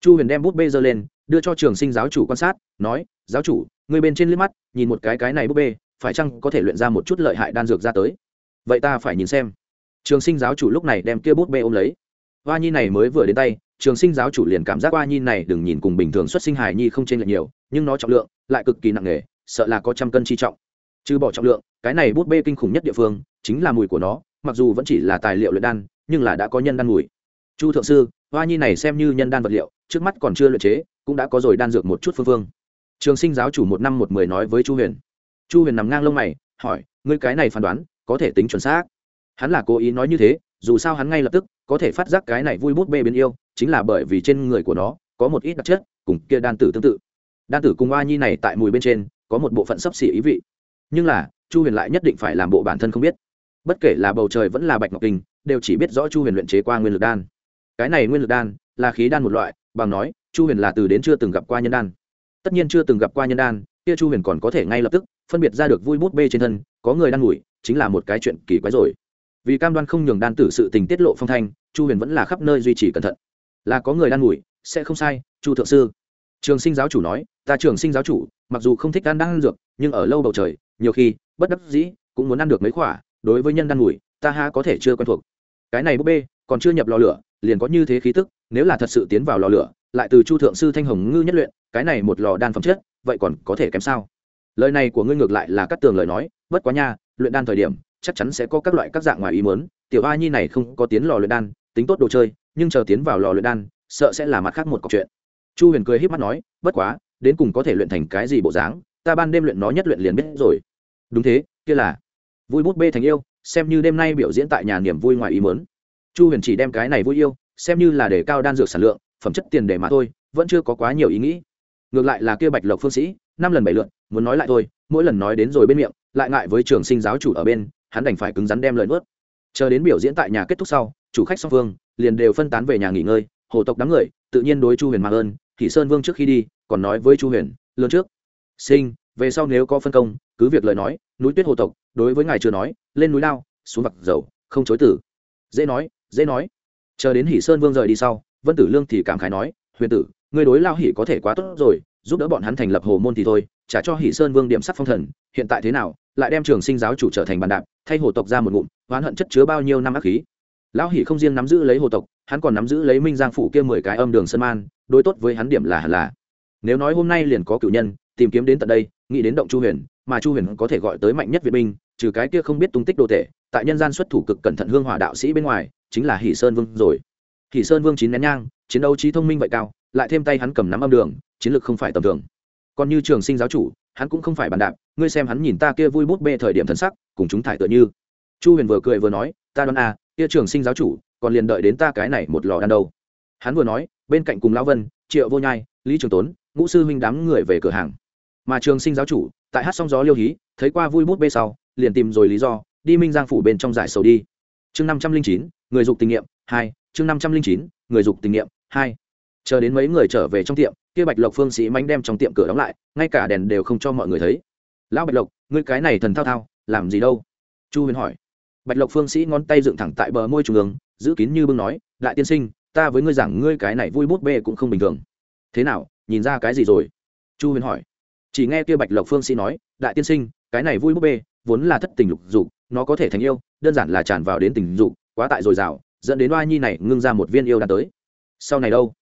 Chu huyền đem bút bê giơ lên, đưa cho trường sinh giáo chủ quan sát, nói, giáo chủ người bên trên liếc mắt, nhìn một cái cái này bút bê, phải chăng có thể luyện ra một chút lợi hại đan dược ra tới? Vậy ta phải nhìn xem. Trường sinh giáo chủ lúc này đem kia bút bê ôm lấy hoa nhi này mới vừa đến tay, trường sinh giáo chủ liền cảm giác hoa nhi này đừng nhìn cùng bình thường xuất sinh hài nhi không chênh lệch nhiều, nhưng nó trọng lượng lại cực kỳ nặng nề, sợ là có trăm cân chi trọng. Trừ bỏ trọng lượng, cái này bút bê kinh khủng nhất địa phương chính là mùi của nó, mặc dù vẫn chỉ là tài liệu luyện đan, nhưng là đã có nhân đan mùi. Chu thượng sư, hoa nhi này xem như nhân đan vật liệu, trước mắt còn chưa luyện chế, cũng đã có rồi đan dược một chút phương phương. Trường sinh giáo chủ một năm một mười nói với chu huyền. Chu huyền nằm ngang lông mày, hỏi, ngươi cái này phán đoán, có thể tính chuẩn xác hắn là cố ý nói như thế, dù sao hắn ngay lập tức có thể phát giác cái này vui bút bê biến yêu, chính là bởi vì trên người của nó có một ít đặc chất, cùng kia đan tử tương tự. Đan tử cùng oa nhi này tại mùi bên trên có một bộ phận sấp xỉ ý vị. Nhưng là, chu huyền lại nhất định phải làm bộ bản thân không biết. Bất kể là bầu trời vẫn là bạch ngọc kinh, đều chỉ biết rõ chu huyền luyện chế qua nguyên lực đan. Cái này nguyên lực đan là khí đan một loại, bằng nói, chu huyền là từ đến chưa từng gặp qua nhân đan. Tất nhiên chưa từng gặp qua nhân đan, kia chu huyền còn có thể ngay lập tức phân biệt ra được vui bút bê trên thân, có người đan mùi chính là một cái chuyện kỳ quái rồi vì cam đoan không nhường đan tử sự tình tiết lộ phong thanh, chu huyền vẫn là khắp nơi duy trì cẩn thận. Là có người đan mùi, sẽ không sai, chu thượng sư. Trường sinh giáo chủ nói, ta trường sinh giáo chủ, mặc dù không thích ăn đan dược, nhưng ở lâu bầu trời, nhiều khi, bất đắc dĩ, cũng muốn ăn được mấy khỏa đối với nhân đan mùi, ta ha có thể chưa quen thuộc. Cái này búp bê, còn chưa nhập lò lửa, liền có như thế khí tức, nếu là thật sự tiến vào lò lửa, lại từ chu thượng sư thanh hồng ngư nhất luyện, cái này một lò đan phẩm chất, vậy còn có thể kém sao? Lời này của ngươi ngược lại là cắt tường lời nói, bất quá nha, luyện đan thời điểm chắc chắn sẽ có các loại các dạng ngoài ý muốn. Tiểu a nhi này không có tiến lò luyện đan, tính tốt đồ chơi, nhưng chờ tiến vào lò luyện đan, sợ sẽ là mặt khác một cọc chuyện. Chu huyền cười h í p mắt nói, bất quá, đến cùng có thể luyện thành cái gì bộ dáng, ta ban đêm luyện nó nhất luyện liền biết rồi. Đúng thế, kia là. Vui bút bê thành yêu, xem như đêm nay biểu diễn tại nhà niềm vui ngoài ý mớn chu huyền chỉ đem cái này vui yêu, xem như là để cao đan dược sản lượng, phẩm chất tiền để mà thôi, vẫn chưa có quá nhiều ý nghĩ. Ngược lại là kia bạch lộc phương sĩ, năm lần bảy lượn muốn nói lại thôi, mỗi lần nói đến rồi bên miệng, lại ngại với trường sinh giáo chủ ở bên hắn đành phải cứng rắn đem lời nuốt. Chờ đến biểu diễn tại nhà kết thúc sau, chủ khách song phương liền đều phân tán về nhà nghỉ ngơi, hồ tộc đám người, tự nhiên đối chu huyền mà ơn thì sơn vương trước khi đi, còn nói với chu huyền, lớn trước, sinh, về sau nếu có phân công, cứ việc lời nói, núi tuyết hồ tộc, đối với ngài chưa nói, lên núi lao, xuống vặt dầu, không chối tử. Dễ nói dễ nói. Chờ đến hỷ sơn vương rời đi sau, vân tử lương thì cảm khái nói, huyền tử, ngươi đối lao hỷ có thể quá tốt rồi, giúp đỡ bọn hắn thành lập hồ môn thì thôi trả cho hỷ sơn vương điểm sắc phong thần, hiện tại thế nào, lại đem trường sinh giáo chủ trở thành bàn đạp, thay hồ tộc ra một ngụm, oán hận chất chứa bao nhiêu năm ác khí. Lão hỷ không riêng nắm giữ lấy hồ tộc, hắn còn nắm giữ lấy minh giang phủ kia mười cái âm đường sơn man, đối tốt với hắn điểm là hẳn là. Nếu nói hôm nay liền có cử nhân, tìm kiếm đến tận đây, nghĩ đến động chu huyền, mà chu huyền có thể gọi tới mạnh nhất việt binh, trừ cái kia không biết tung tích đồ tể, tại nhân gian xuất thủ cực cẩn thận hương hỏa đạo sĩ bên ngoài, chính là hỷ sơn vương rồi. Hỷ sơn vương chín nén nhang, chiến đấu trí thông minh vậy cao, lại thêm tay hắn cầm nắm âm đường, chiến lược không phải tầm thường còn như trường sinh giáo chủ, hắn cũng không phải bàn đạp, ngươi xem hắn nhìn ta kia vui bút bê thời điểm thân sắc, cùng chúng thải tựa như. Chu huyền vừa cười vừa nói, ta đoán à kia trường sinh giáo chủ, còn liền đợi đến ta cái này một lò đan đâu. Hắn vừa nói, bên cạnh cùng lão vân, triệu vô nhai, lý trường tốn, ngũ sư huynh đám người về cửa hàng. Mà trường sinh giáo chủ, tại hát song gió liêu hí, thấy qua vui bút bê sau, liền tìm rồi lý do, đi minh giang phủ bên trong giải sầu đi. Chương năm trăm linh chín, người dục tình nghiệm, hai, chương năm trăm linh chín, người dục tình nghiệm, hai. Chờ đến mấy người trở về trong tiệm kia bạch lộc phương sĩ mánh đem trong tiệm cửa đóng lại, ngay cả đèn đều không cho mọi người thấy. Lão bạch lộc, ngươi cái này thần thao thao, làm gì đâu? Chu huyền hỏi. Bạch lộc phương sĩ ngón tay dựng thẳng tại bờ môi trung ương, giữ kín như bưng nói, đại tiên sinh, ta với ngươi rằng ngươi cái này vui bút bê cũng không bình thường. Thế nào, nhìn ra cái gì rồi? Chu huyền hỏi. Chỉ nghe kia bạch lộc phương sĩ nói, đại tiên sinh, cái này vui bút bê vốn là thất tình lục dục, nó có thể thành yêu, đơn giản là tràn vào đến tình dục, quá tại dồi dào, dẫn đến oa nhi này ngưng ra một viên yêu đan tới. Sau này đâu?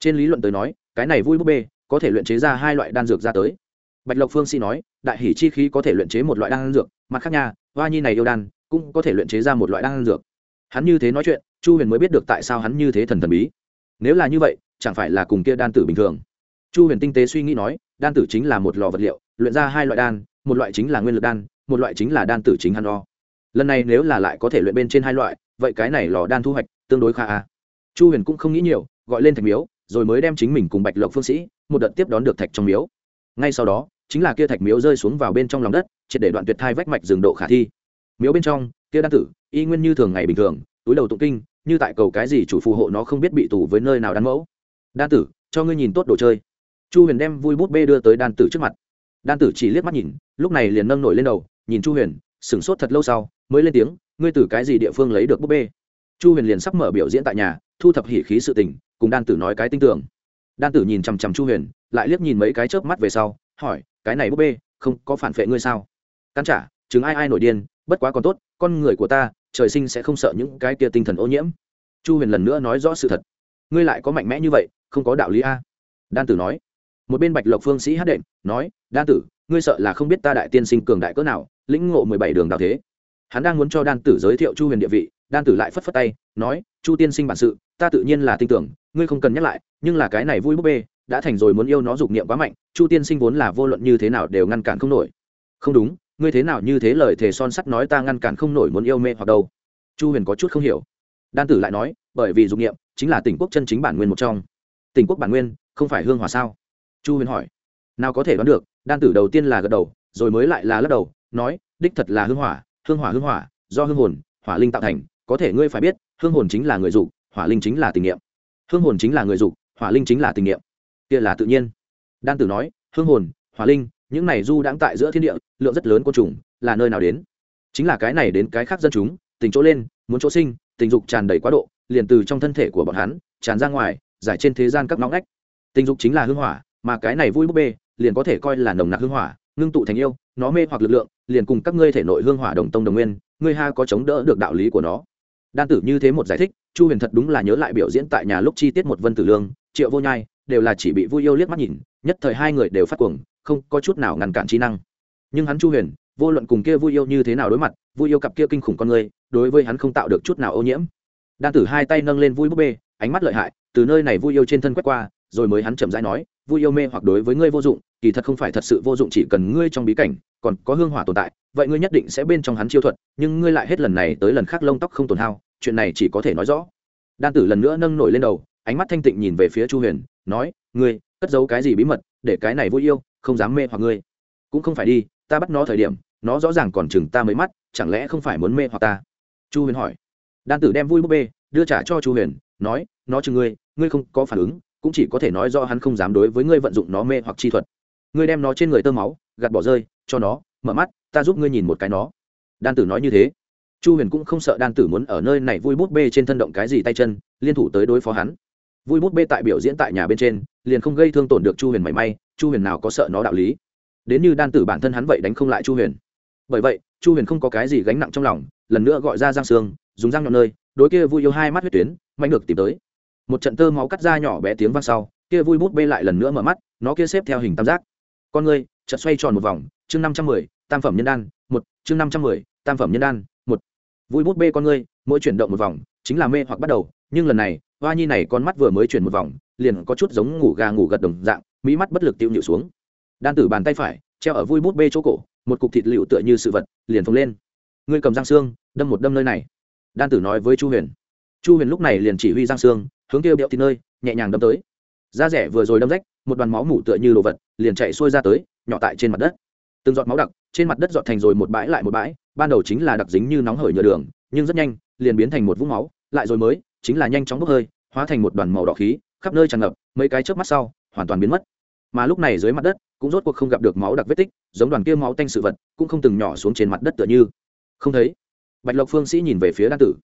Trên lý luận tới nói cái này vui búp bê, có thể luyện chế ra hai loại đan dược ra tới. Bạch lộc phương sĩ nói, đại hỷ chi khí có thể luyện chế một loại đan dược, mặt khác nha, hoa nhi này yêu đan, cũng có thể luyện chế ra một loại đan dược. Hắn như thế nói chuyện, chu huyền mới biết được tại sao hắn như thế thần thần bí. Nếu là như vậy, chẳng phải là cùng kia đan tử bình thường? Chu huyền tinh tế suy nghĩ nói, đan tử chính là một lò vật liệu, luyện ra hai loại đan, một loại chính là nguyên lực đan, một loại chính là đan tử chính hắn đo lần này nếu là lại có thể luyện bên trên hai loại, vậy cái này lò đan thu hoạch tương đối khá a. Chu huyền cũng không nghĩ nhiều, gọi lên thạch miếu rồi mới đem chính mình cùng bạch lộc phương sĩ một đợt tiếp đón được thạch trong miếu. Ngay sau đó, chính là kia thạch miếu rơi xuống vào bên trong lòng đất, triệt để đoạn tuyệt thai vách mạch rừng độ khả thi. Miếu bên trong, kia đan tử, y nguyên như thường ngày bình thường, túi đầu tụng kinh, như tại cầu cái gì chủ phù hộ nó không biết bị tù với nơi nào đan mẫu. Đan tử, cho ngươi nhìn tốt đồ chơi. Chu huyền đem vui bút bê đưa tới đan tử trước mặt. Đan tử chỉ liếc mắt nhìn, lúc này liền nâng nổi lên đầu, nhìn chu huyền, sửng sốt thật lâu sau, mới lên tiếng, ngươi từ cái gì địa phương lấy được bút bê? Chu huyền liền sắp mở biểu diễn tại nhà, thu thập hỉ khí sự tình cùng đan tử nói cái tinh tưởng. Đan tử nhìn chằm chằm chu huyền, lại liếc nhìn mấy cái chớp mắt về sau, hỏi, cái này búp bê, không có phản vệ ngươi sao? Căn trả chứng ai ai nổi điên, bất quá còn tốt, con người của ta, trời sinh sẽ không sợ những cái kia tinh thần ô nhiễm. Chu huyền lần nữa nói rõ sự thật. Ngươi lại có mạnh mẽ như vậy, không có đạo lý a. Đan tử nói. Một bên bạch lộc phương sĩ hát đệm, nói, đan tử, ngươi sợ là không biết ta đại tiên sinh cường đại cỡ nào, lĩnh ngộ mười bảy đường đạo thế. Hắn đang muốn cho đan tử giới thiệu chu huyền địa vị, đan tử lại phất phất tay, nói, chu tiên sinh bản sự, ta tự nhiên là tin tưởng ngươi không cần nhắc lại, nhưng là cái này vui búp bê, đã thành rồi muốn yêu nó dục niệm quá mạnh, chu tiên sinh vốn là vô luận như thế nào đều ngăn cản không nổi. Không đúng, ngươi thế nào như thế lời thề son sắt nói ta ngăn cản không nổi muốn yêu mê hoặc đâu. Chu huyền có chút không hiểu. Đan tử lại nói, bởi vì dục niệm chính là tỉnh quốc chân chính bản nguyên một trong. Tỉnh quốc bản nguyên, không phải hương hòa sao? Chu huyền hỏi. Nào có thể đoán được, đan tử đầu tiên là gật đầu, rồi mới lại là lắc đầu, nói, đích thật là hương hỏa hương hỏa hương hỏa, do hương hồn, hỏa linh tạo thành, có thể ngươi phải biết, hương hồn chính là người dục, hỏa linh chính là tình nghiệm hương hồn chính là người dục, hỏa linh chính là tình nghiệm kia là tự nhiên. Đan tử nói, hương hồn, hỏa linh, những này du đãng tại giữa thiên địa, lượng rất lớn côn trùng, là nơi nào đến? Chính là cái này đến cái khác dân chúng, tình chỗ lên, muốn chỗ sinh, tình dục tràn đầy quá độ, liền từ trong thân thể của bọn hắn, tràn ra ngoài, giải trên thế gian các ngõ ngách. Tình dục chính là hương hỏa, mà cái này vui búp bê, liền có thể coi là nồng nặc hương hỏa, ngưng tụ thành yêu, nó mê hoặc lực lượng, liền cùng các ngươi thể nội hương hỏa đồng tông đồng nguyên, ngươi ha có chống đỡ được đạo lý của nó đan tử như thế một giải thích, chu huyền thật đúng là nhớ lại biểu diễn tại nhà lúc chi tiết một vân tử lương, triệu vô nhai, đều là chỉ bị vui yêu liếc mắt nhìn, nhất thời hai người đều phát cuồng, không có chút nào ngăn cản trí năng. Nhưng hắn chu huyền, vô luận cùng kia vui yêu như thế nào đối mặt, vui yêu cặp kia kinh khủng con người, đối với hắn không tạo được chút nào ô nhiễm. Đan tử hai tay nâng lên vui búp bê, ánh mắt lợi hại, từ nơi này vui yêu trên thân quét qua, rồi mới hắn chậm rãi nói, vui yêu mê hoặc đối với ngươi vô dụng, kỳ thật không phải thật sự vô dụng, chỉ cần ngươi trong bí cảnh còn có hương hỏa tồn tại vậy ngươi nhất định sẽ bên trong hắn chiêu thuật, nhưng ngươi lại hết lần này tới lần khác lông tóc không tồn hao, chuyện này chỉ có thể nói rõ. Đan tử lần nữa nâng nổi lên đầu, ánh mắt thanh tịnh nhìn về phía chu huyền, nói, ngươi, cất giấu cái gì bí mật, để cái này vui yêu, không dám mê hoặc ngươi. Cũng không phải đi, ta bắt nó thời điểm, nó rõ ràng còn chừng ta mới mắt, chẳng lẽ không phải muốn mê hoặc ta? Chu huyền hỏi. Đan tử đem vui búp bê, đưa trả cho chu huyền, nói, nó chừng ngươi ngươi không có phản ứng, cũng chỉ có thể nói do hắn không dám đối với ngươi vận dụng nó mê hoặc chi thuật. Ngươi đem nó trên người tơ máu, gạt bỏ rơi, cho nó mở mắt, ta giúp ngươi nhìn một cái nó. Đan tử nói như thế. Chu huyền cũng không sợ đan tử muốn ở nơi này vui bút bê trên thân động cái gì tay chân, liên thủ tới đối phó hắn. Vui bút bê tại biểu diễn tại nhà bên trên, liền không gây thương tổn được chu huyền mảy may, chu huyền nào có sợ nó đạo lý. Đến như đan tử bản thân hắn vậy đánh không lại chu huyền. Bởi vậy, chu huyền không có cái gì gánh nặng trong lòng, lần nữa gọi ra giang sương, dùng răng nhọn nơi, đối kia vui yêu hai mắt huyết tuyến, mạnh được tìm tới. Một trận tơ máu cắt ra nhỏ bé tiếng vang sau, kia vui bút bê lại lần nữa mở mắt, nó kia xếp theo hình tam giác. Con người chợt xoay tròn một vòng, chương năm trăm mười tam phẩm nhân đan, một, chương năm trăm mười, tam phẩm nhân đan, một. Vui bút bê con ngươi, mỗi chuyển động một vòng, chính là mê hoặc bắt đầu. Nhưng lần này, hoa nhi này con mắt vừa mới chuyển một vòng, liền có chút giống ngủ gà ngủ gật đồng dạng, mỹ mắt bất lực tiêu nhịu xuống. Đan tử bàn tay phải, treo ở vui bút bê chỗ cổ, một cục thịt lựu tựa như sự vật, liền phồng lên. Ngươi cầm giang xương, đâm một đâm nơi này. Đan tử nói với chu huyền. Chu huyền lúc này liền chỉ huy giang xương, hướng kêu đeo thịt nơi, nhẹ nhàng đâm tới. Da rẻ vừa rồi đâm rách, một đoàn máu mủ tựa như đồ vật, liền chạy xuôi ra tới, nhỏ tại trên mặt đất. Từng giọt máu đặc trên mặt đất dọn thành rồi một bãi lại một bãi, ban đầu chính là đặc dính như nóng hởi nhựa đường, nhưng rất nhanh, liền biến thành một vũng máu, lại rồi mới, chính là nhanh chóng bốc hơi, hóa thành một đoàn màu đỏ khí, khắp nơi tràn ngập, mấy cái chớp mắt sau, hoàn toàn biến mất. Mà lúc này dưới mặt đất, cũng rốt cuộc không gặp được máu đặc vết tích, giống đoàn kia máu tanh sự vật, cũng không từng nhỏ xuống trên mặt đất tựa như. Không thấy. Bạch lộc phương sĩ nhìn về phía đan tử.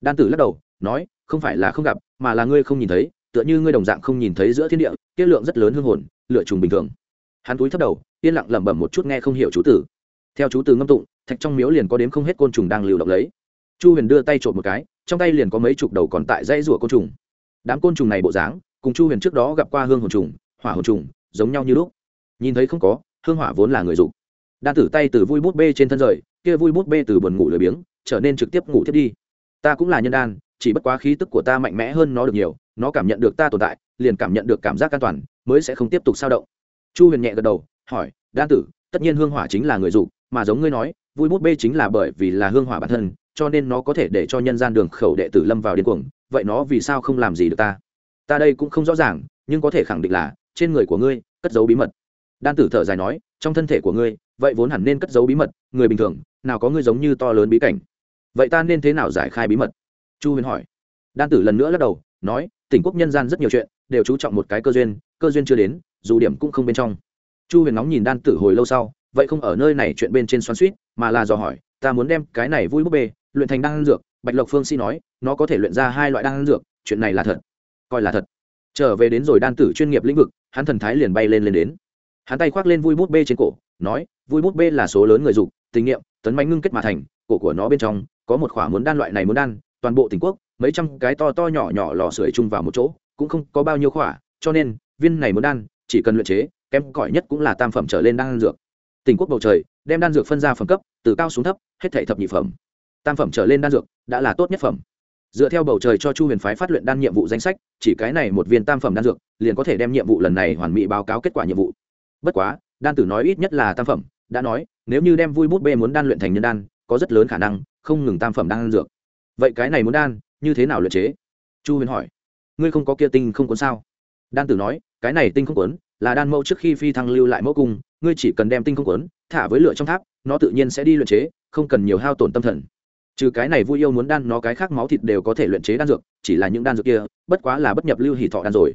Đan tử lắc đầu, nói, không phải là không gặp, mà là ngươi không nhìn thấy, tựa như ngươi đồng dạng không nhìn thấy giữa thiên địa tiết lượng rất lớn hương hồn lựa trùng bình thường. Hắn túi thấp đầu, yên lặng lẩm bẩm một chút nghe không hiểu chú tử theo chú từ ngâm tụng, thạch trong miếu liền có đếm không hết côn trùng đang lưu động lấy. Chu huyền đưa tay trộm một cái, trong tay liền có mấy chục đầu còn tại dãy rủa côn trùng. Đám côn trùng này bộ dáng, cùng chu huyền trước đó gặp qua hương hồn trùng, hỏa hồn trùng, giống nhau như lúc. Nhìn thấy không có, hương hỏa vốn là người dục. Đan tử tay từ vui bút bê trên thân rời, kia vui bút bê từ buồn ngủ lười biếng, trở nên trực tiếp ngủ thiết đi. Ta cũng là nhân đan, chỉ bất quá khí tức của ta mạnh mẽ hơn nó được nhiều, nó cảm nhận được ta tồn tại, liền cảm nhận được cảm giác an toàn, mới sẽ không tiếp tục sao động. Chu huyền nhẹ gật đầu, hỏi, đan tử, tất nhiên hương hỏa chính là người dục mà giống ngươi nói, vui bút bê chính là bởi vì là hương hỏa bản thân, cho nên nó có thể để cho nhân gian đường khẩu đệ tử lâm vào điên cuồng, vậy nó vì sao không làm gì được ta? Ta đây cũng không rõ ràng, nhưng có thể khẳng định là, trên người của ngươi, cất giấu bí mật. Đan tử thở dài nói, trong thân thể của ngươi, vậy vốn hẳn nên cất giấu bí mật, người bình thường, nào có ngươi giống như to lớn bí cảnh. Vậy ta nên thế nào giải khai bí mật? Chu huyền hỏi. Đan tử lần nữa lắc đầu, nói, tỉnh quốc nhân gian rất nhiều chuyện, đều chú trọng một cái cơ duyên cơ duyên chưa đến, dù điểm cũng không bên trong. Chu huyền nóng nhìn đan tử hồi lâu sau vậy không ở nơi này chuyện bên trên xoắn suýt, mà là dò hỏi, ta muốn đem cái này vui búp bê, luyện thành đan dược, bạch lộc phương si nói, nó có thể luyện ra hai loại đan dược, chuyện này là thật. Coi là thật. Trở về đến rồi đan tử chuyên nghiệp lĩnh vực, hắn thần thái liền bay lên lên đến. Hắn tay khoác lên vui bút bê trên cổ, nói, vui bút bê là số lớn người dục, tình nghiệm tấn bánh ngưng kết mà thành, cổ của nó bên trong, có một khỏa muốn đan loại này muốn đan, toàn bộ tỉnh quốc, mấy trăm cái to to nhỏ nhỏ lò sưởi chung vào một chỗ, cũng không có bao nhiêu khỏa, cho nên, viên này muốn đan, chỉ cần luyện chế, kém cỏi nhất cũng là tam phẩm trở lên đan dược tỉnh quốc bầu trời, đem đan dược phân ra phẩm cấp, từ cao xuống thấp, hết thể thập nhị phẩm. Tam phẩm trở lên đan dược đã là tốt nhất phẩm. Dựa theo bầu trời cho chu huyền phái phát luyện đan nhiệm vụ danh sách, chỉ cái này một viên tam phẩm đan dược, liền có thể đem nhiệm vụ lần này hoàn mỹ báo cáo kết quả nhiệm vụ. Bất quá, đan tử nói ít nhất là tam phẩm, đã nói, nếu như đem vui bút bê muốn đan luyện thành nhân đan, có rất lớn khả năng không ngừng tam phẩm đan dược. Vậy cái này muốn đan, như thế nào luyện chế? Chu huyền hỏi. Ngươi không có kia tinh không cuốn sao? Đan tử nói, cái này tinh không cuốn là đan mẫu trước khi phi thăng lưu lại mẫu cung ngươi chỉ cần đem tinh không cuốn, thả với lửa trong tháp, nó tự nhiên sẽ đi luyện chế, không cần nhiều hao tổn tâm thần. Trừ cái này vui yêu muốn đan nó cái khác máu thịt đều có thể luyện chế đan dược, chỉ là những đan dược kia, bất quá là bất nhập lưu hỷ thọ đan rồi.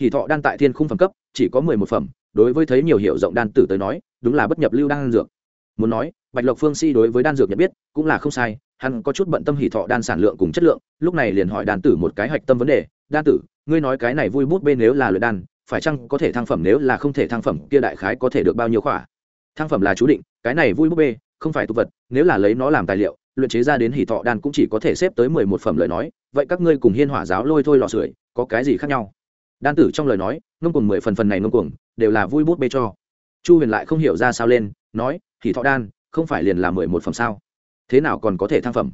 Hỷ thọ đan tại thiên khung phẩm cấp, chỉ có mười một phẩm, đối với thấy nhiều hiệu rộng đan tử tới nói, đúng là bất nhập lưu đan dược. Muốn nói, bạch lộc phương si đối với đan dược nhận biết, cũng là không sai, hắn có chút bận tâm hỷ thọ đan sản lượng cùng chất lượng, lúc này liền hỏi đan tử một cái hạch tâm vấn đề. Đan tử, ngươi nói cái này vui bút bên nếu là luyện đan phải chăng có thể thăng phẩm nếu là không thể thăng phẩm, kia đại khái có thể được bao nhiêu khỏa? Thăng phẩm là chú định, cái này vui bút bê, không phải tục vật, nếu là lấy nó làm tài liệu, luyện chế ra đến hỷ thọ đan cũng chỉ có thể xếp tới mười một phẩm lời nói, vậy các ngươi cùng hiên hỏa giáo lôi thôi lò sưởi, có cái gì khác nhau? Đan tử trong lời nói, ngông cùng mười phần phần này ngông cuồng, đều là vui bút bê cho. Chu huyền lại không hiểu ra sao lên, nói hỷ thọ đan, không phải liền là mười một phẩm sao? Thế nào còn có thể thăng phẩm?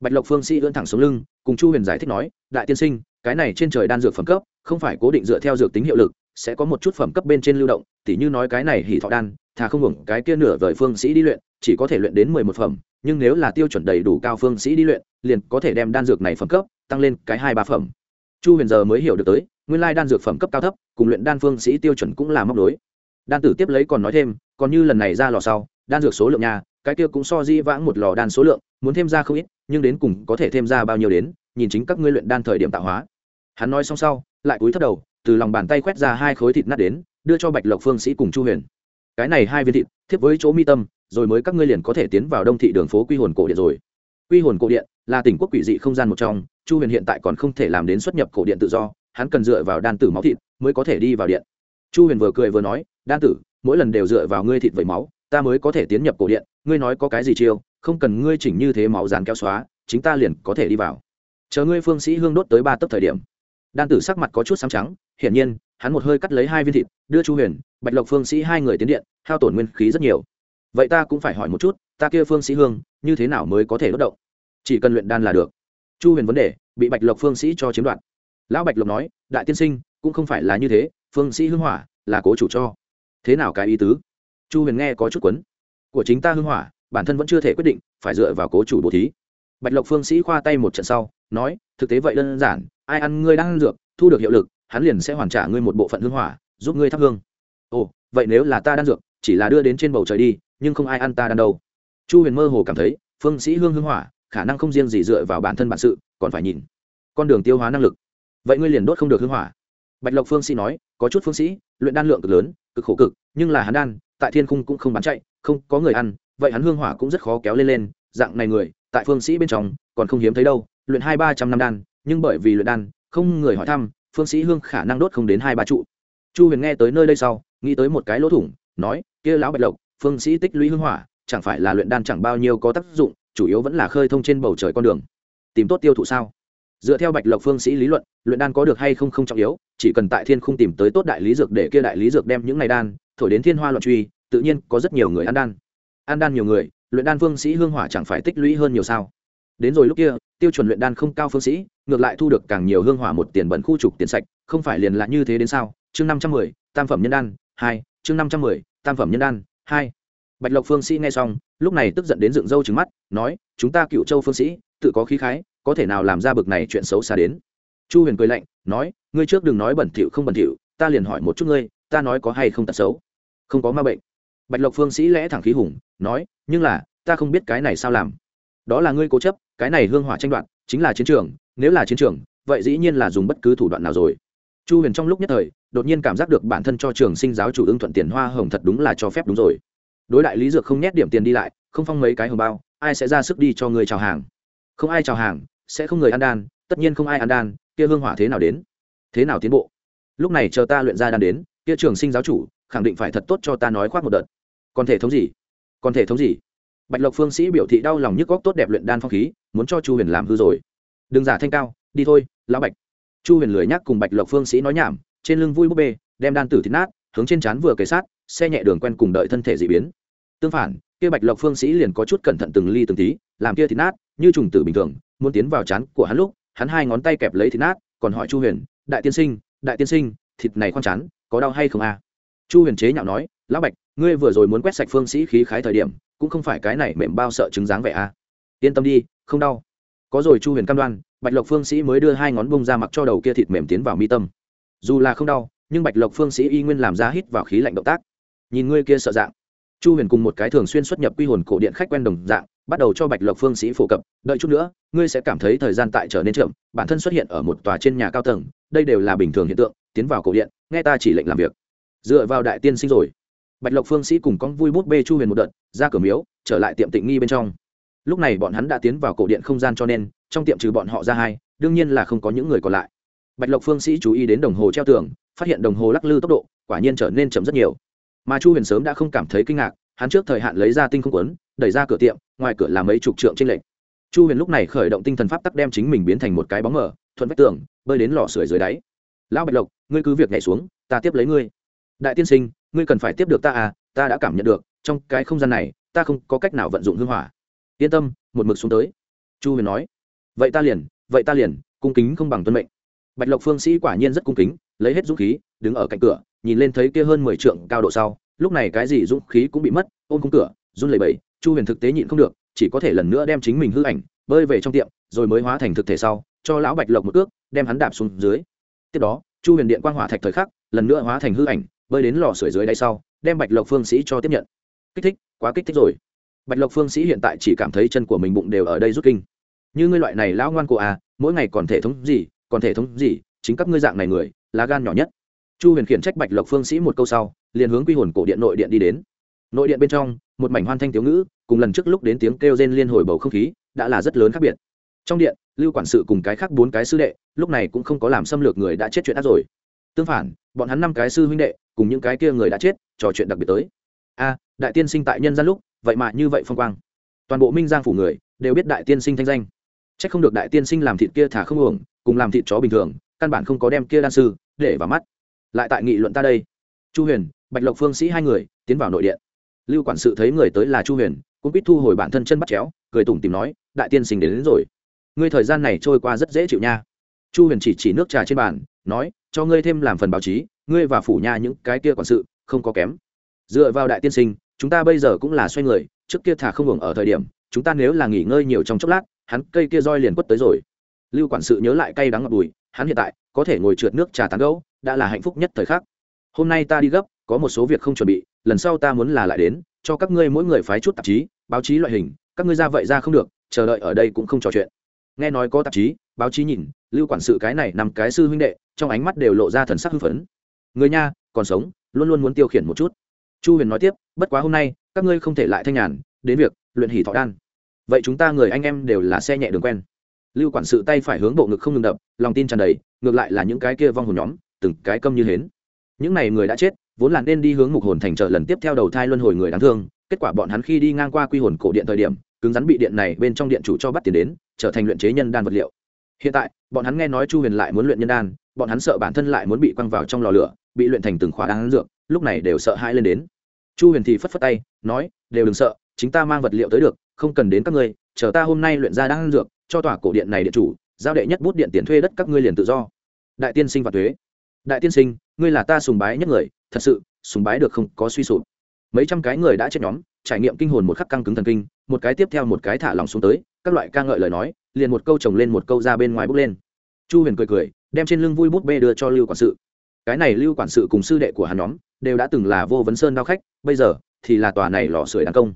Bạch lộc phương sĩ ưỡn thẳng xuống lưng, cùng chu huyền giải thích nói, đại tiên sinh cái này trên trời đan dược phẩm cấp, không phải cố định dựa theo dược tính hiệu lực, sẽ có một chút phẩm cấp bên trên lưu động, tỉ như nói cái này hỉ thọ đan, thà không hưởng cái kia nửa vời phương sĩ đi luyện, chỉ có thể luyện đến mười một phẩm, nhưng nếu là tiêu chuẩn đầy đủ cao phương sĩ đi luyện, liền có thể đem đan dược này phẩm cấp tăng lên cái hai ba phẩm. Chu huyền giờ mới hiểu được tới, nguyên lai đan dược phẩm cấp cao thấp, cùng luyện đan phương sĩ tiêu chuẩn cũng là móc đối. Đan tử tiếp lấy còn nói thêm, còn như lần này ra lò sau, đan dược số lượng nhà cái kia cũng so di vãng một lò đan số lượng, muốn thêm ra không ít, nhưng đến cùng có thể thêm ra bao nhiêu đến, nhìn chính các ngươi luyện đan thời điểm tạo hóa hắn nói xong sau, lại cúi thấp đầu, từ lòng bàn tay quét ra hai khối thịt nát đến, đưa cho bạch lộc phương sĩ cùng chu huyền. Cái này hai viên thịt, thiếp với chỗ mi tâm, rồi mới các ngươi liền có thể tiến vào đông thị đường phố quy hồn cổ điện rồi. Quy hồn cổ điện là tỉnh quốc quỷ dị không gian một trong, chu huyền hiện tại còn không thể làm đến xuất nhập cổ điện tự do, hắn cần dựa vào đan tử máu thịt mới có thể đi vào điện. Chu huyền vừa cười vừa nói, đan tử, mỗi lần đều dựa vào ngươi thịt vẩy máu, ta mới có thể tiến nhập cổ điện, ngươi nói có cái gì chiêu, không cần ngươi chỉnh như thế máu dán kéo xóa, chính ta liền có thể đi vào. Chờ ngươi phương sĩ hương đốt tới ba tấc thời điểm đan tử sắc mặt có chút xám trắng, hiển nhiên, hắn một hơi cắt lấy hai viên thịt, đưa chu huyền, bạch lộc phương sĩ hai người tiến điện, hao tổn nguyên khí rất nhiều. Vậy ta cũng phải hỏi một chút, ta kia phương sĩ hương, như thế nào mới có thể đốt động? Chỉ cần luyện đan là được. Chu huyền vấn đề, bị bạch lộc phương sĩ cho chiếm đoạt. Lão bạch lộc nói, đại tiên sinh, cũng không phải là như thế, phương sĩ hương hỏa là cố chủ cho. Thế nào cái ý tứ? Chu huyền nghe có chút quấn của chính ta hương hỏa, bản thân vẫn chưa thể quyết định, phải dựa vào cố chủ bố thí. Bạch lộc phương sĩ khoa tay một trận sau, nói, thực tế vậy đơn giản ai ăn ngươi đang ăn dược, thu được hiệu lực, hắn liền sẽ hoàn trả ngươi một bộ phận hương hỏa, giúp ngươi thắp hương. Ồ, vậy nếu là ta đan dược, chỉ là đưa đến trên bầu trời đi, nhưng không ai ăn ta đan đâu. Chu huyền mơ hồ cảm thấy, phương sĩ hương hương hỏa, khả năng không riêng gì dựa vào bản thân bản sự, còn phải nhìn con đường tiêu hóa năng lực. Vậy ngươi liền đốt không được hương hỏa. Bạch lộc phương sĩ nói, có chút phương sĩ, luyện đan lượng cực lớn, cực khổ cực, nhưng là hắn đan, tại thiên khung cũng không bán chạy, không có người ăn, vậy hắn hương hỏa cũng rất khó kéo lên lên, dạng này người, tại phương sĩ bên trong, còn không hiếm thấy đâu, luyện hai ba trăm năm đan nhưng bởi vì luyện đan, không người hỏi thăm, phương sĩ hương khả năng đốt không đến hai ba trụ. Chu huyền nghe tới nơi đây sau, nghĩ tới một cái lỗ thủng, nói, kia lão bạch lộc, phương sĩ tích lũy hương hỏa, chẳng phải là luyện đan chẳng bao nhiêu có tác dụng, chủ yếu vẫn là khơi thông trên bầu trời con đường. Tìm tốt tiêu thụ sao? Dựa theo bạch lộc phương sĩ lý luận, luyện đan có được hay không không trọng yếu, chỉ cần tại thiên không tìm tới tốt đại lý dược để kia đại lý dược đem những này đan, thổi đến thiên hoa loạn truy, tự nhiên có rất nhiều người ăn đan. Ăn đan nhiều người, luyện đan phương sĩ hương hỏa chẳng phải tích lũy hơn nhiều sao? Đến rồi lúc kia, tiêu chuẩn luyện đan không cao phương sĩ, ngược lại thu được càng nhiều hương hỏa một tiền bẩn khu trục tiền sạch, không phải liền là như thế đến sao? Chương năm trăm mười, tam phẩm nhân đan, hai, chương năm trăm mười, tam phẩm nhân đan, hai. Bạch lộc phương sĩ nghe xong, lúc này tức giận đến dựng râu trứng mắt, nói, chúng ta cựu châu phương sĩ, tự có khí khái, có thể nào làm ra bực này chuyện xấu xa đến? Chu huyền cười lạnh, nói, ngươi trước đừng nói bẩn thỉu không bẩn thỉu, ta liền hỏi một chút ngươi, ta nói có hay không tật xấu? Không có ma bệnh. Bạch lộc phương sĩ lẽ thẳng khí hùng, nói, nhưng là, ta không biết cái này sao làm. Đó là ngươi cố chấp cái này hương hỏa tranh đoạn chính là chiến trường, nếu là chiến trường, vậy dĩ nhiên là dùng bất cứ thủ đoạn nào rồi. Chu huyền trong lúc nhất thời, đột nhiên cảm giác được bản thân cho trường sinh giáo chủ ưng thuận tiền hoa hồng thật đúng là cho phép đúng rồi. Đối đại lý dược không nhét điểm tiền đi lại, không phong mấy cái hồng bao, ai sẽ ra sức đi cho người chào hàng? Không ai chào hàng, sẽ không người ăn đan, tất nhiên không ai ăn đan, kia hương hỏa thế nào đến? Thế nào tiến bộ? Lúc này chờ ta luyện ra đan đến, kia trường sinh giáo chủ, khẳng định phải thật tốt cho ta nói khoác một đợt. Còn thể thống gì? Còn thể thống gì? Bạch lộc phương sĩ biểu thị đau lòng nhức góc tốt đẹp luyện đan phong khí, muốn cho chu huyền làm hư rồi. Đừng giả thanh cao, đi thôi, lão bạch. Chu huyền lười nhắc cùng bạch lộc phương sĩ nói nhảm, trên lưng vui búp bê, đem đan tử thịt nát, hướng trên trán vừa kề sát, xe nhẹ đường quen cùng đợi thân thể dị biến. Tương phản, kia bạch lộc phương sĩ liền có chút cẩn thận từng ly từng tí, làm kia thịt nát, như trùng tử bình thường, muốn tiến vào chán của hắn lúc, hắn hai ngón tay kẹp lấy thịt nát, còn hỏi chu huyền, đại tiên sinh, đại tiên sinh, thịt này khoan chán có đau hay không a? À? chu huyền chế nhạo nói, lão bạch, ngươi vừa rồi muốn quét sạch phương sĩ khí khái thời điểm cũng không phải cái này mềm bao sợ chứng dáng vẻ a à? yên tâm đi, không đau. Có rồi chu huyền cam đoan, bạch lộc phương sĩ mới đưa hai ngón bông ra mặc cho đầu kia thịt mềm tiến vào mi tâm. Dù là không đau, nhưng bạch lộc phương sĩ y nguyên làm ra hít vào khí lạnh động tác. Nhìn ngươi kia sợ dạng. Chu huyền cùng một cái thường xuyên xuất nhập quy hồn cổ điện khách quen đồng dạng, bắt đầu cho bạch lộc phương sĩ phổ cập, đợi chút nữa, ngươi sẽ cảm thấy thời gian tại trở nên chậm, bản thân xuất hiện ở một tòa trên nhà cao tầng, đây đều là bình thường hiện tượng, tiến vào cổ điện, nghe ta chỉ lệnh làm việc. Dựa vào đại tiên sinh rồi bạch lộc phương sĩ cùng con vui bút bê chu huyền một đợt, ra cửa miếu, trở lại tiệm tịnh nghi bên trong. Lúc này bọn hắn đã tiến vào cổ điện không gian cho nên, trong tiệm trừ bọn họ ra hai, đương nhiên là không có những người còn lại. Bạch lộc phương sĩ chú ý đến đồng hồ treo tường, phát hiện đồng hồ lắc lư tốc độ, quả nhiên trở nên chậm rất nhiều. Mà chu huyền sớm đã không cảm thấy kinh ngạc, hắn trước thời hạn lấy ra tinh không quấn, đẩy ra cửa tiệm, ngoài cửa là mấy chục trượng trên lệnh chu huyền lúc này khởi động tinh thần pháp tắc đem chính mình biến thành một cái bóng mở thuận vách tường, bơi đến lò sưởi dưới đáy. Lão bạch lộc, ngươi cứ việc nhảy xuống, ta tiếp lấy ngươi. Đại tiên sinh ngươi cần phải tiếp được ta à ta đã cảm nhận được, trong cái không gian này, ta không có cách nào vận dụng hương hỏa. Yên tâm, một mực xuống tới. Chu huyền nói. Vậy ta liền, vậy ta liền, cung kính không bằng tuân mệnh. Bạch lộc phương sĩ quả nhiên rất cung kính, lấy hết dũng khí, đứng ở cạnh cửa, nhìn lên thấy kia hơn mười trượng cao độ sau, lúc này cái gì dũng khí cũng bị mất, ôm cung cửa, run lẩy bẩy, chu huyền thực tế nhịn không được, chỉ có thể lần nữa đem chính mình hư ảnh, bơi về trong tiệm, rồi mới hóa thành thực thể sau, cho lão bạch lộc một ước đem hắn đạp xuống dưới. Tiếp đó, chu huyền điện quang hỏa thạch thời khắc, lần nữa hóa thành hư ảnh bơi đến lò sưởi dưới đáy sau, đem bạch lộc phương sĩ cho tiếp nhận. Kích thích, quá kích thích rồi. Bạch lộc phương sĩ hiện tại chỉ cảm thấy chân của mình bụng đều ở đây rút kinh. Như ngươi loại này lão ngoan cô à mỗi ngày còn thể thống gì, còn thể thống gì, chính các ngươi dạng này người là gan nhỏ nhất. Chu huyền khiển trách bạch lộc phương sĩ một câu sau, liền hướng quy hồn cổ điện nội điện đi đến. Nội điện bên trong, một mảnh hoan thanh thiếu ngữ, cùng lần trước lúc đến tiếng kêu rên liên hồi bầu không khí, đã là rất lớn khác biệt. Trong điện, lưu quản sự cùng cái khác bốn cái sư đệ, lúc này cũng không có làm xâm lược người đã chết chuyện ác rồi. Tương phản, bọn hắn năm cái sư huynh đệ cùng những cái kia người đã chết trò chuyện đặc biệt tới. A đại tiên sinh tại nhân gian lúc vậy mà như vậy phong quang. Toàn bộ minh giang phủ người đều biết đại tiên sinh thanh danh. C h ắ c không được đại tiên sinh làm thịt kia thả không uổng cùng làm thịt chó bình thường căn bản không có đem kia đan sư để vào mắt. Lại tại nghị luận ta đây. Chu huyền bạch lộc phương sĩ hai người tiến vào nội điện. Lưu quản sự thấy người tới là chu huyền cũng biết thu hồi bản thân chân bắt chéo cười tủm tìm nói đại tiên sinh đến, đến rồi. Ngươi thời gian này trôi qua rất dễ chịu nha chu huyền chỉ chỉ nước trà trên bàn, nói, cho ngươi thêm làm phần báo chí, ngươi và phủ nhà những cái kia quản sự, không có kém. Dựa vào đại tiên sinh, chúng ta bây giờ cũng là xoay người, trước kia thả không hưởng ở thời điểm, chúng ta nếu là nghỉ ngơi nhiều trong chốc lát, hắn cây kia roi liền quất tới rồi. Lưu quản sự nhớ lại cay đắng ngọt bùi hắn hiện tại có thể ngồi trượt nước trà tán gấu đã là hạnh phúc nhất thời khắc. Hôm nay ta đi gấp, có một số việc không chuẩn bị, lần sau ta muốn là lại đến, cho các ngươi mỗi người phái chút tạp chí, báo chí loại hình, các ngươi ra vậy ra không được, chờ đợi ở đây cũng không trò chuyện. Nghe nói có tạp chí báo chí nhìn, lưu quản sự cái này nằm cái sư huynh đệ, trong ánh mắt đều lộ ra thần sắc hưng phấn. Người nha, còn sống, luôn luôn muốn tiêu khiển một chút. Chu huyền nói tiếp, bất quá hôm nay, các ngươi không thể lại thanh nhàn, đến việc luyện hỉ thọ đan. Vậy chúng ta người anh em đều là xe nhẹ đường quen. Lưu quản sự tay phải hướng bộ ngực không ngừng đập, lòng tin tràn đầy, ngược lại là những cái kia vong hồn nhóm, từng cái câm như hến. Những này người đã chết, vốn là nên đi hướng mục hồn thành trợ lần tiếp theo đầu thai luân hồi người đáng thương, kết quả bọn hắn khi đi ngang qua quy hồn cổ điện thời điểm, cứng rắn bị điện này bên trong điện chủ cho bắt tiền đến, trở thành luyện chế nhân đan vật liệu hiện tại, bọn hắn nghe nói chu huyền lại muốn luyện nhân đan, bọn hắn sợ bản thân lại muốn bị quăng vào trong lò lửa, bị luyện thành từng khóa đan dược, lúc này đều sợ hãi lên đến. Chu huyền thì phất phất tay, nói, đều đừng sợ, chính ta mang vật liệu tới được, không cần đến các ngươi, chờ ta hôm nay luyện ra đan dược, cho tòa cổ điện này điện chủ, giao đệ nhất bút điện tiền thuê đất các ngươi liền tự do. Đại tiên sinh và thuế. Đại tiên sinh, ngươi là ta sùng bái nhất người, thật sự, sùng bái được không có suy sụp. Mấy trăm cái người đã chết nhóm, trải nghiệm kinh hồn một khắc căng cứng thần kinh, một cái tiếp theo một cái thả lòng xuống tới các loại ca ngợi lời nói, liền một câu chồng lên một câu ra bên ngoài bước lên. Chu huyền cười cười, đem trên lưng vui bút bê đưa cho lưu quản sự. Cái này lưu quản sự cùng sư đệ của hắn nhóm đều đã từng là vô vấn sơn đao khách, bây giờ thì là tòa này lò sưởi đan công.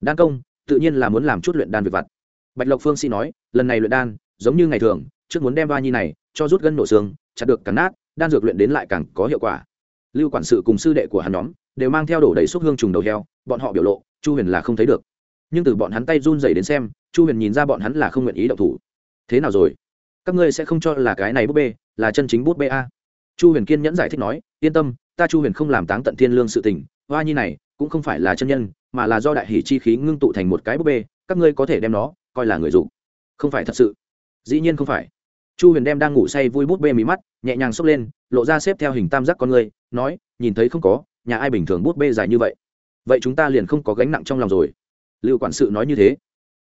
Đan công, tự nhiên là muốn làm chút luyện đan việc vặt. Bạch lộc phương sĩ nói, lần này luyện đan, giống như ngày thường, trước muốn đem ba nhi này cho rút gân nổ xương, chặt được cắn nát, đan dược luyện đến lại càng có hiệu quả. Lưu quản sự cùng sư đệ của hắn nhóm đều mang theo đổ đầy xúc hương trùng đầu heo, bọn họ biểu lộ, chu huyền là không thấy được nhưng từ bọn hắn tay run dày đến xem, chu huyền nhìn ra bọn hắn là không nguyện ý động thủ. Thế nào rồi? Các ngươi sẽ không cho là cái này bút bê là chân chính bút bê a? Chu huyền kiên nhẫn giải thích nói, yên tâm, ta chu huyền không làm táng tận thiên lương sự tình, hoa nhi này cũng không phải là chân nhân, mà là do đại hỷ chi khí ngưng tụ thành một cái búp bê, các ngươi có thể đem nó coi là người dụ. không phải thật sự. Dĩ nhiên không phải. Chu huyền đem đang ngủ say vui bút bê mí mắt, nhẹ nhàng xốc lên, lộ ra xếp theo hình tam giác con người, nói, nhìn thấy không có, nhà ai bình thường bút bê dài như vậy? Vậy chúng ta liền không có gánh nặng trong lòng rồi lưu quản sự nói như thế.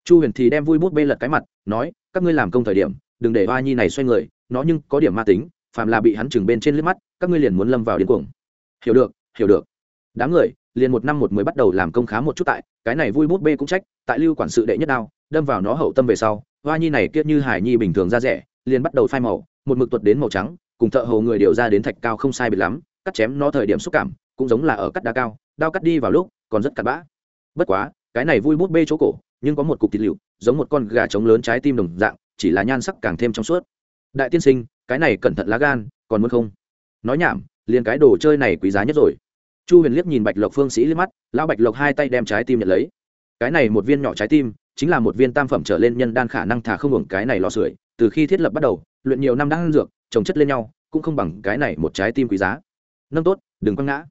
Chu huyền thì đem vui bút bê lật cái mặt, nói, các ngươi làm công thời điểm, đừng để ba nhi này xoay người, nó nhưng có điểm ma tính, phàm là bị hắn chừng bên trên liếc mắt, các ngươi liền muốn lâm vào điên cuồng. Hiểu được hiểu được. Đám người, liền một năm một mới bắt đầu làm công khá một chút tại, cái này vui bút bê cũng trách, tại lưu quản sự đệ nhất đao, đâm vào nó hậu tâm về sau, hoa nhi này kiết như hải nhi bình thường ra rẻ, liền bắt đầu phai màu, một mực tuột đến màu trắng, cùng thợ hầu người điều ra đến thạch cao không sai biệt lắm, cắt chém nó thời điểm xúc cảm, cũng giống là ở cắt đá cao, đao cắt đi vào lúc, còn rất cắt bã. Bất quá cái này vui bút bê chỗ cổ, nhưng có một cục thịt liệu giống một con gà trống lớn trái tim đồng dạng, chỉ là nhan sắc càng thêm trong suốt. Đại tiên sinh, cái này cẩn thận lá gan, còn muốn không? Nói nhảm, liền cái đồ chơi này quý giá nhất rồi. Chu huyền liếc nhìn bạch lộc phương sĩ liếc mắt, lão bạch lộc hai tay đem trái tim nhận lấy. Cái này một viên nhỏ trái tim, chính là một viên tam phẩm trở lên nhân đan khả năng thả không hưởng cái này lò sưởi, từ khi thiết lập bắt đầu, luyện nhiều năm đan dược, trồng chất lên nhau, cũng không bằng cái này một trái tim quý giá. Nâng tốt, đừng quăng ngã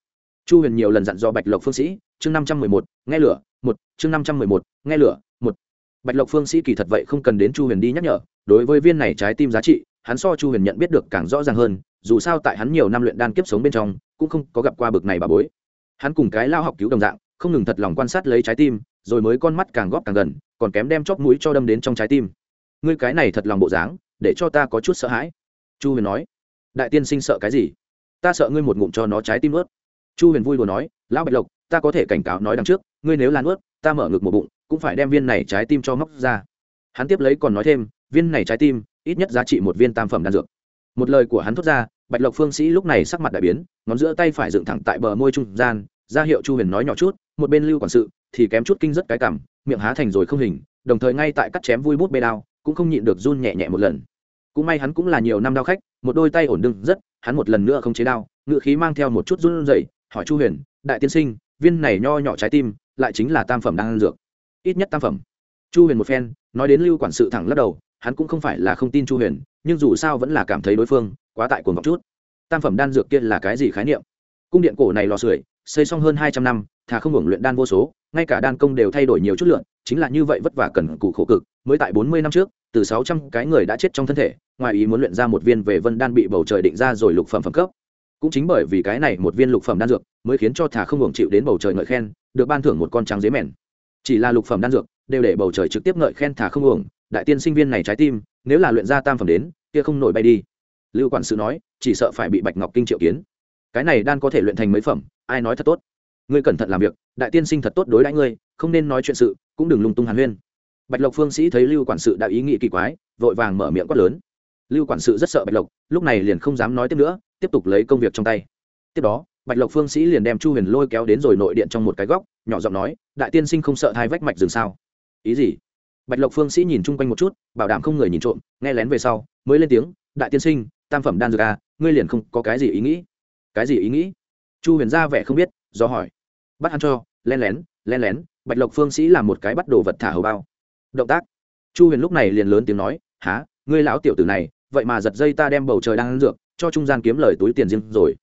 chu huyền nhiều lần dặn dò bạch lộc phương sĩ, chương năm trăm mười một, nghe lửa, một, chương năm trăm mười một, nghe lửa, một. Bạch lộc phương sĩ kỳ thật vậy không cần đến chu huyền đi nhắc nhở, đối với viên này trái tim giá trị, hắn so chu huyền nhận biết được càng rõ ràng hơn, dù sao tại hắn nhiều năm luyện đan kiếp sống bên trong, cũng không có gặp qua bực này bà bối. Hắn cùng cái lao học cứu đồng dạng, không ngừng thật lòng quan sát lấy trái tim, rồi mới con mắt càng góp càng gần, còn kém đem chóp mũi cho đâm đến trong trái tim. Ngươi cái này thật lòng bộ dáng, để cho ta có chút sợ hãi. Chu huyền nói. Đại tiên sinh sợ cái gì? Ta sợ ngươi một ngụm cho nó trái tim ướt chu huyền vui vừa nói, lão bạch lộc, ta có thể cảnh cáo nói đằng trước, ngươi nếu lan ướt ta mở ngực một bụng, cũng phải đem viên này trái tim cho móc ra. Hắn tiếp lấy còn nói thêm, viên này trái tim, ít nhất giá trị một viên tam phẩm đan dược. Một lời của hắn thốt ra, bạch lộc phương sĩ lúc này sắc mặt đại biến, ngón giữa tay phải dựng thẳng tại bờ môi trung gian, ra hiệu chu huyền nói nhỏ chút, một bên lưu quản sự thì kém chút kinh rất cái cảm, miệng há thành rồi không hình, đồng thời ngay tại cắt chém vui bút bê đao, cũng không nhịn được run nhẹ nhẹ một lần. Cũng may hắn cũng là nhiều năm đao khách, một đôi tay ổn đương rất, hắn một lần nữa không chế đao, ngựa khí mang theo một chút run rẩy hỏi chu huyền, đại tiên sinh, viên này nho nhỏ trái tim, lại chính là tam phẩm đang ăn dược. Ít nhất tam phẩm. Chu huyền một phen, nói đến lưu quản sự thẳng lắc đầu, hắn cũng không phải là không tin chu huyền, nhưng dù sao vẫn là cảm thấy đối phương quá tại cuồng vọng chút. Tam phẩm đan dược kia là cái gì khái niệm? Cung điện cổ này lò sưởi, xây xong hơn hai trăm năm, thà không hưởng luyện đan vô số, ngay cả đan công đều thay đổi nhiều chút lượng chính là như vậy vất vả cần cù khổ cực, mới tại bốn mươi năm trước, từ sáu trăm cái người đã chết trong thân thể, ngoài ý muốn luyện ra một viên về vân đan bị bầu trời định ra rồi lục phẩm phẩm cấp cũng chính bởi vì cái này một viên lục phẩm đan dược mới khiến cho thà không hưởng chịu đến bầu trời ngợi khen, được ban thưởng một con trắng dế mèn. Chỉ là lục phẩm đan dược đều để bầu trời trực tiếp ngợi khen thà không hưởng, đại tiên sinh viên này trái tim, nếu là luyện ra tam phẩm đến, kia không nổi bay đi. Lưu quản sự nói, chỉ sợ phải bị bạch ngọc kinh triệu kiến. Cái này đan có thể luyện thành mấy phẩm, ai nói thật tốt? Ngươi cẩn thận làm việc, đại tiên sinh thật tốt đối đãi ngươi, không nên nói chuyện sự, cũng đừng lung tung hàn huyên. Bạch lộc phương sĩ thấy lưu quản sự đã ý nghĩ kỳ quái, vội vàng mở miệng quát lớn. Lưu quản sự rất sợ bạch lộc, lúc này liền không dám nói tiếp nữa tiếp tục lấy công việc trong tay. Tiếp đó bạch lộc phương sĩ liền đem chu huyền lôi kéo đến rồi nội điện trong một cái góc nhỏ giọng nói đại tiên sinh không sợ hai vách mạch rừng sao? Ý gì? Bạch lộc phương sĩ nhìn chung quanh một chút bảo đảm không người nhìn trộm nghe lén về sau mới lên tiếng đại tiên sinh tam phẩm đan dược a à, ngươi liền không có cái gì ý nghĩ. Cái gì ý nghĩ? Chu huyền ra vẻ không biết do hỏi. Bắt hắn cho len lén len lén. Bạch lộc phương sĩ làm một cái bắt đồ vật thả hầu bao. Động tác. Chu huyền lúc này liền lớn tiếng nói há ngươi lão tiểu tử này vậy mà giật dây ta đem bầu trời đang ăn dược cho trung gian kiếm lời túi tiền riêng rồi.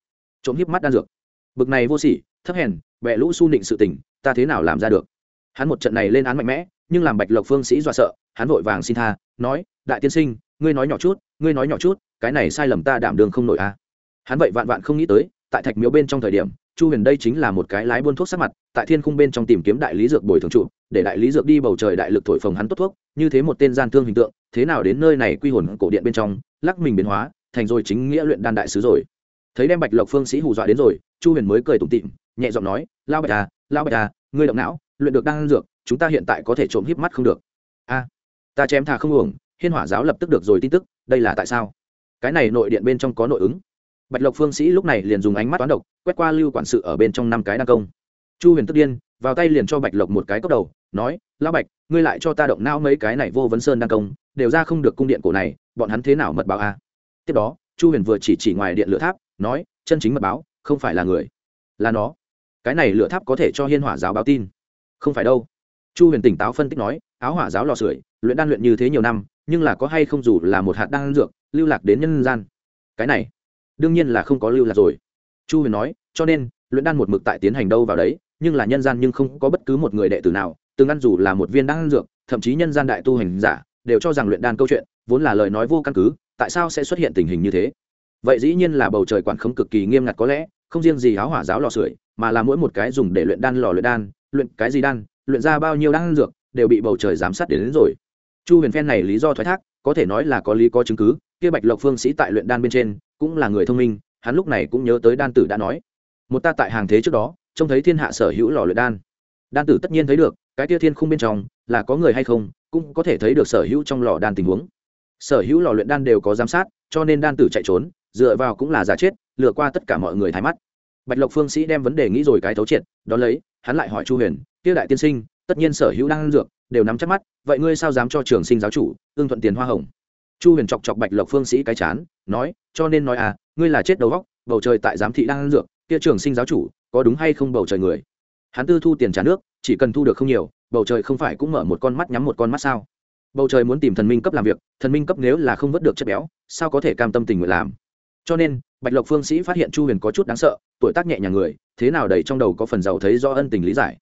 Trộm hiếp mắt đan dược. Bực này vô sỉ, thấp hèn bẹ lũ su nịnh sự tình, ta thế nào làm ra được? Hắn một trận này lên án mạnh mẽ, nhưng làm bạch lộc phương sĩ dọa sợ, hắn vội vàng xin tha, nói, đại tiên sinh, ngươi nói nhỏ chút, ngươi nói nhỏ chút, cái này sai lầm ta đảm đường không nổi a à. hắn vậy vạn vạn không nghĩ tới, tại thạch miếu bên trong thời điểm, chu huyền đây chính là một cái lái buôn thuốc sát mặt, tại thiên khung bên trong tìm kiếm đại lý dược bồi thường trụ, để đại lý dược đi bầu trời đại lực thổi phồng hắn tốt thuốc, như thế một tên gian thương hình tượng, thế nào đến nơi này quy hồn cổ điện bên trong, lắc mình biến hóa thành rồi chính nghĩa luyện đan đại sứ rồi. Thấy đem bạch lộc phương sĩ hù dọa đến rồi, chu huyền mới cười tủm tịm nhẹ giọng nói lao bạch à lao bạch à ngươi động não, luyện được đan dược, chúng ta hiện tại có thể trộm híp mắt không được. A, ta chém thà không uổng, hiên hỏa giáo lập tức được rồi tin tức, đây là tại sao? Cái này nội điện bên trong có nội ứng. Bạch lộc phương sĩ lúc này liền dùng ánh mắt toán độc, quét qua lưu quản sự ở bên trong năm cái đăng công. Chu huyền tức điên, vào tay liền cho bạch lộc một cái cốc đầu, nói, lão bạch, ngươi lại cho ta động não mấy cái này vô vấn sơn đăng công, đều ra không được cung điện cổ này, bọn hắn thế nào mật báo a? Tiếp đó, chu huyền vừa chỉ chỉ ngoài điện lửa tháp, nói, chân chính mật báo, không phải là người, là nó. Cái này lửa tháp có thể cho hiên hỏa giáo báo tin. Không phải đâu. Chu huyền tỉnh táo phân tích nói, áo hỏa giáo lò sưởi, luyện đan luyện như thế nhiều năm, nhưng là có hay không dù là một hạt đan dược, lưu lạc đến nhân gian? Cái này, đương nhiên là không có lưu lạc rồi. Chu huyền nói, cho nên, luyện đan một mực tại tiến hành đâu vào đấy, nhưng là nhân gian nhưng không có bất cứ một người đệ tử nào, từng ăn dù là một viên đan dược, thậm chí nhân gian đại tu hành giả, đều cho rằng luyện đan câu chuyện, vốn là lời nói vô căn cứ tại sao sẽ xuất hiện tình hình như thế? Vậy dĩ nhiên là bầu trời quản khống cực kỳ nghiêm ngặt có lẽ không riêng gì áo hỏa giáo lò sưởi mà là mỗi một cái dùng để luyện đan lò luyện đan luyện cái gì đan luyện ra bao nhiêu đan dược đều bị bầu trời giám sát đến, đến rồi. Chu huyền phen này lý do thoái thác có thể nói là có lý có chứng cứ kia bạch lộc phương sĩ tại luyện đan bên trên cũng là người thông minh hắn lúc này cũng nhớ tới đan tử đã nói. Một ta tại hàng thế trước đó trông thấy thiên hạ sở hữu lò luyện đan. Đan tử tất nhiên thấy được cái tia thiên khung bên trong là có người hay không cũng có thể thấy được sở hữu trong lò đan tình huống sở hữu lò luyện đan đều có giám sát, cho nên đan tử chạy trốn, dựa vào cũng là giả chết, lừa qua tất cả mọi người thái mắt. Bạch lộc phương sĩ đem vấn đề nghĩ rồi cái thấu triệt đ ó lấy, hắn lại hỏi chu huyền, tiêu đại tiên sinh, tất nhiên sở hữu đan dược đều nắm chắc mắt, vậy ngươi sao dám cho trường sinh giáo chủ ương thuận tiền hoa hồng? Chu huyền chọc chọc bạch lộc phương sĩ cái chán, nói, cho nên nói à ngươi là chết đầu góc bầu trời tại giám thị đang ăn dược, kia trường sinh giáo chủ có đúng hay không bầu trời người? Hắn tư thu tiền trả nước, chỉ cần thu được không nhiều, bầu trời không phải cũng mở một con mắt nhắm một con mắt sao? Bầu trời muốn tìm thần minh cấp làm việc, thần minh cấp nếu là không vớt được chất béo, sao có thể cam tâm tình nguyện làm? Cho nên, bạch lộc phương sĩ phát hiện chu huyền có chút đáng sợ, tuổi tác nhẹ nhàng người, thế nào đầy trong đầu có phần giàu thấy do ân tình lý giải.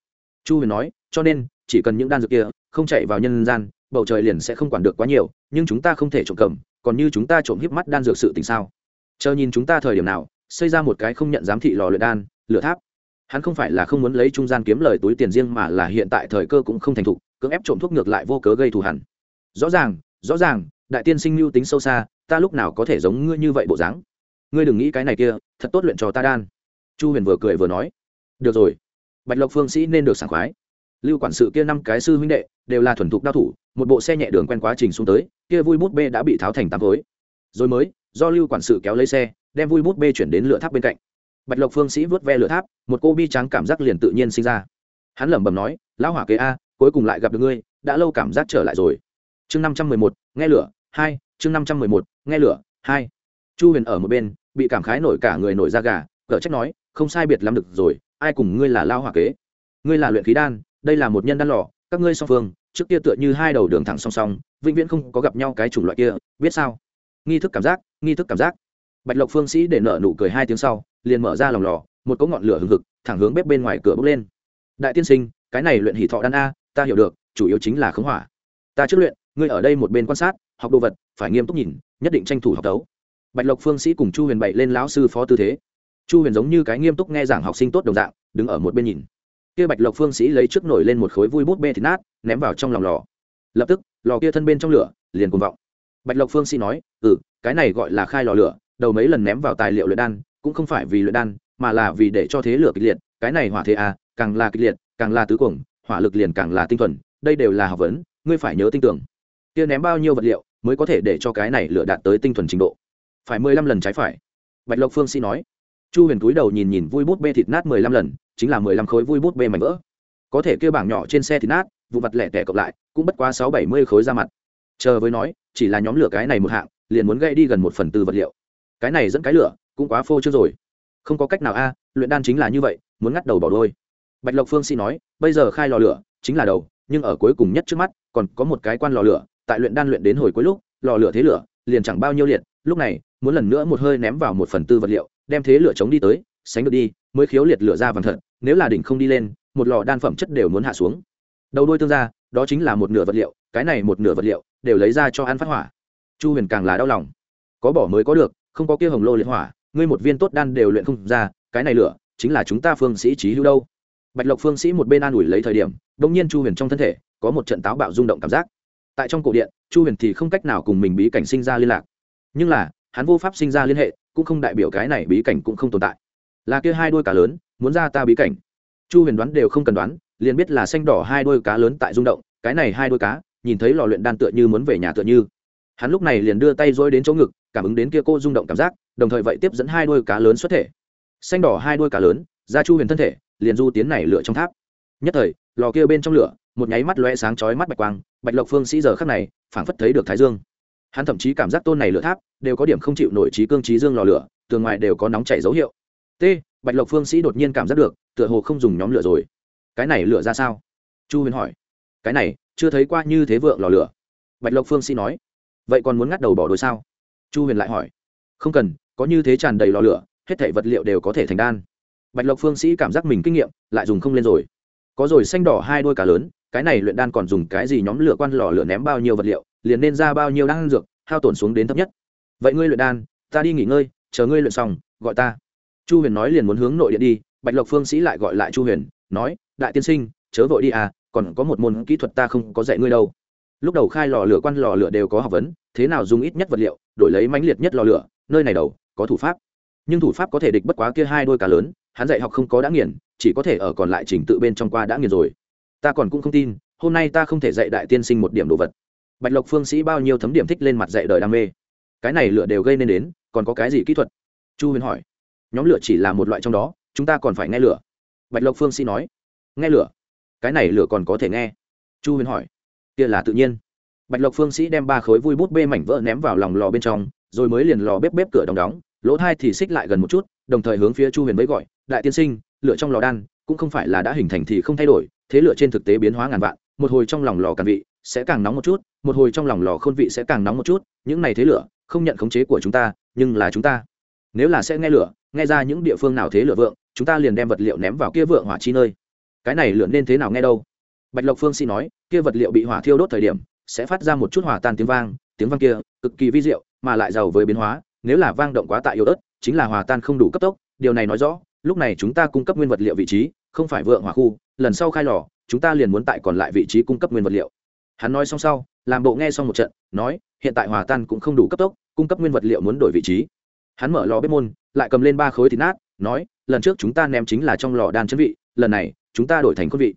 Chu huyền nói, cho nên, chỉ cần những đan dược kia không chạy vào nhân gian, bầu trời liền sẽ không quản được quá nhiều, nhưng chúng ta không thể trộm cầm, còn như chúng ta trộm hiếp mắt đan dược sự tình sao? Chờ nhìn chúng ta thời điểm nào, xây ra một cái không nhận giám thị lò luyện đan, lửa tháp. Hắn không phải là không muốn lấy trung gian kiếm lời túi tiền riêng mà là hiện tại thời cơ cũng không thành thục, cưỡng ép trộm thuốc ngược lại vô cớ gây thù hẳn rõ ràng rõ ràng, đại tiên sinh mưu tính sâu xa, ta lúc nào có thể giống ngươi như vậy bộ dáng? Ngươi đừng nghĩ cái này kia, thật tốt luyện trò ta đan. Chu huyền vừa cười vừa nói. Được rồi, bạch lộc phương sĩ nên được sảng khoái. Lưu quản sự kia năm cái sư huynh đệ, đều là thuần thục đao thủ, một bộ xe nhẹ đường quen quá trình xuống tới, kia vui bút bê đã bị tháo thành tám khối. Rồi mới, do lưu quản sự kéo lấy xe, đem vui bút bê chuyển đến lửa tháp bên cạnh. Bạch lộc phương sĩ vớt ve lửa tháp, một cô bi trắng cảm giác liền tự nhiên sinh ra. Hắn lẩm bẩm nói, lão hỏa kế a, cuối cùng lại gặp được ngươi, đã lâu cảm giác trở lại rồi chương năm trăm mười một, nghe lửa, hai, chương năm trăm mười một, nghe lửa, hai. Chu huyền ở một bên, bị cảm khái nổi cả người nổi da gà cỡ trách nói, không sai biệt lắm được rồi, ai cùng ngươi là lao hỏa kế? Ngươi là luyện khí đan, đây là một nhân đan lò, các ngươi song phương, trước kia tựa như hai đầu đường thẳng song song, vĩnh viễn không có gặp nhau cái chủng loại kia, biết sao? Nghi thức cảm giác, nghi thức cảm giác. Bạch lộc phương sĩ để nợ nụ cười hai tiếng sau, liền mở ra lòng lò, một cỗ ngọn lửa hừng hực, thẳng hướng bếp bên ngoài cửa bốc lên. Đại tiên sinh, cái này luyện hỷ thọ đan a, ta hiểu được, chủ yếu chính là khống hỏa. Ta trước luyện ngươi ở đây một bên quan sát, học đồ vật, phải nghiêm túc nhìn, nhất định tranh thủ học tấu bạch lộc phương sĩ cùng chu huyền bậy lên lão sư phó tư thế. Chu huyền giống như cái nghiêm túc nghe giảng học sinh tốt đồng dạng, đứng ở một bên nhìn. Kia bạch lộc phương sĩ lấy trước nổi lên một khối vui bút bê thịt nát, ném vào trong lòng lò. Lập tức, lò kia thân bên trong lửa, liền cuồng vọng. Bạch lộc phương sĩ nói ừ cái này gọi là khai lò lửa, đầu mấy lần ném vào tài liệu luyện đan, cũng không phải vì luyện đan, mà là vì để cho thế lửa kịch liệt, cái này hỏa thế à càng là kịch liệt, càng là tứ cuồng, hỏa lực liền càng là tinh thuần, đây đều là học vấn, ngươi phải nhớ tinh tưởng kia ném bao nhiêu vật liệu mới có thể để cho cái này lửa đạt tới tinh thuần trình độ? Phải mười lăm lần trái phải. Bạch lộc phương sĩ nói. Chu huyền túi đầu nhìn nhìn vui bút bê thịt nát mười lăm lần, chính là mười lăm khối vui bút bê mảnh vỡ. Có thể kêu bảng nhỏ trên xe thịt nát, vụ mặt lẻ tẻ cộng lại, cũng bất quá sáu bảy mươi khối ra mặt. Chờ với nói, chỉ là nhóm lửa cái này một hạng, liền muốn gây đi gần một phần tư vật liệu. Cái này dẫn cái lửa, cũng quá phô chưa rồi. Không có cách nào a, luyện đan chính là như vậy, muốn ngắt đầu bỏ đôi. Bạch lộc phương sĩ nói, bây giờ khai lò lửa, chính là đầu, nhưng ở cuối cùng nhất trước mắt, còn có một cái quan lò lửa tại luyện đan luyện đến hồi cuối lúc, lò lửa thế lửa, liền chẳng bao nhiêu liệt, lúc này, muốn lần nữa một hơi ném vào một phần tư vật liệu, đem thế lửa chống đi tới, sánh được đi, mới khiếu liệt lửa ra vàng thật, nếu là đỉnh không đi lên, một lò đan phẩm chất đều muốn hạ xuống. Đầu đôi tương ra đó chính là một nửa vật liệu, cái này một nửa vật liệu, đều lấy ra cho ăn phát hỏa. Chu huyền càng là đau lòng. Có bỏ mới có được, không có kia hồng lô liệt hỏa, ngươi một viên tốt đan đều luyện không ra, cái này lửa, chính là chúng ta phương sĩ trí hữu đâu. Bạch lộc phương sĩ một bên an ủi lấy thời điểm, đông nhiên chu huyền trong thân thể, có một trận táo bạo rung động cảm giác tại trong cổ điện, chu huyền thì không cách nào cùng mình bí cảnh sinh ra liên lạc. Nhưng là, hắn vô pháp sinh ra liên hệ, cũng không đại biểu cái này bí cảnh cũng không tồn tại. Là kia hai đôi cá lớn, muốn ra ta bí cảnh. Chu huyền đoán đều không cần đoán, liền biết là xanh đỏ hai đôi cá lớn tại rung động, cái này hai đôi cá, nhìn thấy lò luyện đan tựa như muốn về nhà tựa như. Hắn lúc này liền đưa tay dối đến chỗ ngực, cảm ứng đến kia cô rung động cảm giác, đồng thời vậy tiếp dẫn hai đôi cá lớn xuất thể. Xanh đỏ hai đôi cá lớn, ra chu huyền thân thể, liền du tiến này lửa trong tháp. Nhất thời, lò kia bên trong lửa, một nháy mắt loe sáng chói mắt bạch quang bạch lộc phương sĩ giờ khắc này, phảng phất thấy được thái dương. Hắn thậm chí cảm giác tôn này lửa tháp đều có điểm không chịu nổi trí cương trí dương lò lửa, tường ngoài đều có nóng chảy dấu hiệu. T, bạch lộc phương sĩ đột nhiên cảm giác được, tựa hồ không dùng nhóm lửa rồi. Cái này lửa ra sao? Chu huyền hỏi. Cái này, chưa thấy qua như thế vượng lò lửa. Bạch lộc phương sĩ nói. Vậy còn muốn ngắt đầu bỏ đôi sao? Chu huyền lại hỏi. Không cần, có như thế tràn đầy lò lửa, hết thảy vật liệu đều có thể thành đan. Bạch lộc phương sĩ cảm giác mình kinh nghiệm lại dùng không lên rồi. Có rồi, xanh đỏ hai đôi cá lớn cái này luyện đan còn dùng cái gì nhóm lửa quan lò lửa ném bao nhiêu vật liệu, liền nên ra bao nhiêu đan dược, hao tổn xuống đến thấp nhất. Vậy ngươi luyện đan, ta đi nghỉ ngơi, chờ ngươi luyện xong, gọi ta. Chu huyền nói liền muốn hướng nội điện đi, bạch lộc phương sĩ lại gọi lại chu huyền, nói, đại tiên sinh, chớ vội đi à còn có một môn kỹ thuật ta không có dạy ngươi đâu. Lúc đầu khai lò lửa quan lò lửa đều có học vấn, thế nào dùng ít nhất vật liệu, đổi lấy mãnh liệt nhất lò lửa, nơi này đầu có thủ pháp. Nhưng thủ pháp có thể địch bất quá kia hai đôi cá lớn, hắn dạy học không có đã nghiền, chỉ có thể ở còn lại trình tự bên trong qua đã nghiền rồi ta còn cũng không tin, hôm nay ta không thể dạy đại tiên sinh một điểm đồ vật. Bạch lộc phương sĩ bao nhiêu thấm điểm thích lên mặt dạy đời đam mê. Cái này lửa đều gây nên đến, còn có cái gì kỹ thuật? Chu huyền hỏi. Nhóm lửa chỉ là một loại trong đó, chúng ta còn phải nghe lửa. Bạch lộc phương sĩ nói. Nghe lửa? Cái này lửa còn có thể nghe. Chu huyền hỏi. Kia là tự nhiên. Bạch lộc phương sĩ đem ba khối vui bút bê mảnh vỡ ném vào lòng lò bên trong, rồi mới liền lò bếp bếp cửa đóng đóng, lỗ thai thì xích lại gần một chút, đồng thời hướng phía chu huyền mới gọi, đại tiên sinh, lửa trong lò đan cũng không phải là đã hình thành thì không thay đổi thế lửa trên thực tế biến hóa ngàn vạn, một hồi trong lòng lò càn vị sẽ càng nóng một chút, một hồi trong lòng lò khôn vị sẽ càng nóng một chút, những này thế lửa, không nhận khống chế của chúng ta, nhưng là chúng ta. Nếu là sẽ nghe lửa, nghe ra những địa phương nào thế lửa vượng, chúng ta liền đem vật liệu ném vào kia vượng hỏa chi nơi. Cái này lửa nên thế nào nghe đâu? Bạch lộc phương sĩ nói, kia vật liệu bị hỏa thiêu đốt thời điểm, sẽ phát ra một chút hỏa tan tiếng vang tiếng vang kia, cực kỳ vi diệu, mà lại giàu với biến hóa, nếu là vang động quá tại yếu ớt, chính là hòa tan không đủ cấp tốc, điều này nói rõ, lúc này chúng ta cung cấp nguyên vật liệu vị trí, không phải vượng hỏa khu lần sau khai lò, chúng ta liền muốn tại còn lại vị trí cung cấp nguyên vật liệu. Hắn nói xong sau, làm bộ nghe xong một trận, nói, hiện tại hòa tan cũng không đủ cấp tốc, cung cấp nguyên vật liệu muốn đổi vị trí. Hắn mở lò bếp môn, lại cầm lên ba khối thịt nát, nói, lần trước chúng ta ném chính là trong lò đan chân vị, lần này, chúng ta đổi thành khôn vị.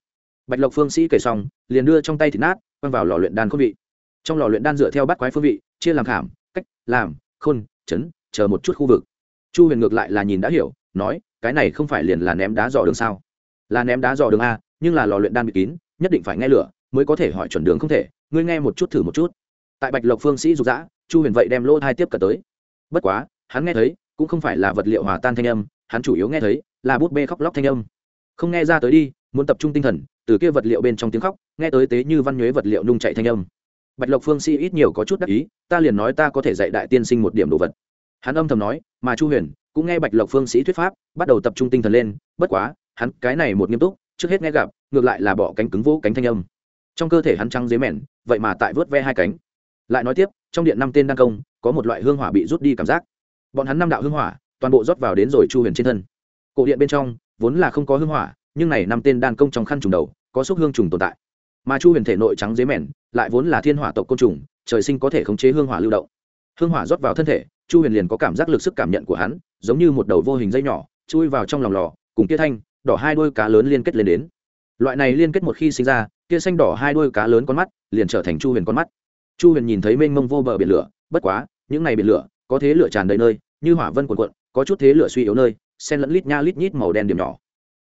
Bạch lộc phương sĩ kể xong, liền đưa trong tay thịt nát, quăng vào lò luyện đan khôn vị. Trong lò luyện đan dựa theo bắt quái phương vị, chia làm khảm, cách, làm, khôn, chấn, chờ một chút khu vực. Chu huyền ngược lại là nhìn đã hiểu, nói, cái này không phải liền là ném đá dò đường sao? Là ném đá dò đường a, nhưng là lò luyện đan bị kín, nhất định phải nghe lửa mới có thể hỏi chuẩn đường không thể. Ngươi nghe một chút thử một chút. Tại bạch lộc phương sĩ dục dã, chu huyền vậy đem lỗ hai tiếp cận tới. Bất quá, hắn nghe thấy, cũng không phải là vật liệu hòa tan thanh âm, hắn chủ yếu nghe thấy là bút bê khóc lóc thanh âm. Không nghe ra tới đi, muốn tập trung tinh thần, từ kia vật liệu bên trong tiếng khóc, nghe tới tế như văn nhuế vật liệu nung chạy thanh âm. Bạch lộc phương sĩ ít nhiều có chút đắc ý, ta liền nói ta có thể dạy đại tiên sinh một điểm đồ vật. Hắn âm thầm nói, mà chu huyền cũng nghe bạch lộc phương sĩ thuyết pháp, bắt đầu tập trung tinh thần lên, bất quá hắn cái này một nghiêm túc, trước hết nghe gặp, ngược lại là bỏ cánh cứng vỗ cánh thanh âm. Trong cơ thể hắn trắng dế mèn, vậy mà tại vớt ve hai cánh. Lại nói tiếp, trong điện năm tên đăng công, có một loại hương hỏa bị rút đi cảm giác. Bọn hắn năm đạo hương hỏa, toàn bộ rót vào đến rồi chu huyền trên thân. Cổ điện bên trong, vốn là không có hương hỏa, nhưng này năm tên đan công trong khăn trùng đầu, có xúc hương trùng tồn tại. Mà chu huyền thể nội trắng dế mèn, lại vốn là thiên hỏa tộc côn trùng, trời sinh có thể khống chế hương hỏa lưu động. Hương hỏa rót vào thân thể, chu huyền liền có cảm giác lực sức cảm nhận của hắn, giống như một đầu vô hình dây nhỏ, chui vào trong lòng lò, cùng kia thanh đỏ hai đôi cá lớn liên kết lên đến. Loại này liên kết một khi sinh ra, kia xanh đỏ hai đôi cá lớn con mắt liền trở thành chu huyền con mắt. Chu huyền nhìn thấy mênh mông vô bờ biển lửa, bất quá, những này biển lửa, có thế lửa tràn đầy nơi, như hỏa vân cuộn cuộn, có chút thế lửa suy yếu nơi sen lẫn lít nha lít nhít màu đen điểm nhỏ.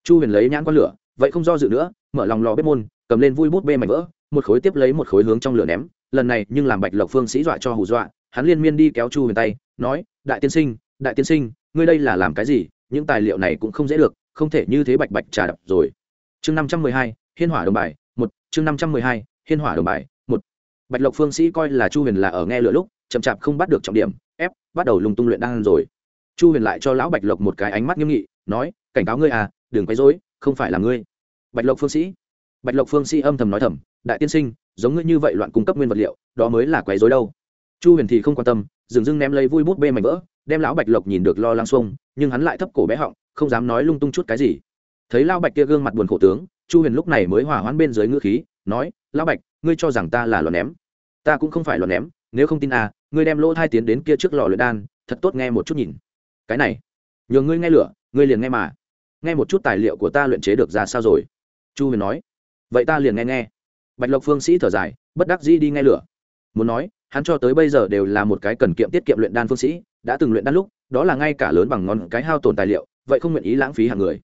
Chu huyền lấy nhãn con lửa, vậy không do dự nữa, mở lòng lò bếp môn, cầm lên vui bút bê mảnh vỡ, một khối tiếp lấy một khối hướng trong lửa ném, lần này nhưng làm bạch lộc phương sĩ dọa cho hù dọa, hắn liên miên đi kéo chu huyền tay, nói, đại tiên sinh, đại tiên sinh, ngươi đây là làm cái gì? Những tài liệu này cũng không dễ được không thể như thế bạch bạch trà đập rồi. Chương năm trăm mười hai, hiên hỏa đồng bài, một, chương năm trăm mười hai, hiên hỏa đồng bài, một. Bạch lộc phương sĩ coi là chu huyền là ở nghe lửa lúc, chậm chạp không bắt được trọng điểm, ép, bắt đầu lùng tung luyện đan rồi. Chu huyền lại cho lão bạch lộc một cái ánh mắt nghiêm nghị, nói, cảnh cáo ngươi à đừng quấy rối, không phải là ngươi. Bạch lộc phương sĩ. Bạch lộc phương sĩ âm thầm nói thầm, đại tiên sinh, giống ngươi như vậy loạn cung cấp nguyên vật liệu, đó mới là quấy rối đâu. Chu huyền thì không quan tâm, dừng dưng ném lấy vui bút bê mảnh vỡ đem lão bạch lộc nhìn được lo lắng xuông, nhưng hắn lại thấp cổ bé họng, không dám nói lung tung chút cái gì. Thấy lão bạch kia gương mặt buồn khổ tướng, chu huyền lúc này mới hỏa hoãn bên dưới ngữ khí, nói, lão bạch, ngươi cho rằng ta là lò ném? Ta cũng không phải lò ném, nếu không tin à ngươi đem lỗ thai tiến đến kia trước lò luyện đan, thật tốt nghe một chút nhìn. Cái này, nhờ ngươi nghe lửa, ngươi liền nghe mà. Nghe một chút tài liệu của ta luyện chế được ra sao rồi? Chu huyền nói. Vậy ta liền nghe nghe. Bạch lộc phương sĩ thở dài, bất đắc dĩ đi nghe lửa. Muốn nói, hắn cho tới bây giờ đều là một cái cần kiệm tiết kiệm luyện đan phương sĩ đã từng luyện đan lúc, đó là ngay cả lớn bằng ngón cái hao tổn tài liệu, vậy không nguyện ý lãng phí hàng người.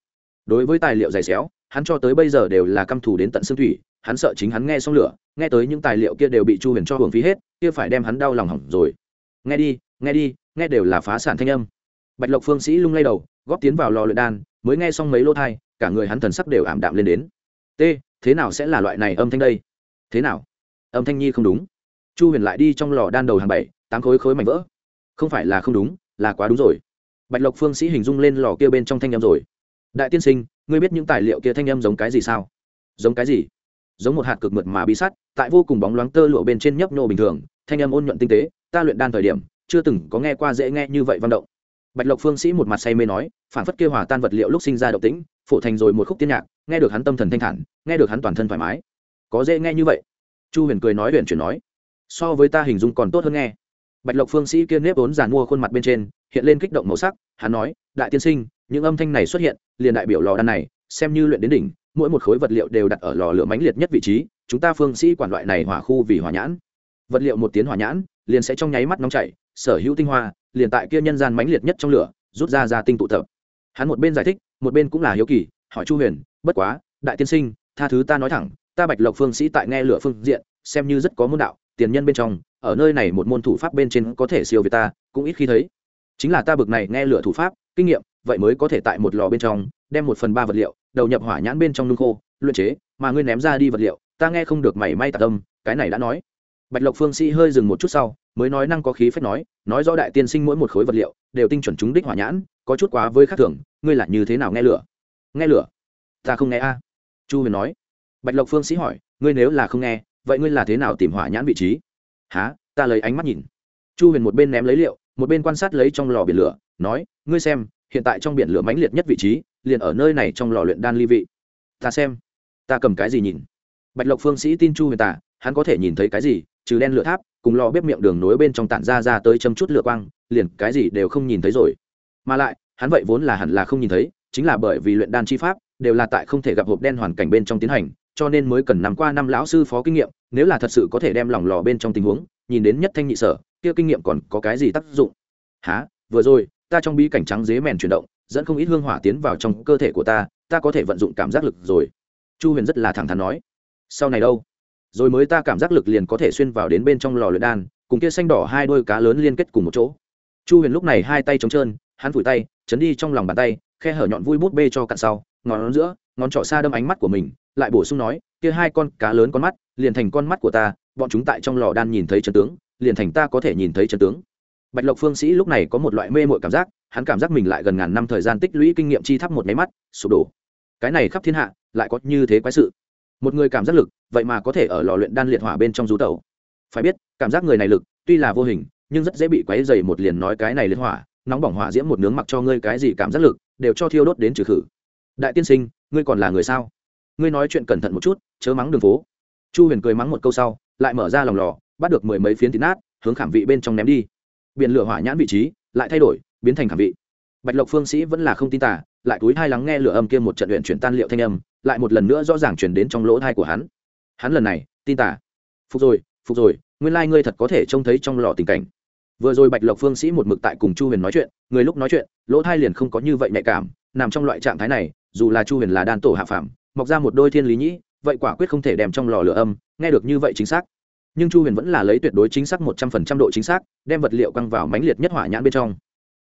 Đối với tài liệu dày xéo, hắn cho tới bây giờ đều là căm thù đến tận xương thủy, hắn sợ chính hắn nghe xong lửa, nghe tới những tài liệu kia đều bị chu huyền cho hưởng phí hết, kia phải đem hắn đau lòng hỏng rồi. Nghe đi nghe đi, nghe đều là phá sản thanh âm. Bạch lộc phương sĩ lung lay đầu, góp tiến vào lò luyện đan, mới nghe xong mấy lô thai, cả người hắn thần sắc đều ảm đạm lên đến. T, thế nào sẽ là loại này âm thanh đây? Thế nào? Âm thanh nhi không đúng. Chu huyền lại đi trong lò đan đầu hàng bảy, tám khối khối mảnh vỡ không phải là không đúng, là quá đúng rồi. Bạch lộc phương sĩ hình dung lên lò kia bên trong thanh â m rồi. Đại tiên sinh, ngươi biết những tài liệu kia thanh â m giống cái gì sao? Giống cái gì? Giống một hạt cực mượt mà bi sắt, tại vô cùng bóng loáng tơ lụa bên trên nhấp nô bình thường, thanh â m ôn nhuận tinh tế, ta luyện đan thời điểm, chưa từng có nghe qua dễ nghe như vậy văn động. Bạch lộc phương sĩ một mặt say mê nói, phản phất kêu hòa tan vật liệu lúc sinh ra động tĩnh, phổ thành rồi một khúc tiên nhạc, nghe được hắn tâm thần thanh thản, nghe được hắn toàn thân thoải mái. Có dễ nghe như vậy? Chu huyền cười nói, huyền chuyển nói. So với ta hình dung còn tốt hơn nghe bạch lộc phương sĩ kia nếp vốn giàn mua khuôn mặt bên trên, hiện lên kích động màu sắc, hắn nói, đại tiên sinh, những âm thanh này xuất hiện, liền đại biểu lò đan này, xem như luyện đến đỉnh, mỗi một khối vật liệu đều đặt ở lò lửa mãnh liệt nhất vị trí, chúng ta phương sĩ quản loại này hỏa khu vì hỏa nhãn. Vật liệu một tiếng hỏa nhãn, liền sẽ trong nháy mắt nóng chảy, sở hữu tinh hoa, liền tại kia nhân gian mãnh liệt nhất trong lửa, rút ra ra tinh tụ tập. Hắn một bên giải thích, một bên cũng là hiếu kỳ, hỏi chu huyền, bất quá, đại tiên sinh, tha thứ ta nói thẳng, ta bạch lộc phương sĩ tại nghe lửa phương diện, xem như rất có môn đạo tiền nhân bên trong, ở nơi này một môn thủ pháp bên trên có thể siêu việt ta, cũng ít khi thấy. Chính là ta bực này nghe lửa thủ pháp, kinh nghiệm, vậy mới có thể tại một lò bên trong, đem một phần ba vật liệu, đầu nhập hỏa nhãn bên trong nung khô, luyện chế, mà ngươi ném ra đi vật liệu, ta nghe không được mảy may tạ tâm, cái này đã nói. Bạch lộc phương sĩ hơi dừng một chút sau, mới nói năng có khí phép nói nói rõ đại tiên sinh mỗi một khối vật liệu, đều tinh chuẩn chúng đích hỏa nhãn, có chút quá với khác thường, ngươi là như thế nào nghe lửa? Nghe lửa? Ta không nghe a. Chu huyền nói. Bạch lộc phương sĩ hỏi, ngươi nếu là không nghe vậy ngươi là thế nào tìm hỏa nhãn vị trí? Há ta lấy ánh mắt nhìn. Chu huyền một bên ném lấy liệu, một bên quan sát lấy trong lò biển lửa, nói, ngươi xem, hiện tại trong biển lửa mãnh liệt nhất vị trí, liền ở nơi này trong lò luyện đan ly vị. Ta xem, ta cầm cái gì nhìn? Bạch lộc phương sĩ tin chu huyền tả, hắn có thể nhìn thấy cái gì, trừ đen lửa tháp, cùng lò bếp miệng đường nối bên trong tản ra ra tới châm chút lửa quang, liền cái gì đều không nhìn thấy rồi. Mà lại, hắn vậy vốn là hẳn là không nhìn thấy, chính là bởi vì luyện đan chi pháp, đều là tại không thể gặp hộp đen hoàn cảnh bên trong tiến hành cho nên mới cần nằm qua năm lão sư phó kinh nghiệm, nếu là thật sự có thể đem lòng lò bên trong tình huống, nhìn đến nhất thanh nhị sở, kia kinh nghiệm còn có cái gì tác dụng? Há vừa rồi, ta trong bí cảnh trắng dế mèn chuyển động, dẫn không ít hương hỏa tiến vào trong cơ thể của ta ta có thể vận dụng cảm giác lực rồi. Chu huyền rất là thẳng thắn nói. Sau này đâu? Rồi mới ta cảm giác lực liền có thể xuyên vào đến bên trong lò luyện đan, cùng kia xanh đỏ hai đôi cá lớn liên kết cùng một chỗ. Chu huyền lúc này hai tay trống trơn, hắn vùi tay, chấn đi trong lòng bàn tay, khe hở nhọn vui bút bê cho cạn sau, ngón giữa ngón trỏ xa đâm ánh mắt của mình, lại bổ sung nói, kia hai con cá lớn con mắt, liền thành con mắt của ta, bọn chúng tại trong lò đan nhìn thấy chân tướng, liền thành ta có thể nhìn thấy chân tướng. Bạch lộc phương sĩ lúc này có một loại mê mội cảm giác, hắn cảm giác mình lại gần ngàn năm thời gian tích lũy kinh nghiệm chi thắp một máy mắt, sụp đổ. Cái này khắp thiên hạ, lại có như thế quái sự. Một người cảm giác lực, vậy mà có thể ở lò luyện đan liệt hỏa bên trong du tẩu. Phải biết, cảm giác người này lực, tuy là vô hình, nhưng rất dễ bị quấy dày một liền nói cái này liệt hỏa, nóng bỏng hỏa diễm một nướng mặc cho ngươi cái gì cảm giác lực, đều cho thiêu đốt đến trừ khử. Đại tiên sinh ngươi còn là người sao? Ngươi nói chuyện cẩn thận một chút, chớ mắng đường phố. Chu huyền cười mắng một câu sau, lại mở ra lòng lò, bắt được mười mấy phiến thịt nát, hướng khảm vị bên trong ném đi. Biển lửa hỏa nhãn vị trí, lại thay đổi, biến thành khảm vị. Bạch lộc phương sĩ vẫn là không tin tả lại túi hai lắng nghe lửa âm kia một trận luyện chuyển tan liệu thanh âm, lại một lần nữa rõ ràng chuyển đến trong lỗ thai của hắn. Hắn lần này, tin tả phục rồi phục rồi, nguyên lai、like、ngươi thật có thể trông thấy trong lò tình cảnh. Vừa rồi bạch lộc phương sĩ một mực tại cùng chu huyền nói chuyện, người lúc nói chuyện, lỗ thai liền không có như vậy nhạy cảm, nằm trong loại trạng thái này dù là chu huyền là đan tổ hạ phạm mọc ra một đôi thiên lý nhĩ, vậy quả quyết không thể đem trong lò lửa âm, nghe được như vậy chính xác. Nhưng chu huyền vẫn là lấy tuyệt đối chính xác một trăm phần trăm độ chính xác, đem vật liệu căng vào mánh liệt nhất hỏa nhãn bên trong.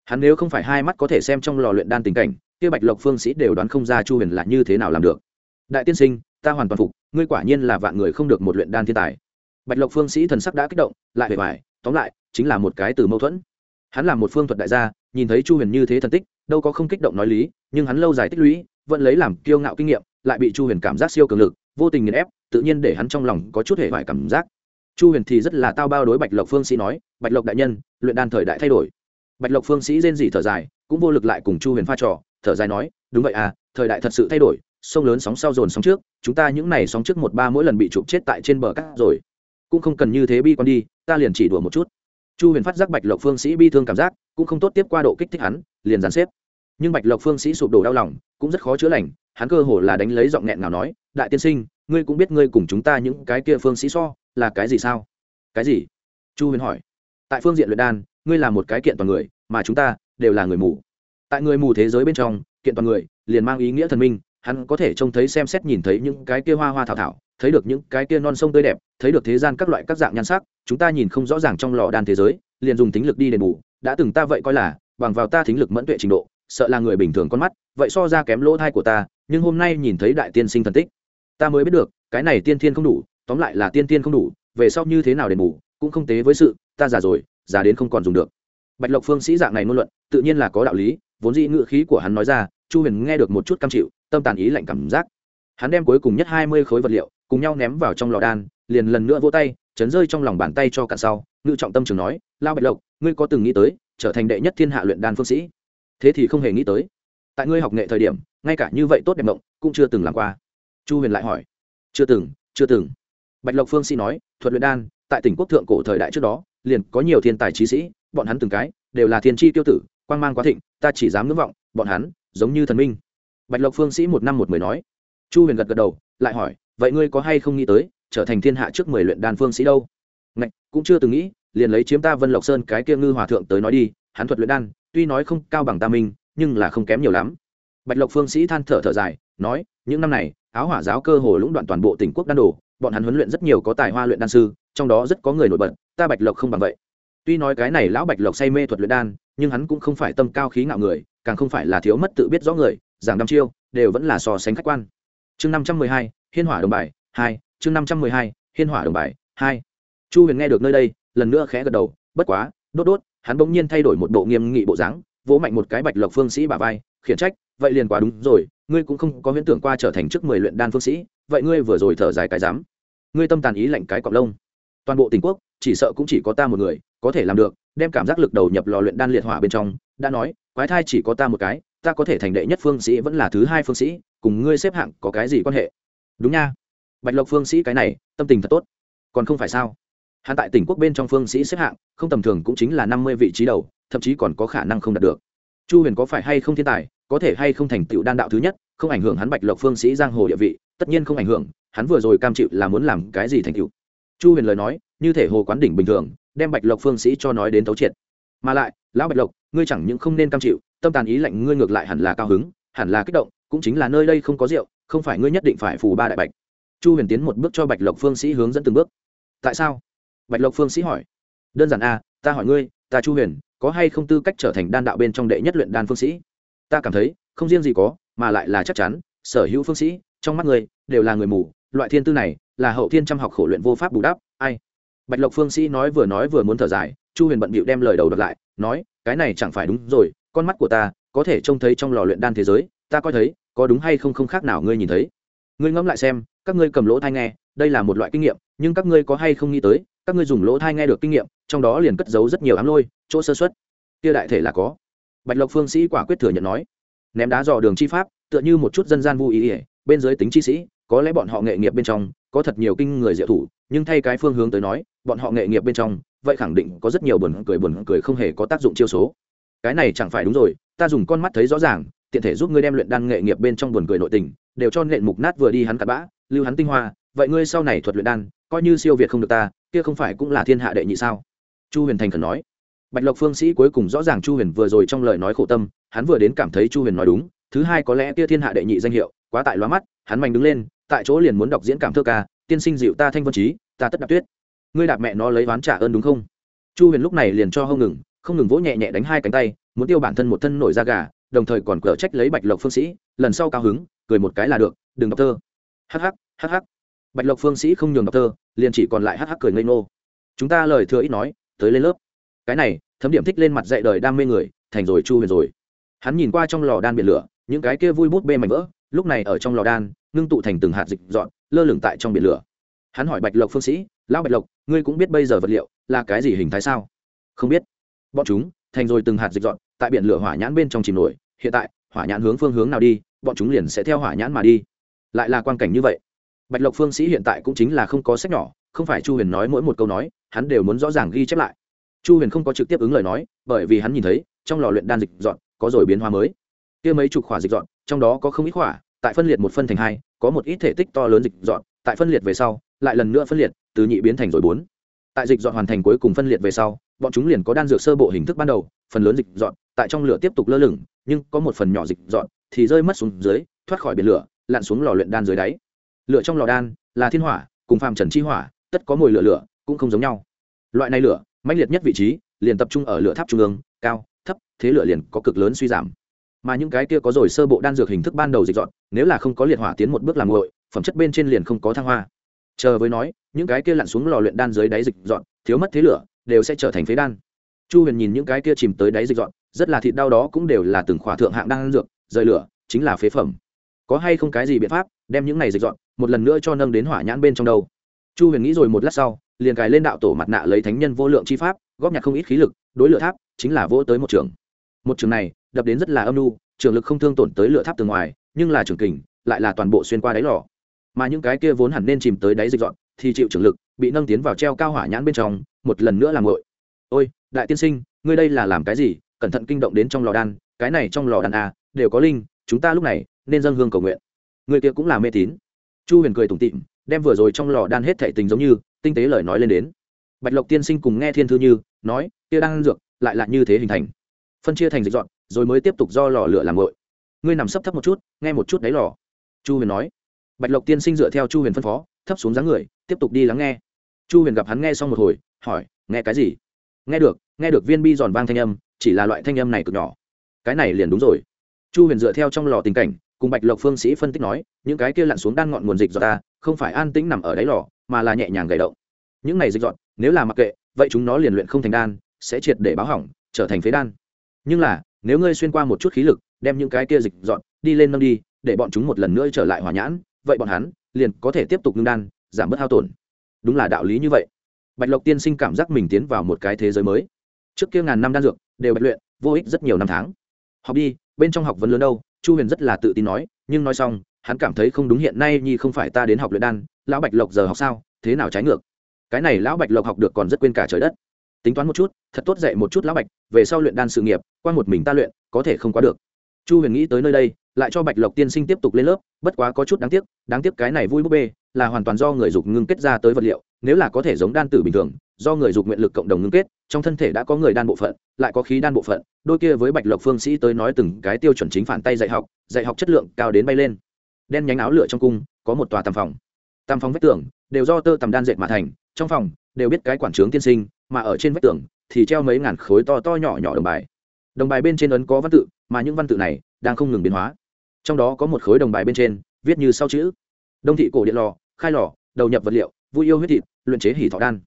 Hắn nếu không phải hai mắt có thể xem trong lò luyện đan tình cảnh, kia bạch lộc phương sĩ đều đoán không ra chu huyền là như thế nào làm được. Đại tiên sinh, ta hoàn toàn phục, ngươi quả nhiên là vạn người không được một luyện đan thiên tài. Bạch lộc phương sĩ thần sắc đã kích động, lại bề bài tóm lại, chính là một cái từ mâu thuẫn. Hắn là một phương thuật đại gia, nhìn thấy chu huyền như thế thần tích, đâu có không kích động nói lý, nhưng hắn lâu dài tích lũy vẫn lấy làm kiêu ngạo kinh nghiệm, lại bị chu huyền cảm giác siêu cường lực, vô tình nghiền ép, tự nhiên để hắn trong lòng có chút hề hoài cảm giác. Chu huyền thì rất là tao bao đối bạch lộc phương sĩ nói, bạch lộc đại nhân, luyện đan thời đại thay đổi. Bạch lộc phương sĩ rên dỉ thở dài, cũng vô lực lại cùng chu huyền pha trò, thở dài nói, đúng vậy à thời đại thật sự thay đổi, sông lớn sóng sau dồn sóng trước, chúng ta những n à y sóng trước một ba mỗi lần bị chụp chết tại trên bờ cát rồi, cũng không cần như thế bi con đi, ta liền chỉ đùa một chút. Chu huyền phát giác bạch lộc phương sĩ bi thương cảm giác, cũng không tốt tiếp qua độ kích thích hắn, liền dàn xếp nhưng bạch lộc phương sĩ sụp đổ đau lòng, cũng rất khó chữa lành, hắn cơ hồ là đánh lấy giọng nghẹn nào nói, đại tiên sinh, ngươi cũng biết ngươi cùng chúng ta những cái kia phương sĩ so, là cái gì sao? Cái gì? Chu huyền hỏi. Tại phương diện luyện đan, ngươi là một cái kiện toàn người, mà chúng ta đều là người mù. Tại người mù thế giới bên trong, kiện toàn người liền mang ý nghĩa thần minh, hắn có thể trông thấy xem xét nhìn thấy những cái kia hoa hoa thảo thảo, thấy được những cái kia non sông tươi đẹp, thấy được thế gian các loại các dạng nhan sắc, chúng ta nhìn không rõ ràng trong lò đan thế giới, liền dùng tính lực đi đền bù, đã từng ta vậy coi là bằng vào ta thính lực mẫn tuệ trình độ sợ là người bình thường con mắt, vậy so ra kém lỗ thai của ta, nhưng hôm nay nhìn thấy đại tiên sinh thần tích, ta mới biết được, cái này tiên thiên không đủ, tóm lại là tiên thiên không đủ, về sau như thế nào đền bù, cũng không tế với sự, ta già rồi, già đến không còn dùng được. Bạch lộc phương sĩ dạng này ngôn luận, tự nhiên là có đạo lý, vốn dĩ ngự khí của hắn nói ra, chu huyền nghe được một chút cam chịu, tâm tàn ý lạnh cảm giác. Hắn đem cuối cùng nhất hai mươi khối vật liệu, cùng nhau ném vào trong lò đan, liền lần nữa vỗ tay, chấn rơi trong lòng bàn tay cho cả sau, ngự trọng tâm trường nói, lao bạch lộc, ngươi có từng nghĩ tới, trở thành đệ nhất thiên hạ luyện đan phương sĩ? Thế thì không hề nghĩ tới. Tại ngươi học nghệ thời điểm, ngay cả như vậy tốt đẹp mộng, cũng chưa từng làm qua. Chu huyền lại hỏi. Chưa từng chưa từng. Bạch lộc phương sĩ nói, thuật luyện đan, tại tỉnh quốc thượng cổ thời đại trước đó, liền có nhiều thiên tài trí sĩ, bọn hắn từng cái, đều là thiên tri tiêu tử, quang mang quá thịnh, ta chỉ dám ngưỡng vọng, bọn hắn, giống như thần minh. Bạch lộc phương sĩ một năm một mười nói. Chu huyền gật gật đầu, lại hỏi, vậy ngươi có hay không nghĩ tới, trở thành thiên hạ trước mười luyện đan phương sĩ đâu? Ngạch, cũng chưa từng nghĩ, liền lấy chiếm ta vân lộc sơn cái kia ngư hòa thượng tới nói đi, hắn thuật luyện đan tuy nói không cao bằng ta minh, nhưng là không kém nhiều lắm. Bạch lộc phương sĩ than thở thở dài, nói, những năm này, áo hỏa giáo cơ hồ lũng đoạn toàn bộ tỉnh quốc đan đồ, bọn hắn huấn luyện rất nhiều có tài hoa luyện đan sư, trong đó rất có người nổi bật, ta bạch lộc không bằng vậy. Tuy nói cái này lão bạch lộc say mê thuật luyện đan, nhưng hắn cũng không phải tâm cao khí ngạo người, càng không phải là thiếu mất tự biết rõ người, giảng đăm chiêu, đều vẫn là so sánh khách quan. Chương năm trăm mười hai, hiên hỏa đồng bài, hai, chương năm trăm mười hai, hiên hỏa đồng bài, hai. Chu huyền nghe được nơi đây, lần nữa khẽ gật đầu, bất quá, đốt đốt hắn bỗng nhiên thay đổi một bộ nghiêm nghị bộ dáng, vỗ mạnh một cái bạch lộc phương sĩ bà vai, khiển trách, vậy liền quá đúng rồi, ngươi cũng không có huyễn tưởng qua trở thành trước mười luyện đan phương sĩ, vậy ngươi vừa rồi thở dài cái dám. Ngươi tâm tàn ý lạnh cái cọp lông. Toàn bộ tình quốc, chỉ sợ cũng chỉ có ta một người, có thể làm được, đem cảm giác lực đầu nhập lò luyện đan liệt hỏa bên trong, đã nói, quái thai chỉ có ta một cái, ta có thể thành đệ nhất phương sĩ vẫn là thứ hai phương sĩ, cùng ngươi xếp hạng có cái gì quan hệ? Đúng nha. Bạch lộc phương sĩ cái này, tâm tình thật tốt. Còn không phải sao? Hắn tại tỉnh quốc bên trong phương sĩ xếp hạng, không tầm thường cũng chính là năm mươi vị trí đầu, thậm chí còn có khả năng không đạt được. Chu huyền có phải hay không thiên tài, có thể hay không thành tựu đan đạo thứ nhất, không ảnh hưởng hắn bạch lộc phương sĩ giang hồ địa vị, tất nhiên không ảnh hưởng, hắn vừa rồi cam chịu là muốn làm cái gì thành tựu. Chu huyền lời nói, như thể hồ quán đỉnh bình thường, đem bạch lộc phương sĩ cho nói đến thấu triệt. Mà lại, lão bạch lộc, ngươi chẳng những không nên cam chịu, tâm tàn ý lạnh ngươi ngược lại hẳn là cao hứng, hẳn là kích động, cũng chính là nơi đây không có rượu, không phải ngươi nhất định phải phù ba đại bạch. Chu huyền tiến một bước cho bạch lộc phương sĩ hướng dẫn từng bước. Tại sao? Bạch lộc phương sĩ hỏi. Đơn giản a, ta hỏi ngươi, ta chu huyền, có hay không tư cách trở thành đan đạo bên trong đệ nhất luyện đan phương sĩ? Ta cảm thấy, không riêng gì có, mà lại là chắc chắn, sở hữu phương sĩ, trong mắt ngươi, đều là người mù. Loại thiên tư này, là hậu thiên chăm học khổ luyện vô pháp bù đắp, ai? Bạch lộc phương sĩ nói vừa nói vừa muốn thở dài, chu huyền bận bịu đem lời đầu đọc lại, nói, cái này chẳng phải đúng rồi, con mắt của ta, có thể trông thấy trong lò luyện đan thế giới, ta coi thấy, có đúng hay không không khác nào ngươi nhìn thấy. Ngươi ngẫm lại xem, các ngươi cầm lỗ thai nghe, đây là một loại kinh nghiệm, nhưng các ngươi có hay không nghĩ tới các ngươi dùng lỗ thai nghe được kinh nghiệm, trong đó liền cất giấu rất nhiều ám lôi, chỗ sơ xuất kia đại thể là có. Bạch lộc phương sĩ quả quyết thừa nhận nói. Ném đá dò đường chi pháp, tựa như một chút dân gian vui ý ỉa bên dưới tính chi sĩ, có lẽ bọn họ nghệ nghiệp bên trong, có thật nhiều kinh người diệu thủ, nhưng thay cái phương hướng tới nói, bọn họ nghệ nghiệp bên trong, vậy khẳng định có rất nhiều buồn cười buồn cười không hề có tác dụng chiêu số. Cái này chẳng phải đúng rồi, ta dùng con mắt thấy rõ ràng, tiện thể giúp ngươi đem luyện đan nghệ nghiệp bên trong buồn cười nội tình, đều cho nện mục nát vừa đi hắn cặn bã, lưu hắn tinh hoa, vậy ngươi sau này thuật luyện đan, coi như siêu việt không được ta kia không phải cũng là thiên hạ đệ nhị sao? Chu huyền thành khẩn nói. Bạch lộc phương sĩ cuối cùng rõ ràng chu huyền vừa rồi trong lời nói khổ tâm, hắn vừa đến cảm thấy chu huyền nói đúng, thứ hai có lẽ kia thiên hạ đệ nhị danh hiệu, quá tại loa mắt, hắn mạnh đứng lên, tại chỗ liền muốn đọc diễn cảm thơ ca, tiên sinh dịu ta thanh vân trí, ta tất đạp tuyết. Ngươi đạp mẹ nó lấy ván trả ơn đúng không? Chu huyền lúc này liền cho hông ngừng, không ngừng vỗ nhẹ nhẹ đánh hai cánh tay, muốn tiêu bản thân một thân nổi da gà, đồng thời còn cở trách lấy bạch lộc phương sĩ, lần sau cao hứng, cười một cái là được, đừng đọc thơ. Hh hh bạch lộc phương sĩ không nhường đọc thơ liền chỉ còn lại hh cười ngây ngô. Chúng ta lời thừa ít nói, tới lên lớp. Cái này, thấm điểm thích lên mặt dạy đời đam mê người, thành rồi chu huyền rồi. Hắn nhìn qua trong lò đan biển lửa, những cái kia vui bút bê mảnh vỡ, lúc này ở trong lò đan, ngưng tụ thành từng hạt dịch dọn, lơ lửng tại trong biển lửa. Hắn hỏi bạch lộc phương sĩ, lão bạch lộc, ngươi cũng biết bây giờ vật liệu là cái gì hình thái sao? Không biết. Bọn chúng, thành rồi từng hạt dịch dọn, tại biển lửa hỏa nhãn bên trong chìm nổi. Hiện tại, hỏa nhãn hướng phương hướng nào đi, bọn chúng liền sẽ theo hỏa nhãn mà đi. Lại là quan cảnh như vậy bạch lộc phương sĩ hiện tại cũng chính là không có sách nhỏ, không phải chu huyền nói mỗi một câu nói, hắn đều muốn rõ ràng ghi chép lại. Chu huyền không có trực tiếp ứng lời nói, bởi vì hắn nhìn thấy, trong lò luyện đan dịch dọn, có rồi biến hóa mới. Kia mấy chục khỏa dịch dọn, trong đó có không ít khỏa, tại phân liệt một phân thành hai, có một ít thể tích to lớn dịch dọn, tại phân liệt về sau, lại lần nữa phân liệt, từ nhị biến thành rồi bốn. Tại dịch dọn hoàn thành cuối cùng phân liệt về sau, bọn chúng liền có đan dược sơ bộ hình thức ban đầu, phần lớn dịch dọn, tại trong lửa tiếp tục lơ lửng, nhưng có một phần nhỏ dịch dọn, thì rơi mất xuống dưới, thoát khỏi biển lửa, lặn xuống lò luyện đan dưới đáy lửa trong lò đan là thiên hỏa, cùng phàm trần chi hỏa, tất có mùi lửa lửa, cũng không giống nhau. Loại này lửa, mãnh liệt nhất vị trí, liền tập trung ở lửa tháp trung ương, cao, thấp, thế lửa liền có cực lớn suy giảm. Mà những cái kia có rồi sơ bộ đan dược hình thức ban đầu dịch dọn, nếu là không có liệt hỏa tiến một bước làm nguội, phẩm chất bên trên liền không có thăng hoa. Chờ với nói, những cái kia lặn xuống lò luyện đan dưới đáy dịch dọn, thiếu mất thế lửa, đều sẽ trở thành phế đan. Chu huyền nhìn những cái kia chìm tới đáy dịch dọn, rất là thịt đau đó cũng đều là từng khỏa thượng hạng đan dược, rời lửa, chính là phế phẩm. Có hay không cái gì biện pháp đem những này dịch dọn, một lần nữa cho nâng đến hỏa nhãn bên trong đầu. chu huyền nghĩ rồi một lát sau, liền cài lên đạo tổ mặt nạ lấy thánh nhân vô lượng chi pháp, góp nhặt không ít khí lực, đối lửa tháp, chính là vỗ tới một trường. Một trường này, đập đến rất là âm nu trường lực không thương tổn tới lửa tháp từ ngoài, nhưng là trường kình, lại là toàn bộ xuyên qua đáy lò. Mà những cái kia vốn hẳn nên chìm tới đáy dịch dọn, thì chịu trường lực, bị nâng tiến vào treo cao hỏa nhãn bên trong, một lần nữa làm ngội. Ôi, đại tiên sinh, ngươi đây là làm cái gì? Cẩn thận kinh động đến trong lò đan, cái này trong lò đan à đều có linh, chúng ta lúc này nên dâng hương cầu nguyện người kia cũng là mê tín. Chu huyền cười tủm tịm đem vừa rồi trong lò đan hết thảy tình giống như, tinh tế lời nói lên đến. Bạch lộc tiên sinh cùng nghe thiên thư như, nói, kia đang dược, lại là như thế hình thành. Phân chia thành dịch dọn, rồi mới tiếp tục do lò lửa làm ngội ngươi nằm sấp thấp một chút, nghe một chút đáy lò. Chu huyền nói. Bạch lộc tiên sinh dựa theo chu huyền phân phó, thấp xuống dáng người, tiếp tục đi lắng nghe. Chu huyền gặp hắn nghe xong một hồi, hỏi, nghe cái gì? Nghe được nghe được viên bi giòn vang thanh âm, chỉ là loại thanh âm này cực nhỏ. Cái này liền đúng rồi. Chu huyền dựa theo trong lò tình cảnh cùng bạch lộc phương sĩ phân tích nói, những cái kia lặn xuống đan ngọn nguồn dịch do ta, không phải an tĩnh nằm ở đáy lò, mà là nhẹ nhàng gầy động. Những này dịch dọn nếu là mặc kệ, vậy chúng nó liền luyện không thành đan, sẽ triệt để báo hỏng, trở thành phế đan. Nhưng là, nếu ngươi xuyên qua một chút khí lực, đem những cái kia dịch dọn đi lên nâng đi, để bọn chúng một lần nữa trở lại hòa nhãn, vậy bọn hắn liền có thể tiếp tục ngưng đan, giảm bớt hao tổn. Đúng là đạo lý như vậy. Bạch lộc tiên sinh cảm giác mình tiến vào một cái thế giới mới. Trước kia ngàn năm đan dược đều bạch luyện, vô ích rất nhiều năm tháng. Học đi, bên trong học vấn lớn đâu chu huyền rất là tự tin nói, nhưng nói xong, hắn cảm thấy không đúng hiện nay nhi không phải ta đến học luyện đan, lão bạch lộc giờ học sao, thế nào trái ngược? Cái này lão bạch lộc học được còn rất quên cả trời đất. Tính toán một chút, thật tốt dạy một chút lão bạch, về sau luyện đan sự nghiệp, qua một mình ta luyện, có thể không quá được. Chu huyền nghĩ tới nơi đây lại cho bạch lộc tiên sinh tiếp tục lên lớp, bất quá có chút đáng tiếc đáng tiếc cái này vui búp bê là hoàn toàn do người dục ngưng kết ra tới vật liệu, nếu là có thể giống đan tử bình thường, do người dục nguyện lực cộng đồng ngưng kết, trong thân thể đã có người đan bộ phận, lại có khí đan bộ phận, đôi kia với bạch lộc phương sĩ tới nói từng cái tiêu chuẩn chính phản tay dạy học dạy học chất lượng cao đến bay lên. Đen nhánh áo lửa trong cung, có một tòa tam phòng. Tam phòng vách tường đều do tơ tầm đan dệt mà thành, trong phòng đều biết cái quản trướng tiên sinh, mà ở trên vách tường thì treo mấy ngàn khối to to nhỏ nhỏ đồng bài. Đồng bài bên trên ấn có văn tự, mà những văn tự này đang không ngừng biến hóa trong đó có một khối đồng bài bên trên, viết như sau chữ. Đông thị cổ điện lò, khai lò, đầu nhập vật liệu, vui yêu huyết thịt, luyện chế hỉ thọ đan.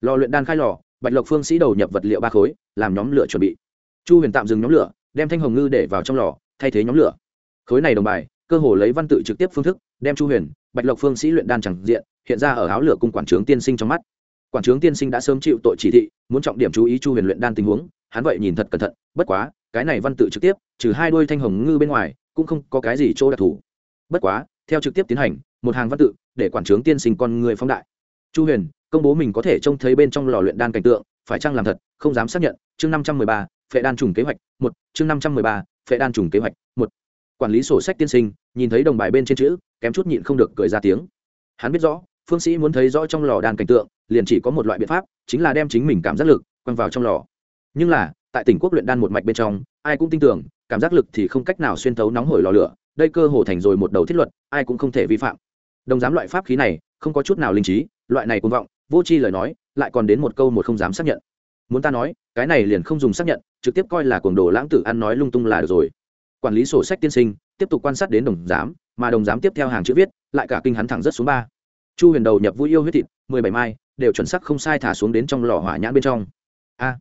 Lò luyện đan khai lò, bạch lộc phương sĩ đầu nhập vật liệu ba khối, làm nhóm lửa chuẩn bị. Chu huyền tạm dừng nhóm lửa, đem thanh hồng ngư để vào trong lò, thay thế nhóm lửa. Khối này đồng bài, cơ hồ lấy văn tự trực tiếp phương thức, đem chu huyền, bạch lộc phương sĩ luyện đan chẳng diện, hiện ra ở áo lửa cung quản trướng tiên sinh trong mắt. Quản trướng tiên sinh đã sớm chịu tội chỉ thị, muốn trọng điểm chú ý chu huyền luyện đan tình huống, hắn vậy nhìn thật cẩn thận, bất quá, cái này văn tự trực tiếp, trừ hai đôi thanh hồng ngư bên ngoài cũng không có cái gì chỗ đặc thù. Bất quá, theo trực tiếp tiến hành, một hàng văn tự, để quản trướng tiên sinh con người phóng đại. Chu huyền, công bố mình có thể trông thấy bên trong lò luyện đan cảnh tượng, phải chăng làm thật, không dám xác nhận. Chương năm trăm mười ba, phệ đan trùng kế hoạch, một. Chương năm trăm mười ba, phệ đan trùng kế hoạch, một. Quản lý sổ sách tiên sinh, nhìn thấy đồng bài bên trên chữ, kém chút nhịn không được cười ra tiếng. Hắn biết rõ, phương sĩ muốn thấy rõ trong lò đan cảnh tượng, liền chỉ có một loại biện pháp, chính là đem chính mình cảm giác lực quăng vào trong lò. Nhưng là, tại tỉnh quốc luyện đan một mạch bên trong, ai cũng tin tưởng cảm giác lực thì không cách nào xuyên thấu nóng hổi lò lửa, đây cơ hồ thành rồi một đầu thiết luật, ai cũng không thể vi phạm. Đồng giám loại pháp khí này, không có chút nào linh trí, loại này cũng vọng, vô tri lời nói, lại còn đến một câu một không dám xác nhận. Muốn ta nói, cái này liền không dùng xác nhận, trực tiếp coi là cuồng đồ lãng tử ăn nói lung tung là được rồi. Quản lý sổ sách tiên sinh, tiếp tục quan sát đến đồng giám, mà đồng giám tiếp theo hàng chữ viết, lại cả kinh hắn thẳng rất xuống ba. Chu huyền đầu nhập vui yêu huyết thịt, mười bảy mai, đều chuẩn sắc không sai thả xuống đến trong lò hỏa nhãn bên trong. A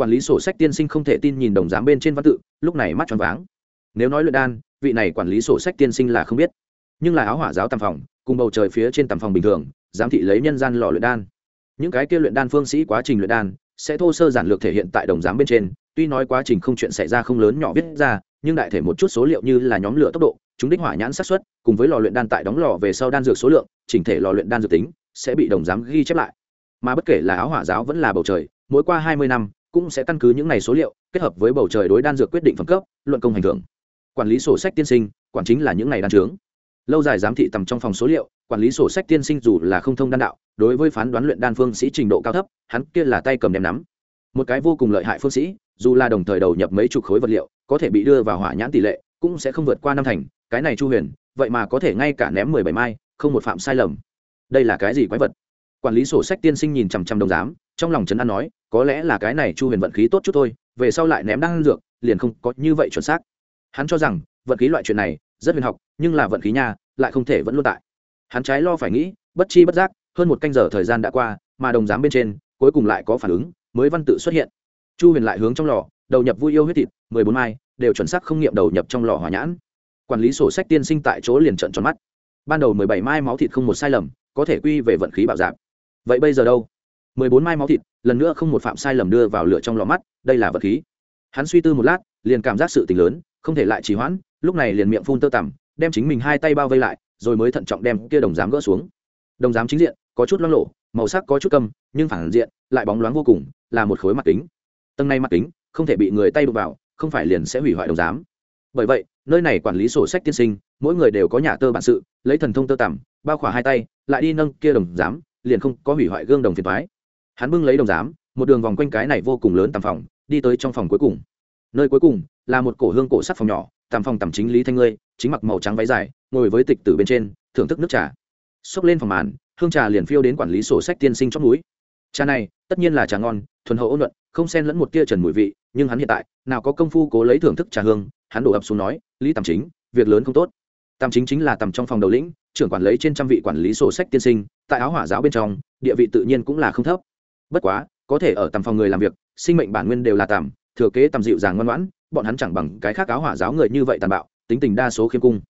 quản lý sổ sách tiên sinh không thể tin nhìn đồng giám bên trên văn tự, lúc này mắt tròn váng. Nếu nói luyện đan, vị này quản lý sổ sách tiên sinh là không biết. Nhưng là áo hỏa giáo tàm phòng, cùng bầu trời phía trên tàm phòng bình thường, giám thị lấy nhân gian lò luyện đan. Những cái kia luyện đan phương sĩ quá trình luyện đan, sẽ thô sơ giản lược thể hiện tại đồng giám bên trên, tuy nói quá trình không chuyện xảy ra không lớn nhỏ viết ra, nhưng đại thể một chút số liệu như là nhóm lửa tốc độ, chúng đích hỏa nhãn sát xuất cùng với lò luyện đan tại đóng lò về sau đan dược số lượng, chỉnh thể lò luyện đan dược tính, sẽ bị đồng giám ghi chép lại. Mà bất kể là áo hỏa giáo vẫn là bầu trời, mỗi qua hai mươi năm cũng sẽ căn cứ những này số liệu, kết hợp với bầu trời đối đan dược quyết định phẩm cấp, luận công hành thưởng. Quản lý sổ sách tiên sinh, quản chính là những này đan trướng lâu dài giám thị tầm trong phòng số liệu, quản lý sổ sách tiên sinh dù là không thông đan đạo, đối với phán đoán luyện đan phương sĩ trình độ cao thấp, hắn kia là tay cầm đem nắm. Một cái vô cùng lợi hại phương sĩ, dù là đồng thời đầu nhập mấy chục khối vật liệu, có thể bị đưa vào hỏa nhãn tỷ lệ cũng sẽ không vượt qua năm thành, cái này chu huyền, vậy mà có thể ngay cả ném mười bảy mai, không một phạm sai lầm. Đây là cái gì quái vật? Quản lý sổ sách tiên sinh nhìn chằm chằm đồng giám trong lòng trấn an nói, có lẽ là cái này chu huyền vận khí tốt chút thôi, về sau lại ném đan dược, liền không có như vậy chuẩn xác. Hắn cho rằng, vận khí loại chuyện này, rất huyền học, nhưng là vận khí nha, lại không thể vẫn luôn tại. Hắn trái lo phải nghĩ, bất chi bất giác, hơn một canh giờ thời gian đã qua, mà đồng giám bên trên, cuối cùng lại có phản ứng, mới văn tự xuất hiện. Chu huyền lại hướng trong lò, đầu nhập vui yêu huyết thịt, mười bốn mai, đều chuẩn xác không nghiệm đầu nhập trong lò hỏa nhãn. Quản lý sổ sách tiên sinh tại chỗ liền trận tròn mắt. Ban đầu mười bảy mai máu thịt không một sai lầm, có thể quy về vận khí bạo dạp. Vậy bây giờ đâu? Mười bốn mai máu thịt, lần nữa không một phạm sai lầm đưa vào lửa trong lò mắt, đây là vật khí. Hắn suy tư một lát, liền cảm giác sự tình lớn, không thể lại trì hoãn, lúc này liền miệng phun tơ tằm, đem chính mình hai tay bao vây lại, rồi mới thận trọng đem kia đồng giám gỡ xuống. Đồng giám chính diện, có chút loang lộ màu sắc có chút câm, nhưng phản diện, lại bóng loáng vô cùng, là một khối mặt kính. Tầng này mặt kính, không thể bị người tay đụng vào, không phải liền sẽ hủy hoại đồng giám. Bởi vậy, nơi này quản lý sổ sách tiên sinh, mỗi người đều có nhà tơ bản sự, lấy thần thông tơ tằm, bao khỏa hai tay, lại đi nâng kia đồng giám, liền không có hủy hoại gương đồng phiền thoái hắn bưng lấy đồng giám, một đường vòng quanh cái này vô cùng lớn tầm phòng, đi tới trong phòng cuối cùng. Nơi cuối cùng là một cổ hương cổ sắt phòng nhỏ, tầm phòng tầm chính lý thanh ngươi, chính mặc màu trắng váy dài, ngồi với tịch tử bên trên, thưởng thức nước trà. Xốc lên phòng màn, hương trà liền phiêu đến quản lý sổ sách tiên sinh trong núi trà này, tất nhiên là trà ngon, thuần hậu ôn luận không xen lẫn một tia trần mùi vị, nhưng hắn hiện tại, nào có công phu cố lấy thưởng thức trà hương, hắn đổ ập xuống nói, lý tầm chính, việc lớn không tốt. Tầm chính chính là tầm trong phòng đầu lĩnh, trưởng quản lấy trên trăm vị quản lý sổ sách tiên sinh, tại áo hỏa giáo bên trong, địa vị tự nhiên cũng là không thấp bất quá, có thể ở tầm phòng người làm việc, sinh mệnh bản nguyên đều là tầm thừa kế tầm dịu dàng ngoan ngoãn, bọn hắn chẳng bằng cái khác áo hỏa giáo người như vậy tàn bạo, tính tình đa số khiêm cung.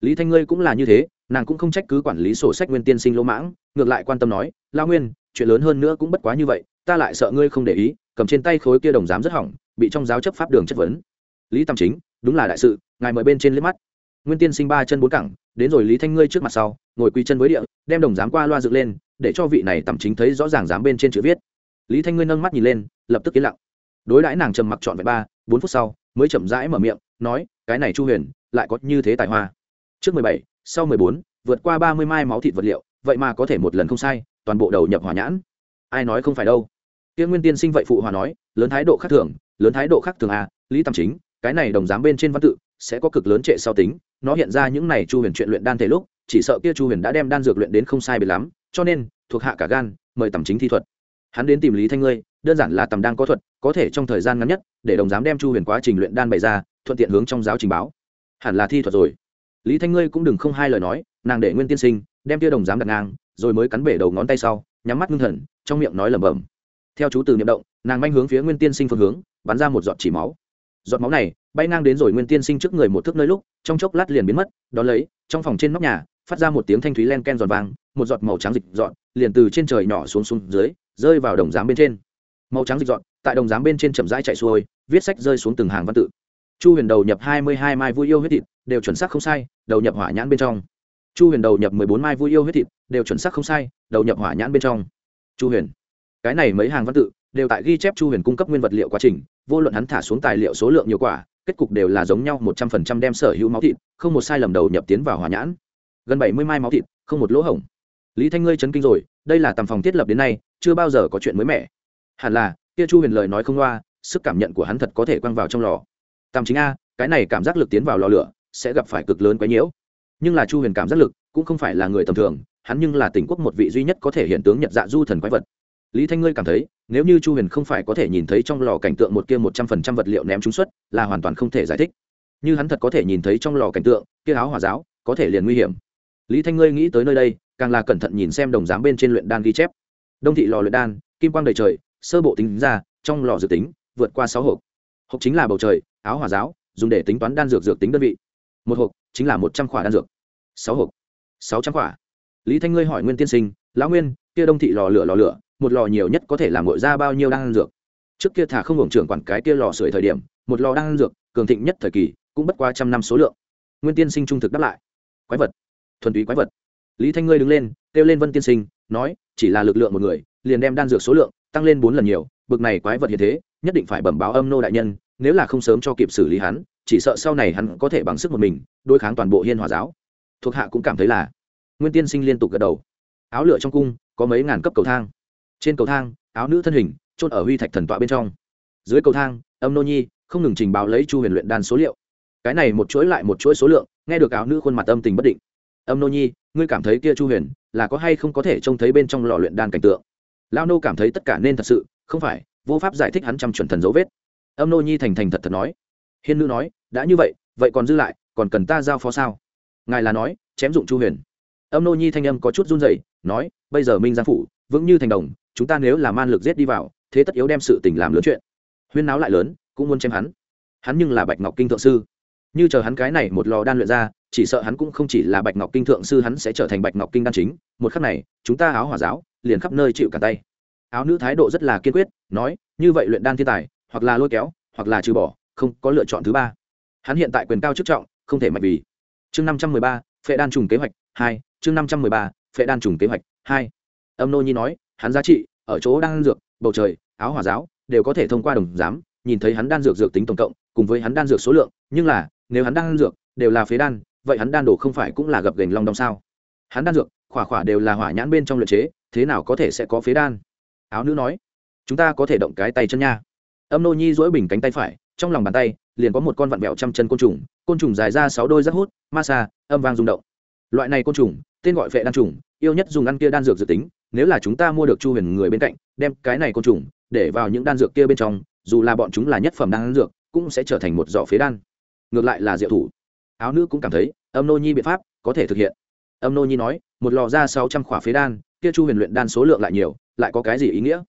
Lý thanh ngươi cũng là như thế, nàng cũng không trách cứ quản lý sổ sách nguyên tiên sinh lỗ mãng, ngược lại quan tâm nói lao nguyên, chuyện lớn hơn nữa cũng bất quá như vậy, ta lại sợ ngươi không để ý, cầm trên tay khối kia đồng giám rất hỏng, bị trong giáo chấp pháp đường chất vấn. Lý tam chính, đúng là đại sự, ngài mời bên trên liếc mắt. Nguyên tiên sinh ba chân bốn cẳng, đến rồi lý thanh ngươi trước mặt sau, ngồi quỳ chân với địa, đem đồng giám qua loa dựng lên để cho vị này tầm chính thấy rõ ràng dám bên trên chữ viết. Lý thanh nguyên nâng mắt nhìn lên, lập tức yên lặng. Đối đãi nàng trầm mặc trọn vẹn ba, bốn phút sau, mới chậm rãi mở miệng, nói, cái này chu huyền, lại có như thế tài hoa. Trước mười bảy, sau mười bốn, vượt qua ba mươi mai máu thịt vật liệu, vậy mà có thể một lần không sai, toàn bộ đầu nhập hỏa nhãn. Ai nói không phải đâu. Tiên nguyên tiên sinh vậy phụ hòa nói, lớn thái độ khác thường, lớn thái độ khác thường à lý tam chính, cái này đồng giám bên trên văn tự, sẽ có cực lớn trệ sau tính, nó hiện ra những này chu huyền chuyện luyện đan thể lúc, chỉ sợ kia chu huyền đã đem đan dược luyện đến không sai biệt lắm cho nên, thuộc hạ cả gan, mời tầm chính thi thuật. Hắn đến tìm lý thanh ngươi, đơn giản là tầm đang có thuật, có thể trong thời gian ngắn nhất, để đồng giám đem chu huyền quá trình luyện đan bày ra, thuận tiện hướng trong giáo trình báo. Hẳn là thi thuật rồi. Lý thanh ngươi cũng đừng không hai lời nói, nàng để nguyên tiên sinh, đem tia đồng giám đặt ngang, rồi mới cắn bể đầu ngón tay sau, nhắm mắt ngưng thần, trong miệng nói lẩm bẩm. Theo chú từ niệm động, nàng manh hướng phía nguyên tiên sinh phương hướng, bắn ra một giọt chỉ máu. Giọt máu này, bay ngang đến rồi nguyên tiên sinh trước người một thước nơi lúc, trong chốc lát liền biến mất, đón lấy, trong phòng trên nóc nhà phát ra một tiếng thanh thúy len ken giòn vàng một giọt màu trắng dịch dọn, liền từ trên trời nhỏ xuống xuống dưới, rơi vào đồng giám bên trên. Màu trắng dịch dọn, tại đồng giám bên trên chậm rãi chạy xuôi, viết sách rơi xuống từng hàng văn tự. Chu huyền đầu nhập hai mươi hai mai vui yêu huyết thịt, đều chuẩn xác không sai, đầu nhập hỏa nhãn bên trong. Chu huyền đầu nhập mười bốn mai vui yêu huyết thịt, đều chuẩn xác không sai, đầu nhập hỏa nhãn bên trong. Chu huyền, cái này mấy hàng văn tự, đều tại ghi chép chu huyền cung cấp nguyên vật liệu quá trình, vô luận hắn thả xuống tài liệu số lượng nhiều quả, kết cục đều là giống nhau một trăm phần trăm đem sở hữu máu thịt, không một sai lầm đầu nhập tiến vào hỏa nhãn gần bảy mươi mai máu thịt không một lỗ hổng. Lý thanh ngươi chấn kinh rồi đây là tầm phòng thiết lập đến nay chưa bao giờ có chuyện mới mẻ. Hẳn là kia chu huyền lời nói không loa sức cảm nhận của hắn thật có thể quăng vào trong lò. Tam chính a cái này cảm giác lực tiến vào lò lửa sẽ gặp phải cực lớn quấy nhiễu. Nhưng là chu huyền cảm giác lực cũng không phải là người tầm thường hắn nhưng là tỉnh quốc một vị duy nhất có thể hiện tướng nhật dạ du thần quái vật. Lý thanh ngươi cảm thấy nếu như chu huyền không phải có thể nhìn thấy trong lò cảnh tượng một kia một trăm phần trăm vật liệu ném trúng suất, là hoàn toàn không thể giải thích. Như hắn thật có thể nhìn thấy trong lò cảnh tượng kia áo hỏa giáo có thể liền nguy hiểm lý thanh ngươi nghĩ tới nơi đây, càng là cẩn thận nhìn xem đồng giám bên trên luyện đan ghi chép. Đông thị lò luyện đan, kim quang đầy trời, sơ bộ tính ra, trong lò dự tính, vượt qua sáu hộp. Hộp chính là bầu trời, áo hỏa giáo, dùng để tính toán đan dược dược tính đơn vị. Một hộp, chính là một trăm khỏa đan dược. Sáu hộp. Sáu trăm khỏa. Lý thanh ngươi hỏi nguyên tiên sinh, lão nguyên, kia đông thị lò lửa lò lửa, một lò nhiều nhất có thể làm ngội ra bao nhiêu đan dược? Trước kia thả không hưởng trưởng quản cái kia lò sưởi thời điểm, một lò đan dược, cường thịnh nhất thời kỳ, cũng bất qua trăm năm số lượng. Nguyên tiên sinh trung thực đáp lại, quái vật thuần túy quái vật. Lý thanh ngươi đứng lên, kêu lên vân tiên sinh, nói, chỉ là lực lượng một người, liền đem đan dược số lượng tăng lên bốn lần nhiều, bực này quái vật hiện thế, nhất định phải bẩm báo âm nô đại nhân, nếu là không sớm cho kịp xử lý hắn, chỉ sợ sau này hắn có thể bằng sức một mình, đối kháng toàn bộ hiên hòa giáo. Thuộc hạ cũng cảm thấy là. Nguyên tiên sinh liên tục gật đầu. Áo lửa trong cung, có mấy ngàn cấp cầu thang. Trên cầu thang, áo nữ thân hình trôn ở huy thạch thần tọa bên trong. Dưới cầu thang, âm nô nhi, không ngừng trình báo lấy chu huyền luyện đan số liệu. Cái này một chuỗi lại một chuỗi số lượng, nghe được áo nữ khuôn mặt âm tình bất định âm nô nhi, ngươi cảm thấy kia chu huyền là có hay không có thể trông thấy bên trong lò luyện đan cảnh tượng? Lao nô cảm thấy tất cả nên thật sự, không phải, vô pháp giải thích hắn trăm chuẩn thần dấu vết. Âm nô nhi thành thành thật thật nói. Hiên nữ nói, đã như vậy vậy còn dư lại, còn cần ta giao phó sao? Ngài là nói, chém dụng chu huyền. Âm nô nhi thanh âm có chút run rẩy, nói, bây giờ minh giang phủ, vững như thành đồng, chúng ta nếu là man lực giết đi vào, thế tất yếu đem sự tình làm lớn chuyện. Huyên náo lại lớn, cũng muốn chém hắn. Hắn nhưng là bạch ngọc kinh thượng sư. Như chờ hắn cái này một lò đan luyện ra chỉ sợ hắn cũng không chỉ là bạch ngọc kinh thượng sư hắn sẽ trở thành bạch ngọc kinh đan chính. Một khắc này, chúng ta áo hỏa giáo liền khắp nơi chịu cả tay. Áo nữ thái độ rất là kiên quyết, nói, như vậy luyện đan thiên tài, hoặc là lôi kéo, hoặc là trừ bỏ, không có lựa chọn thứ ba. Hắn hiện tại quyền cao chức trọng, không thể mạnh vì. Chương năm trăm mười ba, phệ đan trùng kế hoạch hai. Chương năm trăm mười ba, phệ đan trùng kế hoạch hai. Âm nô nhi nói, hắn giá trị, ở chỗ đan dược, bầu trời, áo hỏa giáo, đều có thể thông qua đồng giám, nhìn thấy hắn đan dược dược tính tổng cộng, cùng với hắn đan dược số lượng, nhưng là, nếu hắn đan dược đều là phế đan vậy hắn đan đồ không phải cũng là gập gành long đong sao? Hắn đan dược, khỏa khỏa đều là hỏa nhãn bên trong luyện chế, thế nào có thể sẽ có phế đan? Áo nữ nói, chúng ta có thể động cái tay chân nha. Âm nô nhi duỗi bình cánh tay phải, trong lòng bàn tay, liền có một con vặn vẹo trăm chân côn trùng côn trùng dài ra sáu đôi rác hút, ma xa âm vang rung động. Loại này côn trùng, tên gọi vệ đan trùng, yêu nhất dùng ăn kia đan dược dự tính, nếu là chúng ta mua được chu huyền người bên cạnh, đem cái này côn trùng, để vào những đan dược kia bên trong, dù là bọn chúng là nhất phẩm đan dược, cũng sẽ trở thành một giỏ phế đan. Ngược lại là diệu thủ áo nữ cũng cảm thấy, âm nô nhi biện pháp có thể thực hiện. Âm nô nhi nói, một lò ra sáu trăm khỏa phế đan, kia chu huyền luyện đan số lượng lại nhiều, lại có cái gì ý nghĩa?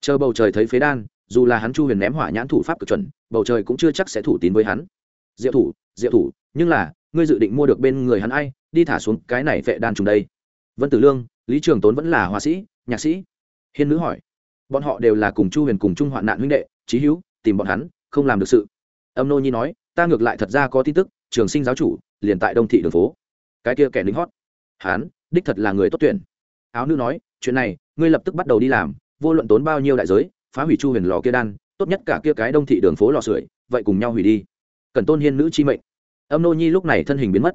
Chờ bầu trời thấy phế đan, dù là hắn chu huyền ném hỏa nhãn thủ pháp cực chuẩn, bầu trời cũng chưa chắc sẽ thủ tín với hắn. Diệu thủ diệu thủ, nhưng là, ngươi dự định mua được bên người hắn ai, đi thả xuống cái này vệ đan trùng đây. Vân tử lương, lý trường tốn vẫn là họa sĩ, nhạc sĩ. Hiên nữ hỏi, bọn họ đều là cùng chu huyền cùng chung hoạn nạn huynh đệ trí hữu, tìm bọn hắn, không làm được sự. Âm nô nhi nói, ta ngược lại thật ra có tin tức trường sinh giáo chủ, liền tại đông thị đường phố. Cái kia kẻ lính hót. Hán, đích thật là người tốt tuyển. Áo nữ nói, chuyện này, ngươi lập tức bắt đầu đi làm, vô luận tốn bao nhiêu đại giới, phá hủy chu huyền lò kia đan, tốt nhất cả kia cái đông thị đường phố lò sưởi, vậy cùng nhau hủy đi. Cần tôn hiên nữ chi mệnh. Âm nô nhi lúc này thân hình biến mất.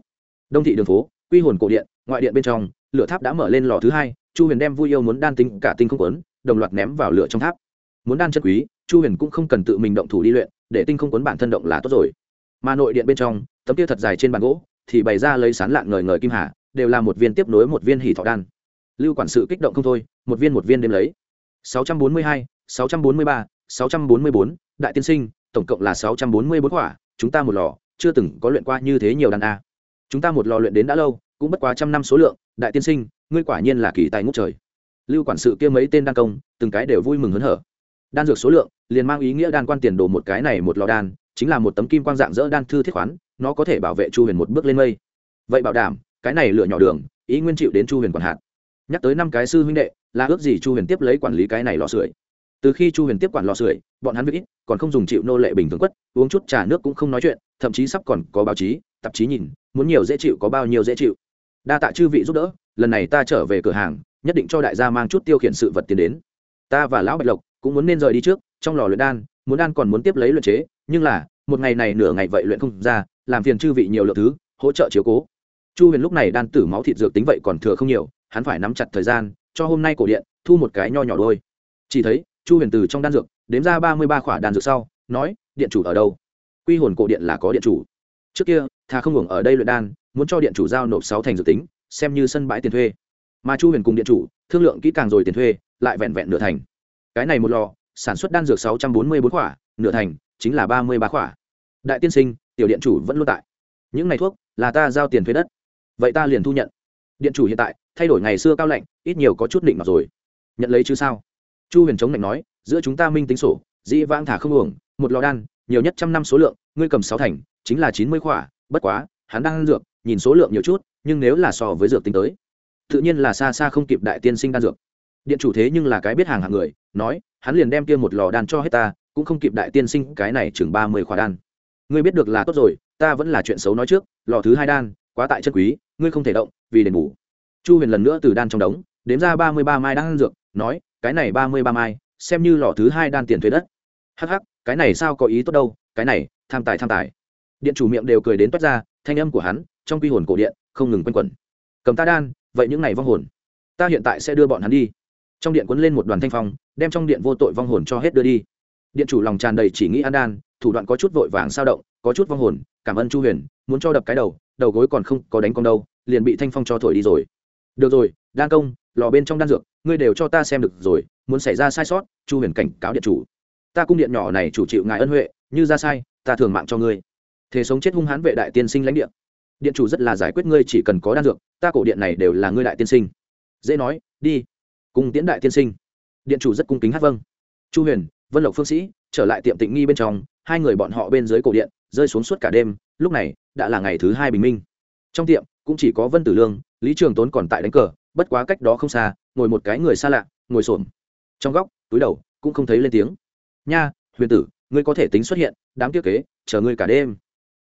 Đông thị đường phố, quy hồn cổ điện, ngoại điện bên trong, lửa tháp đã mở lên lò thứ hai, chu huyền đem vui yêu muốn đan tính cả tinh không quấn, đồng loạt ném vào lửa trong tháp. Muốn đan chân quý, chu huyền cũng không cần tự mình động thủ đi luyện, để tinh không quấn bản thân động là tốt rồi. Mà nội điện bên trong tấm kia thật dài trên bàn gỗ thì bày ra lấy sán lạng ngời ngời kim hà đều là một viên tiếp nối một viên hỉ thọ đan. Lưu quản sự kích động không thôi một viên một viên đêm lấy. 642, 643, 644, đại tiên sinh tổng cộng là 644 quả chúng ta một lò chưa từng có luyện qua như thế nhiều đan a. Chúng ta một lò luyện đến đã lâu cũng bất quá trăm năm số lượng đại tiên sinh ngươi quả nhiên là kỳ tài ngút trời. Lưu quản sự kia mấy tên đan công từng cái đều vui mừng hớn hở. Đan dược số lượng liền mang ý nghĩa đan quan tiền đồ một cái này một lò đan chính là một tấm kim quang dạng dỡ đan thư thiết khoán nó có thể bảo vệ chu huyền một bước lên mây. Vậy bảo đảm, cái này lựa nhỏ đường, ý nguyên chịu đến chu huyền quản hạt. Nhắc tới năm cái sư huynh đệ, là ước gì chu huyền tiếp lấy quản lý cái này lò sưởi. Từ khi chu huyền tiếp quản lò sưởi, bọn hắn vĩ ít, còn không dùng chịu nô lệ bình thường quất, uống chút trà nước cũng không nói chuyện, thậm chí sắp còn có báo chí, tạp chí nhìn, muốn nhiều dễ chịu có bao nhiêu dễ chịu. Đa tạ chư vị giúp đỡ, lần này ta trở về cửa hàng, nhất định cho đại gia mang chút tiêu khiển sự vật tiền đến. Ta và lão bạch lộc cũng muốn nên rời đi trước, trong lò luyện đan, muốn đan còn muốn tiếp lấy luyện chế, nhưng là, một ngày này nửa ngày vậy luyện không ra làm phiền chư vị nhiều lượng thứ, hỗ trợ chiếu cố. Chu huyền lúc này đan tử máu thịt dược tính vậy còn thừa không nhiều, hắn phải nắm chặt thời gian, cho hôm nay cổ điện, thu một cái nho nhỏ đôi. Chỉ thấy, chu huyền từ trong đan dược, đếm ra ba mươi ba khỏa đan dược sau, nói, điện chủ ở đâu? Quy hồn cổ điện là có điện chủ. Trước kia thà không hưởng ở đây luyện đan, muốn cho điện chủ giao nộp sáu thành dược tính, xem như sân bãi tiền thuê. Mà chu huyền cùng điện chủ, thương lượng kỹ càng rồi tiền thuê, lại vẹn vẹn nửa thành. Cái này một lò, sản xuất đan dược sáu trăm bốn mươi bốn khỏa, nửa thành, chính là ba mươi ba khỏa đại tiên sinh, tiểu điện chủ vẫn luôn tại. Những ngày thuốc là ta giao tiền thuê đất. Vậy ta liền thu nhận. Điện chủ hiện tại, thay đổi ngày xưa cao lạnh, ít nhiều có chút định mặt rồi. Nhận lấy chứ sao? Chu huyền chống lạnh nói, giữa chúng ta minh tính sổ, dĩ vãng thả không uổng, một lò đan, nhiều nhất trăm năm số lượng, ngươi cầm sáu thành, chính là chín mươi khỏa, bất quá, hắn đang ăn dược, nhìn số lượng nhiều chút, nhưng nếu là so với dược tính tới, tự nhiên là xa xa không kịp đại tiên sinh đan dược. Điện chủ thế nhưng là cái biết hàng hàng người, nói, hắn liền đem kia một lò đan cho hết ta, cũng không kịp đại tiên sinh cái này chừng ba mươi khỏa đan ngươi biết được là tốt rồi, ta vẫn là chuyện xấu nói trước, lò thứ hai đan, quá tại chân quý, ngươi không thể động, vì đền bù. Chu huyền lần nữa từ đan trong đống, đếm ra ba mươi ba mai đan dược, nói, cái này ba mươi ba mai, xem như lò thứ hai đan tiền thuế đất. Hh cái này sao có ý tốt đâu, cái này, tham tài tham tài. Điện chủ miệng đều cười đến toát ra, thanh âm của hắn, trong quy hồn cổ điện, không ngừng quanh quẩn. Cầm ta đan, vậy những này vong hồn, ta hiện tại sẽ đưa bọn hắn đi. Trong điện quấn lên một đoàn thanh phong, đem trong điện vô tội vong hồn cho hết đưa đi. Điện chủ lòng tràn đầy chỉ nghĩ ăn đan thủ đoạn có chút vội vàng sao động, có chút vong hồn, cảm ơn chu huyền, muốn cho đập cái đầu đầu gối còn không có đánh con đâu, liền bị thanh phong cho thổi đi rồi. Được rồi, đan công, lò bên trong đan dược, ngươi đều cho ta xem được rồi, muốn xảy ra sai sót, chu huyền cảnh cáo điện chủ. Ta cung điện nhỏ này chủ chịu ngài ân huệ, như ra sai, ta thường mạng cho ngươi. Thế sống chết hung hãn vệ đại tiên sinh lãnh điện điện chủ rất là giải quyết ngươi chỉ cần có đan dược, ta cổ điện này đều là ngươi đại tiên sinh. Dễ nói, đi. Cùng tiễn đại tiên sinh. Điện chủ rất cung kính hát vâng. Chu huyền, vân lộc phương sĩ, trở lại tiệm tịnh nghi bên trong hai người bọn họ bên dưới cổ điện, rơi xuống suốt cả đêm, lúc này, đã là ngày thứ hai bình minh. Trong tiệm, cũng chỉ có vân tử lương, lý trường tốn còn tại đánh cờ, bất quá cách đó không xa, ngồi một cái người xa lạ, ngồi xổm. Trong góc, túi đầu, cũng không thấy lên tiếng. Nha, huyền tử, ngươi có thể tính xuất hiện, đám tiếc kế, chờ ngươi cả đêm.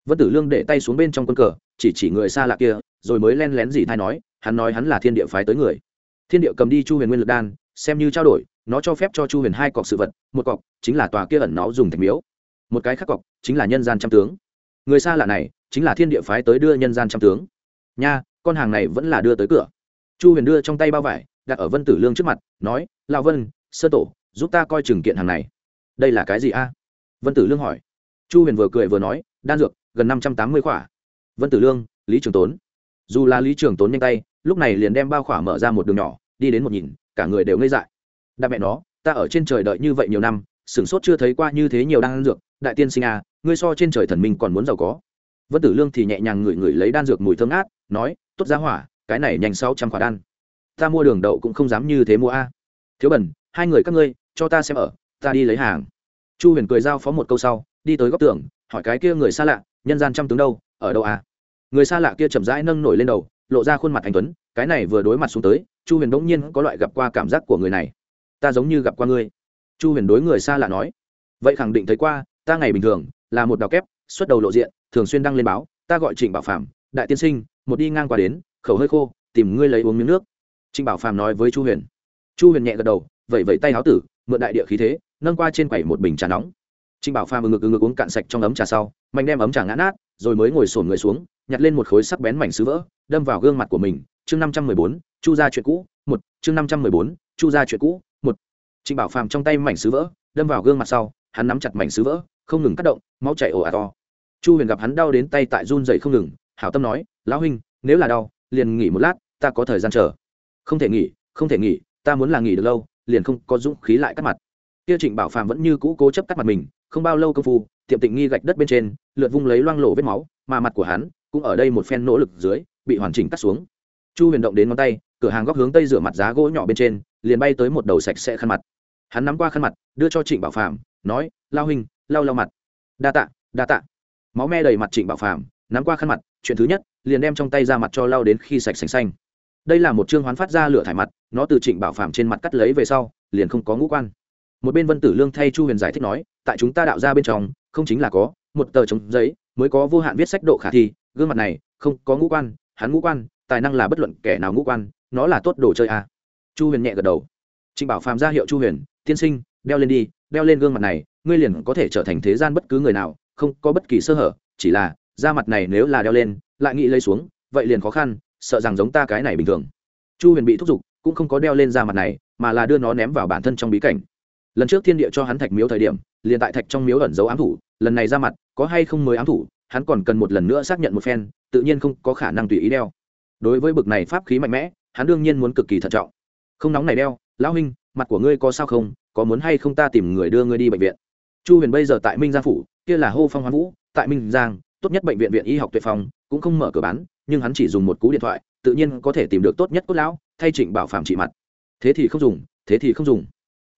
Vân tử lương để tay xuống bên trong quân cờ, chỉ chỉ người xa lạ kia, rồi mới len lén gì thay nói, hắn nói hắn là thiên địa phái tới người. Thiên địa cầm đi chu huyền nguyên lực đan, xem như trao đổi, nó cho phép cho chu huyền hai cọc sự vật, một cọc chính là tòa kia ẩn nó dùng thạch miếu một cái khác cọc, chính là nhân gian trăm tướng. Người xa lạ này, chính là thiên địa phái tới đưa nhân gian trăm tướng. Nha, con hàng này vẫn là đưa tới cửa. Chu huyền đưa trong tay bao vải, đặt ở vân tử lương trước mặt, nói lao vân, sơ tổ, giúp ta coi chừng kiện hàng này. Đây là cái gì a? Vân tử lương hỏi. Chu huyền vừa cười vừa nói, đan dược, gần năm trăm tám mươi khỏa. Vân tử lương, lý trường tốn. Dù là lý trường tốn nhanh tay, lúc này liền đem bao khỏa mở ra một đường nhỏ, đi đến một nhìn, cả người đều ngây dại. Đạp mẹ nó, ta ở trên trời đợi như vậy nhiều năm sửng sốt chưa thấy qua như thế nhiều đan dược, đại tiên sinh à ngươi so trên trời thần minh còn muốn giàu có. Vân tử lương thì nhẹ nhàng ngửi ngửi lấy đan dược mùi thơm ngát, nói, tốt giá hỏa, cái này nhanh sáu trăm quả đan. Ta mua đường đậu cũng không dám như thế mua a. Thiếu bẩn hai người các ngươi, cho ta xem ở, ta đi lấy hàng. Chu huyền cười giao phó một câu sau, đi tới góc tường, hỏi cái kia người xa lạ, nhân gian trăm tướng đâu, ở đâu à? Người xa lạ kia chậm rãi nâng nổi lên đầu, lộ ra khuôn mặt anh tuấn, cái này vừa đối mặt xuống tới, chu huyền bỗng nhiên có loại gặp qua cảm giác của người này. Ta giống như gặp qua ngươi chu huyền đối người xa lạ nói, vậy khẳng định thấy qua, ta ngày bình thường, là một đào kép, xuất đầu lộ diện, thường xuyên đăng lên báo, ta gọi trịnh bảo phạm đại tiên sinh, một đi ngang qua đến, khẩu hơi khô, tìm ngươi lấy uống miếng nước. Trịnh bảo phạm nói với chu huyền. Chu huyền nhẹ gật đầu vẩy vẩy tay háo tử, mượn đại địa khí thế, nâng qua trên quầy một bình trà nóng. Trịnh bảo phạm ngực ngực uống cạn sạch trong ấm trà sau, mạnh đem ấm trà ngã nát, rồi mới ngồi sổn người xuống, nhặt lên một khối sắc bén mảnh sứ vỡ, đâm vào gương mặt của mình. Chương năm trăm mười bốn, chu ra chuyện cũ, một, chương năm trăm mười bốn, chu ra chuyện cũ trịnh bảo Phàm trong tay mảnh sứ vỡ, đâm vào gương mặt sau, hắn nắm chặt mảnh sứ vỡ, không ngừng cắt động, máu chảy ồ ạt to. Chu huyền gặp hắn đau đến tay tại run dậy không ngừng, hảo tâm nói, lão huynh, nếu là đau, liền nghỉ một lát, ta có thời gian chờ. Không thể nghỉ, không thể nghỉ, ta muốn là nghỉ được lâu, liền không có dũng khí lại cắt mặt. Kia trịnh bảo phàm vẫn như cũ cố chấp cắt mặt mình, không bao lâu công phu, tiệm tịnh nghi gạch đất bên trên, lượt vung lấy loang lộ vết máu, mà mặt của hắn cũng ở đây một phen nỗ lực dưới, bị hoàn chỉnh cắt xuống. Chu huyền động đến ngón tay, cửa hàng góc hướng tây rửa mặt giá gỗ nhỏ bên trên, liền bay tới một đầu sạch sẽ khăn mặt hắn nắm qua khăn mặt đưa cho trịnh bảo phạm nói lao hình, lau lau mặt. Đa tạ đa tạ. Máu me đầy mặt trịnh bảo phàm nắm qua khăn mặt chuyện thứ nhất liền đem trong tay ra mặt cho lau đến khi sạch sành xanh. Đây là một chương hoán phát ra lửa thải mặt nó từ trịnh bảo phàm trên mặt cắt lấy về sau liền không có ngũ quan. Một bên vân tử lương thay chu huyền giải thích nói tại chúng ta đạo ra bên trong không chính là có một tờ trống giấy mới có vô hạn viết sách độ khả thi gương mặt này không có ngũ quan hắn ngũ quan tài năng là bất luận kẻ nào ngũ quan nó là tốt đồ chơi à. chu huyền nhẹ gật đầu. Trịnh bảo phàm ra hiệu chu huyền tiên sinh, đeo lên đi, đeo lên gương mặt này, ngươi liền có thể trở thành thế gian bất cứ người nào, không có bất kỳ sơ hở, chỉ là, da mặt này nếu là đeo lên, lại nghĩ lấy xuống, vậy liền khó khăn, sợ rằng giống ta cái này bình thường. Chu huyền bị thúc giục, cũng không có đeo lên da mặt này, mà là đưa nó ném vào bản thân trong bí cảnh. Lần trước thiên địa cho hắn thạch miếu thời điểm, liền tại thạch trong miếu ẩn giấu ám thủ, lần này ra mặt, có hay không mới ám thủ, hắn còn cần một lần nữa xác nhận một phen, tự nhiên không có khả năng tùy ý đeo. Đối với bực này pháp khí mạnh mẽ, hắn đương nhiên muốn cực kỳ thận trọng. Không nóng này đeo, lão huynh mặt của ngươi có sao không? Có muốn hay không ta tìm người đưa ngươi đi bệnh viện? Chu huyền bây giờ tại minh giang phủ, kia là hô phong hoán vũ, tại minh giang, tốt nhất bệnh viện viện y học tuệ phong cũng không mở cửa bán, nhưng hắn chỉ dùng một cú điện thoại, tự nhiên có thể tìm được tốt nhất cốt lão, thay trịnh bảo phạm trị mặt. Thế thì không dùng, thế thì không dùng.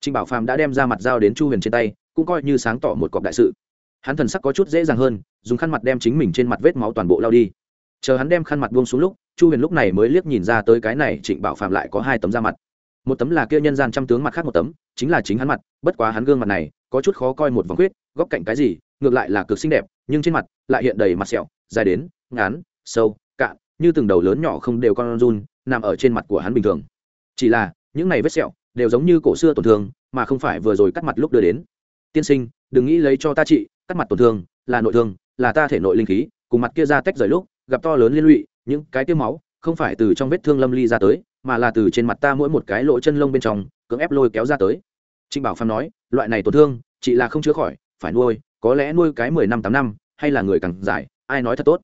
Trịnh bảo phạm đã đem ra mặt dao đến chu huyền trên tay, cũng coi như sáng tỏ một cọc đại sự. Hắn thần sắc có chút dễ dàng hơn, dùng khăn mặt đem chính mình trên mặt vết máu toàn bộ lao đi. Chờ hắn đem khăn mặt buông xuống lúc, chu huyền lúc này mới liếc nhìn ra tới cái này trịnh bảo phạm lại có hai tấm da mặt một tấm là kia nhân gian trăm tướng mặt khác một tấm, chính là chính hắn mặt, bất quá hắn gương mặt này, có chút khó coi một vòng khuyết, góc cạnh cái gì, ngược lại là cực xinh đẹp, nhưng trên mặt lại hiện đầy mặt sẹo, dài đến, ngắn, sâu, cạn, như từng đầu lớn nhỏ không đều con run, nằm ở trên mặt của hắn bình thường. Chỉ là, những này vết sẹo đều giống như cổ xưa tổn thương, mà không phải vừa rồi cắt mặt lúc đưa đến. Tiên sinh, đừng nghĩ lấy cho ta trị cắt mặt tổn thương, là nội thương, là ta thể nội linh khí, cùng mặt kia ra tách rời lúc, gặp to lớn liên lụy, những cái tiêu máu không phải từ trong vết thương lâm ly ra tới, mà là từ trên mặt ta mỗi một cái lỗ chân lông bên trong, cưỡng ép lôi kéo ra tới. Trịnh bảo phàm nói, loại này tổn thương, chị là không chữa khỏi, phải nuôi, có lẽ nuôi cái mười năm tám năm, hay là người càng dài, ai nói thật tốt.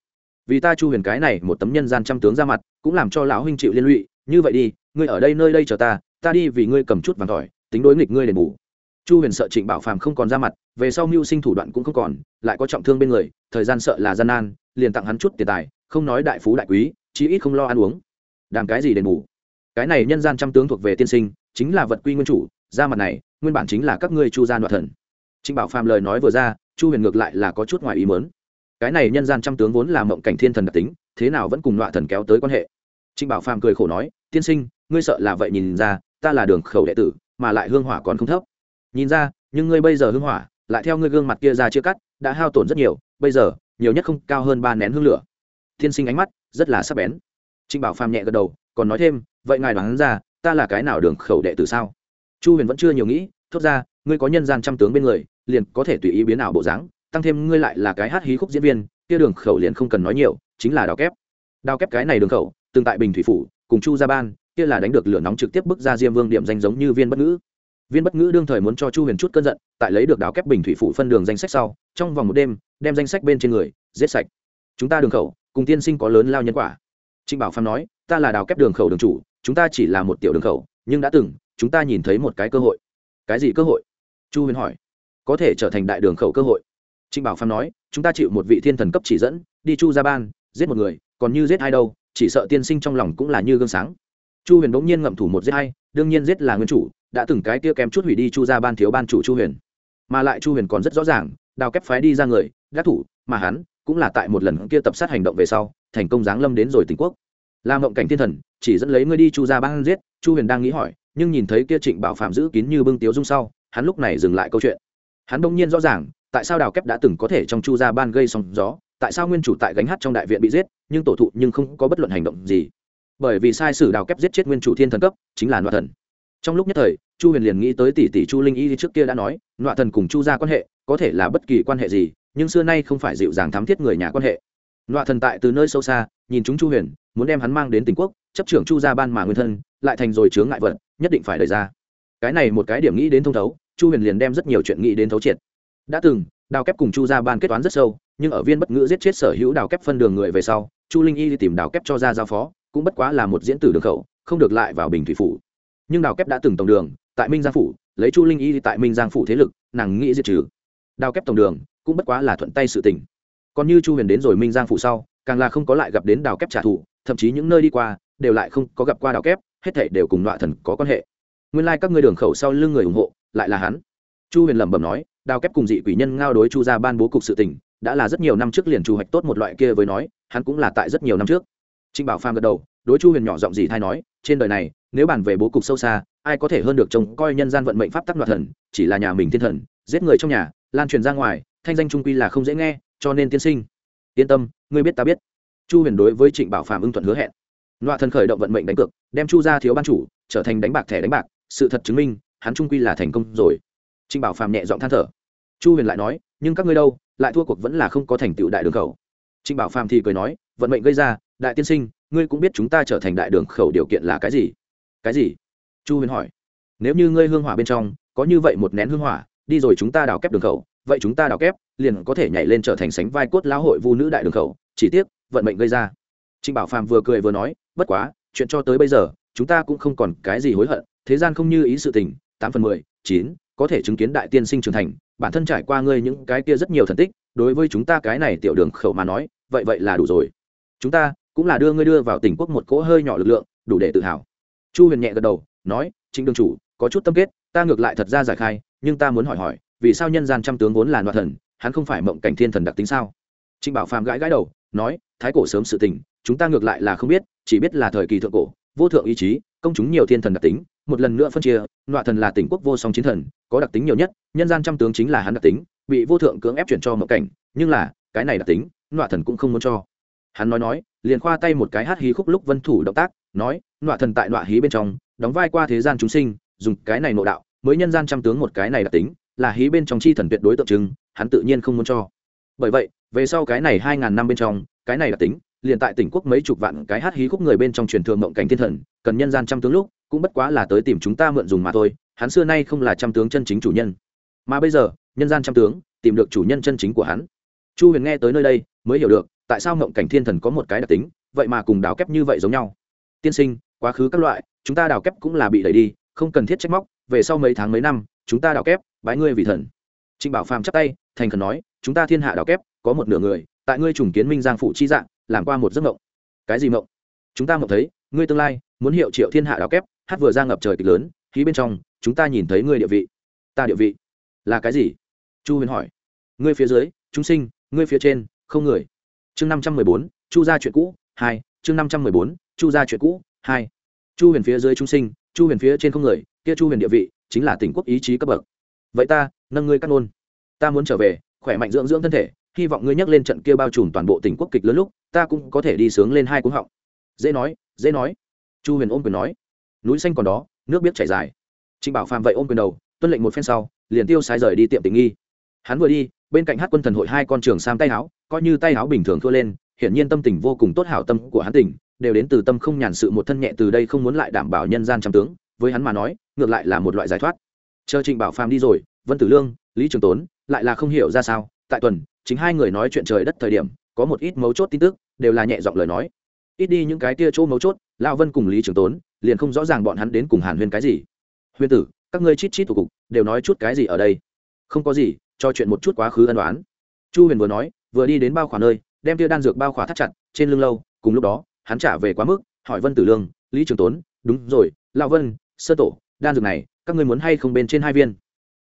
Vì ta chu huyền cái này một tấm nhân gian trăm tướng ra mặt, cũng làm cho lão huynh chịu liên lụy, như vậy đi, ngươi ở đây nơi đây chờ ta ta đi vì ngươi cầm chút vàng tỏi, tính đối nghịch ngươi đền bù. Chu huyền sợ trịnh bảo phàm không còn ra mặt, về sau mưu sinh thủ đoạn cũng không còn, lại có trọng thương bên người, thời gian sợ là gian nan, liền tặng hắn chút tiền tài, không nói đại phú đại quý chí ít không lo ăn uống. Đàm cái gì đền bù? Cái này nhân gian trăm tướng thuộc về tiên sinh, chính là vật quy nguyên chủ, ra mặt này, nguyên bản chính là các ngươi chu gia đoạt thần. Trịnh bảo phàm lời nói vừa ra, chu huyền ngược lại là có chút ngoài ý mớn cái này nhân gian trăm tướng vốn là mộng cảnh thiên thần đặc tính, thế nào vẫn cùng đoạ thần kéo tới quan hệ? Trịnh bảo phàm cười khổ nói, tiên sinh, ngươi sợ là vậy nhìn ra, ta là đường khẩu đệ tử, mà lại hương hỏa còn không thấp. Nhìn ra, nhưng ngươi bây giờ hương hỏa, lại theo ngươi gương mặt kia ra chia cắt, đã hao tổn rất nhiều, bây giờ, nhiều nhất không cao hơn ba nén hương lửa. Tiên sinh ánh mắt rất là sắc bén. Trịnh bảo phàm nhẹ gật đầu, còn nói thêm, vậy ngài đoán ra, ta là cái nào đường khẩu đệ tử sao? Chu huyền vẫn chưa nhiều nghĩ, thốt ra, ngươi có nhân gian trăm tướng bên người, liền có thể tùy ý biến ảo bộ dáng, tăng thêm ngươi lại là cái hát hí khúc diễn viên, kia đường khẩu liền không cần nói nhiều, chính là đào kép. Đào kép cái này đường khẩu tương tại bình thủy phủ, cùng chu gia ban, kia là đánh được lửa nóng trực tiếp bức ra diêm vương điểm danh giống như viên bất ngữ. Viên bất ngữ đương thời muốn cho chu huyền chút cơn giận, tại lấy được đào kép bình thủy phủ phân đường danh sách sau, trong vòng một đêm, đem danh sách bên trên người, giết sạch. Chúng ta đường khẩu cùng tiên sinh có lớn lao nhân quả. Trịnh bảo phan nói, ta là đào kép đường khẩu đường chủ, chúng ta chỉ là một tiểu đường khẩu, nhưng đã từng, chúng ta nhìn thấy một cái cơ hội. Cái gì cơ hội? Chu huyền hỏi. Có thể trở thành đại đường khẩu cơ hội. Trịnh bảo phan nói, chúng ta chịu một vị thiên thần cấp chỉ dẫn, đi chu ra ban, giết một người, còn như giết hai đâu, chỉ sợ tiên sinh trong lòng cũng là như gương sáng. Chu huyền bỗng nhiên ngậm thủ một giết hai đương nhiên giết là nguyên chủ, đã từng cái kia kém chút hủy đi chu ra ban thiếu ban chủ chu huyền. Mà lại chu huyền còn rất rõ ràng, đào kép phái đi ra người gác thủ, mà hắn cũng là tại một lần kia tập sát hành động về sau, thành công giáng lâm đến rồi tỉnh quốc. Làm mộng cảnh thiên thần, chỉ dẫn lấy ngươi đi chu ra ban giết, chu huyền đang nghĩ hỏi, nhưng nhìn thấy kia trịnh bảo phạm giữ kín như bưng tiếu dung sau, hắn lúc này dừng lại câu chuyện. Hắn đông nhiên rõ ràng, tại sao đào kép đã từng có thể trong chu ra ban gây sóng gió, tại sao nguyên chủ tại gánh hát trong đại viện bị giết, nhưng tổ thụ nhưng không có bất luận hành động gì. Bởi vì sai sử đào kép giết chết nguyên chủ thiên thần cấp, chính là nọa thần. Trong lúc nhất thời, chu huyền liền nghĩ tới tỷ tỷ chu linh y trước kia đã nói, nọa thần cùng chu ra quan hệ, có thể là bất kỳ quan hệ gì nhưng xưa nay không phải dịu dàng thám thiết người nhà quan hệ. Nọa thần tại từ nơi sâu xa, nhìn chúng chu huyền, muốn đem hắn mang đến tình quốc, chấp trưởng chu gia ban mà nguyên thân, lại thành rồi chướng ngại vật, nhất định phải đẩy ra. Cái này một cái điểm nghĩ đến thông thấu, chu huyền liền đem rất nhiều chuyện nghĩ đến thấu triệt. Đã từng, đào kép cùng chu gia ban kết toán rất sâu, nhưng ở viên bất ngữ giết chết sở hữu đào kép phân đường người về sau, chu linh y đi tìm đào kép cho ra giao phó, cũng bất quá là một diễn tử đường khẩu, không được lại vào bình thủy phủ. Nhưng đào kép đã từng tổng đường, tại minh giang phủ, lấy chu linh y tại minh giang phủ thế lực, nàng nghĩ diệt trừ. Đào kép tổng đường cũng bất quá là thuận tay sự tình. Còn như chu huyền đến rồi minh giang phủ sau, càng là không có lại gặp đến đào kép trả thù, thậm chí những nơi đi qua, đều lại không có gặp qua đào kép, hết thảy đều cùng loại thần có quan hệ. Nguyên lai các ngươi đường khẩu sau lưng người ủng hộ, lại là hắn. Chu huyền lẩm bẩm nói, đào kép cùng dị quỷ nhân ngao đối chu ra ban bố cục sự tình, đã là rất nhiều năm trước liền chủ hoạch tốt một loại kia với nói, hắn cũng là tại rất nhiều năm trước. Trịnh bảo phàm gật đầu, đối chu huyền nhỏ giọng gì thay nói, trên đời này, nếu bàn về bố cục sâu xa, ai có thể hơn được trông coi nhân gian vận mệnh pháp tắc loại thần, chỉ là nhà mình thiên thần, giết người trong nhà, lan truyền ra ngoài thanh danh trung quy là không dễ nghe, cho nên tiên sinh. Yên tâm, ngươi biết ta biết. Chu huyền đối với trịnh bảo Phạm ưng thuận hứa hẹn. Loạ thần khởi động vận mệnh đánh cược, đem chu ra thiếu ban chủ trở thành đánh bạc thẻ đánh bạc, sự thật chứng minh, hắn trung quy là thành công rồi. Trịnh bảo Phạm nhẹ giọng than thở. Chu huyền lại nói, nhưng các ngươi đâu, lại thua cuộc vẫn là không có thành tựu đại đường khẩu. Trịnh bảo Phạm thì cười nói, vận mệnh gây ra, đại tiên sinh, ngươi cũng biết chúng ta trở thành đại đường khẩu điều kiện là cái gì? Cái gì? Chu huyền hỏi. Nếu như ngươi hương hỏa bên trong, có như vậy một nén hương hỏa, đi rồi chúng ta đào kép đường khẩu vậy chúng ta đào kép, liền có thể nhảy lên trở thành sánh vai cốt lão hội vu nữ đại đường khẩu, chỉ tiếc, vận mệnh gây ra. Trịnh bảo phàm vừa cười vừa nói, bất quá, chuyện cho tới bây giờ, chúng ta cũng không còn cái gì hối hận, thế gian không như ý sự tình, tám phần mười, chín, có thể chứng kiến đại tiên sinh trưởng thành, bản thân trải qua ngươi những cái kia rất nhiều thần tích, đối với chúng ta cái này tiểu đường khẩu mà nói, vậy vậy là đủ rồi. Chúng ta cũng là đưa ngươi đưa vào tỉnh quốc một cỗ hơi nhỏ lực lượng, đủ để tự hào. Chu huyền nhẹ gật đầu, nói, trịnh đương chủ, có chút tâm kết, ta ngược lại thật ra giải khai, nhưng ta muốn hỏi hỏi vì sao nhân gian trăm tướng vốn là loạn thần, hắn không phải mộng cảnh thiên thần đặc tính sao? Trịnh bảo phàm gãi gãi đầu, nói, thái cổ sớm sự tình, chúng ta ngược lại là không biết, chỉ biết là thời kỳ thượng cổ, vô thượng ý chí, công chúng nhiều thiên thần đặc tính, một lần nữa phân chia, loạn thần là tỉnh quốc vô song chiến thần, có đặc tính nhiều nhất, nhân gian trăm tướng chính là hắn đặc tính, bị vô thượng cưỡng ép chuyển cho mộng cảnh, nhưng là, cái này đặc tính, loạn thần cũng không muốn cho. Hắn nói nói, liền khoa tay một cái hát hí khúc lúc vân thủ động tác, nói nọa thần tại nọa hí bên trong, đóng vai qua thế gian chúng sinh, dùng cái này nội đạo, mới nhân gian trăm tướng một cái này đặc tính là hí bên trong chi thần tuyệt đối tượng trưng, hắn tự nhiên không muốn cho. Bởi vậy, về sau cái này hai ngàn năm bên trong, cái này là tính, liền tại tỉnh quốc mấy chục vạn cái hát hí khúc người bên trong truyền thường mộng cảnh thiên thần, cần nhân gian trăm tướng lúc, cũng bất quá là tới tìm chúng ta mượn dùng mà thôi, hắn xưa nay không là trăm tướng chân chính chủ nhân. Mà bây giờ, nhân gian trăm tướng, tìm được chủ nhân chân chính của hắn. Chu huyền nghe tới nơi đây, mới hiểu được, tại sao mộng cảnh thiên thần có một cái đặc tính, vậy mà cùng đào kép như vậy giống nhau. Tiên sinh, quá khứ các loại, chúng ta đào kép cũng là bị đẩy đi, không cần thiết trách móc, về sau mấy tháng mấy năm, chúng ta đào kép bái ngươi vì thần. Trịnh bảo phàm chắp tay, thành khẩn nói, chúng ta thiên hạ đào kép, có một nửa người, tại ngươi trùng kiến minh giang phụ chi dạng, làm qua một giấc mộng. Cái gì mộng? Chúng ta mộng thấy, ngươi tương lai, muốn hiệu triệu thiên hạ đào kép, hát vừa ra ngập trời kịch lớn, khí bên trong, chúng ta nhìn thấy ngươi địa vị. Ta địa vị? Là cái gì? Chu huyền hỏi. Ngươi phía dưới, chúng sinh, ngươi phía trên, không người. Chương năm trăm mười bốn, chu ra chuyện cũ, hai, chương năm trăm mười bốn, chu ra chuyện cũ, hai. Chu huyền phía dưới chúng sinh, chu huyền phía trên không người, kia chu huyền địa vị, chính là tỉnh quốc ý chí cấp bậc vậy ta, nâng ngươi cắt nôn ta muốn trở về, khỏe mạnh dưỡng dưỡng thân thể, hy vọng ngươi nhắc lên trận kia bao trùm toàn bộ tỉnh quốc kịch lớn lúc, ta cũng có thể đi sướng lên hai cuốn họng. Dễ nói dễ nói. Chu huyền ôm quyền nói. Núi xanh còn đó, nước biết chảy dài. Trịnh bảo phạm vậy ôm quyền đầu, tuân lệnh một phen sau, liền tiêu sai rời đi tiệm tình nghi. Hắn vừa đi, bên cạnh hát quân thần hội hai con trường sam tay áo, coi như tay áo bình thường thua lên, hiển nhiên tâm tình vô cùng tốt hảo tâm của hắn tỉnh, đều đến từ tâm không nhàn sự một thân nhẹ từ đây không muốn lại đảm bảo nhân gian trăm tướng, với hắn mà nói, ngược lại là một loại giải thoát chờ trịnh bảo phàm đi rồi, vân tử lương, lý trường tốn, lại là không hiểu ra sao, tại tuần, chính hai người nói chuyện trời đất thời điểm, có một ít mấu chốt tin tức, đều là nhẹ giọng lời nói. Ít đi những cái tia chỗ mấu chốt lao vân cùng lý trường tốn, liền không rõ ràng bọn hắn đến cùng hàn huyên cái gì. Huyên tử, các ngươi chít chít thủ cục, đều nói chút cái gì ở đây? Không có gì, cho chuyện một chút quá khứ ân đoán chu huyền vừa nói, vừa đi đến bao khỏa nơi, đem tia đan dược bao khỏa thắt chặt, trên lưng lâu, cùng lúc đó, hắn trả về quá mức, hỏi vân tử lương, lý trường tốn, đúng rồi lao vân, sơ tổ đan dược này, các ngươi muốn hay không bên trên hai viên?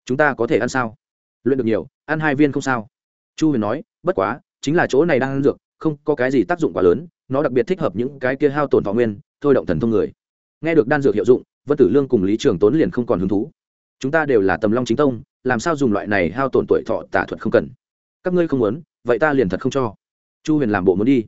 Chúng ta có thể ăn sao? Luyện được nhiều, ăn hai viên không sao. Chu huyền nói, bất quá, chính là chỗ này đang ăn dược, không có cái gì tác dụng quá lớn, nó đặc biệt thích hợp những cái kia hao tổn thọ nguyên, thôi động thần thông người. Nghe được đan dược hiệu dụng, vân tử lương cùng lý trường tốn liền không còn hứng thú. Chúng ta đều là tầm long chính tông, làm sao dùng loại này hao tổn tuổi thọ tả thuật không cần? Các ngươi không muốn, vậy ta liền thật không cho. Chu huyền làm bộ muốn đi.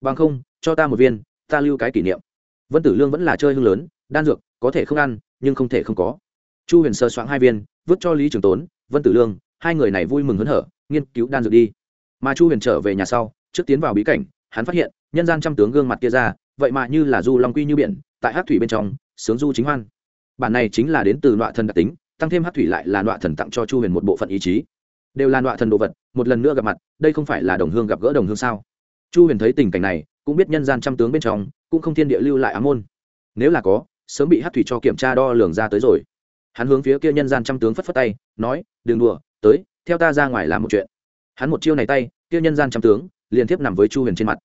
Bằng không, cho ta một viên, ta lưu cái kỷ niệm. Vân tử lương vẫn là chơi hương lớn, đan dược, có thể không ăn nhưng không thể không có. Chu huyền sơ soạn hai viên, vứt cho lý trường tốn, vân tử lương, hai người này vui mừng hớn hở, nghiên cứu đan dược đi. Mà chu huyền trở về nhà sau, trước tiến vào bí cảnh, hắn phát hiện, nhân gian trăm tướng gương mặt kia ra, vậy mà như là du long quy như biển, tại hát thủy bên trong, sướng du chính hoan. Bản này chính là đến từ nọa thần đặc tính, tăng thêm hát thủy lại là nọa thần tặng cho chu huyền một bộ phận ý chí. Đều là nọa thần đồ vật, một lần nữa gặp mặt, đây không phải là đồng hương gặp gỡ đồng hương sao? Chu huyền thấy tình cảnh này, cũng biết nhân gian trăm tướng bên trong, cũng không thiên địa lưu lại ám môn. Nếu là có sớm bị hát thủy cho kiểm tra đo lường ra tới rồi. Hắn hướng phía kia nhân gian trăm tướng phất phất tay, nói, đừng đùa, tới, theo ta ra ngoài làm một chuyện. Hắn một chiêu này tay, kia nhân gian trăm tướng, liền tiếp nằm với chu huyền trên mặt.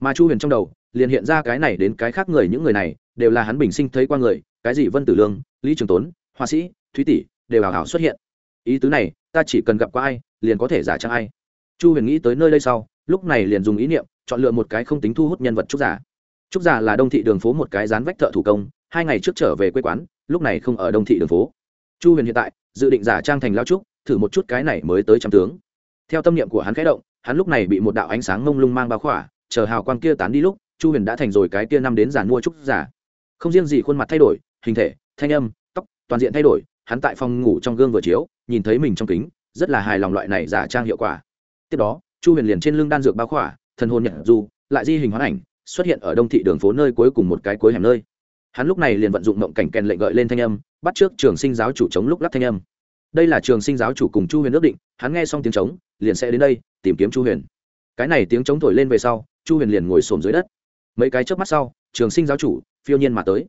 Mà chu huyền trong đầu, liền hiện ra cái này đến cái khác người, những người này, đều là hắn bình sinh thấy qua người, cái gì vân tử lương, lý trường tốn họa sĩ, thúy tỷ, đều hào hào xuất hiện. Ý tứ này, ta chỉ cần gặp qua ai, liền có thể giả trang ai. Chu huyền nghĩ tới nơi đây sau, lúc này liền dùng ý niệm, chọn lựa một cái không tính thu hút nhân vật trúc giả. Trúc giả là đông thị đường phố một cái dán vách thợ thủ công hai ngày trước trở về quê quán lúc này không ở đông thị đường phố. Chu huyền hiện tại dự định giả trang thành lao trúc thử một chút cái này mới tới trăm tướng. Theo tâm niệm của hắn khẽ động hắn lúc này bị một đạo ánh sáng mông lung mang bao khỏa chờ hào quang kia tán đi lúc chu huyền đã thành rồi cái kia năm đến giàn mua trúc giả. Không riêng gì khuôn mặt thay đổi hình thể thanh âm tóc toàn diện thay đổi hắn tại phòng ngủ trong gương vừa chiếu nhìn thấy mình trong kính rất là hài lòng loại này giả trang hiệu quả. Tiếp đó chu huyền liền trên lưng đan dược bao khỏa thần hồn nhận du, lại di hình hoán ảnh xuất hiện ở đông thị đường phố nơi cuối cùng một cái cuối hẻm nơi hắn lúc này liền vận dụng mộng cảnh kèn lệnh gợi lên thanh âm, bắt trước trường sinh giáo chủ chống lúc lắp thanh âm. Đây là trường sinh giáo chủ cùng chu huyền ước định, hắn nghe xong tiếng trống, liền sẽ đến đây, tìm kiếm chu huyền. Cái này tiếng trống thổi lên về sau, chu huyền liền ngồi xổm dưới đất. Mấy cái trước mắt sau, trường sinh giáo chủ, phiêu nhiên mà tới.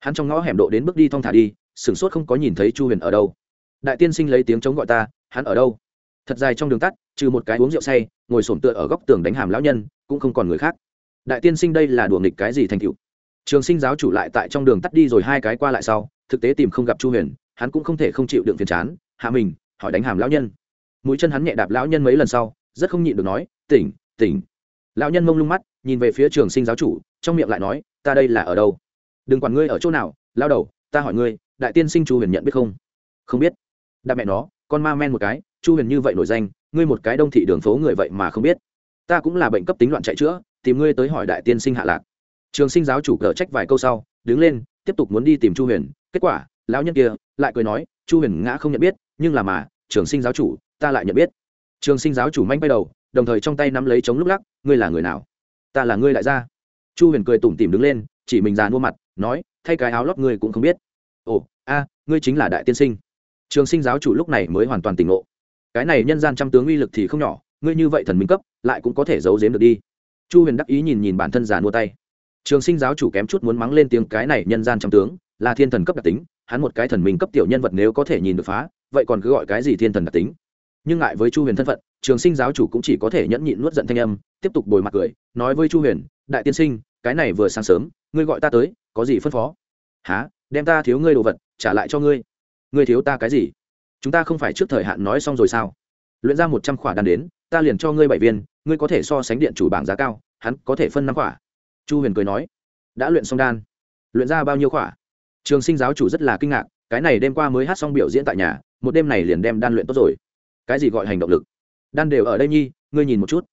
Hắn trong ngõ hẻm độ đến bước đi thong thả đi, sửng sốt không có nhìn thấy chu huyền ở đâu. Đại tiên sinh lấy tiếng trống gọi ta, hắn ở đâu? Thật dài trong đường tắt, trừ một cái uống rượu say, ngồi sổm tựa ở góc tường đánh hàm lão nhân, cũng không còn người khác. Đại tiên sinh đây là đùa nghịch cái gì thành cựu trường sinh giáo chủ lại tại trong đường tắt đi rồi hai cái qua lại sau, thực tế tìm không gặp chu huyền, hắn cũng không thể không chịu đựng phiền chán, hạ mình, hỏi đánh hàm lão nhân. Mũi chân hắn nhẹ đạp lão nhân mấy lần sau, rất không nhịn được nói, tỉnh tỉnh. Lão nhân mông lung mắt, nhìn về phía trường sinh giáo chủ, trong miệng lại nói, ta đây là ở đâu? Đừng quản ngươi ở chỗ nào, lao đầu, ta hỏi ngươi, đại tiên sinh chu huyền nhận biết không? Không biết. Đạp mẹ nó, con ma men một cái, chu huyền như vậy nổi danh, ngươi một cái đông thị đường phố người vậy mà không biết. Ta cũng là bệnh cấp tính loạn chạy chữa, tìm ngươi tới hỏi đại tiên sinh hạ lạc trường sinh giáo chủ cờ trách vài câu sau, đứng lên, tiếp tục muốn đi tìm chu huyền. Kết quả, lão nhân kia lại cười nói, chu huyền ngã không nhận biết, nhưng là mà, trường sinh giáo chủ, ta lại nhận biết. Trường sinh giáo chủ manh bay đầu, đồng thời trong tay nắm lấy chống lúc lắc, ngươi là người nào? Ta là ngươi đại gia. Chu huyền cười tủm tìm đứng lên, chỉ mình già mua mặt, nói, thay cái áo lót ngươi cũng không biết. Ồ, a, ngươi chính là đại tiên sinh. Trường sinh giáo chủ lúc này mới hoàn toàn tỉnh ngộ. Cái này nhân gian trăm tướng uy lực thì không nhỏ, ngươi như vậy thần minh cấp, lại cũng có thể giấu giếm được đi. Chu huyền đắc ý nhìn nhìn bản thân già mua tay trường sinh giáo chủ kém chút muốn mắng lên tiếng cái này nhân gian trăm tướng, là thiên thần cấp đặc tính, hắn một cái thần minh cấp tiểu nhân vật nếu có thể nhìn được phá, vậy còn cứ gọi cái gì thiên thần đặc tính? Nhưng ngại với chu huyền thân phận, trường sinh giáo chủ cũng chỉ có thể nhẫn nhịn nuốt giận thanh âm, tiếp tục bồi mặt cười, nói với chu huyền, đại tiên sinh, cái này vừa sáng sớm, ngươi gọi ta tới, có gì phân phó? Há đem ta thiếu ngươi đồ vật, trả lại cho ngươi. Ngươi thiếu ta cái gì? Chúng ta không phải trước thời hạn nói xong rồi sao? Luyện ra một trăm khỏa đan đến, ta liền cho ngươi bảy viên, ngươi có thể so sánh điện chủ bảng giá cao, hắn có thể phân năm khỏa chu huyền cười nói, đã luyện xong đan, luyện ra bao nhiêu khỏa? Trường sinh giáo chủ rất là kinh ngạc, cái này đêm qua mới hát xong biểu diễn tại nhà, một đêm này liền đem đan luyện tốt rồi. Cái gì gọi hành động lực? Đan đều ở đây nhi, ngươi nhìn một chút.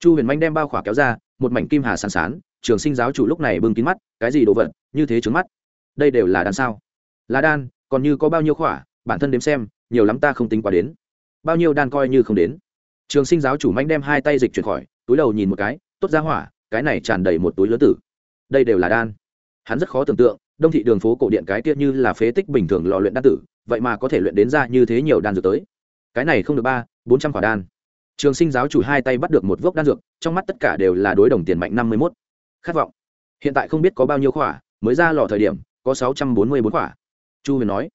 Chu huyền manh đem bao khỏa kéo ra, một mảnh kim hà sàn sán, trường sinh giáo chủ lúc này bưng kín mắt, cái gì đồ vật? Như thế trứng mắt. Đây đều là đan sao? Là đan, còn như có bao nhiêu khỏa? Bản thân đếm xem, nhiều lắm ta không tính quá đến. Bao nhiêu đan coi như không đến. Trường sinh giáo chủ manh đem hai tay dịch chuyển khỏi, túi đầu nhìn một cái, tốt ra hỏa cái này tràn đầy một túi lứa tử. Đây đều là đan. Hắn rất khó tưởng tượng, đông thị đường phố cổ điện cái tiết như là phế tích bình thường lò luyện đan tử, vậy mà có thể luyện đến ra như thế nhiều đan dược tới. Cái này không được ba, bốn trăm quả đan. Trường sinh giáo chủ hai tay bắt được một vốc đan dược, trong mắt tất cả đều là đối đồng tiền mạnh năm mươi mốt. Khát vọng. Hiện tại không biết có bao nhiêu khỏa mới ra lò thời điểm, có sáu trăm bốn mươi bốn khỏa chu huyền nói,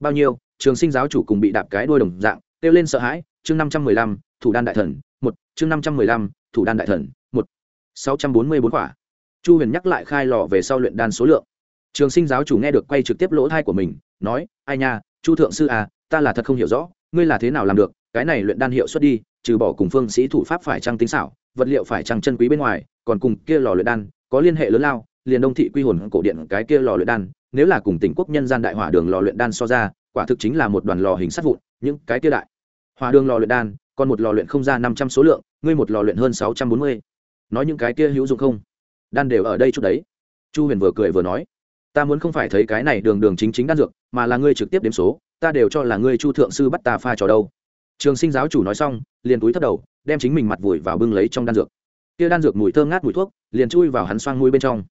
bao nhiêu? Trường sinh giáo chủ cùng bị đạp cái đôi đồng dạng, kêu lên sợ hãi, chương năm trăm mười lăm, thủ đan đại thần, một, chương năm trăm mười lăm, thủ đan đại thần sáu trăm bốn mươi bốn quả. chu huyền nhắc lại khai lò về sau luyện đan số lượng trường sinh giáo chủ nghe được quay trực tiếp lỗ thai của mình, nói, ai nha, chu thượng sư à ta là thật không hiểu rõ, ngươi là thế nào làm được, cái này luyện đan hiệu suất đi, trừ bỏ cùng phương sĩ thủ pháp phải trăng tính xảo, vật liệu phải trăng chân quý bên ngoài, còn cùng kia lò luyện đan có liên hệ lớn lao, liền đông thị quy hồn cổ điện cái kia lò luyện đan, nếu là cùng tỉnh quốc nhân gian đại hỏa đường lò luyện đan so ra, quả thực chính là một đoàn lò hình sắt vụn, những cái kia đại hỏa đường lò luyện đan, còn một lò luyện không ra năm trăm số lượng, ngươi một lò luyện hơn sáu trăm bốn mươi nói những cái kia hữu dụng không? Đan đều ở đây chút đấy. Chu huyền vừa cười vừa nói, ta muốn không phải thấy cái này đường đường chính chính đan dược, mà là ngươi trực tiếp đếm số, ta đều cho là ngươi chu thượng sư bắt ta pha trò đâu. Trường sinh giáo chủ nói xong, liền túi thất đầu, đem chính mình mặt vùi vào bưng lấy trong đan dược. Kia đan dược mùi thơm ngát mùi thuốc, liền chui vào hắn xoang mũi bên trong.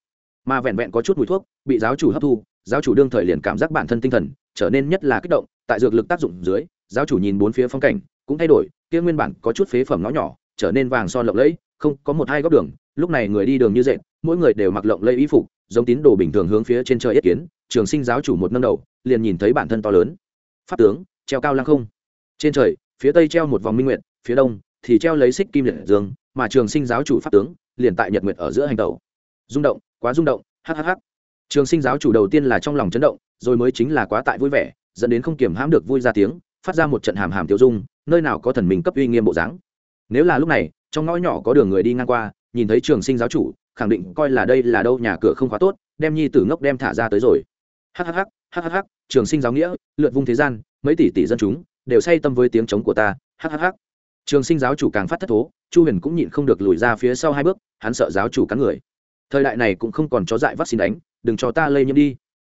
Mà vẹn vẹn có chút mùi thuốc, bị giáo chủ hấp thu, giáo chủ đương thời liền cảm giác bản thân tinh thần trở nên nhất là kích động, tại dược lực tác dụng dưới, giáo chủ nhìn bốn phía phong cảnh cũng thay đổi, kia nguyên bản có chút phế phẩm nó nhỏ, trở nên vàng son lộng lẫy không có một hai góc đường, lúc này người đi đường như dệt, mỗi người đều mặc lộng lẫy y phục, giống tín đồ bình thường hướng phía trên trời yết kiến, trường sinh giáo chủ một nâng đầu, liền nhìn thấy bản thân to lớn. Pháp tướng, treo cao lăng không. Trên trời, phía tây treo một vòng minh nguyện phía đông thì treo lấy xích kim liệt dương, mà trường sinh giáo chủ pháp tướng liền tại nhật nguyệt ở giữa hành tàu rung động, quá rung động hhh trường sinh giáo chủ đầu tiên là trong lòng chấn động, rồi mới chính là quá tại vui vẻ, dẫn đến không kiềm hãm được vui ra tiếng, phát ra một trận hàm hàm tiêu dung, nơi nào có thần mình cấp uy nghiêm bộ dáng. Nếu là lúc này trong ngõ nhỏ có đường người đi ngang qua, nhìn thấy trường sinh giáo chủ, khẳng định coi là đây là đâu nhà cửa không khóa tốt, đem nhi tử ngốc đem thả ra tới rồi. Hhh hhh trường sinh giáo nghĩa, lượt vung thế gian, mấy tỷ tỷ dân chúng, đều say tâm với tiếng trống của ta hhh trường sinh giáo chủ càng phát thất thố, chu huyền cũng nhịn không được lùi ra phía sau hai bước, hắn sợ giáo chủ cắn người. Thời đại này cũng không còn chó dại vaccine đánh, đừng cho ta lây nhiễm đi.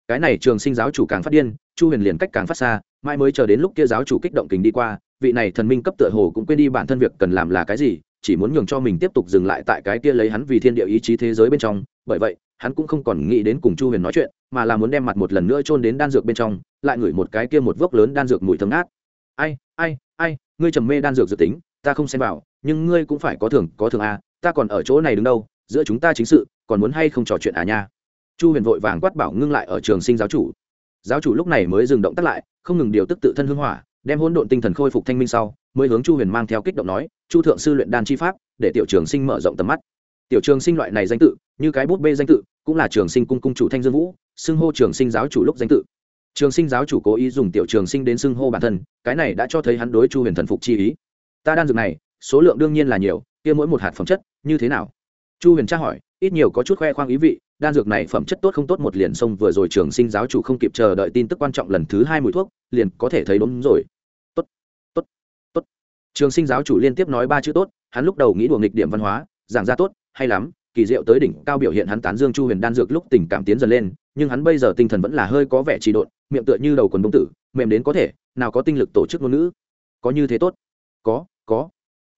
Cái này trường sinh giáo chủ càng phát điên, chu huyền liền cách càng phát xa mai mới chờ đến lúc kia giáo chủ kích động kình đi qua, vị này thần minh cấp tựa hồ cũng quên đi bản thân việc cần làm là cái gì chỉ muốn nhường cho mình tiếp tục dừng lại tại cái kia lấy hắn vì thiên địa ý chí thế giới bên trong, bởi vậy, hắn cũng không còn nghĩ đến cùng chu huyền nói chuyện, mà là muốn đem mặt một lần nữa chôn đến đan dược bên trong, lại ngửi một cái kia một vốc lớn đan dược mùi thấm ngát. Ai ai ai, ngươi trầm mê đan dược dự tính, ta không xem vào, nhưng ngươi cũng phải có thường có thường à ta còn ở chỗ này đứng đâu, giữa chúng ta chính sự, còn muốn hay không trò chuyện à nha? Chu huyền vội vàng quát bảo ngưng lại ở trường sinh giáo chủ. Giáo chủ lúc này mới dừng động tắt lại, không ngừng điều tức tự thân hưng hỏa, đem hỗn độn tinh thần khôi phục thanh minh sau mới hướng chu huyền mang theo kích động nói, chu thượng sư luyện đan chi pháp, để tiểu trường sinh mở rộng tầm mắt. Tiểu trường sinh loại này danh tự, như cái bút bê danh tự, cũng là trường sinh cung cung chủ thanh dương vũ, xưng hô trường sinh giáo chủ lúc danh tự. Trường sinh giáo chủ cố ý dùng tiểu trường sinh đến xưng hô bản thân, cái này đã cho thấy hắn đối chu huyền thần phục chi ý. Ta đan dược này, số lượng đương nhiên là nhiều, kia mỗi một hạt phẩm chất, như thế nào? Chu huyền tra hỏi, ít nhiều có chút khoe khoang ý vị, đan dược này phẩm chất tốt không tốt một liền xông vừa rồi trường sinh giáo chủ không kịp chờ đợi tin tức quan trọng lần thứ hai mùi thuốc, liền có thể thấy đúng rồi trường sinh giáo chủ liên tiếp nói ba chữ tốt, hắn lúc đầu nghĩ đùa nghịch điểm văn hóa, giảng ra tốt, hay lắm, kỳ diệu tới đỉnh cao biểu hiện hắn tán dương chu huyền đan dược lúc tình cảm tiến dần lên, nhưng hắn bây giờ tinh thần vẫn là hơi có vẻ trì độn, miệng tựa như đầu quần bông tử, mềm đến có thể, nào có tinh lực tổ chức ngôn ngữ. Có như thế tốt. Có có.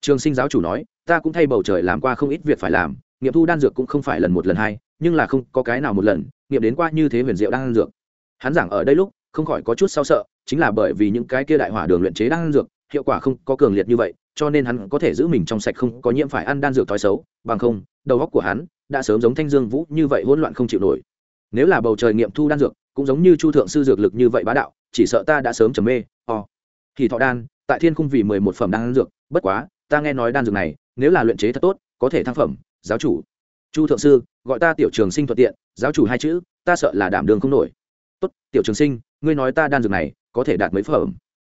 Trường sinh giáo chủ nói, ta cũng thay bầu trời làm qua không ít việc phải làm, nghiệm thu đan dược cũng không phải lần một lần hai, nhưng là không có cái nào một lần, nghiệm đến qua như thế huyền diệu đan dược. Hắn giảng ở đây lúc, không khỏi có chút sao sợ, chính là bởi vì những cái kia đại hỏa đường luyện chế đan dược hiệu quả không có cường liệt như vậy cho nên hắn có thể giữ mình trong sạch không có nhiễm phải ăn đan dược thói xấu bằng không đầu óc của hắn đã sớm giống thanh dương vũ như vậy hỗn loạn không chịu nổi. Nếu là bầu trời nghiệm thu đan dược cũng giống như chu thượng sư dược lực như vậy bá đạo chỉ sợ ta đã sớm trầm mê Ồ, thì thọ đan tại thiên khung vì mười một phẩm đan dược bất quá ta nghe nói đan dược này nếu là luyện chế thật tốt có thể thăng phẩm giáo chủ. Chu thượng sư gọi ta tiểu trường sinh thuận tiện giáo chủ hai chữ ta sợ là đảm đường không nổi. Tốt tiểu trường sinh ngươi nói ta đan dược này có thể đạt mấy phẩm?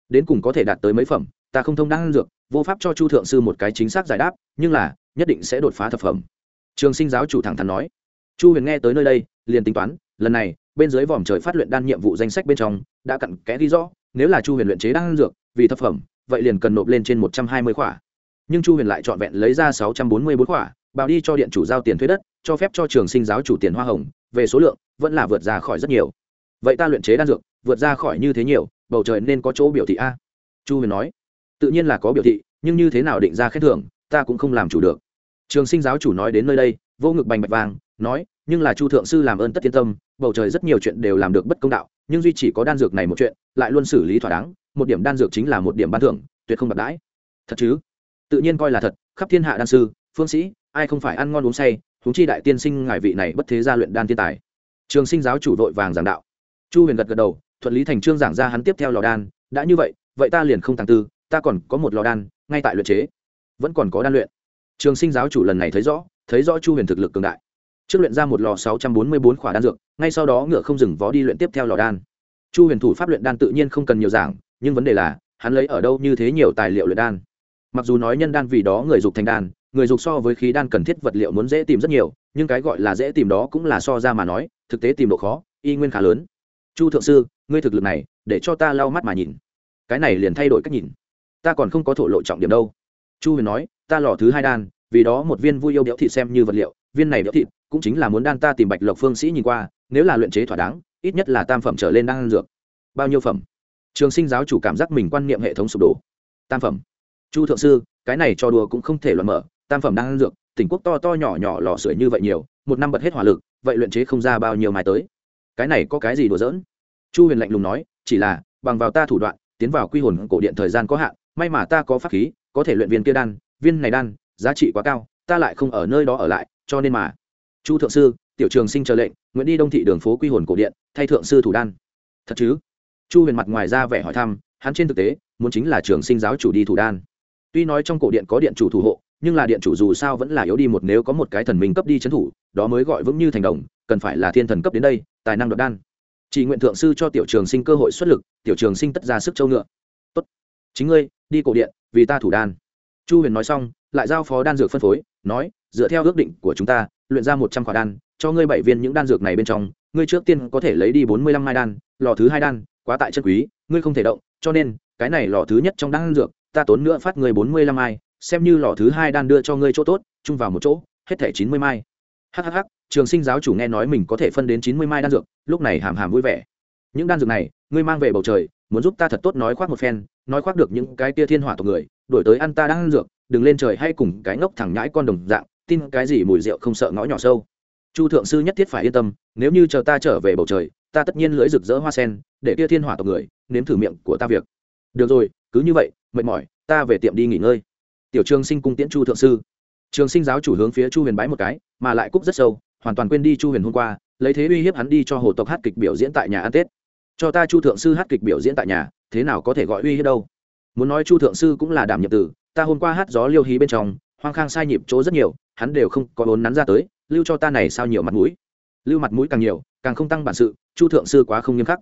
Đến cùng có thể đạt tới mấy phẩm, ta không thông đan dược, vô pháp cho chu thượng sư một cái chính xác giải đáp, nhưng là, nhất định sẽ đột phá thập phẩm. Trường sinh giáo chủ thẳng thắn nói. Chu huyền nghe tới nơi đây, liền tính toán, lần này, bên dưới vòm trời phát luyện đan nhiệm vụ danh sách bên trong, đã cặn kẽ ghi rõ, nếu là chu huyền luyện chế đan dược, vì thập phẩm, vậy liền cần nộp lên trên một trăm hai mươi khỏa. Nhưng chu huyền lại trọn vẹn lấy ra sáu trăm bốn mươi bốn khỏa, bào đi cho điện chủ giao tiền thuế đất, cho phép cho trường sinh giáo chủ tiền hoa hồng, về số lượng, vẫn là vượt ra khỏi rất nhiều. Vậy ta luyện chế đan dược, vượt ra khỏi như thế nhiều bầu trời nên có chỗ biểu thị a? Chu huyền nói. Tự nhiên là có biểu thị, nhưng như thế nào định ra khen thưởng, ta cũng không làm chủ được. Trường sinh giáo chủ nói đến nơi đây, vô ngực bành bạch vàng, nói, nhưng là chu thượng sư làm ơn tất thiên tâm, bầu trời rất nhiều chuyện đều làm được bất công đạo, nhưng duy chỉ có đan dược này một chuyện, lại luôn xử lý thỏa đáng, một điểm đan dược chính là một điểm ban thưởng, tuyệt không bạc đãi. Thật chứ? Tự nhiên coi là thật, khắp thiên hạ đan sư, phương sĩ, ai không phải ăn ngon uống say, huống chi đại tiên sinh ngài vị này bất thế gia luyện đan thiên tài. Trường sinh giáo chủ vội vàng giảng đạo. Chu huyền gật gật đầu thuận lý thành trương giảng ra hắn tiếp theo lò đan, đã như vậy vậy ta liền không tàng tư, ta còn có một lò đan, ngay tại luyện chế. Vẫn còn có đan luyện. Trường sinh giáo chủ lần này thấy rõ thấy rõ chu huyền thực lực cường đại. Trước luyện ra một lò sáu trăm bốn mươi bốn khỏa đan dược, ngay sau đó ngựa không dừng vó đi luyện tiếp theo lò đan. Chu huyền thủ pháp luyện đan tự nhiên không cần nhiều giảng, nhưng vấn đề là, hắn lấy ở đâu như thế nhiều tài liệu luyện đan. Mặc dù nói nhân đan vì đó người dục thành đan, người dục so với khí đan cần thiết vật liệu muốn dễ tìm rất nhiều, nhưng cái gọi là dễ tìm đó cũng là so ra mà nói, thực tế tìm độ khó, y nguyên khá lớn. Chu thượng sư ngươi thực lực này, để cho ta lau mắt mà nhìn. Cái này liền thay đổi cách nhìn. Ta còn không có thổ lộ trọng điểm đâu. Chu huyền nói, ta lò thứ hai đan, vì đó một viên vui yêu đẽo thịt xem như vật liệu, viên này đẽo thịt cũng chính là muốn đan ta tìm bạch lộc phương sĩ nhìn qua, nếu là luyện chế thỏa đáng, ít nhất là tam phẩm trở lên đang ăn dược. Bao nhiêu phẩm? Trường sinh giáo chủ cảm giác mình quan niệm hệ thống sụp đổ. Tam phẩm. Chu thượng sư, cái này cho đùa cũng không thể luận mở, tam phẩm đang ăn dược, tỉnh quốc to to nhỏ nhỏ lò sưởi như vậy nhiều, một năm bật hết hỏa lực, vậy luyện chế không ra bao nhiêu mai tới. Cái này có cái gì đùa giỡn? Chu huyền lạnh lùng nói, chỉ là, bằng vào ta thủ đoạn, tiến vào quy hồn cổ điện thời gian có hạn, may mà ta có pháp khí, có thể luyện viên kia đan, viên này đan, giá trị quá cao, ta lại không ở nơi đó ở lại, cho nên mà. Chu thượng sư, tiểu trường sinh chờ lệnh nguyễn đi đông thị đường phố quy hồn cổ điện, thay thượng sư thủ đan. Thật chứ? Chu huyền mặt ngoài ra vẻ hỏi thăm, hắn trên thực tế, muốn chính là trường sinh giáo chủ đi thủ đan. Tuy nói trong cổ điện có điện chủ thủ hộ, nhưng là điện chủ dù sao vẫn là yếu đi một nếu có một cái thần minh cấp đi trấn thủ, đó mới gọi vững như thành đồng, cần phải là thiên thần cấp đến đây, tài năng đoạt đan chỉ nguyện thượng sư cho tiểu trường sinh cơ hội xuất lực, tiểu trường sinh tất ra sức châu ngựa. Tốt. Chính ngươi, đi cổ điện, vì ta thủ đan. Chu huyền nói xong, lại giao phó đan dược phân phối, nói, dựa theo ước định của chúng ta, luyện ra một trăm quả đan, cho ngươi bảy viên những đan dược này bên trong, ngươi trước tiên có thể lấy đi bốn mươi lăm mai đan, lò thứ hai đan, quá tại chân quý, ngươi không thể động, cho nên, cái này lò thứ nhất trong đan dược, ta tốn nữa phát ngươi bốn mươi lăm mai, xem như lò thứ hai đan đưa cho ngươi chỗ tốt, chung vào một chỗ, hết thẻ chín mươi mai. Hhh trường sinh giáo chủ nghe nói mình có thể phân đến chín mươi mai đan dược, lúc này hàm hàm vui vẻ. Những đan dược này, ngươi mang về bầu trời, muốn giúp ta thật tốt nói khoác một phen, nói khoác được những cái tia thiên hỏa tộc người, đổi tới ăn ta đang ăn dược, đừng lên trời hay cùng cái ngốc thẳng nhãi con đồng dạng, tin cái gì mùi rượu không sợ ngõ nhỏ sâu. Chu thượng sư nhất thiết phải yên tâm, nếu như chờ ta trở về bầu trời, ta tất nhiên lưỡi rực rỡ hoa sen, để kia thiên hỏa tộc người, nếm thử miệng của ta việc. Được rồi, cứ như vậy, mệt mỏi, ta về tiệm đi nghỉ ngơi. Tiểu trường sinh cung tiễn chu thượng sư. Trường sinh giáo chủ hướng phía chu huyền bái một cái, mà lại cúc rất sâu hoàn toàn quên đi chu huyền hôm qua, lấy thế uy hiếp hắn đi cho hồ tộc hát kịch biểu diễn tại nhà ăn tết. Cho ta chu thượng sư hát kịch biểu diễn tại nhà, thế nào có thể gọi uy hiếp đâu? Muốn nói chu thượng sư cũng là đảm nhiệm tử, ta hôm qua hát gió liêu hí bên trong, hoang khang sai nhịp chỗ rất nhiều, hắn đều không có vốn nắn ra tới, lưu cho ta này sao nhiều mặt mũi. Lưu mặt mũi càng nhiều, càng không tăng bản sự, chu thượng sư quá không nghiêm khắc.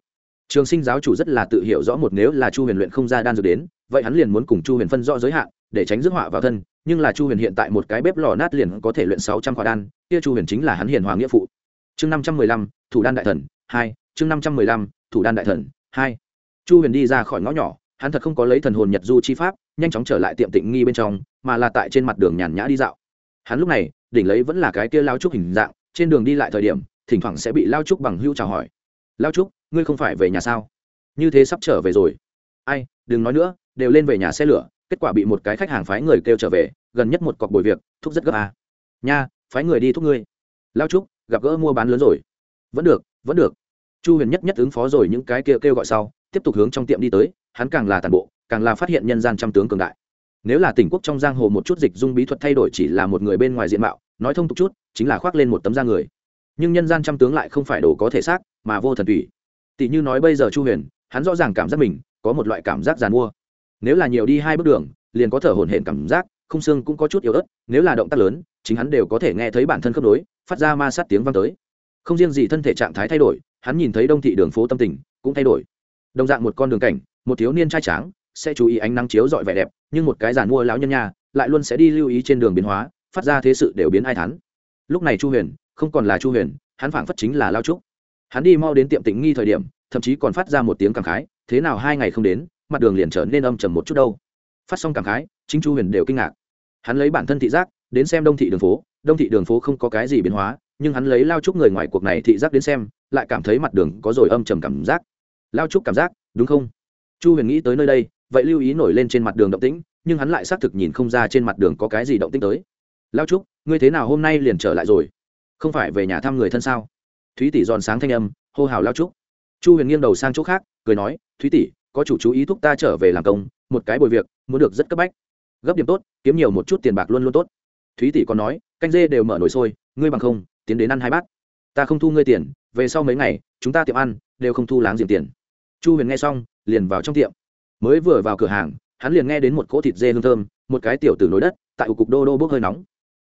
Trường sinh giáo chủ rất là tự hiểu rõ một nếu là chu huyền luyện không ra đan dược đến vậy hắn liền muốn cùng chu huyền phân rõ giới hạn, để tránh rước họa vào thân, nhưng là chu huyền hiện tại một cái bếp lò nát liền có thể luyện sáu trăm khóa đan, kia chu huyền chính là hắn hiền hòa nghĩa phụ. Chương năm trăm mười lăm, thủ đan đại thần, hai, chương năm trăm mười lăm, thủ đan đại thần, hai. Chu huyền đi ra khỏi ngõ nhỏ, hắn thật không có lấy thần hồn nhật du chi pháp, nhanh chóng trở lại tiệm tịnh nghi bên trong, mà là tại trên mặt đường nhàn nhã đi dạo. Hắn lúc này, đỉnh lấy vẫn là cái kia lao trúc hình dạng, trên đường đi lại thời điểm, thỉnh thoảng sẽ bị lao trúc bằng hưu chào hỏi. Lao trúc, ngươi không phải về nhà sao? Như thế sắp trở về rồi. Ai, đừng nói nữa đều lên về nhà xe lửa, kết quả bị một cái khách hàng phái người kêu trở về, gần nhất một cọc bồi việc, thúc rất gấp à. nha, phái người đi thúc ngươi. Lao trúc, gặp gỡ mua bán lớn rồi. Vẫn được vẫn được. Chu huyền nhất nhất ứng phó rồi những cái kia kêu gọi sau, tiếp tục hướng trong tiệm đi tới, hắn càng là tàn bộ, càng là phát hiện nhân gian trăm tướng cường đại. Nếu là tỉnh quốc trong giang hồ một chút dịch dung bí thuật thay đổi chỉ là một người bên ngoài diện mạo, nói thông tục chút, chính là khoác lên một tấm da người. Nhưng nhân gian trăm tướng lại không phải đồ có thể xác, mà vô thần tùy. Tỷ như nói bây giờ chu huyền, hắn rõ ràng cảm giác mình có một loại cảm giác giàn mua nếu là nhiều đi hai bước đường, liền có thở hổn hển cảm giác, không xương cũng có chút yếu ớt, nếu là động tác lớn, chính hắn đều có thể nghe thấy bản thân khớp nối, phát ra ma sát tiếng vang tới. Không riêng gì thân thể trạng thái thay đổi, hắn nhìn thấy đông thị đường phố tâm tình cũng thay đổi. Đồng dạng một con đường cảnh, một thiếu niên trai tráng, sẽ chú ý ánh nắng chiếu dọi vẻ đẹp, nhưng một cái giàn mua lão nhân nhà, lại luôn sẽ đi lưu ý trên đường biến hóa, phát ra thế sự đều biến ai thắn lúc này chu huyền, không còn là chu huyền, hắn phảng phất chính là lao trúc. Hắn đi mau đến tiệm tĩnh nghi thời điểm, thậm chí còn phát ra một tiếng cảm khái, thế nào hai ngày không đến mặt đường liền trở nên âm trầm một chút đâu. Phát xong cảm khái, chính chu huyền đều kinh ngạc. Hắn lấy bản thân thị giác đến xem đông thị đường phố, đông thị đường phố không có cái gì biến hóa, nhưng hắn lấy lao trúc người ngoài cuộc này thị giác đến xem, lại cảm thấy mặt đường có rồi âm trầm cảm giác. Lao trúc cảm giác, đúng không? Chu huyền nghĩ tới nơi đây, vậy lưu ý nổi lên trên mặt đường động tĩnh, nhưng hắn lại xác thực nhìn không ra trên mặt đường có cái gì động tĩnh tới. Lao trúc, ngươi thế nào hôm nay liền trở lại rồi? Không phải về nhà thăm người thân sao? Thúy tỷ giòn sáng thanh âm, hô hào lao trúc. Chu huyền nghiêng đầu sang chỗ khác, cười nói, thúy tỷ có chủ chú ý thúc ta trở về làm công, một cái bồi việc, muốn được rất cấp bách. Gấp điểm tốt, kiếm nhiều một chút tiền bạc luôn luôn tốt. Thúy tỷ còn nói, canh dê đều mở nồi sôi, ngươi bằng không, tiến đến ăn hai bát. Ta không thu ngươi tiền, về sau mấy ngày, chúng ta tiệm ăn, đều không thu láng giềng tiền. Chu huyền nghe xong, liền vào trong tiệm. Mới vừa vào cửa hàng, hắn liền nghe đến một cỗ thịt dê hương thơm, một cái tiểu từ nối đất, tại cục đô đô bốc hơi nóng.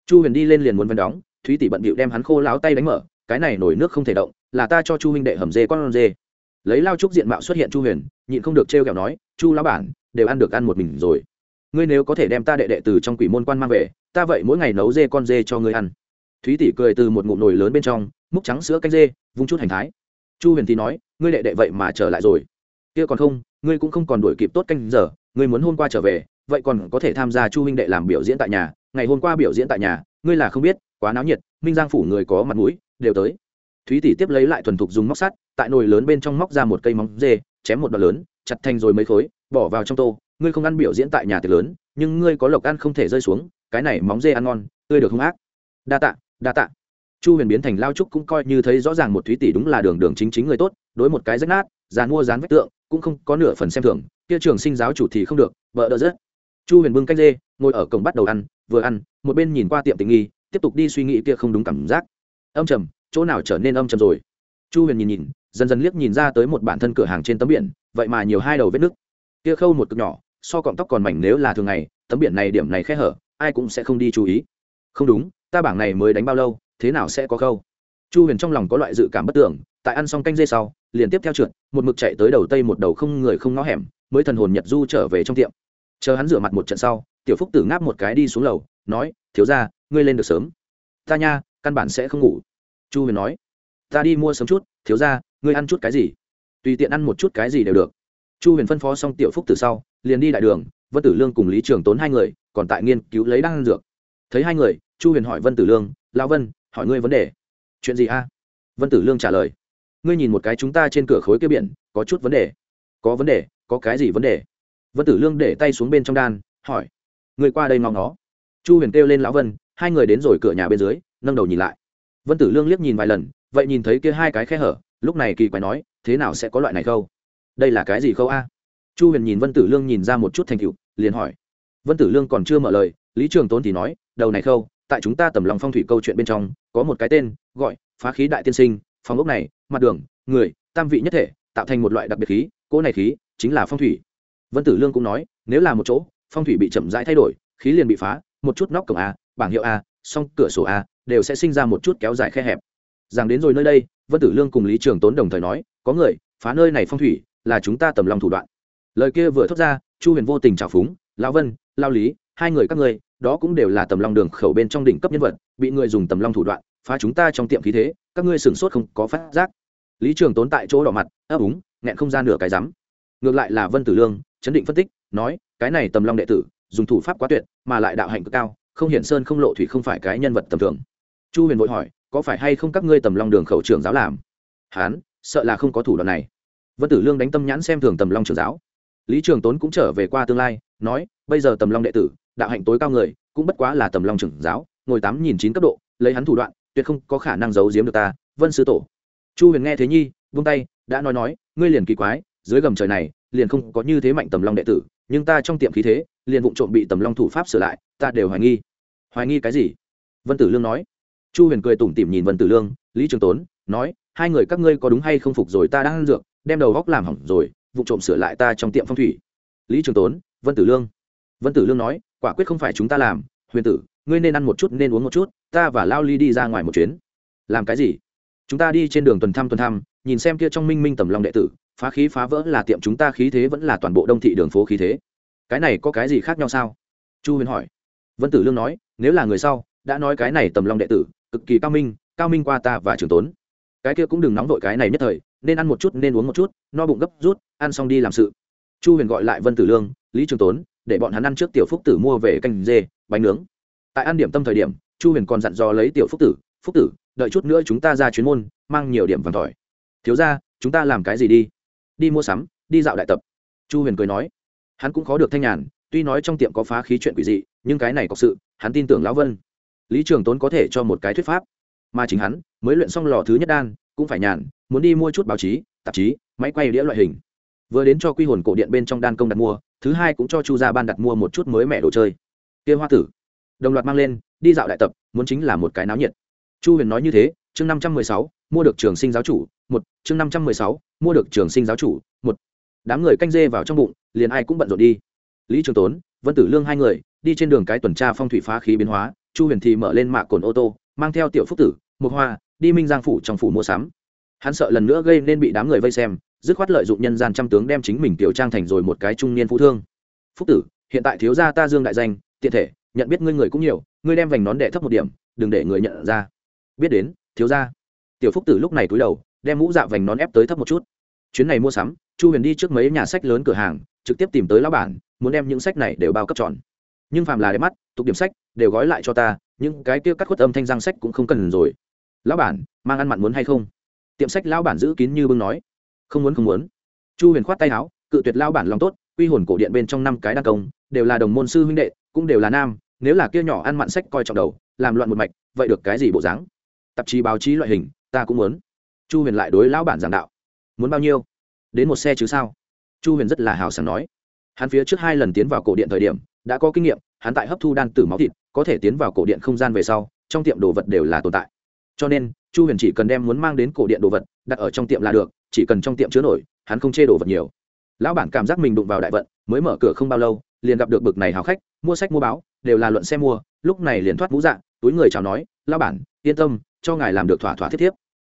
Chu huyền đi lên liền muốn vén đóng, thúy tỷ bận bịu đem hắn khô láo tay đánh mở, cái này nổi nước không thể động, là ta cho chu huynh đệ hầm dê con dê lấy lao trúc diện mạo xuất hiện chu huyền, nhịn không được trêu kẹo nói, chu lao bản, đều ăn được ăn một mình rồi. Ngươi nếu có thể đem ta đệ đệ từ trong quỷ môn quan mang về, ta vậy mỗi ngày nấu dê con dê cho ngươi ăn. Thúy tỷ cười từ một ngụm nồi lớn bên trong, múc trắng sữa canh dê, vung chút hành thái. Chu huyền thì nói, ngươi đệ đệ vậy mà trở lại rồi. Kia còn không, ngươi cũng không còn đuổi kịp tốt canh giờ, ngươi muốn hôm qua trở về, vậy còn có thể tham gia chu huynh đệ làm biểu diễn tại nhà. Ngày hôm qua biểu diễn tại nhà, ngươi là không biết, quá náo nhiệt, minh giang phủ người có mặt mũi, đều tới thúy tỷ tiếp lấy lại thuần thục dùng móc sắt, tại nồi lớn bên trong móc ra một cây móng dê, chém một đoạn lớn, chặt thành rồi mấy khối, bỏ vào trong tô. Ngươi không ăn biểu diễn tại nhà tiệc lớn, nhưng ngươi có lộc ăn không thể rơi xuống, cái này móng dê ăn ngon, tươi được không ác. Đa tạ đa tạ. Chu huyền biến thành lao trúc cũng coi như thấy rõ ràng một thúy tỷ đúng là đường đường chính chính người tốt, đối một cái rách nát dàn mua dán vách tượng, cũng không có nửa phần xem thường, kia trường sinh giáo chủ thì không được, vợ đỡ rất chu huyền bưng canh dê, ngồi ở cổng bắt đầu ăn, vừa ăn, một bên nhìn qua tiệm tình nghi, tiếp tục đi suy nghĩ kia không đúng cảm giác. Âm trầm chỗ nào trở nên âm trầm rồi? Chu huyền nhìn nhìn, dần dần liếc nhìn ra tới một bản thân cửa hàng trên tấm biển, vậy mà nhiều hai đầu vết nứt. Kia khâu một cực nhỏ, so cọng tóc còn mảnh nếu là thường ngày, tấm biển này điểm này khe hở, ai cũng sẽ không đi chú ý. Không đúng, ta bảng này mới đánh bao lâu, thế nào sẽ có khâu? Chu huyền trong lòng có loại dự cảm bất tưởng, tại ăn xong canh dê sau, liền tiếp theo trượt, một mực chạy tới đầu tây một đầu không người không ngó hẻm, mới thần hồn nhật du trở về trong tiệm. Chờ hắn rửa mặt một trận sau, tiểu phúc tử ngáp một cái đi xuống lầu, nói, thiếu ra ngươi lên được sớm. Ta nha, căn bản sẽ không ngủ chu huyền nói, ta đi mua sớm chút, thiếu ra ngươi ăn chút cái gì? Tùy tiện ăn một chút cái gì đều được. Chu huyền phân phó xong tiểu phúc từ sau, liền đi đại đường, vân tử lương cùng lý trường tốn hai người còn tại nghiên cứu lấy đang ăn dược. Thấy hai người, chu huyền hỏi vân tử lương lao vân, hỏi ngươi vấn đề. Chuyện gì a? Vân tử lương trả lời, ngươi nhìn một cái chúng ta trên cửa khối kia biển, có chút vấn đề. Có vấn đề? Có cái gì vấn đề? Vân tử lương để tay xuống bên trong đan, hỏi người qua đây ngóng nó chu huyền kêu lên lão vân, hai người đến rồi cửa nhà bên dưới, nâng đầu nhìn lại vân tử lương liếc nhìn vài lần, vậy nhìn thấy kia hai cái khe hở, lúc này kỳ quái nói, thế nào sẽ có loại này khâu? Đây là cái gì khâu a? Chu huyền nhìn vân tử lương nhìn ra một chút thành cựu liền hỏi. Vân tử lương còn chưa mở lời, lý trường tốn thì nói, đầu này khâu, tại chúng ta tầm lòng phong thủy câu chuyện bên trong, có một cái tên, gọi, phá khí đại tiên sinh, phòng ốc này, mặt đường, người, tam vị nhất thể, tạo thành một loại đặc biệt khí, cỗ này khí, chính là phong thủy. Vân tử lương cũng nói, nếu là một chỗ, phong thủy bị chậm rãi thay đổi, khí liền bị phá, một chút nóc cổng a, bảng hiệu a, song cửa sổ a đều sẽ sinh ra một chút kéo dài khe hẹp. Rằng đến rồi nơi đây, vân tử lương cùng lý trường tốn đồng thời nói, có người, phá nơi này phong thủy, là chúng ta tầm lòng thủ đoạn. Lời kia vừa thốt ra, chu huyền vô tình trào phúng, lão vân, lao lý, hai người các ngươi, đó cũng đều là tầm long đường khẩu bên trong đỉnh cấp nhân vật, bị người dùng tầm long thủ đoạn, phá chúng ta trong tiệm khí thế, các ngươi sửng sốt không có phát giác. Lý trường tốn tại chỗ đỏ mặt, ấp úng, nghẹn không ra nửa cái rắm. Ngược lại là vân tử lương, chấn định phân tích, nói, cái này tầm long đệ tử, dùng thủ pháp quá tuyệt, mà lại đạo hạnh cực cao, không hiển sơn không lộ thủy không phải cái nhân vật tầm thường chu huyền vội hỏi, có phải hay không các ngươi tầm long đường khẩu trưởng giáo làm? Hán, sợ là không có thủ đoạn này. Vân tử lương đánh tâm nhãn xem thường tầm long trưởng giáo. Lý trường tốn cũng trở về qua tương lai, nói, bây giờ tầm long đệ tử, đạo hạnh tối cao người, cũng bất quá là tầm long trưởng giáo, ngồi tám nghìn chín cấp độ, lấy hắn thủ đoạn, tuyệt không có khả năng giấu giếm được ta, vân sư tổ. Chu huyền nghe thế nhi, vung tay, đã nói nói, ngươi liền kỳ quái, dưới gầm trời này, liền không có như thế mạnh tầm long đệ tử, nhưng ta trong tiệm khí thế, liền vụ trộm bị tầm long thủ pháp sửa lại, ta đều hoài nghi. Hoài nghi cái gì? Vân tử lương nói chu huyền cười tủm tỉm nhìn vân tử lương, lý trường tốn, nói, hai người các ngươi có đúng hay không phục rồi ta đang ăn dược, đem đầu góc làm hỏng rồi, vụ trộm sửa lại ta trong tiệm phong thủy. Lý trường tốn, vân tử lương. Vân tử lương nói, quả quyết không phải chúng ta làm, huyền tử, ngươi nên ăn một chút nên uống một chút, ta và lao ly đi ra ngoài một chuyến. Làm cái gì? Chúng ta đi trên đường tuần thăm tuần thăm, nhìn xem kia trong minh minh tầm lòng đệ tử, phá khí phá vỡ là tiệm chúng ta khí thế vẫn là toàn bộ đông thị đường phố khí thế. Cái này có cái gì khác nhau sao? Chu huyền hỏi. Vân tử lương nói, nếu là người sau, đã nói cái này tầm lòng đệ tử cực kỳ cao minh cao minh qua ta và trường tốn. Cái kia cũng đừng nóng vội cái này nhất thời, nên ăn một chút, nên uống một chút, no bụng gấp rút, ăn xong đi làm sự. Chu huyền gọi lại vân tử lương, lý trường tốn, để bọn hắn ăn trước tiểu phúc tử mua về canh dê, bánh nướng. Tại ăn điểm tâm thời điểm, chu huyền còn dặn dò lấy tiểu phúc tử phúc tử, đợi chút nữa chúng ta ra chuyến môn, mang nhiều điểm vàng tỏi thiếu ra chúng ta làm cái gì đi? Đi mua sắm, đi dạo đại tập. Chu huyền cười nói. Hắn cũng khó được thanh nhàn, tuy nói trong tiệm có phá khí chuyện quỷ dị, nhưng cái này có sự, hắn tin tưởng lão vân lý trường tốn có thể cho một cái thuyết pháp. Mà chính hắn, mới luyện xong lò thứ nhất đan, cũng phải nhàn, muốn đi mua chút báo chí, tạp chí, máy quay đĩa loại hình. Vừa đến cho quy hồn cổ điện bên trong đan công đặt mua, thứ hai cũng cho chu gia ban đặt mua một chút mới mẻ đồ chơi. Kia hoa tử. Đồng loạt mang lên, đi dạo đại tập, muốn chính là một cái náo nhiệt. Chu huyền nói như thế, chương năm trăm mười sáu, mua được trường sinh giáo chủ, một, chương năm trăm mười sáu, mua được trường sinh giáo chủ, một. Đám người canh dê vào trong bụng, liền ai cũng bận rộn đi. Lý trường tốn, vân tử lương hai người, đi trên đường cái tuần tra phong thủy phá khí biến hóa chu huyền thì mở lên mạ cồn ô tô, mang theo tiểu phúc tử, một hoa, đi minh giang phủ trong phủ mua sắm. Hắn sợ lần nữa gây nên bị đám người vây xem, dứt khoát lợi dụng nhân gian trăm tướng đem chính mình tiểu trang thành rồi một cái trung niên phú thương. Phúc tử, hiện tại thiếu gia ta dương đại danh, tiện thể, nhận biết ngươi người cũng nhiều, ngươi đem vành nón đệ thấp một điểm, đừng để người nhận ra. Biết đến, thiếu gia. Tiểu phúc tử lúc này cúi đầu, đem mũ dạ vành nón ép tới thấp một chút. Chuyến này mua sắm, chu huyền đi trước mấy nhà sách lớn cửa hàng, trực tiếp tìm tới lão bản, muốn đem những sách này đều bao cấp tròn nhưng phàm là đẹp mắt tục điểm sách, đều gói lại cho ta, những cái kia cắt khuất âm thanh răng sách cũng không cần rồi. Lão bản, mang ăn mặn muốn hay không? Tiệm sách lão bản giữ kín như bưng nói. Không muốn không muốn. Chu huyền khoát tay áo, cự tuyệt lão bản lòng tốt, quy hồn cổ điện bên trong năm cái đa công, đều là đồng môn sư huynh đệ, cũng đều là nam, nếu là kia nhỏ ăn mặn sách coi trọng đầu, làm loạn một mạch, vậy được cái gì bộ dáng? Tạp chí báo chí loại hình, ta cũng muốn. Chu huyền lại đối lão bản giảng đạo. Muốn bao nhiêu? Đến một xe chứ sao? Chu huyền rất là hào sảng nói. Hắn phía trước hai lần tiến vào cổ điện thời điểm đã có kinh nghiệm, hắn tại hấp thu đan tử máu thịt, có thể tiến vào cổ điện không gian về sau, trong tiệm đồ vật đều là tồn tại. Cho nên, chu huyền chỉ cần đem muốn mang đến cổ điện đồ vật đặt ở trong tiệm là được, chỉ cần trong tiệm chứa nổi, hắn không chê đồ vật nhiều. Lão bản cảm giác mình đụng vào đại vận, mới mở cửa không bao lâu, liền gặp được bực này hào khách, mua sách mua báo, đều là luận xe mua, lúc này liền thoát mũ dạng túi người chào nói, lão bản, yên tâm, cho ngài làm được thỏa thỏa thiết thiếp.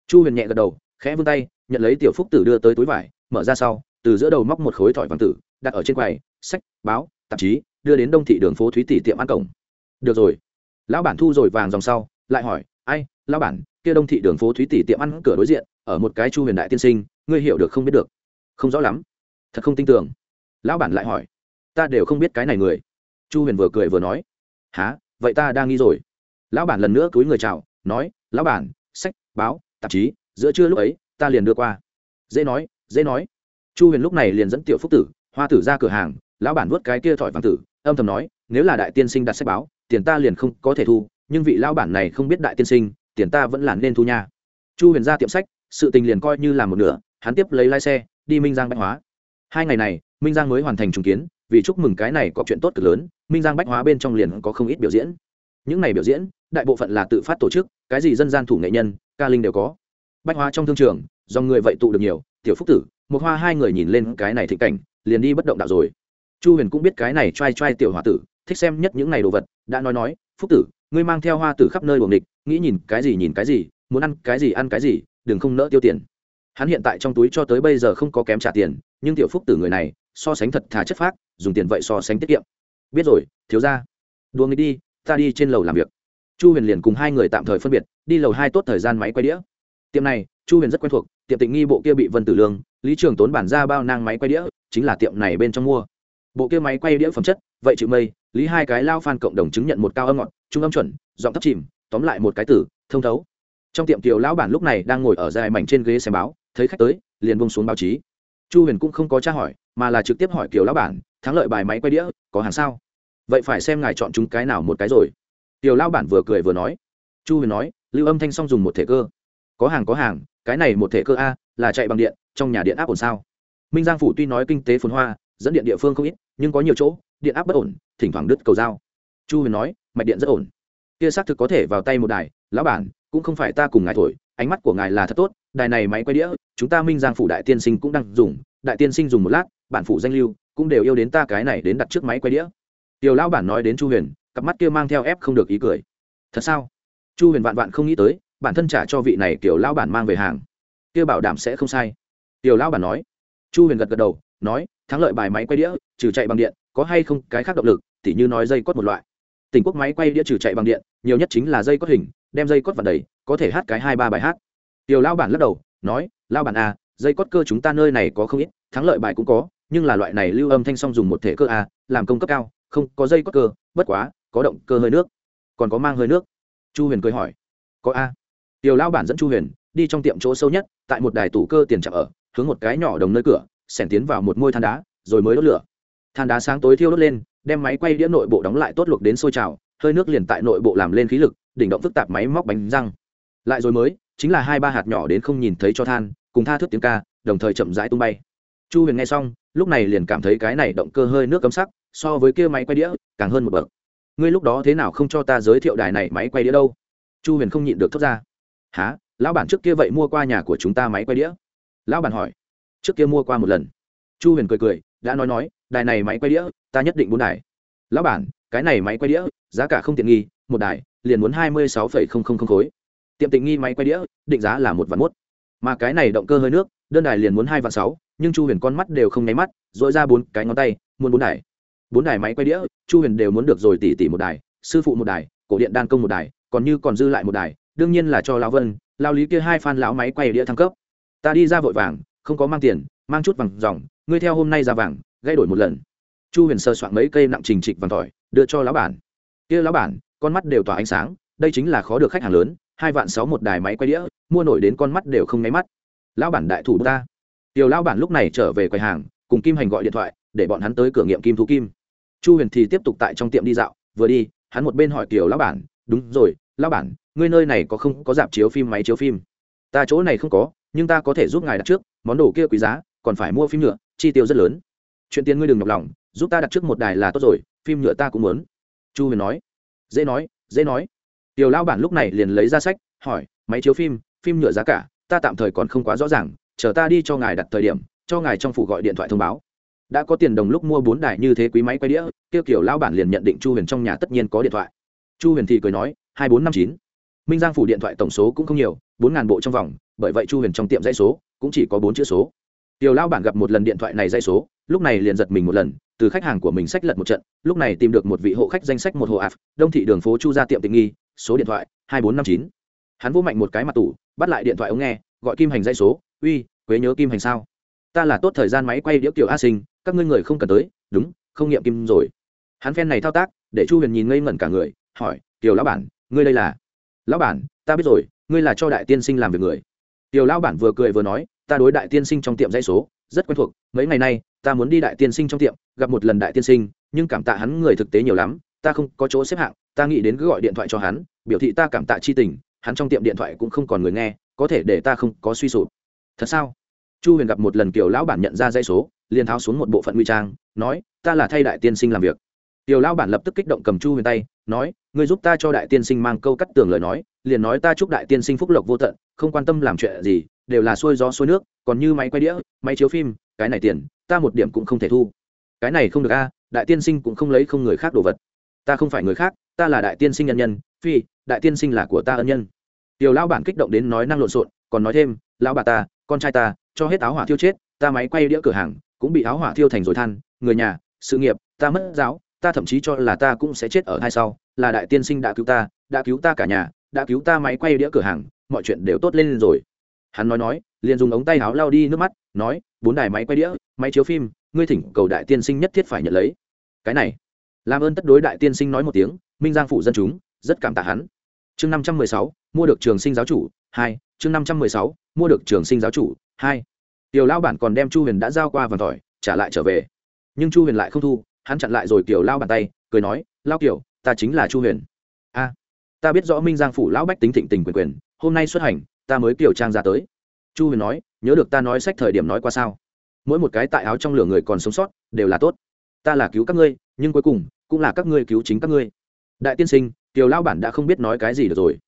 Chu huyền nhẹ gật đầu, khẽ vươn tay, nhận lấy tiểu phúc tử đưa tới túi vải, mở ra sau, từ giữa đầu móc một khối thỏi vàng tử, đặt ở trên quầy, sách, báo, tạp chí đưa đến đông thị đường phố thúy tỷ tiệm ăn cổng. Được rồi. Lão bản thu rồi vàng dòng sau, lại hỏi, ai, lão bản, kia đông thị đường phố thúy tỷ tiệm ăn cửa đối diện, ở một cái chu huyền đại tiên sinh, ngươi hiểu được không biết được? Không rõ lắm. Thật không tin tưởng. Lão bản lại hỏi, ta đều không biết cái này người. Chu huyền vừa cười vừa nói há vậy ta đang nghi rồi. Lão bản lần nữa túi người chào, nói, lão bản, sách, báo, tạp chí, giữa trưa lúc ấy, ta liền đưa qua. Dễ nói dễ nói. Chu huyền lúc này liền dẫn tiểu phúc tử, hoa tử ra cửa hàng, lão bản vớt cái kia thỏi vàng tử âm thầm nói, nếu là đại tiên sinh đặt sách báo, tiền ta liền không có thể thu, nhưng vị lão bản này không biết đại tiên sinh, tiền ta vẫn là nên thu nha. Chu huyền ra tiệm sách, sự tình liền coi như là một nửa, hắn tiếp lấy lái xe, đi minh giang bách hóa. Hai ngày này, minh giang mới hoàn thành trùng kiến, vì chúc mừng cái này có chuyện tốt cực lớn, minh giang bách hóa bên trong liền có không ít biểu diễn. Những này biểu diễn, đại bộ phận là tự phát tổ chức, cái gì dân gian thủ nghệ nhân, ca linh đều có. Bách hóa trong thương trường do người vậy tụ được nhiều, tiểu phúc tử một hoa hai người nhìn lên cái này thịnh cảnh, liền đi bất động đạo rồi chu huyền cũng biết cái này t r a i t r a i tiểu h o a tử, thích xem nhất những n à y đồ vật, đã nói nói, phúc tử, ngươi mang theo hoa tử khắp nơi buồng địch, nghĩ nhìn cái gì nhìn cái gì, muốn ăn cái gì ăn cái gì, đừng không nỡ tiêu tiền. Hắn hiện tại trong túi cho tới bây giờ không có kém trả tiền, nhưng tiểu phúc tử người này, so sánh thật thà chất phác, dùng tiền vậy so sánh tiết kiệm. Biết rồi, thiếu ra đùa nghĩ đi, ta đi trên lầu làm việc. Chu huyền liền cùng hai người tạm thời phân biệt, đi lầu hai tốt thời gian máy quay đĩa. Tiệm này, chu huyền rất quen thuộc, tiệm tịnh nghi bộ kia bị vân tử lương, lý trường tốn bản ra bao nang máy quay đĩa, chính là tiệm này bên trong mua bộ kia máy quay đĩa phẩm chất, vậy chịu mây, lý hai cái lao phan cộng đồng chứng nhận một cao âm ngọt trung âm chuẩn, giọng thấp chìm, tóm lại một cái tử, thông thấu. Trong tiệm kiều lão bản lúc này đang ngồi ở dài mảnh trên ghế xem báo, thấy khách tới, liền bông xuống báo chí. Chu huyền cũng không có tra hỏi, mà là trực tiếp hỏi kiều lão bản, thắng lợi bài máy quay đĩa, có hàng sao? Vậy phải xem ngài chọn chúng cái nào một cái rồi. Kiều lão bản vừa cười vừa nói. Chu huyền nói, lưu âm thanh xong dùng một thể cơ. Có hàng có hàng, cái này một thể cơ a, là chạy bằng điện, trong nhà điện áp ổn sao? Minh giang phủ tuy nói kinh tế phồn hoa dẫn điện địa phương không ít, nhưng có nhiều chỗ, điện áp bất ổn, thỉnh thoảng đứt cầu dao chu huyền nói, mạch điện rất ổn. Kia xác thực có thể vào tay một đài, lão bản, cũng không phải ta cùng ngài thổi, ánh mắt của ngài là thật tốt, đài này máy quay đĩa, chúng ta minh giang phủ đại tiên sinh cũng đang dùng, đại tiên sinh dùng một lát, bản phủ danh lưu, cũng đều yêu đến ta cái này đến đặt trước máy quay đĩa. Tiểu lão bản nói đến chu huyền, cặp mắt kia mang theo ép không được ý cười. Thật sao? Chu huyền vạn vạn không nghĩ tới, bản thân trả cho vị này tiểu lão bản mang về hàng. Kia bảo đảm sẽ không sai. Tiểu lão bản nói. Chu huyền gật gật đầu nói thắng lợi bài máy quay đĩa trừ chạy bằng điện có hay không cái khác động lực? Tỉ như nói dây cót một loại. Tỉnh quốc máy quay đĩa trừ chạy bằng điện nhiều nhất chính là dây cót hình đem dây cót vào đầy có thể hát cái hai ba bài hát. Tiểu Lao bản lắc đầu nói lao bản a à, dây cót cơ chúng ta nơi này có không ít thắng lợi bài cũng có nhưng là loại này lưu âm thanh song dùng một thể cơ a làm công cấp cao không có dây cót cơ bất quá có động cơ hơi nước còn có mang hơi nước. Chu huyền cười hỏi có a tiểu lao bản dẫn chu huyền đi trong tiệm chỗ sâu nhất tại một đài tủ cơ tiền chạm ở hướng một cái nhỏ đồng nơi cửa xẻn tiến vào một ngôi than đá, rồi mới đốt lửa. Than đá sáng tối thiêu đốt lên, đem máy quay đĩa nội bộ đóng lại tốt luộc đến sôi trào, hơi nước liền tại nội bộ làm lên khí lực, đỉnh động phức tạp máy móc bánh răng. Lại rồi mới, chính là hai ba hạt nhỏ đến không nhìn thấy cho than, cùng tha thước tiếng ca, đồng thời chậm rãi tung bay. Chu huyền nghe xong, lúc này liền cảm thấy cái này động cơ hơi nước cấm sắc, so với kia máy quay đĩa, càng hơn một bậc. Ngươi lúc đó thế nào không cho ta giới thiệu đài này máy quay đĩa đâu? Chu huyền không nhịn được thốt ra. Há lão bản trước kia vậy mua qua nhà của chúng ta máy quay đĩa? Lão bản hỏi trước kia mua qua một lần. Chu huyền cười cười, đã nói nói, đài này máy quay đĩa, ta nhất định bốn đài. Lão bản, cái này máy quay đĩa, giá cả không tiện nghi, một đài, liền muốn hai mươi sáu phẩy không không không khối. Tiệm tình nghi máy quay đĩa, định giá là một vạn mốt. Mà cái này động cơ hơi nước, đơn đài liền muốn hai vạn sáu, nhưng chu huyền con mắt đều không nháy mắt dội ra bốn cái ngón tay, muốn bốn đài. Bốn đài máy quay đĩa, chu huyền đều muốn được rồi tỷ tỷ một đài, sư phụ một đài, cổ điện đan công một đài, còn như còn dư lại một đài, đương nhiên là cho lão vân lao lý kia hai phan lão máy quay đĩa thăng cấp. Ta đi ra vội vàng không có mang tiền, mang chút vàng dòng, ngươi theo hôm nay ra vàng gây đổi một lần. Chu huyền sơ soạn mấy cây nặng trình trịch vàng tỏi, đưa cho lão bản. Kia lão bản, con mắt đều tỏa ánh sáng, đây chính là khó được khách hàng lớn, hai vạn sáu một đài máy quay đĩa, mua nổi đến con mắt đều không nháy mắt. Lão bản đại thủ ta. Tiểu lão bản lúc này trở về quầy hàng, cùng kim hành gọi điện thoại, để bọn hắn tới cửa nghiệm kim thú kim. Chu huyền thì tiếp tục tại trong tiệm đi dạo, vừa đi, hắn một bên hỏi tiểu lão bản, đúng rồi, lão bản, ngươi nơi này có không, có dạp chiếu phim, máy chiếu phim? Ta chỗ này không có, nhưng ta có thể giúp ngài đặt trước món đồ kia quý giá, còn phải mua phim nhựa, chi tiêu rất lớn. Chuyện tiền ngươi đừng nhọc lòng, giúp ta đặt trước một đài là tốt rồi, phim nhựa ta cũng muốn. Chu huyền nói. Dễ nói dễ nói. Tiểu lao bản lúc này liền lấy ra sách, hỏi, máy chiếu phim phim nhựa giá cả, ta tạm thời còn không quá rõ ràng, chờ ta đi cho ngài đặt thời điểm, cho ngài trong phủ gọi điện thoại thông báo. Đã có tiền đồng lúc mua bốn đài như thế quý máy quay đĩa, kêu kiểu lao bản liền nhận định chu huyền trong nhà tất nhiên có điện thoại. Chu huyền thì cười nói, hai bốn năm chín. Minh giang phủ điện thoại tổng số cũng không nhiều, bốn ngàn bộ trong vòng, bởi vậy chu huyền trong tiệm dãy số cũng chỉ có bốn chữ số. Tiểu lao bản gặp một lần điện thoại này dây số, lúc này liền giật mình một lần, từ khách hàng của mình sách lật một trận, lúc này tìm được một vị hộ khách danh sách một hộ ạp, đông thị đường phố chu ra tiệm tình nghi, số điện thoại hai bốn năm chín. Hắn vô mạnh một cái mặt tủ, bắt lại điện thoại ống nghe, gọi kim hành dây số, uy, quế nhớ kim hành sao? Ta là tốt thời gian máy quay điếu kiểu a sinh, các ngươi người không cần tới. Đúng, không nghiệm kim rồi. Hắn phen này thao tác, để chu huyền nhìn ngây ngẩn cả người, hỏi, tiểu lão bản, ngươi đây là? Lão bản, ta biết rồi, ngươi là cho đại tiên sinh làm việc người. Tiểu lão bản vừa cười vừa nói, ta đối đại tiên sinh trong tiệm dây số, rất quen thuộc, mấy ngày nay, ta muốn đi đại tiên sinh trong tiệm, gặp một lần đại tiên sinh, nhưng cảm tạ hắn người thực tế nhiều lắm, ta không có chỗ xếp hạng, ta nghĩ đến cứ gọi điện thoại cho hắn, biểu thị ta cảm tạ chi tình, hắn trong tiệm điện thoại cũng không còn người nghe, có thể để ta không có suy sụp. Thật sao? Chu huyền gặp một lần kiều lão bản nhận ra dây số, liền tháo xuống một bộ phận nguy trang, nói, ta là thay đại tiên sinh làm việc. Kiều lão bản lập tức kích động cầm chu huyền tay, nói, ngươi giúp ta cho đại tiên sinh mang câu cắt tường lời nói liền nói ta chúc đại tiên sinh phúc lộc vô tận, không quan tâm làm chuyện gì, đều là xuôi gió xuôi nước, còn như máy quay đĩa, máy chiếu phim, cái này tiền, ta một điểm cũng không thể thu. Cái này không được a, đại tiên sinh cũng không lấy không người khác đồ vật. Ta không phải người khác, ta là đại tiên sinh nhân nhân, phi, đại tiên sinh là của ta ân nhân. Tiểu lão bản kích động đến nói năng lộn xộn, còn nói thêm, lão bà ta, con trai ta, cho hết áo hỏa thiêu chết, ta máy quay đĩa cửa hàng cũng bị áo hỏa thiêu thành rồi than, người nhà, sự nghiệp, ta mất giáo, ta thậm chí cho là ta cũng sẽ chết ở hai sau, là đại tiên sinh đã cứu ta, đã cứu ta cả nhà đã cứu ta máy quay đĩa cửa hàng, mọi chuyện đều tốt lên rồi. Hắn nói nói, liền dùng ống tay áo lao đi nước mắt, nói, bốn đài máy quay đĩa, máy chiếu phim, ngươi thỉnh cầu đại tiên sinh nhất thiết phải nhận lấy. Cái này, làm ơn tất đối đại tiên sinh nói một tiếng, minh giang phụ dân chúng, rất cảm tạ hắn. Chương năm trăm mười sáu, mua được trường sinh giáo chủ, hai, chương năm trăm mười sáu, mua được trường sinh giáo chủ, hai. Tiểu lao bản còn đem chu huyền đã giao qua vằn tỏi, trả lại trở về. Nhưng chu huyền lại không thu, hắn chặn lại rồi kiểu lao bàn tay, cười nói, lao kiểu, ta chính là chu huyền. A ta biết rõ minh giang phủ lão bách tính thịnh tình quyền quyền, hôm nay xuất hành, ta mới kiểu trang ra tới. Chu huyền nói, nhớ được ta nói sách thời điểm nói qua sao? Mỗi một cái tại áo trong lửa người còn sống sót, đều là tốt. Ta là cứu các ngươi, nhưng cuối cùng, cũng là các ngươi cứu chính các ngươi. Đại tiên sinh, kiều lao bản đã không biết nói cái gì được rồi.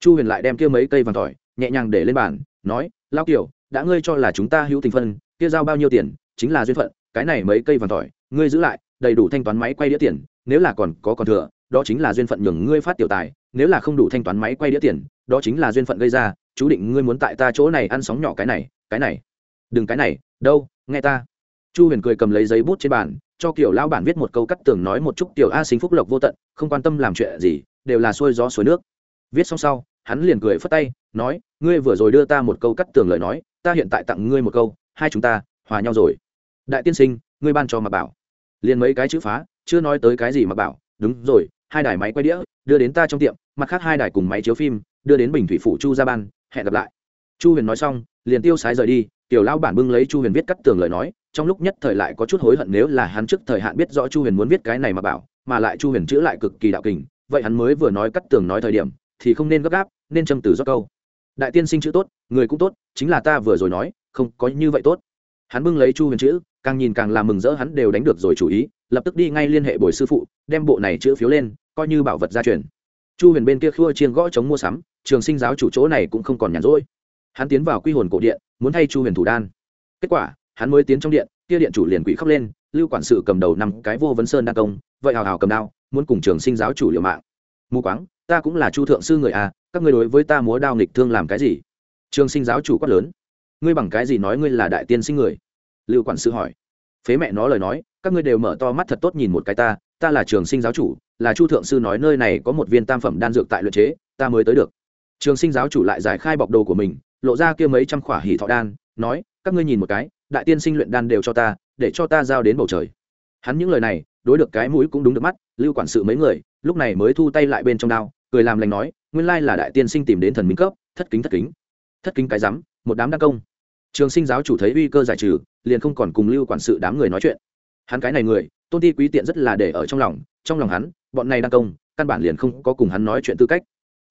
Chu huyền lại đem kia mấy cây vàng tỏi nhẹ nhàng để lên bàn, nói lao kiều, đã ngươi cho là chúng ta hữu tình phân, kia giao bao nhiêu tiền, chính là duyên phận, cái này mấy cây vàng tỏi ngươi giữ lại, đầy đủ thanh toán máy quay đĩa tiền, nếu là còn có còn thừa, đó chính là duyên phận nhường ngươi phát tiểu tài nếu là không đủ thanh toán máy quay đĩa tiền, đó chính là duyên phận gây ra, chú định ngươi muốn tại ta chỗ này ăn sóng nhỏ cái này cái này. Đừng cái này, đâu, nghe ta. Chu huyền cười cầm lấy giấy bút trên bàn, cho kiểu lão bản viết một câu cắt tường nói một chút tiểu a sinh phúc lộc vô tận, không quan tâm làm chuyện gì, đều là xuôi gió suối nước. Viết xong sau, hắn liền cười phất tay, nói, ngươi vừa rồi đưa ta một câu cắt tường lời nói, ta hiện tại tặng ngươi một câu, hai chúng ta hòa nhau rồi. Đại tiên sinh, ngươi ban cho mà bảo. Liền mấy cái chữ phá, chưa nói tới cái gì mà bảo. Đúng rồi, hai đài máy quay đĩa, đưa đến ta trong tiệm mặt khác hai đài cùng máy chiếu phim, đưa đến bình thủy phủ chu gia ban, hẹn gặp lại. Chu huyền nói xong, liền tiêu sái rời đi, tiểu lao bản bưng lấy chu huyền viết cắt tường lời nói, trong lúc nhất thời lại có chút hối hận nếu là hắn trước thời hạn biết rõ chu huyền muốn viết cái này mà bảo, mà lại chu huyền chữ lại cực kỳ đạo kình, vậy hắn mới vừa nói cắt tường nói thời điểm, thì không nên gấp gáp, nên châm từ do câu. Đại tiên sinh chữ tốt, người cũng tốt, chính là ta vừa rồi nói, không có như vậy tốt. Hắn bưng lấy chu huyền chữ, càng nhìn càng làm mừng rỡ hắn đều đánh được rồi chủ ý, lập tức đi ngay liên hệ bồi sư phụ, đem bộ này chữ phiếu lên, coi như bảo vật gia truyền chu huyền bên kia khua chiên gõ chống mua sắm, trường sinh giáo chủ chỗ này cũng không còn nhàn rỗi. Hắn tiến vào quy hồn cổ điện, muốn thay chu huyền thủ đan. Kết quả, hắn mới tiến trong điện, kia điện chủ liền quỷ khóc lên, lưu quản sự cầm đầu năm cái vô vấn sơn đa công, vậy hào hào cầm đao, muốn cùng trường sinh giáo chủ liều mạng. Mù quáng, ta cũng là chu thượng sư người à các ngươi đối với ta múa đao nghịch thương làm cái gì? Trường sinh giáo chủ quát lớn. Ngươi bằng cái gì nói ngươi là đại tiên sinh người? Lưu quản sự hỏi. Phế mẹ nó lời nói, các ngươi đều mở to mắt thật tốt nhìn một cái ta ta là trường sinh giáo chủ là chu thượng sư nói nơi này có một viên tam phẩm đan dược tại luyện chế, ta mới tới được. Trường sinh giáo chủ lại giải khai bọc đồ của mình, lộ ra kia mấy trăm khỏa hỉ thọ đan, nói, các ngươi nhìn một cái, đại tiên sinh luyện đan đều cho ta, để cho ta giao đến bầu trời. Hắn những lời này, đối được cái mũi cũng đúng được mắt, lưu quản sự mấy người, lúc này mới thu tay lại bên trong đao, cười làm lành nói, nguyên lai là đại tiên sinh tìm đến thần minh cấp, thất kính thất kính. Thất kính cái rắm, một đám đa công. Trường sinh giáo chủ thấy uy cơ giải trừ, liền không còn cùng lưu quản sự đám người nói chuyện. Hắn cái này người tôn ti quý tiện rất là để ở trong lòng trong lòng hắn, bọn này đang công, căn bản liền không có cùng hắn nói chuyện tư cách.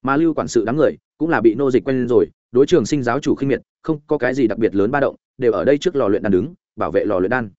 Mà lưu quản sự đám người cũng là bị nô dịch quen rồi, đối trường sinh giáo chủ khinh miệt, không có cái gì đặc biệt lớn ba động, đều ở đây trước lò luyện đan đứng, bảo vệ lò luyện đan.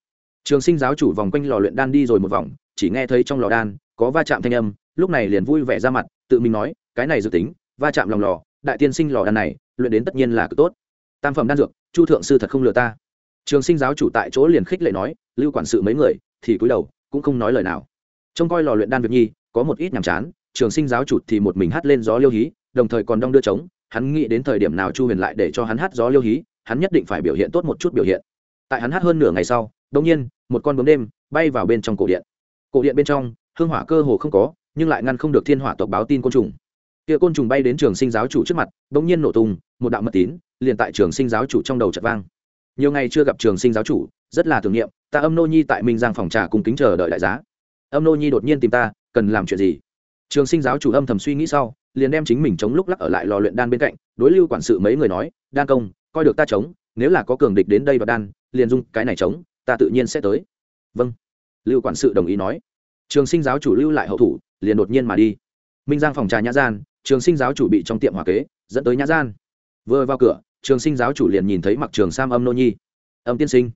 Trường sinh giáo chủ vòng quanh lò luyện đan đi rồi một vòng, chỉ nghe thấy trong lò đan có va chạm thanh âm, lúc này liền vui vẻ ra mặt, tự mình nói, cái này dự tính, va chạm lòng lò, đại tiên sinh lò đan này, luyện đến tất nhiên là cực tốt. Tam phẩm đan dược, chu thượng sư thật không lừa ta. Trường sinh giáo chủ tại chỗ liền khích lệ nói, lưu quản sự mấy người thì cúi đầu cũng không nói lời nào. Trông coi lò luyện đan việc nhi, có một ít nhàm chán, trường sinh giáo chủ thì một mình hát lên gió liêu hí, đồng thời còn đong đưa trống, hắn nghĩ đến thời điểm nào chu huyền lại để cho hắn hát gió liêu hí, hắn nhất định phải biểu hiện tốt một chút biểu hiện. Tại hắn hát hơn nửa ngày sau đông nhiên, một con bướm đêm bay vào bên trong cổ điện. Cổ điện bên trong, hương hỏa cơ hồ không có, nhưng lại ngăn không được thiên hỏa tộc báo tin côn trùng. Kia côn trùng bay đến trường sinh giáo chủ trước mặt đông nhiên nổ tung, một đạo mật tín, liền tại trường sinh giáo chủ trong đầu chợt vang. Nhiều ngày chưa gặp trường sinh giáo chủ, rất là tưởng niệm ta âm nô nhi tại minh giang phòng trà cùng kính chờ đợi đại giá. âm nô nhi đột nhiên tìm ta, cần làm chuyện gì? trường sinh giáo chủ âm thầm suy nghĩ sau, liền đem chính mình chống lúc lắc ở lại lò luyện đan bên cạnh, đối lưu quản sự mấy người nói, đan công, coi được ta chống, nếu là có cường địch đến đây và đan, liền dung cái này chống, ta tự nhiên sẽ tới. Vâng. Lưu quản sự đồng ý nói. Trường sinh giáo chủ lưu lại hậu thủ, liền đột nhiên mà đi. Minh giang phòng trà nhã gian, trường sinh giáo chủ bị trong tiệm hòa kế, dẫn tới nhã gian. Vừa vào cửa, trường sinh giáo chủ liền nhìn thấy mặc trường sam âm nô nhi. Âm tiên sinh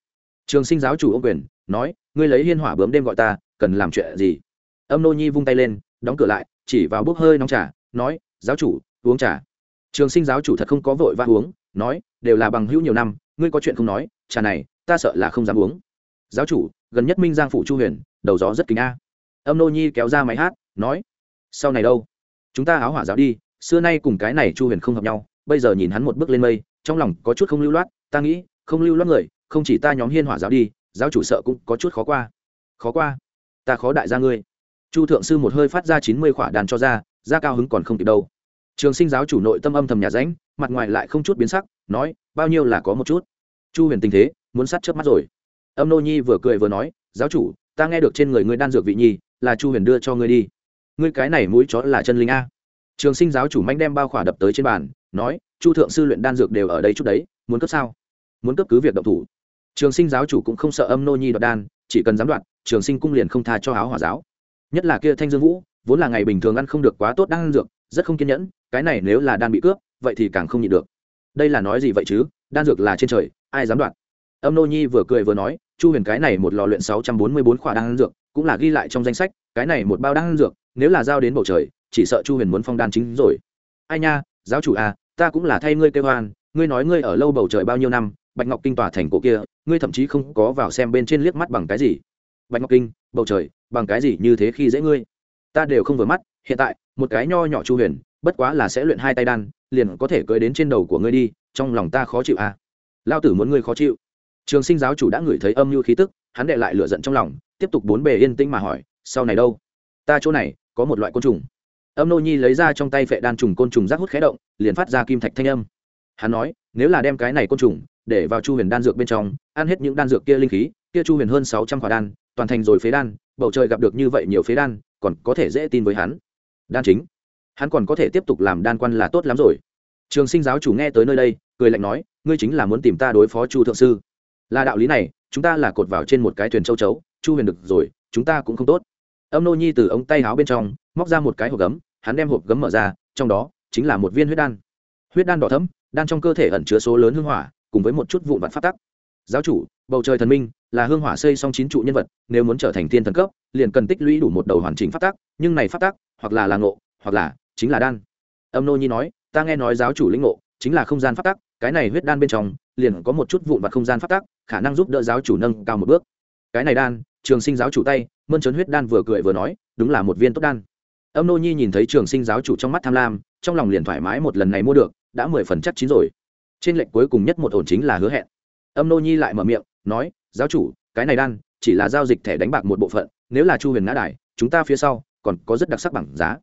trường sinh giáo chủ ô quyền, nói, ngươi lấy hiên hỏa bướm đêm gọi ta, cần làm chuyện gì? Âm nô nhi vung tay lên, đóng cửa lại, chỉ vào bốc hơi nóng trà, nói, giáo chủ, uống trà. Trường sinh giáo chủ thật không có vội vã uống, nói, đều là bằng hữu nhiều năm, ngươi có chuyện không nói, trà này, ta sợ là không dám uống. Giáo chủ, gần nhất minh giang phủ chu huyền, đầu gió rất kính a. Âm nô nhi kéo ra máy hát, nói, sau này đâu? Chúng ta áo hỏa giáo đi, xưa nay cùng cái này chu huyền không hợp nhau, bây giờ nhìn hắn một bước lên mây, trong lòng có chút không lưu loát, ta nghĩ, không lưu loát người không chỉ ta nhóm hiên hỏa giáo đi, giáo chủ sợ cũng có chút khó qua. Khó qua? Ta khó đại gia ngươi. Chu thượng sư một hơi phát ra chín mươi khỏa đàn cho ra ra cao hứng còn không kịp đâu. Trường sinh giáo chủ nội tâm âm thầm nhà ránh, mặt ngoài lại không chút biến sắc, nói, bao nhiêu là có một chút. Chu huyền tình thế, muốn sát chớp mắt rồi. Âm nô nhi vừa cười vừa nói, giáo chủ, ta nghe được trên người ngươi đan dược vị nhi, là chu huyền đưa cho ngươi đi. Ngươi cái này mũi chó là chân linh a. Trường sinh giáo chủ manh đem bao khỏa đập tới trên bàn, nói, chu thượng sư luyện đan dược đều ở đây chút đấy, muốn cấp sao? Muốn cấp cứ việc động thủ trường sinh giáo chủ cũng không sợ âm nô nhi đoạt đan, chỉ cần dám đoạt, trường sinh cung liền không tha cho áo hỏa giáo. Nhất là kia thanh dương vũ, vốn là ngày bình thường ăn không được quá tốt đan dược, rất không kiên nhẫn, cái này nếu là đan bị cướp, vậy thì càng không nhịn được. Đây là nói gì vậy chứ? Đan dược là trên trời, ai dám đoạt? Âm nô nhi vừa cười vừa nói, chu huyền cái này một lò luyện sáu trăm bốn mươi bốn khỏa đan dược, cũng là ghi lại trong danh sách, cái này một bao đan dược, nếu là giao đến bầu trời, chỉ sợ chu huyền muốn phong đan chính rồi. Ai nha, giáo chủ à ta cũng là thay ngươi kêu hoan ngươi nói ngươi ở lâu bầu trời bao nhiêu năm, bạch ngọc kinh tòa thành cổ kia ngươi thậm chí không có vào xem bên trên liếc mắt bằng cái gì. Bạch ngọc kinh, bầu trời, bằng cái gì như thế khi dễ ngươi? Ta đều không vừa mắt, hiện tại, một cái nho nhỏ chu huyền, bất quá là sẽ luyện hai tay đan, liền có thể cưới đến trên đầu của ngươi đi, trong lòng ta khó chịu à? Lao tử muốn ngươi khó chịu. Trường sinh giáo chủ đã ngửi thấy âm mưu khí tức, hắn đệ lại lửa giận trong lòng, tiếp tục bốn bề yên tĩnh mà hỏi, sau này đâu? Ta chỗ này, có một loại côn trùng. Âm nô nhi lấy ra trong tay phệ đan trùng côn trùng rác hút khé động, liền phát ra kim thạch thanh âm. Hắn nói, nếu là đem cái này côn trùng để vào chu huyền đan dược bên trong, ăn hết những đan dược kia linh khí, kia chu huyền hơn sáu trăm quả đan, toàn thành rồi phế đan, bầu trời gặp được như vậy nhiều phế đan, còn có thể dễ tin với hắn. Đan chính. Hắn còn có thể tiếp tục làm đan quan là tốt lắm rồi. Trường sinh giáo chủ nghe tới nơi đây, cười lạnh nói, ngươi chính là muốn tìm ta đối phó chu thượng sư. Là đạo lý này, chúng ta là cột vào trên một cái thuyền châu chấu, chu huyền được rồi, chúng ta cũng không tốt. Âm nô nhi từ ống tay áo bên trong, móc ra một cái hộp gấm, hắn đem hộp gấm mở ra, trong đó chính là một viên huyết đan. Huyết đan đỏ thấm đan trong cơ thể ẩn chứa số lớn hưng hỏa cùng với một chút vụn vặt phát tắc. Giáo chủ, bầu trời thần minh, là hương hỏa xây xong chín trụ nhân vật, nếu muốn trở thành thiên thần cấp, liền cần tích lũy đủ một đầu hoàn chỉnh phát tắc, nhưng này phát tắc, hoặc là là ngộ, hoặc là chính là đan. Âm nô nhi nói, ta nghe nói giáo chủ lĩnh ngộ, chính là không gian phát tắc, cái này huyết đan bên trong, liền có một chút vụn vặt không gian phát tắc, khả năng giúp đỡ giáo chủ nâng cao một bước. Cái này đan, trường sinh giáo chủ tay, mơn trớn huyết đan vừa cười vừa nói, đúng là một viên tốt đan. Âm nô nhi nhìn thấy trường sinh giáo chủ trong mắt tham lam, trong lòng liền thoải mái một lần này mua được, đã mười phần chắc chín rồi trên lệnh cuối cùng nhất một ổn chính là hứa hẹn. Âm nô nhi lại mở miệng, nói, giáo chủ, cái này đan chỉ là giao dịch thẻ đánh bạc một bộ phận, nếu là chu huyền ngã đài, chúng ta phía sau còn có rất đặc sắc bằng giá.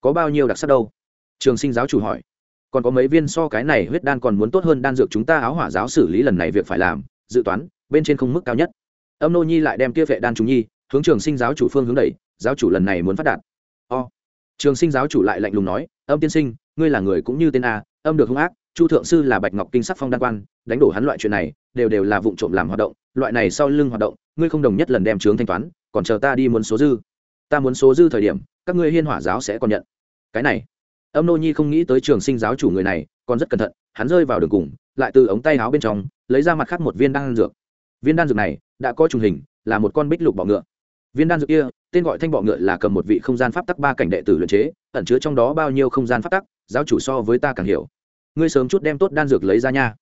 Có bao nhiêu đặc sắc đâu? Trường sinh giáo chủ hỏi. Còn có mấy viên so cái này huyết đan còn muốn tốt hơn đan dược chúng ta áo hỏa giáo xử lý lần này việc phải làm, dự toán, bên trên không mức cao nhất. Âm nô nhi lại đem kia vệ đan chúng nhi, hướng trường sinh giáo chủ phương hướng đẩy, giáo chủ lần này muốn phát đạt. O. Trường sinh giáo chủ lại lạnh lùng nói, âm tiên sinh, ngươi là người cũng như tên a, âm được hung ác chu thượng sư là bạch ngọc kinh sắc phong đan quan, đánh đổ hắn loại chuyện này, đều đều là vụ trộm làm hoạt động, loại này sau lưng hoạt động, ngươi không đồng nhất lần đem trướng thanh toán, còn chờ ta đi muốn số dư. Ta muốn số dư thời điểm, các ngươi hiên hỏa giáo sẽ còn nhận. Cái này, âm nô nhi không nghĩ tới trường sinh giáo chủ người này, còn rất cẩn thận, hắn rơi vào đường cùng, lại từ ống tay áo bên trong, lấy ra mặt khác một viên đan dược. Viên đan dược này, đã có trùng hình, là một con bích lục bọ ngựa. Viên đan dược kia, tên gọi thanh bọ ngựa là cầm một vị không gian pháp tắc ba cảnh đệ tử luyện chế, ẩn chứa trong đó bao nhiêu không gian pháp tắc, giáo chủ so với ta càng hiểu ngươi sớm chút đem tốt đan dược lấy ra nha.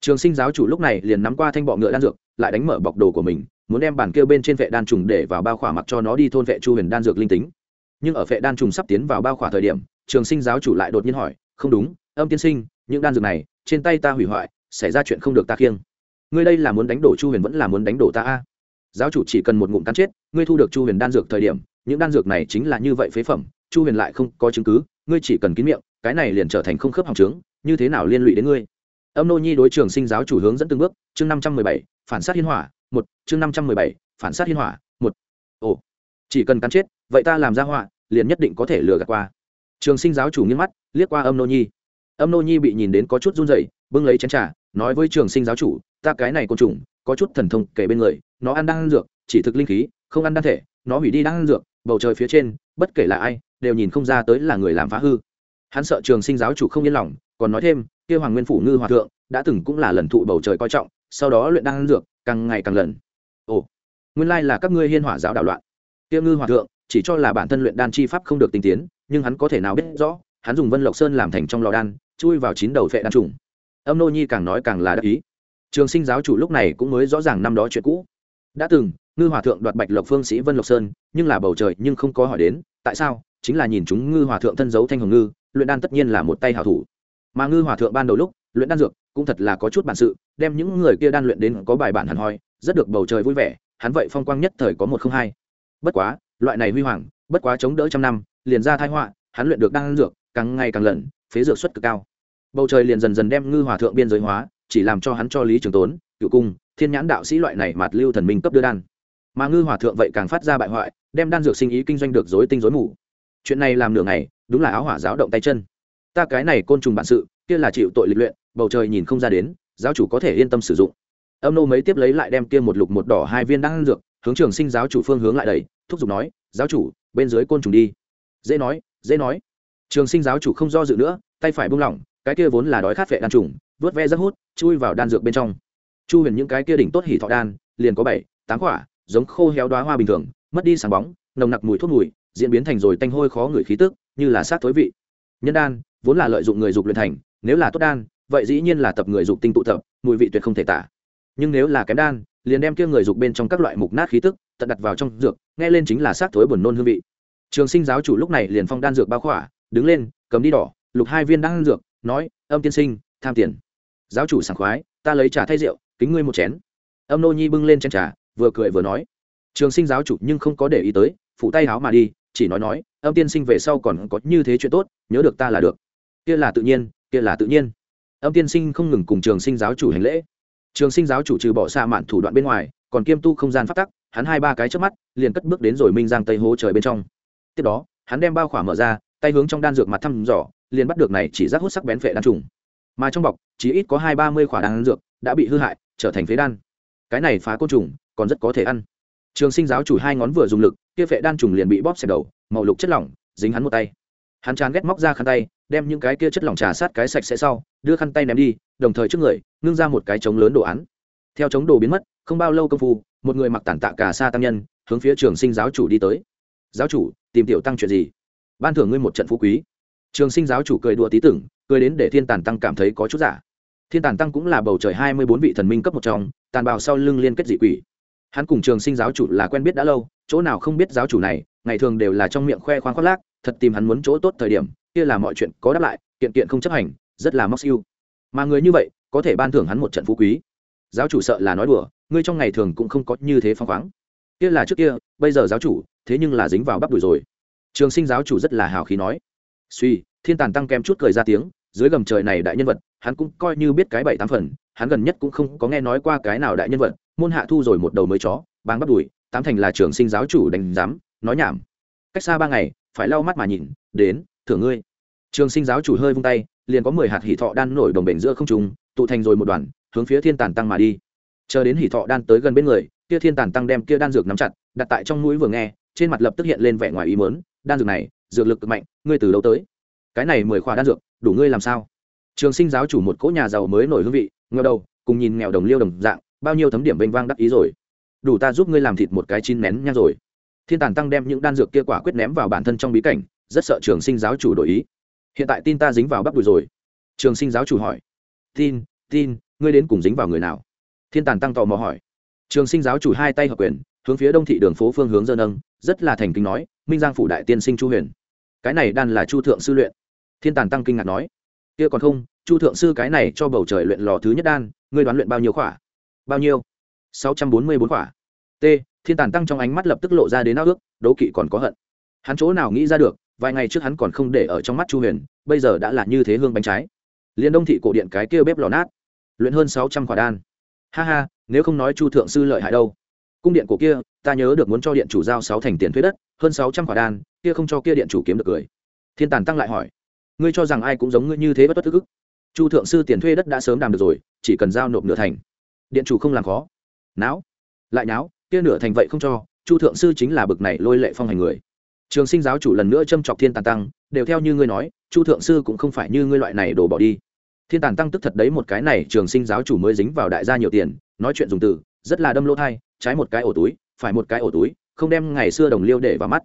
Trường sinh giáo chủ lúc này liền nắm qua thanh bọ ngựa đan dược, lại đánh mở bọc đồ của mình, muốn đem bản kêu bên trên vệ đan trùng để vào bao khỏa mặc cho nó đi thôn vệ chu huyền đan dược linh tính. Nhưng ở vệ đan trùng sắp tiến vào bao khỏa thời điểm, trường sinh giáo chủ lại đột nhiên hỏi, không đúng, âm tiên sinh, những đan dược này, trên tay ta hủy hoại, xảy ra chuyện không được ta khiêng. Ngươi đây là muốn đánh đổ chu huyền vẫn là muốn đánh đổ ta a? Giáo chủ chỉ cần một ngụm cắn chết, ngươi thu được chu huyền đan dược thời điểm, những đan dược này chính là như vậy phế phẩm, chu huyền lại không có chứng cứ, ngươi chỉ cần kín miệng, cái này liền trở thành không khớp hỏng trướng như thế nào liên lụy đến ngươi? Âm nô nhi đối trường sinh giáo chủ hướng dẫn từng bước, chương năm trăm mười bảy, phản sát hiên hỏa, một, chương năm trăm mười bảy, phản sát hiên hỏa, một. Ồ, chỉ cần cắn chết, vậy ta làm ra họa, liền nhất định có thể lừa gạt qua. Trường sinh giáo chủ nghiêm mắt, liếc qua âm nô nhi. Âm nô nhi bị nhìn đến có chút run rẩy, bưng lấy chén trà, nói với trường sinh giáo chủ, ta cái này côn trùng, có chút thần thông kể bên người, nó ăn đang ăn dược, chỉ thực linh khí, không ăn đan thể, nó hủy đi đang ăn dược, bầu trời phía trên, bất kể là ai, đều nhìn không ra tới là người làm phá hư hắn sợ trường sinh giáo chủ không yên lòng, còn nói thêm, kia hoàng nguyên phủ ngư hòa thượng đã từng cũng là lần thụ bầu trời coi trọng, sau đó luyện đan dược, càng ngày càng lần. Ồ, nguyên lai là các ngươi hiên hỏa giáo đạo loạn. Kia ngư hòa thượng, chỉ cho là bản thân luyện đan chi pháp không được tinh tiến, nhưng hắn có thể nào biết rõ, hắn dùng vân lộc sơn làm thành trong lò đan, chui vào chín đầu phệ đan trùng. Âm nô nhi càng nói càng là đắc ý. Trường sinh giáo chủ lúc này cũng mới rõ ràng năm đó chuyện cũ. Đã từng, ngư hòa thượng đoạt bạch lộc phương sĩ vân lộc sơn, nhưng là bầu trời nhưng không có hỏi đến, tại sao? Chính là nhìn chúng ngư hòa thượng thân giấu thanh hồng ngư luyện đan tất nhiên là một tay hảo thủ. Mà ngư hòa thượng ban đầu lúc, luyện đan dược cũng thật là có chút bản sự, đem những người kia đan luyện đến có bài bản hẳn hoi, rất được bầu trời vui vẻ, hắn vậy phong quang nhất thời có một không hai. Bất quá, loại này huy hoàng, bất quá chống đỡ trăm năm, liền ra thái họa, hắn luyện được đan dược càng ngày càng lẩn phế dược suất cực cao. Bầu trời liền dần dần đem ngư hòa thượng biên giới hóa, chỉ làm cho hắn cho lý trường tốn, cựu cung, thiên nhãn đạo sĩ loại này mạt lưu thần minh cấp đưa đan. Mà ngư hòa thượng vậy càng phát ra bại hoại, đem đan dược sinh ý kinh doanh được dối tinh dối mù. Chuyện này làm nửa ngày đúng là áo hỏa giáo động tay chân. Ta cái này côn trùng bản sự, kia là chịu tội lịch luyện, bầu trời nhìn không ra đến, giáo chủ có thể yên tâm sử dụng. Âm nô mấy tiếp lấy lại đem kia một lục một đỏ hai viên đang ăn dược, hướng trường sinh giáo chủ phương hướng lại đầy thúc giục nói, giáo chủ, bên dưới côn trùng đi. Dễ nói dễ nói. Trường sinh giáo chủ không do dự nữa, tay phải buông lỏng, cái kia vốn là đói khát vệ đan trùng, vớt ve rất hút, chui vào đan dược bên trong. Chu huyền những cái kia đỉnh tốt hỉ thọ đan, liền có bảy, tám quả, giống khô héo đoá hoa bình thường, mất đi sáng bóng, nồng nặc mùi thuốc mùi, diễn biến thành rồi tanh hôi khó ngửi khí tức như là sát thối vị. Nhân đan, vốn là lợi dụng người dục luyện thành, nếu là tốt đan, vậy dĩ nhiên là tập người dục tinh tụ tập, mùi vị tuyệt không thể tả. Nhưng nếu là kém đan, liền đem kia người dục bên trong các loại mục nát khí tức, tận đặt vào trong dược, nghe lên chính là sát thối buồn nôn hương vị. Trường sinh giáo chủ lúc này liền phong đan dược bao khỏa, đứng lên, cầm đi đỏ, lục hai viên đan dược, nói, âm tiên sinh, tham tiền. Giáo chủ sảng khoái, ta lấy trà thay rượu, kính ngươi một chén. Âm nô nhi bưng lên chén trà, vừa cười vừa nói. Trường sinh giáo chủ nhưng không có để ý tới, phủ tay háo mà đi chỉ nói nói, âm tiên sinh về sau còn có như thế chuyện tốt, nhớ được ta là được. Kia là tự nhiên, kia là tự nhiên. Âm tiên sinh không ngừng cùng trường sinh giáo chủ hành lễ. Trường sinh giáo chủ trừ bỏ xa mạn thủ đoạn bên ngoài, còn kiêm tu không gian phát tắc, hắn hai ba cái trước mắt, liền cất bước đến rồi minh giang tây hố trời bên trong. Tiếp đó, hắn đem bao khỏa mở ra, tay hướng trong đan dược mặt thăm dò, liền bắt được này chỉ rác hút sắc bén phệ đan trùng. Mà trong bọc, chỉ ít có hai ba mươi khỏa đan dược đã bị hư hại, trở thành phế đan. Cái này phá côn trùng, còn rất có thể ăn. Trường sinh giáo chủ hai ngón vừa dùng lực kia phệ đan trùng liền bị bóp xẹp đầu, màu lục chất lỏng, dính hắn một tay. Hắn chán ghét móc ra khăn tay, đem những cái kia chất lỏng trà sát cái sạch sẽ sau, đưa khăn tay ném đi, đồng thời trước người, ngưng ra một cái trống lớn đồ án. Theo trống đồ biến mất, không bao lâu công phu, một người mặc tản tạ cả xa tăng nhân, hướng phía trường sinh giáo chủ đi tới. Giáo chủ, tìm tiểu tăng chuyện gì? Ban thưởng ngươi một trận phú quý. Trường sinh giáo chủ cười đùa tí tưởng, cười đến để thiên tàn tăng cảm thấy có chút giả. Thiên tàn tăng cũng là bầu trời hai mươi bốn vị thần minh cấp một trong, tàn bào sau lưng liên kết dị quỷ hắn cùng trường sinh giáo chủ là quen biết đã lâu, chỗ nào không biết giáo chủ này, ngày thường đều là trong miệng khoe khoang khoác lác, thật tìm hắn muốn chỗ tốt thời điểm, kia là mọi chuyện có đáp lại, kiện kiện không chấp hành, rất là móc siêu. Mà người như vậy, có thể ban thưởng hắn một trận phú quý. Giáo chủ sợ là nói đùa, ngươi trong ngày thường cũng không có như thế phăng khoáng. Kia là trước kia, bây giờ giáo chủ, thế nhưng là dính vào bắp đùi rồi. Trường sinh giáo chủ rất là hào khí nói. Suy, thiên tàn tăng kem chút cười ra tiếng, dưới gầm trời này đại nhân vật, hắn cũng coi như biết cái bảy tám phần, hắn gần nhất cũng không có nghe nói qua cái nào đại nhân vật môn hạ thu rồi một đầu mới chó, báng bắt đùi, tám thành là trường sinh giáo chủ đánh giám, nói nhảm. Cách xa ba ngày, phải lau mắt mà nhìn, đến, thưởng ngươi. Trường sinh giáo chủ hơi vung tay, liền có mười hạt hỷ thọ đan nổi đồng bể giữa không trùng tụ thành rồi một đoàn, hướng phía thiên tàn tăng mà đi. Chờ đến hỷ thọ đan tới gần bên người, kia thiên tàn tăng đem kia đan dược nắm chặt, đặt tại trong mũi vừa nghe, trên mặt lập tức hiện lên vẻ ngoài ý mớn đan dược này, dược lực cực mạnh, ngươi từ đâu tới? Cái này mười khoa đan dược, đủ ngươi làm sao? Trường sinh giáo chủ một cỗ nhà giàu mới nổi hương vị ngờ đầu, cùng nhìn nghèo đồng liêu đồng dạng bao nhiêu thấm điểm vênh vang đắc ý rồi. Đủ ta giúp ngươi làm thịt một cái chín nén nhang rồi. Thiên tàn tăng đem những đan dược kia quả quyết ném vào bản thân trong bí cảnh, rất sợ trường sinh giáo chủ đổi ý. Hiện tại tin ta dính vào bắp đùi rồi. Trường sinh giáo chủ hỏi. Tin tin, ngươi đến cùng dính vào người nào? Thiên tàn tăng tò mò hỏi. Trường sinh giáo chủ hai tay hợp quyền, hướng phía đông thị đường phố phương hướng dơ nâng, rất là thành kính nói, minh giang phủ đại tiên sinh chu huyền. Cái này đan là chu thượng sư luyện. Thiên tàn tăng kinh ngạc nói. Kia còn không, chu thượng sư cái này cho bầu trời luyện lò thứ nhất đan, ngươi đoán luyện bao nhiêu khỏa? Bao nhiêu? Sáu trăm bốn mươi bốn quả. t, thiên tàn tăng trong ánh mắt lập tức lộ ra đến ao ước, đố kỵ còn có hận. Hắn chỗ nào nghĩ ra được, vài ngày trước hắn còn không để ở trong mắt chu huyền, bây giờ đã là như thế hương bánh trái. Liền đông thị cổ điện cái kia bếp lò nát, luyện hơn sáu trăm quả đan. Ha ha, nếu không nói chu thượng sư lợi hại đâu. Cung điện cổ kia, ta nhớ được muốn cho điện chủ giao sáu thành tiền thuế đất, hơn sáu trăm quả đan, kia không cho kia điện chủ kiếm được cười. Thiên tàn tăng lại hỏi, ngươi cho rằng ai cũng giống ngươi như thế bất bất thức ức? Chu thượng sư tiền thuê đất đã sớm đàm được rồi, chỉ cần giao nộp nửa thành điện chủ không làm khó. Não lại não, kia nửa thành vậy không cho chu thượng sư chính là bực này lôi lệ phong hành người. Trường sinh giáo chủ lần nữa châm chọc thiên tàn tăng đều theo như ngươi nói chu thượng sư cũng không phải như ngươi loại này đổ bỏ đi. Thiên tàn tăng tức thật đấy một cái này trường sinh giáo chủ mới dính vào đại gia nhiều tiền nói chuyện dùng từ rất là đâm lỗ thai trái một cái ổ túi phải một cái ổ túi không đem ngày xưa đồng liêu để vào mắt.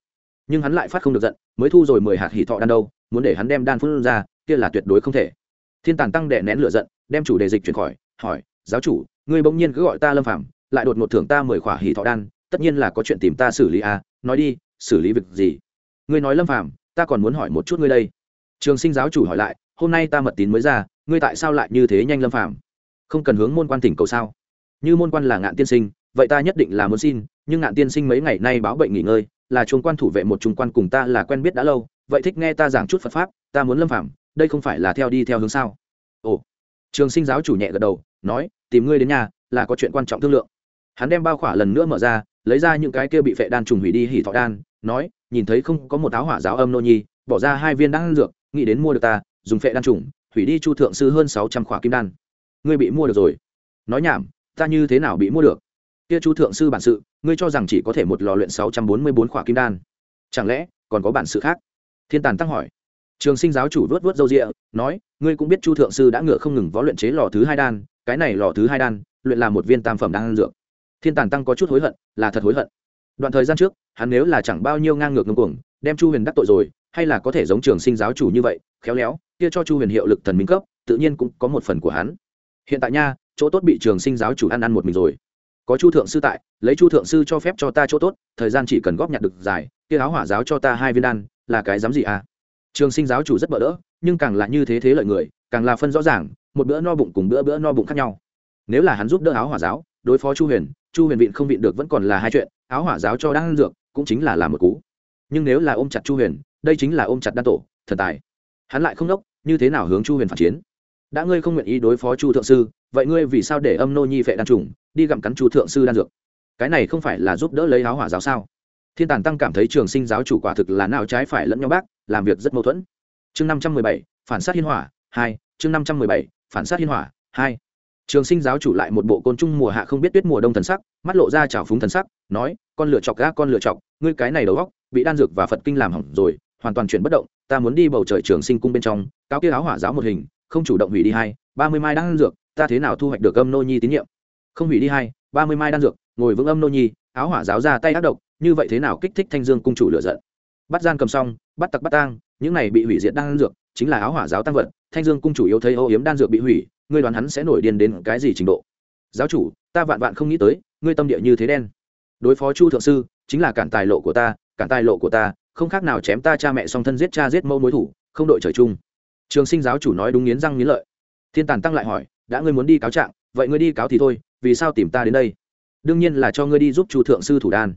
Nhưng hắn lại phát không được giận mới thu rồi mười hạt hỉ thọ đan đâu muốn để hắn đem đan phun ra kia là tuyệt đối không thể. Thiên tàn tăng đệ nén lửa giận đem chủ đề dịch chuyển khỏi hỏi giáo chủ ngươi bỗng nhiên cứ gọi ta lâm phạm lại đột ngột thưởng ta mười khỏa hỉ thọ đan, tất nhiên là có chuyện tìm ta xử lý à nói đi, xử lý việc gì? Ngươi nói lâm phạm ta còn muốn hỏi một chút ngươi đây. Trường sinh giáo chủ hỏi lại, hôm nay ta mật tín mới ra, ngươi tại sao lại như thế nhanh lâm phạm không cần hướng môn quan tỉnh cầu sao? Như môn quan là ngạn tiên sinh, vậy ta nhất định là muốn xin, nhưng ngạn tiên sinh mấy ngày nay báo bệnh nghỉ ngơi, là chuông quan thủ vệ một trung quan cùng ta là quen biết đã lâu, vậy thích nghe ta giảng chút phật pháp, ta muốn lâm phạm đây không phải là theo đi theo hướng sao? Ồ. Trường sinh giáo chủ nhẹ gật đầu nói, tìm ngươi đến nhà là có chuyện quan trọng thương lượng. Hắn đem bao khỏa lần nữa mở ra, lấy ra những cái kia bị phệ đan trùng hủy đi hỉ thọ đan, nói, nhìn thấy không có một áo hỏa giáo âm nô nhi, bỏ ra hai viên đan dược, nghĩ đến mua được ta, dùng phệ đan trùng, hủy đi chu thượng sư hơn sáu trăm khỏa kim đan. Ngươi bị mua được rồi. Nói nhảm, ta như thế nào bị mua được? Kia chu thượng sư bản sự, ngươi cho rằng chỉ có thể một lò luyện sáu trăm bốn mươi bốn khỏa kim đan. Chẳng lẽ còn có bản sự khác? Thiên tàn tăng hỏi trường sinh giáo chủ vớt vớt râu rịa, nói, ngươi cũng biết chu thượng sư đã ngựa không ngừng võ luyện chế lò thứ hai đan, cái này lò thứ hai đan, luyện là một viên tam phẩm đan dược. Thiên tàn tăng có chút hối hận, là thật hối hận. Đoạn thời gian trước, hắn nếu là chẳng bao nhiêu ngang ngược ngưng cuồng, đem chu huyền đắc tội rồi, hay là có thể giống trường sinh giáo chủ như vậy, khéo léo, kia cho chu huyền hiệu lực thần minh cấp, tự nhiên cũng có một phần của hắn. Hiện tại nha, chỗ tốt bị trường sinh giáo chủ ăn ăn một mình rồi. Có chu thượng sư tại, lấy chu thượng sư cho phép cho ta chỗ tốt, thời gian chỉ cần góp nhặt được dài kia áo hỏa giáo cho ta hai viên đan, là cái dám gì à? Trường sinh giáo chủ rất bỡ đỡ, nhưng càng là như thế thế lợi người, càng là phân rõ ràng, một bữa no bụng cùng bữa bữa no bụng khác nhau. Nếu là hắn giúp đỡ áo hỏa giáo, đối phó chu huyền chu huyền vịn không vịn được vẫn còn là hai chuyện, áo hỏa giáo cho đang dược, cũng chính là làm một cú. Nhưng nếu là ôm chặt chu huyền, đây chính là ôm chặt đan tổ, thần tài. Hắn lại không đốc, như thế nào hướng chu huyền phản chiến? Đã ngươi không nguyện ý đối phó chu thượng sư, vậy ngươi vì sao để âm nô nhi vệ đan trùng, đi gặm cắn chu thượng sư đan dược? Cái này không phải là giúp đỡ lấy áo hỏa giáo sao? Thiên tàn tăng cảm thấy trường sinh giáo chủ quả thực là nào trái phải lẫn nhau bác làm việc rất mâu thuẫn. Chương năm trăm mười bảy phản sát hiên hỏa hai chương năm trăm mười bảy phản sát hiên hỏa hai. Trường sinh giáo chủ lại một bộ côn trùng mùa hạ không biết tuyết mùa đông thần sắc mắt lộ ra trào phúng thần sắc nói con lựa chọc ga, con lựa chọc ngươi cái này đầu góc bị đan dược và phật kinh làm hỏng rồi hoàn toàn chuyển bất động ta muốn đi bầu trời trường sinh cung bên trong cao kia áo hỏa giáo một hình không chủ động hủy đi hai ba mươi mai đan dược ta thế nào thu hoạch được âm nô nhi tín nhiệm? Không hủy đi hai ba mươi mai đan dược ngồi vững âm nô nhi áo hỏa giáo ra tay ác độc như vậy thế nào kích thích thanh dương cung chủ lựa giận? Bắt gian cầm xong, bắt tặc bắt tang, những này bị hủy diệt đan dược, chính là áo hỏa giáo tăng vật, thanh dương cung chủ yếu thấy ô yếm đan dược bị hủy, ngươi đoán hắn sẽ nổi điên đến cái gì trình độ? Giáo chủ, ta vạn vạn không nghĩ tới, ngươi tâm địa như thế đen. Đối phó chu thượng sư, chính là cản tài lộ của ta, cản tài lộ của ta, không khác nào chém ta cha mẹ song thân giết cha giết mẫu mối thủ, không đội trời chung. Trường sinh giáo chủ nói đúng nghiến răng nghiến lợi. Thiên tàn tăng lại hỏi, đã ngươi muốn đi cáo trạng, vậy ngươi đi cáo thì thôi, vì sao tìm ta đến đây? Đương nhiên là cho ngươi đi giúp chu thượng sư thủ đan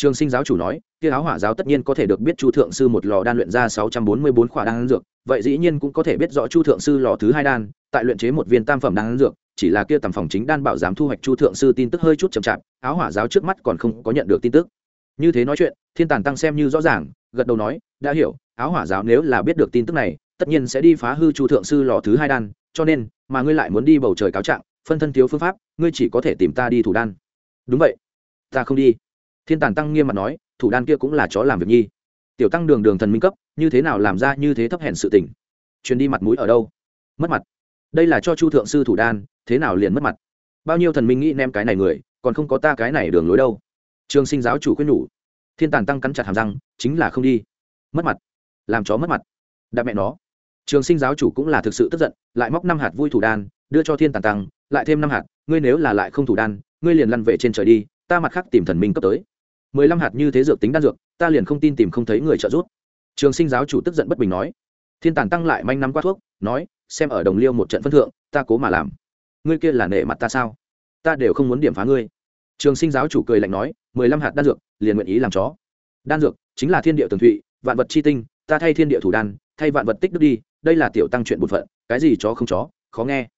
trường sinh giáo chủ nói, kia áo hỏa giáo tất nhiên có thể được biết chu thượng sư một lò đan luyện ra sáu trăm bốn mươi bốn khỏa đan dược, vậy dĩ nhiên cũng có thể biết rõ chu thượng sư lò thứ hai đan, tại luyện chế một viên tam phẩm đan dược, chỉ là kia tầm phòng chính đan bảo giám thu hoạch chu thượng sư tin tức hơi chút chậm chạp, áo hỏa giáo trước mắt còn không có nhận được tin tức. Như thế nói chuyện, thiên tàn tăng xem như rõ ràng, gật đầu nói, đã hiểu, áo hỏa giáo nếu là biết được tin tức này, tất nhiên sẽ đi phá hư chu thượng sư lò thứ hai đan, cho nên, mà ngươi lại muốn đi bầu trời cáo trạng, phân thân thiếu phương pháp, ngươi chỉ có thể tìm ta đi thủ đan. Đúng vậy. Ta không đi thiên tàn tăng nghiêm mặt nói, thủ đan kia cũng là chó làm việc nhi. Tiểu tăng đường đường thần minh cấp, như thế nào làm ra như thế thấp hèn sự tình? Chuyến đi mặt mũi ở đâu? Mất mặt. Đây là cho chu thượng sư thủ đan, thế nào liền mất mặt? Bao nhiêu thần minh nghĩ nem cái này người, còn không có ta cái này đường lối đâu. Trường sinh giáo chủ quyết nhủ. Thiên tàn tăng cắn chặt hàm răng, chính là không đi. Mất mặt. Làm chó mất mặt. Đạp mẹ nó. Trường sinh giáo chủ cũng là thực sự tức giận, lại móc năm hạt vui thủ đan, đưa cho thiên tàn tăng, lại thêm năm hạt, ngươi nếu là lại không thủ đan, ngươi liền lăn về trên trời đi, ta mặt khác tìm thần minh cấp tới mười lăm hạt như thế dược tính đan dược, ta liền không tin tìm không thấy người trợ giúp. Trường sinh giáo chủ tức giận bất bình nói. Thiên tàn tăng lại manh nắm qua thuốc, nói, xem ở đồng liêu một trận phân thượng, ta cố mà làm. Ngươi kia là nệ mặt ta sao? Ta đều không muốn điểm phá ngươi. Trường sinh giáo chủ cười lạnh nói, mười lăm hạt đan dược, liền nguyện ý làm chó. Đan dược, chính là thiên địa tường thụy, vạn vật chi tinh, ta thay thiên địa thủ đan, thay vạn vật tích đức đi, đây là tiểu tăng chuyện bột phận, cái gì chó không chó, khó nghe.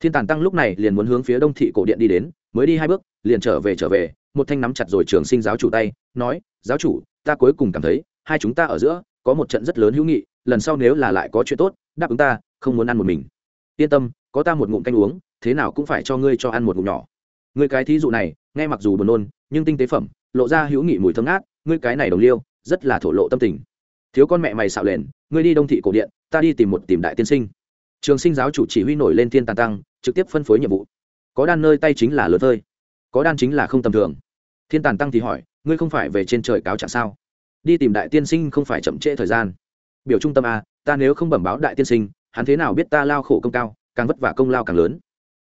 Thiên tàn tăng lúc này liền muốn hướng phía đông thị cổ điện đi đến, mới đi hai bước, liền trở về trở về một thanh nắm chặt rồi trường sinh giáo chủ tay, nói, giáo chủ, ta cuối cùng cảm thấy, hai chúng ta ở giữa, có một trận rất lớn hữu nghị, lần sau nếu là lại có chuyện tốt, đáp ứng ta, không muốn ăn một mình. Yên tâm, có ta một ngụm canh uống, thế nào cũng phải cho ngươi cho ăn một ngụm nhỏ. Ngươi cái thí dụ này, nghe mặc dù buồn nôn, nhưng tinh tế phẩm, lộ ra hữu nghị mùi thơm ngát, ngươi cái này đồng liêu, rất là thổ lộ tâm tình. Thiếu con mẹ mày xạo lền, ngươi đi đông thị cổ điện, ta đi tìm một tìm đại tiên sinh. Trường sinh giáo chủ chỉ huy nổi lên thiên tàn tăng, trực tiếp phân phối nhiệm vụ. Có đan nơi tay chính là lớn hơi có đan chính là không tầm thường. Thiên tàn tăng thì hỏi, ngươi không phải về trên trời cáo trạng sao? Đi tìm đại tiên sinh không phải chậm trễ thời gian. Biểu trung tâm a, ta nếu không bẩm báo đại tiên sinh, hắn thế nào biết ta lao khổ công cao, càng vất vả công lao càng lớn.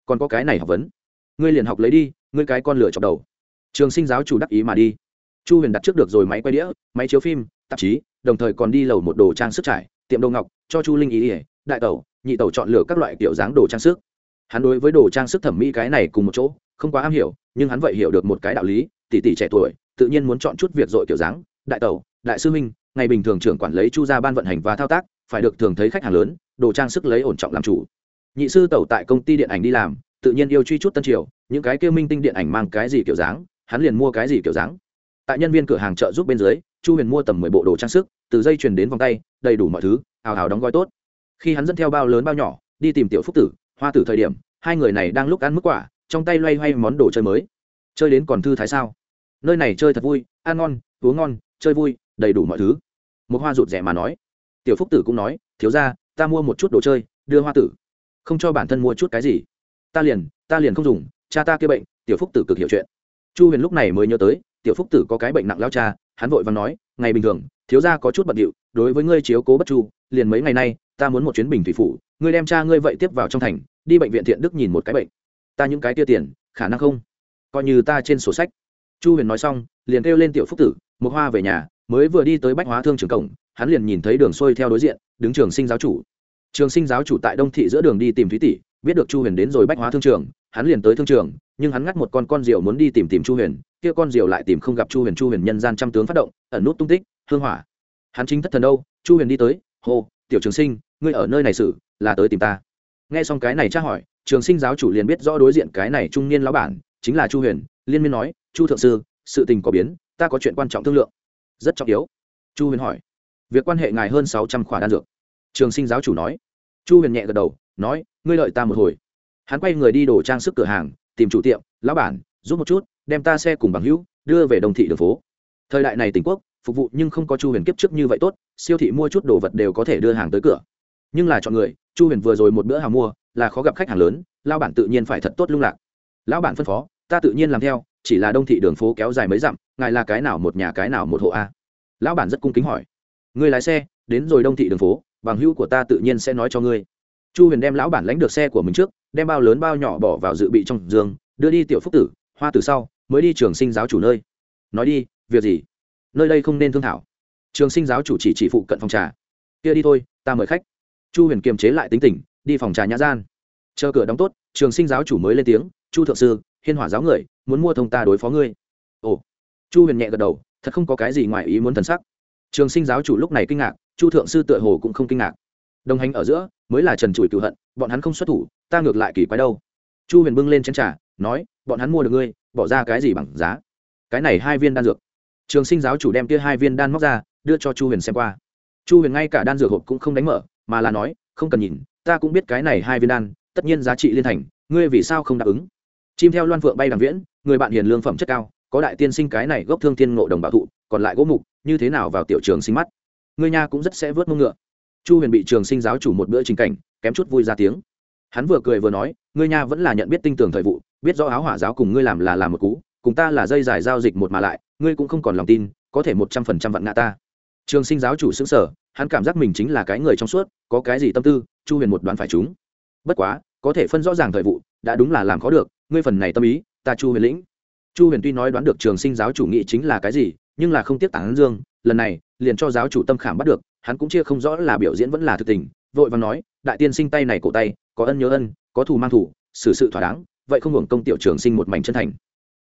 Còn có cái này học vấn. Ngươi liền học lấy đi, ngươi cái con lửa chọc đầu. Trường sinh giáo chủ đắc ý mà đi. Chu huyền đặt trước được rồi máy quay đĩa, máy chiếu phim, tạp chí, đồng thời còn đi lầu một đồ trang sức trải, tiệm đồ ngọc, cho chu linh ý ỉa đại tẩu, nhị tẩu chọn lựa các loại kiểu dáng đồ trang sức. Hắn đối với đồ trang sức thẩm mỹ cái này cùng một chỗ không quá am hiểu, nhưng hắn vậy hiểu được một cái đạo lý, tỷ tỷ trẻ tuổi, tự nhiên muốn chọn chút việc dội kiểu dáng, đại tẩu, đại sư minh ngày bình thường trưởng quản lấy chu gia ban vận hành và thao tác, phải được thường thấy khách hàng lớn, đồ trang sức lấy ổn trọng làm chủ. Nhị sư tẩu tại công ty điện ảnh đi làm, tự nhiên yêu truy chút tân triều, những cái kêu minh tinh điện ảnh mang cái gì kiểu dáng, hắn liền mua cái gì kiểu dáng. Tại nhân viên cửa hàng chợ giúp bên dưới, chu huyền mua tầm mười bộ đồ trang sức, từ dây chuyền đến vòng tay, đầy đủ mọi thứ, hào hào đóng gói tốt. Khi hắn dẫn theo bao lớn bao nhỏ, đi tìm tiểu phúc tử, hoa tử thời điểm, hai người này đang lúc ăn mức quả trong tay loay hoay món đồ chơi mới. Chơi đến còn thư thái sao? Nơi này chơi thật vui, ăn ngon, uống ngon, chơi vui, đầy đủ mọi thứ. Một hoa rụt rẻ mà nói. Tiểu phúc tử cũng nói, thiếu ra ta mua một chút đồ chơi, đưa hoa tử. Không cho bản thân mua chút cái gì. Ta liền ta liền không dùng, cha ta kia bệnh. Tiểu phúc tử cực hiểu chuyện. Chu huyền lúc này mới nhớ tới, tiểu phúc tử có cái bệnh nặng lao cha, hắn vội và nói, ngày bình thường, thiếu gia có chút bận điệu, đối với ngươi chiếu cố bất chu, liền mấy ngày nay, ta muốn một chuyến bình thủy phủ, ngươi đem cha ngươi vậy tiếp vào trong thành, đi bệnh viện thiện đức nhìn một cái bệnh ta những cái tia tiền, khả năng không? Coi như ta trên sổ sách. Chu huyền nói xong, liền kêu lên tiểu phúc tử một hoa về nhà, mới vừa đi tới bách hóa thương trường cổng, hắn liền nhìn thấy đường xuôi theo đối diện, đứng trường sinh giáo chủ. Trường sinh giáo chủ tại đông thị giữa đường đi tìm thúy tỷ, biết được chu huyền đến rồi bách hóa thương trường, hắn liền tới thương trường, nhưng hắn ngắt một con con rượu muốn đi tìm tìm chu huyền, kia con rượu lại tìm không gặp chu huyền chu huyền nhân gian trăm tướng phát động, ẩn nút tung tích, hương hỏa. Hắn chính thất thần đâu, chu huyền đi tới, hô, tiểu trường sinh, ngươi ở nơi này xử, là tới tìm ta. Nghe xong cái này tra hỏi trường sinh giáo chủ liền biết rõ đối diện cái này trung niên lão bản, chính là chu huyền, liên miên nói, chu thượng sư, sự tình có biến, ta có chuyện quan trọng thương lượng. Rất trọng yếu. Chu huyền hỏi. Việc quan hệ ngài hơn sáu trăm khoản đan dược. Trường sinh giáo chủ nói. Chu huyền nhẹ gật đầu, nói, ngươi lợi ta một hồi. Hắn quay người đi đổ trang sức cửa hàng, tìm chủ tiệm, lão bản, giúp một chút, đem ta xe cùng bằng hữu đưa về đồng thị đường phố. Thời đại này tỉnh quốc, phục vụ nhưng không có chu huyền kiếp trước như vậy tốt, siêu thị mua chút đồ vật đều có thể đưa hàng tới cửa. Nhưng là chọn người, chu huyền vừa rồi một bữa hàng mua là khó gặp khách hàng lớn, lao bản tự nhiên phải thật tốt lung lạc. Lão bản phân phó, ta tự nhiên làm theo, chỉ là đông thị đường phố kéo dài mấy dặm, ngài là cái nào một nhà cái nào một hộ a? Lão bản rất cung kính hỏi người lái xe, đến rồi đông thị đường phố, bằng hữu của ta tự nhiên sẽ nói cho ngươi. Chu huyền đem lão bản lãnh được xe của mình trước, đem bao lớn bao nhỏ bỏ vào dự bị trong giường, đưa đi tiểu phúc tử, hoa tử sau, mới đi trường sinh giáo chủ nơi. Nói đi, việc gì? Nơi đây không nên thương thảo. Trường sinh giáo chủ chỉ chỉ phụ cận phòng trà. Kia đi thôi, ta mời khách. Chu huyền kiềm chế lại tính tình đi phòng trà nhã gian. Chờ cửa đóng tốt, trường sinh giáo chủ mới lên tiếng, chu thượng sư, hiên hỏa giáo người, muốn mua thông ta đối phó ngươi. Ồ. Chu huyền nhẹ gật đầu, thật không có cái gì ngoài ý muốn thần sắc. Trường sinh giáo chủ lúc này kinh ngạc, chu thượng sư tựa hồ cũng không kinh ngạc. Đồng hành ở giữa, mới là trần trụi cựu hận, bọn hắn không xuất thủ, ta ngược lại kỳ quái đâu. Chu huyền bưng lên chén trà, nói, bọn hắn mua được ngươi, bỏ ra cái gì bằng giá? Cái này hai viên đan dược. Trường sinh giáo chủ đem kia hai viên đan móc ra, đưa cho chu huyền xem qua. Chu huyền ngay cả đan dược hộp cũng không đánh mở, mà là nói, không cần nhìn ta cũng biết cái này hai viên đan, tất nhiên giá trị liên thành, ngươi vì sao không đáp ứng? Chim theo loan phượng bay đằng viễn, người bạn hiền lương phẩm chất cao, có đại tiên sinh cái này gốc thương thiên ngộ đồng bảo thụ, còn lại gỗ mục, như thế nào vào tiểu trường sinh mắt? Ngươi nha cũng rất sẽ vớt mông ngựa. Chu huyền bị trường sinh giáo chủ một bữa trình cảnh, kém chút vui ra tiếng. Hắn vừa cười vừa nói, ngươi nha vẫn là nhận biết tinh tường thời vụ, biết rõ áo hỏa giáo cùng ngươi làm là làm một cú, cùng ta là dây dài giao dịch một mà lại, ngươi cũng không còn lòng tin, có thể một trăm phần trăm vặn ngã ta. Trường sinh giáo chủ xứng sở hắn cảm giác mình chính là cái người trong suốt, có cái gì tâm tư, chu huyền một đoán phải chúng bất quá, có thể phân rõ ràng thời vụ, đã đúng là làm khó được, ngươi phần này tâm ý, ta chu huyền lĩnh. Chu huyền tuy nói đoán được trường sinh giáo chủ nghĩ chính là cái gì, nhưng là không tiếc tảng dương, lần này, liền cho giáo chủ tâm khảm bắt được, hắn cũng chia không rõ là biểu diễn vẫn là thực tình, vội và nói, đại tiên sinh tay này cổ tay, có ân nhớ ân, có thù mang thù, xử sự thỏa đáng, vậy không hưởng công tiểu trường sinh một mảnh chân thành.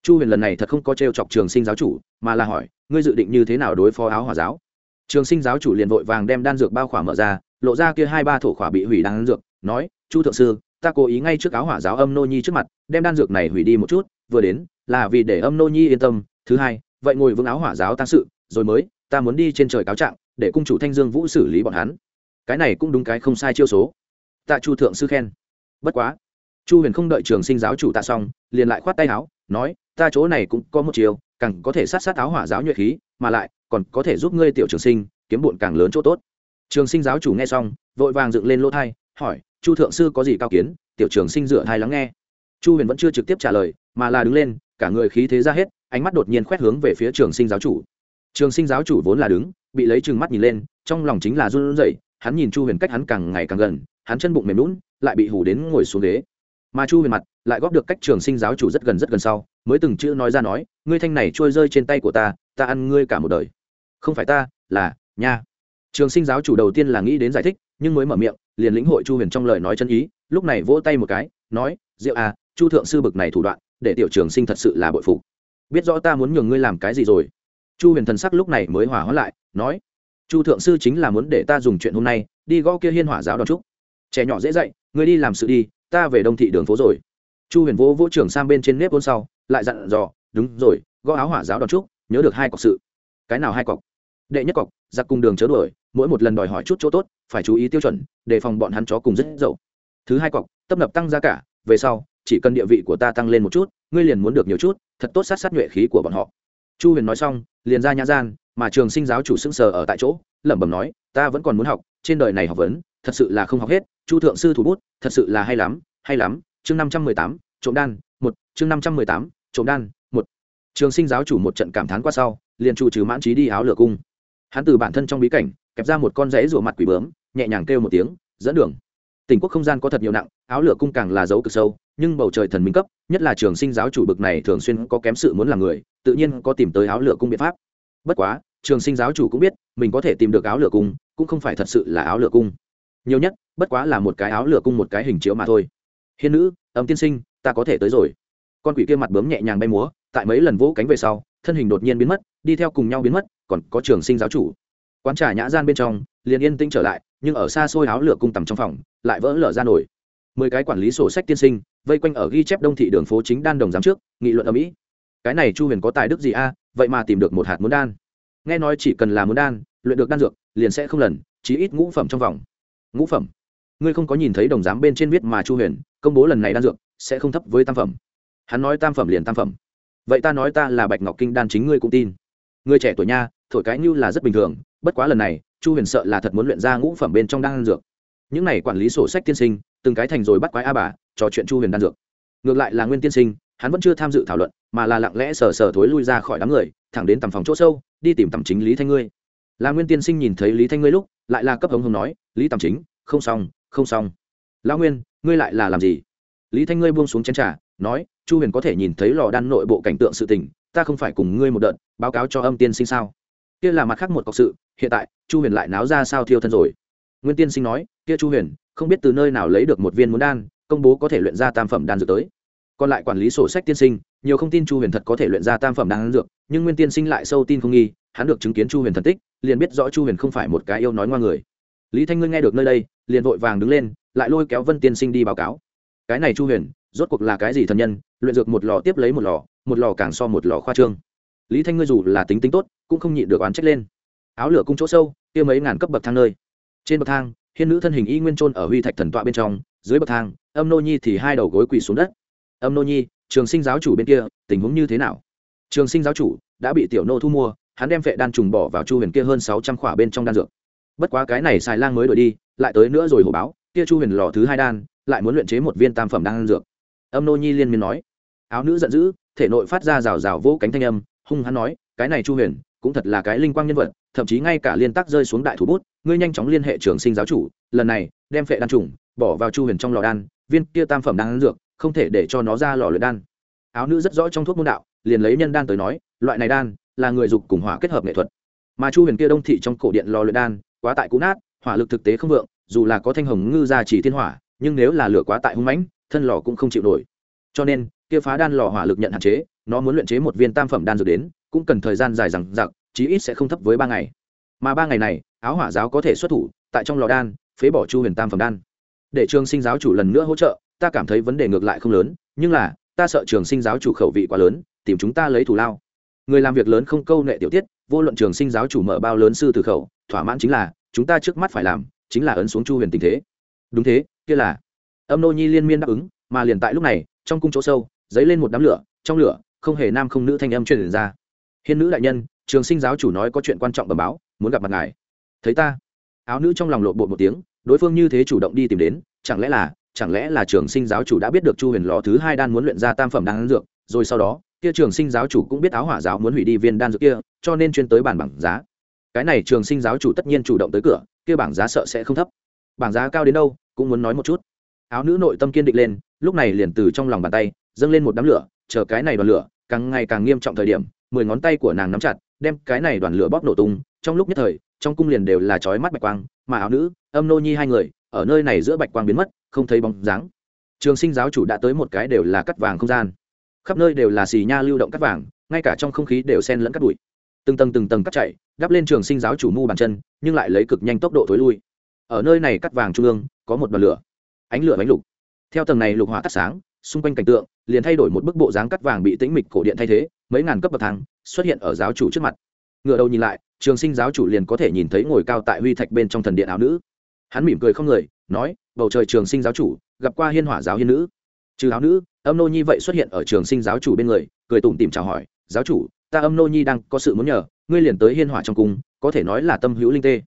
Chu huyền lần này thật không có t chọc trường sinh giáo chủ, mà là hỏi, ngươi dự định như thế nào đối phó áo Hòa giáo? Trường sinh giáo chủ liền vội vàng đem đan dược bao khỏa mở ra, lộ ra kia hai ba thổ khỏa bị hủy đan dược, nói, chu thượng sư, ta cố ý ngay trước áo hỏa giáo âm nô nhi trước mặt, đem đan dược này hủy đi một chút, vừa đến, là vì để âm nô nhi yên tâm. Thứ hai, vậy ngồi vững áo hỏa giáo tăng sự, rồi mới, ta muốn đi trên trời cáo trạng, để cung chủ thanh dương vũ xử lý bọn hắn. Cái này cũng đúng cái không sai chiêu số. Tạ chu thượng sư khen. Bất quá. Chu huyền không đợi trường sinh giáo chủ tạ xong, liền lại khoát tay áo, nói ta chỗ này cũng có một chiều càng có thể sát sát áo hỏa giáo nhuệ khí, mà lại, còn có thể giúp ngươi tiểu trường sinh, kiếm bụn càng lớn chỗ tốt. Trường sinh giáo chủ nghe xong, vội vàng dựng lên lỗ thai, hỏi, chu thượng sư có gì cao kiến? Tiểu trường sinh dựa thai lắng nghe. Chu huyền vẫn chưa trực tiếp trả lời, mà là đứng lên, cả người khí thế ra hết, ánh mắt đột nhiên khoét hướng về phía trường sinh giáo chủ. Trường sinh giáo chủ vốn là đứng, bị lấy trừng mắt nhìn lên, trong lòng chính là run rẩy, hắn nhìn chu huyền cách hắn càng ngày càng gần, hắn chân bụng mềm lún lại bị hủ đến ngồi xuống ghế mà chu huyền mặt lại góp được cách trường sinh giáo chủ rất gần rất gần sau, mới từng chữ nói ra nói, ngươi thanh này trôi rơi trên tay của ta ta ăn ngươi cả một đời. Không phải ta, là nha. Trường sinh giáo chủ đầu tiên là nghĩ đến giải thích, nhưng mới mở miệng, liền lĩnh hội chu huyền trong lời nói chân ý, lúc này vỗ tay một cái, nói, diệu à chu thượng sư bực này thủ đoạn, để tiểu trường sinh thật sự là bội phục. Biết rõ ta muốn nhường ngươi làm cái gì rồi. Chu huyền thần sắc lúc này mới hỏa hóa lại, nói, chu thượng sư chính là muốn để ta dùng chuyện hôm nay, đi gõ kia hiên hỏa giáo đón trúc trẻ nhỏ dễ dạy, ngươi đi làm sự đi ta về đông thị đường phố rồi. Chu huyền vỗ vỗ trưởng sang bên trên nếp vốn sau, lại dặn dò, đúng rồi, gõ áo hỏa giáo đón trúc nhớ được hai cọc sự. Cái nào hai cọc? Đệ nhất cọc, giặc cùng đường chớ đuổi, mỗi một lần đòi hỏi chút chỗ tốt, phải chú ý tiêu chuẩn, đề phòng bọn hắn chó cùng rất dậu. Thứ hai cọc, tấp nập tăng giá cả, về sau, chỉ cần địa vị của ta tăng lên một chút, ngươi liền muốn được nhiều chút, thật tốt sát sát nhuệ khí của bọn họ. Chu huyền nói xong, liền ra nhã gian, mà trường sinh giáo chủ sững sờ ở tại chỗ, lẩm bẩm nói, ta vẫn còn muốn học, trên đời này học vấn, thật sự là không học hết chu thượng sư thủ bút, thật sự là hay lắm hay lắm. Chương năm trăm mười tám, trộm đan, một. Chương năm trăm mười tám, trộm đan, một. Trường sinh giáo chủ một trận cảm thán qua sau, liền trụ trừ mãn trí đi áo lửa cung. Hắn từ bản thân trong bí cảnh, kẹp ra một con rẫy rủa mặt quỷ bướm, nhẹ nhàng kêu một tiếng, dẫn đường. Tỉnh quốc không gian có thật nhiều nặng, áo lửa cung càng là dấu cực sâu, nhưng bầu trời thần minh cấp, nhất là trường sinh giáo chủ bực này thường xuyên có kém sự muốn làm người, tự nhiên có tìm tới áo lửa cung biện pháp. Bất quá, trường sinh giáo chủ cũng biết, mình có thể tìm được áo lửa cung, cũng không phải thật sự là áo lửa cung. Nhiều nhất bất quá là một cái áo lửa cung một cái hình chiếu mà thôi. Hiên nữ ấm tiên sinh, ta có thể tới rồi. Con quỷ kia mặt bướm nhẹ nhàng bay múa, tại mấy lần vỗ cánh về sau, thân hình đột nhiên biến mất, đi theo cùng nhau biến mất, còn có trường sinh giáo chủ. Quán trà nhã gian bên trong, liền yên tĩnh trở lại, nhưng ở xa xôi áo lửa cung tầm trong phòng, lại vỡ lở ra nổi. Mười cái quản lý sổ sách tiên sinh, vây quanh ở ghi chép đông thị đường phố chính đan đồng giám trước, nghị luận ở mỹ. Cái này chu huyền có tài đức gì a, vậy mà tìm được một hạt muốn đan. Nghe nói chỉ cần là muốn đan, luyện được đan dược, liền sẽ không lần, chí ít ngũ phẩm trong vòng. Ngũ phẩm ngươi không có nhìn thấy đồng giám bên trên viết mà chu huyền, công bố lần này đan dược, sẽ không thấp với tam phẩm. Hắn nói tam phẩm liền tam phẩm. Vậy ta nói ta là bạch ngọc kinh đan chính ngươi cũng tin. Người trẻ tuổi nha, thổi cái như là rất bình thường, bất quá lần này, chu huyền sợ là thật muốn luyện ra ngũ phẩm bên trong đan dược. Những này quản lý sổ sách tiên sinh, từng cái thành rồi bắt quái a bà, trò chuyện chu huyền đan dược. Ngược lại là nguyên tiên sinh, hắn vẫn chưa tham dự thảo luận, mà là lặng lẽ sờ sờ thối lui ra khỏi đám người, thẳng đến tầm phòng chỗ sâu, đi tìm tầm chính lý thanh ngươi. Là nguyên tiên sinh nhìn thấy lý thanh ngươi lúc, lại là cấp hống hống nói, lý tầm chính, không xong không xong. Lão nguyên, ngươi lại là làm gì? Lý thanh ngươi buông xuống chén trà, nói, chu huyền có thể nhìn thấy lò đan nội bộ cảnh tượng sự tình, ta không phải cùng ngươi một đợt, báo cáo cho âm tiên sinh sao? Kia là mặt khác một cọc sự, hiện tại, chu huyền lại náo ra sao thiêu thân rồi? Nguyên tiên sinh nói, kia chu huyền, không biết từ nơi nào lấy được một viên muốn đan, công bố có thể luyện ra tam phẩm đan dược tới. Còn lại quản lý sổ sách tiên sinh, nhiều không tin chu huyền thật có thể luyện ra tam phẩm đan dược, nhưng nguyên tiên sinh lại sâu tin không nghi, hắn được chứng kiến chu huyền thần tích, liền biết rõ chu huyền không phải một cái yêu nói ngoa người. Lý thanh ngươi nghe được nơi đây liền vội vàng đứng lên, lại lôi kéo vân tiên sinh đi báo cáo. Cái này chu huyền, rốt cuộc là cái gì thần nhân, luyện dược một lò tiếp lấy một lò một lò càng so một lò khoa trương. Lý thanh ngươi dù là tính tính tốt, cũng không nhịn được oán trách lên. Áo lửa cung chỗ sâu, kia mấy ngàn cấp bậc thang nơi. Trên bậc thang, hiên nữ thân hình y nguyên trôn ở huy thạch thần tọa bên trong, dưới bậc thang, âm nô nhi thì hai đầu gối quỳ xuống đất. Âm nô nhi, trường sinh giáo chủ bên kia, tình huống như thế nào? Trường sinh giáo chủ đã bị tiểu nô thu mua, hắn đem vệ đan trùng bỏ vào chu huyền kia hơn sáu trăm khỏa bên trong đan dược bất quá cái này xài lang mới đổi đi, lại tới nữa rồi hổ báo, kia chu huyền lò thứ hai đan, lại muốn luyện chế một viên tam phẩm đan dược. Âm nô nhi liên miên nói. Áo nữ giận dữ, thể nội phát ra rào rào vỗ cánh thanh âm, hung hắn nói, cái này chu huyền, cũng thật là cái linh quang nhân vật, thậm chí ngay cả liên tác rơi xuống đại thủ bút, ngươi nhanh chóng liên hệ trường sinh giáo chủ, lần này, đem phệ đan trùng, bỏ vào chu huyền trong lò đan, viên kia tam phẩm đan dược, không thể để cho nó ra lò luyện đan. Áo nữ rất rõ trong thuốc môn đạo, liền lấy nhân đan tới nói, loại này đan, là người dục cùng hỏa kết hợp nghệ thuật. Mà chu huyền kia đông thị trong cổ điện lò luyện đan quá tại cũ nát, hỏa lực thực tế không vượng, dù là có thanh hồng ngư ra chỉ thiên hỏa, nhưng nếu là lửa quá tại hung mãnh, thân lò cũng không chịu nổi. Cho nên, kia phá đan lò hỏa lực nhận hạn chế, nó muốn luyện chế một viên tam phẩm đan dược đến, cũng cần thời gian dài rằng giặc chí ít sẽ không thấp với ba ngày. Mà ba ngày này, áo hỏa giáo có thể xuất thủ, tại trong lò đan, phế bỏ chu huyền tam phẩm đan. Để trường sinh giáo chủ lần nữa hỗ trợ, ta cảm thấy vấn đề ngược lại không lớn, nhưng là, ta sợ trường sinh giáo chủ khẩu vị quá lớn, tìm chúng ta lấy thủ lao. Người làm việc lớn không câu nệ tiểu tiết, vô luận trường sinh giáo chủ mở bao lớn sư từ khẩu thỏa mãn chính là, chúng ta trước mắt phải làm, chính là ấn xuống chu huyền tình thế. Đúng thế, kia là. Âm nô nhi liên miên đáp ứng, mà liền tại lúc này, trong cung chỗ sâu, dấy lên một đám lửa, trong lửa, không hề nam không nữ thanh âm truyền ra. Hiên nữ đại nhân, trường sinh giáo chủ nói có chuyện quan trọng bẩm báo, muốn gặp mặt ngài. Thấy ta. Áo nữ trong lòng lộ bột một tiếng, đối phương như thế chủ động đi tìm đến, chẳng lẽ là, chẳng lẽ là trường sinh giáo chủ đã biết được chu huyền lò thứ hai đan muốn luyện ra tam phẩm đan dược, rồi sau đó, kia trường sinh giáo chủ cũng biết áo hỏa giáo muốn hủy đi viên đan dược kia, cho nên chuyên tới bàn bảng giá cái này trường sinh giáo chủ tất nhiên chủ động tới cửa, kia bảng giá sợ sẽ không thấp. Bảng giá cao đến đâu, cũng muốn nói một chút. Áo nữ nội tâm kiên định lên, lúc này liền từ trong lòng bàn tay, dâng lên một đám lửa, chờ cái này đoàn lửa, càng ngày càng nghiêm trọng thời điểm, mười ngón tay của nàng nắm chặt, đem cái này đoàn lửa bóp nổ tung, trong lúc nhất thời, trong cung liền đều là chói mắt bạch quang, mà áo nữ, âm nô nhi hai người, ở nơi này giữa bạch quang biến mất, không thấy bóng dáng. Trường sinh giáo chủ đã tới một cái đều là cắt vàng không gian. Khắp nơi đều là xì nha lưu động cắt vàng, ngay cả trong không khí đều sen lẫn cắt bụi từng tầng từng tầng cắt chạy, đắp lên trường sinh giáo chủ mu bàn chân, nhưng lại lấy cực nhanh tốc độ thối lui. Ở nơi này cắt vàng trung ương, có một đoàn lửa. Ánh lửa bánh lục. Theo tầng này lục hỏa tắt sáng, xung quanh cảnh tượng, liền thay đổi một bức bộ dáng cắt vàng bị tĩnh mịch cổ điện thay thế, mấy ngàn cấp bậc thang xuất hiện ở giáo chủ trước mặt. Ngựa đầu nhìn lại, trường sinh giáo chủ liền có thể nhìn thấy ngồi cao tại huy thạch bên trong thần điện áo nữ. Hắn mỉm cười không người, nói, bầu trời trường sinh giáo chủ, gặp qua hiên hỏa giáo hiên nữ. Trừ áo nữ, âm nô nhi vậy xuất hiện ở trường sinh giáo chủ bên người, cười tủm tìm chào hỏi, giáo chủ ta âm nô nhi đang có sự muốn nhờ, ngươi liền tới hiên hỏa trong cung, có thể nói là tâm hữu linh tê.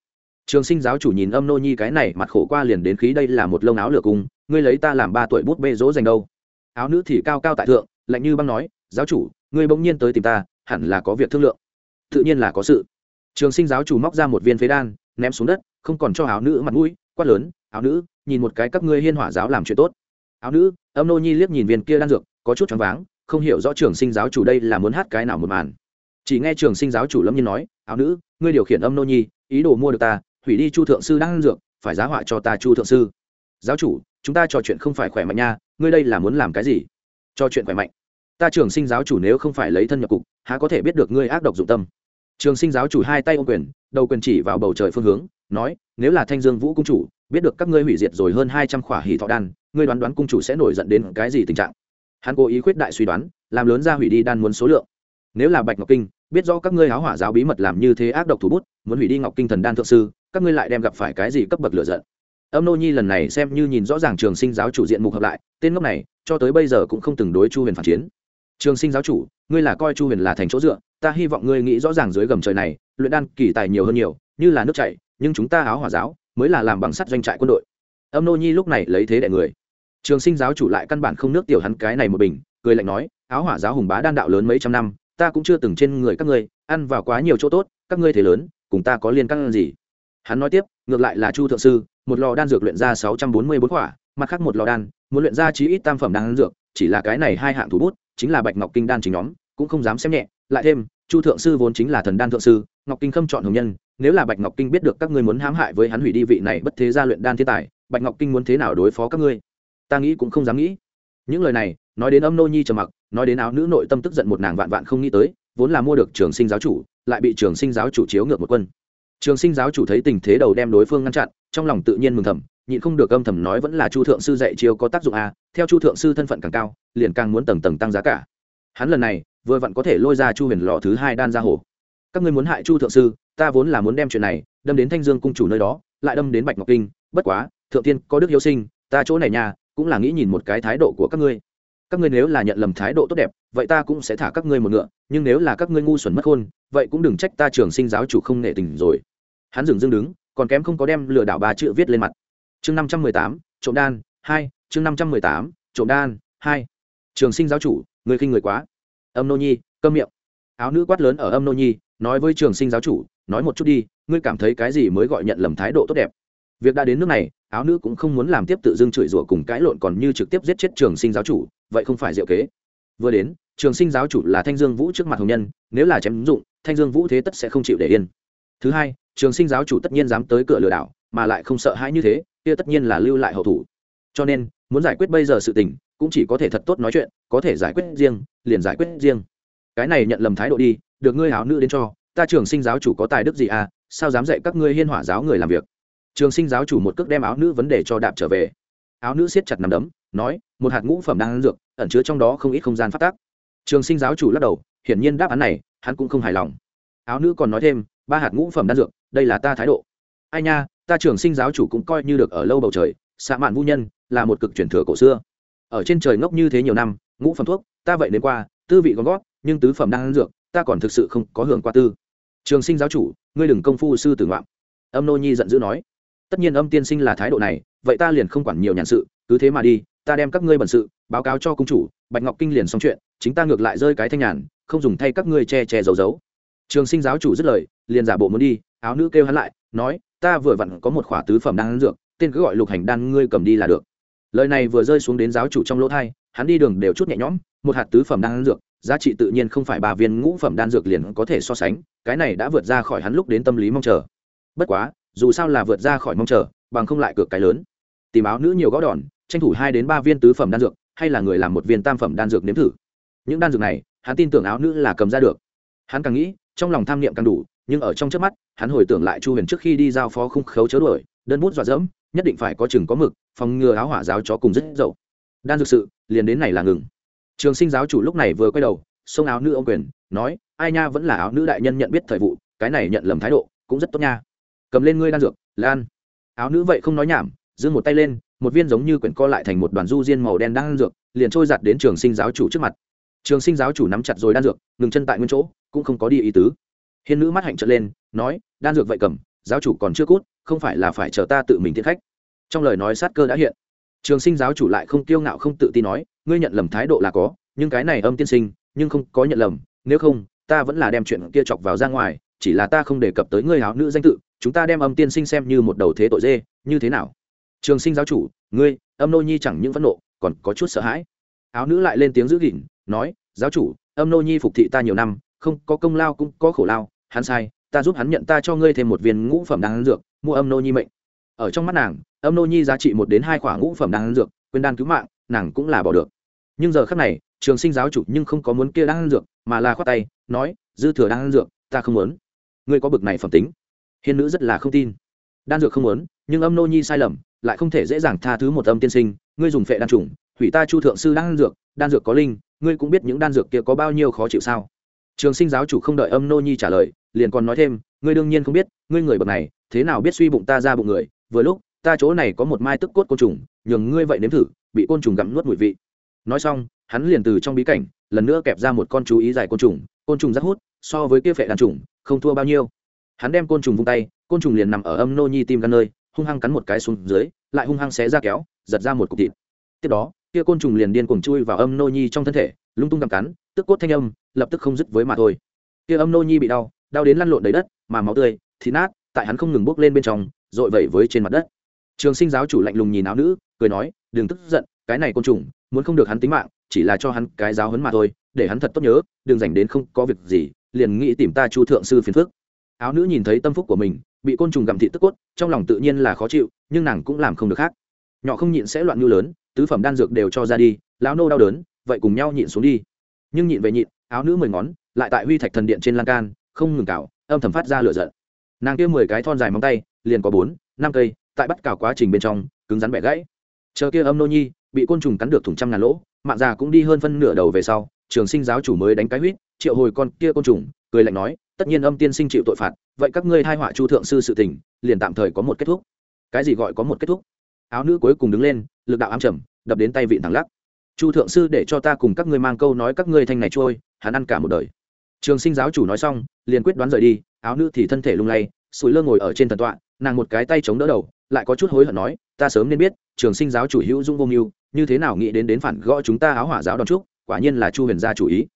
Trường sinh giáo chủ nhìn âm nô nhi cái này mặt khổ qua liền đến khí đây là một lông áo lửa cung, ngươi lấy ta làm ba tuổi bút bê dỗ dành đâu. Áo nữ thì cao cao tại thượng, lạnh như băng nói, giáo chủ, ngươi bỗng nhiên tới tìm ta, hẳn là có việc thương lượng. Tự nhiên là có sự. Trường sinh giáo chủ móc ra một viên phế đan, ném xuống đất, không còn cho áo nữ mặt mũi, quát lớn, áo nữ, nhìn một cái các ngươi hiên hỏa giáo làm chuyện tốt. Áo nữ, âm nô nhi liếc nhìn viên kia đan dược, có chút choáng váng không hiểu rõ trường sinh giáo chủ đây là muốn hát cái nào một màn. Chỉ nghe trường sinh giáo chủ lâm nhiên nói, áo nữ, ngươi điều khiển âm nô nhi, ý đồ mua được ta, hủy đi chu thượng sư đang dược, phải giá họa cho ta chu thượng sư. Giáo chủ, chúng ta trò chuyện không phải khỏe mạnh nha, ngươi đây là muốn làm cái gì? Trò chuyện khỏe mạnh. Ta trường sinh giáo chủ nếu không phải lấy thân nhập cục, há có thể biết được ngươi ác độc dụng tâm? Trường sinh giáo chủ hai tay ô quyền, đầu quyền chỉ vào bầu trời phương hướng, nói, nếu là thanh dương vũ cung chủ, biết được các ngươi hủy diệt rồi hơn hai trăm khỏa hỷ thọ đan, ngươi đoán đoán cung chủ sẽ nổi giận đến cái gì tình trạng? Hắn cố ý khuyết đại suy đoán, làm lớn ra hủy đi đan muốn số lượng. Nếu là bạch ngọc kinh, biết rõ các ngươi háo hỏa giáo bí mật làm như thế ác độc thủ bút, muốn hủy đi ngọc kinh thần đan thượng sư, các ngươi lại đem gặp phải cái gì cấp bậc lựa giận? Âm nô nhi lần này xem như nhìn rõ ràng trường sinh giáo chủ diện mục hợp lại, tên ngốc này, cho tới bây giờ cũng không từng đối chu huyền phản chiến. Trường sinh giáo chủ, ngươi là coi chu huyền là thành chỗ dựa, ta hy vọng ngươi nghĩ rõ ràng dưới gầm trời này, luyện đan kỳ tài nhiều hơn nhiều, như là nước chảy, nhưng chúng ta áo hỏa giáo mới là làm bằng sắt doanh trại quân đội. Âm nô nhi lúc này lấy thế đại người trường sinh giáo chủ lại căn bản không nước tiểu hắn cái này một bình, cười lạnh nói, áo hỏa giáo hùng bá đan đạo lớn mấy trăm năm, ta cũng chưa từng trên người các ngươi, ăn vào quá nhiều chỗ tốt, các ngươi thế lớn, cùng ta có liên căn gì? Hắn nói tiếp, ngược lại là chu thượng sư, một lò đan dược luyện ra sáu trăm bốn mươi bốn quả, mặt khác một lò đan, muốn luyện ra chí ít tam phẩm đan dược, chỉ là cái này hai hạng thủ bút, chính là bạch ngọc kinh đan chính nhóm, cũng không dám xem nhẹ. Lại thêm, chu thượng sư vốn chính là thần đan thượng sư, ngọc kinh khâm chọn hồng nhân, nếu là bạch ngọc kinh biết được các ngươi muốn hãm hại với hắn hủy đi vị này bất thế gia luyện đan thiên tài, bạch ngọc kinh muốn thế nào đối phó các ngươi? Ta nghĩ cũng không dám nghĩ. Những lời này, nói đến âm nô nhi trầm mặc, nói đến áo nữ nội tâm tức giận một nàng vạn vạn không nghĩ tới, vốn là mua được trường sinh giáo chủ, lại bị trường sinh giáo chủ chiếu ngược một quân. Trường sinh giáo chủ thấy tình thế đầu đem đối phương ngăn chặn, trong lòng tự nhiên mừng thầm, nhịn không được âm thầm nói vẫn là chu thượng sư dạy chiêu có tác dụng à theo chu thượng sư thân phận càng cao, liền càng muốn tầng tầng tăng giá cả. Hắn lần này, vừa vặn có thể lôi ra chu huyền lọ thứ hai đan ra hồ. Các ngươi muốn hại chu thượng sư, ta vốn là muốn đem chuyện này đâm đến thanh dương cung chủ nơi đó, lại đâm đến bạch ngọc kinh, bất quá, thượng tiên có đức hiếu sinh, ta chỗ này nhà cũng là nghĩ nhìn một cái thái độ của các ngươi. Các ngươi nếu là nhận lầm thái độ tốt đẹp, vậy ta cũng sẽ thả các ngươi một ngựa, nhưng nếu là các ngươi ngu xuẩn mất khôn vậy cũng đừng trách ta trường sinh giáo chủ không nể tình rồi. Hắn dừng dưng đứng, còn kém không có đem lừa đảo ba chữ viết lên mặt. Chương năm trăm mười tám, trộm đan, hai, chương năm trăm mười tám, trộm đan, hai. Trường sinh giáo chủ người khinh người quá. Âm nô nhi, câm miệng. Áo nữ quát lớn ở âm nô nhi, nói với trường sinh giáo chủ, nói một chút đi, ngươi cảm thấy cái gì mới gọi nhận lầm thái độ tốt đẹp? Việc đã đến nước này áo nữ cũng không muốn làm tiếp tự dưng chửi rủa cùng cãi lộn còn như trực tiếp giết chết trường sinh giáo chủ, vậy không phải diệu kế. Vừa đến, trường sinh giáo chủ là thanh dương vũ trước mặt hồng nhân, nếu là chém dụng, thanh dương vũ thế tất sẽ không chịu để yên. Thứ hai, trường sinh giáo chủ tất nhiên dám tới cửa lừa đảo, mà lại không sợ hãi như thế, kia tất nhiên là lưu lại hậu thủ. Cho nên, muốn giải quyết bây giờ sự tình, cũng chỉ có thể thật tốt nói chuyện, có thể giải quyết riêng, liền giải quyết riêng. Cái này nhận lầm thái độ đi, được ngươi áo nữ đến cho, ta trường sinh giáo chủ có tài đức gì à sao dám dạy các ngươi hiên hỏa giáo người làm việc? Trường sinh giáo chủ một cước đem áo nữ vấn đề cho đạp trở về. Áo nữ siết chặt nằm đấm, nói, một hạt ngũ phẩm đang ăn dược, ẩn chứa trong đó không ít không gian phát tác. Trường sinh giáo chủ lắc đầu, hiển nhiên đáp án này, hắn cũng không hài lòng. Áo nữ còn nói thêm, ba hạt ngũ phẩm đan dược, đây là ta thái độ. Ai nha, ta trường sinh giáo chủ cũng coi như được ở lâu bầu trời xạ mạn vũ nhân là một cực truyền thừa cổ xưa. Ở trên trời ngốc như thế nhiều năm, ngũ phẩm thuốc, ta vậy đến qua, tư vị còn gót nhưng tứ phẩm đang ăn dược, ta còn thực sự không có hưởng qua tư. Trường sinh giáo chủ, ngươi đừng công phu sư tử ngoạm. Âm nô nhi giận dữ nói tất nhiên âm tiên sinh là thái độ này, vậy ta liền không quản nhiều nhàn sự, cứ thế mà đi, ta đem các ngươi bẩn sự, báo cáo cho công chủ, bạch ngọc kinh liền xong chuyện, chính ta ngược lại rơi cái thanh nhàn, không dùng thay các ngươi che che giấu giấu. Trường sinh giáo chủ dứt lời, liền giả bộ muốn đi, áo nữ kêu hắn lại, nói, ta vừa vặn có một khỏa tứ phẩm đan dược, tên cứ gọi lục hành đan ngươi cầm đi là được. Lời này vừa rơi xuống đến giáo chủ trong lỗ thai, hắn đi đường đều chút nhẹ nhõm, một hạt tứ phẩm đan dược, giá trị tự nhiên không phải ba viên ngũ phẩm đan dược liền có thể so sánh, cái này đã vượt ra khỏi hắn lúc đến tâm lý mong chờ. Bất quá dù sao là vượt ra khỏi mong chờ, bằng không lại cược cái lớn. Tìm áo nữ nhiều gõ đòn, tranh thủ hai đến ba viên tứ phẩm đan dược, hay là người làm một viên tam phẩm đan dược nếm thử. Những đan dược này, hắn tin tưởng áo nữ là cầm ra được. Hắn càng nghĩ, trong lòng tham niệm càng đủ, nhưng ở trong trước mắt, hắn hồi tưởng lại chu huyền trước khi đi giao phó khung khấu chớ đuổi, đơn bút dọa dẫm, nhất định phải có chừng có mực, phòng ngừa áo hỏa giáo chó cùng rất dậu. Đan dược sự, liền đến này là ngừng. Trường sinh giáo chủ lúc này vừa quay đầu, xông áo nữ ông quyền, nói, ai nha, vẫn là áo nữ đại nhân nhận biết thời vụ, cái này nhận lầm thái độ, cũng rất tốt nha cầm lên ngươi đan dược, lan. Áo nữ vậy không nói nhảm giương một tay lên, một viên giống như quyển co lại thành một đoàn du diên màu đen đang dược, liền trôi giặt đến trường sinh giáo chủ trước mặt. Trường sinh giáo chủ nắm chặt rồi đan dược, ngừng chân tại nguyên chỗ, cũng không có đi ý tứ. Hiên nữ mắt hạnh trợn lên, nói, đan dược vậy cầm, giáo chủ còn chưa cút, không phải là phải chờ ta tự mình thiện khách. Trong lời nói sát cơ đã hiện. Trường sinh giáo chủ lại không kiêu ngạo không tự tin nói, ngươi nhận lầm thái độ là có, nhưng cái này âm tiên sinh, nhưng không có nhận lầm, nếu không, ta vẫn là đem chuyện kia chọc vào ra ngoài chỉ là ta không đề cập tới ngươi áo nữ danh tự, chúng ta đem âm tiên sinh xem như một đầu thế tội dê, như thế nào? Trường sinh giáo chủ, ngươi, âm nô nhi chẳng những phẫn nộ, còn có chút sợ hãi. Áo nữ lại lên tiếng giữ gìn, nói, giáo chủ, âm nô nhi phục thị ta nhiều năm, không có công lao cũng có khổ lao, hắn sai, ta giúp hắn nhận ta cho ngươi thêm một viên ngũ phẩm đan dược, mua âm nô nhi mệnh. Ở trong mắt nàng, âm nô nhi giá trị một đến hai khoảng ngũ phẩm đan dược, quên đan cứu mạng, nàng cũng là bỏ được. Nhưng giờ khắc này, trường sinh giáo chủ nhưng không có muốn kia đan dược, mà là khoát tay, nói, dư thừa đan dược, ta không muốn ngươi có bực này phẩm tính. Hiên nữ rất là không tin. Đan dược không muốn, nhưng âm nô nhi sai lầm, lại không thể dễ dàng tha thứ một âm tiên sinh. Ngươi dùng phệ đan trùng, hủy ta chu thượng sư đan dược đan dược có linh, ngươi cũng biết những đan dược kia có bao nhiêu khó chịu sao? Trường sinh giáo chủ không đợi âm nô nhi trả lời, liền còn nói thêm, ngươi đương nhiên không biết, ngươi người bậc này, thế nào biết suy bụng ta ra bụng người? Vừa lúc, ta chỗ này có một mai tức cốt côn trùng, nhường ngươi vậy nếm thử, bị côn trùng gặm nuốt mùi vị. Nói xong, hắn liền từ trong bí cảnh, lần nữa kẹp ra một con chú ý dài côn trùng côn trùng rất hút, so với kia phệ đàn trùng không thua bao nhiêu. Hắn đem côn trùng vung tay, côn trùng liền nằm ở âm nô nhi tim gan nơi, hung hăng cắn một cái xuống dưới, lại hung hăng xé ra kéo, giật ra một cục thịt. Tiếp đó, kia côn trùng liền điên cuồng chui vào âm nô nhi trong thân thể, lung tung cầm cắn, tức cốt thanh âm, lập tức không dứt với mà thôi. Kia âm nô nhi bị đau đau đến lăn lộn đầy đất, mà máu tươi thì nát, tại hắn không ngừng bốc lên bên trong dội vẩy với trên mặt đất. Trường sinh giáo chủ lạnh lùng nhìn áo nữ, cười nói, đừng tức giận, cái này côn trùng, muốn không được hắn tính mạng, chỉ là cho hắn cái giáo hấn mà thôi, để hắn thật tốt nhớ, đừng dành đến không có việc gì liền nghĩ tìm ta chu thượng sư phiền phước áo nữ nhìn thấy tâm phúc của mình, bị côn trùng gặm thị tức cốt, trong lòng tự nhiên là khó chịu, nhưng nàng cũng làm không được khác. Nhỏ không nhịn sẽ loạn như lớn, tứ phẩm đan dược đều cho ra đi, lão nô đau đớn, vậy cùng nhau nhịn xuống đi. Nhưng nhịn về nhịn, áo nữ mười ngón, lại tại huy thạch thần điện trên lan can, không ngừng cào, âm thầm phát ra lửa giận. Nàng kia mười cái thon dài móng tay, liền có bốn, năm cây, tại bắt cào quá trình bên trong, cứng rắn bẻ gãy. Chờ kia âm nô nhi, bị côn trùng cắn được thủng trăm ngàn lỗ, mạng già cũng đi hơn phân nửa đầu về sau, trường sinh giáo chủ mới đánh cái huýt triệu hồi con kia côn trùng, cười lạnh nói, tất nhiên âm tiên sinh chịu tội phạt, vậy các ngươi hai họa chu thượng sư sự tình, liền tạm thời có một kết thúc. Cái gì gọi có một kết thúc? Áo nữ cuối cùng đứng lên, lực đạo ám trầm, đập đến tay vịn thẳng lắc. Chu thượng sư để cho ta cùng các ngươi mang câu nói các ngươi thanh này trôi, hắn ăn cả một đời. Trường sinh giáo chủ nói xong, liền quyết đoán rời đi, áo nữ thì thân thể lung lay, sủi lơ ngồi ở trên thần tọa, nàng một cái tay chống đỡ đầu, lại có chút hối hận nói, ta sớm nên biết, trường sinh giáo chủ hữu dung vô mưu, như thế nào nghĩ đến đến phản gõ chúng ta áo hỏa giáo đón trúc, quả nhiên là chu huyền gia chủ ý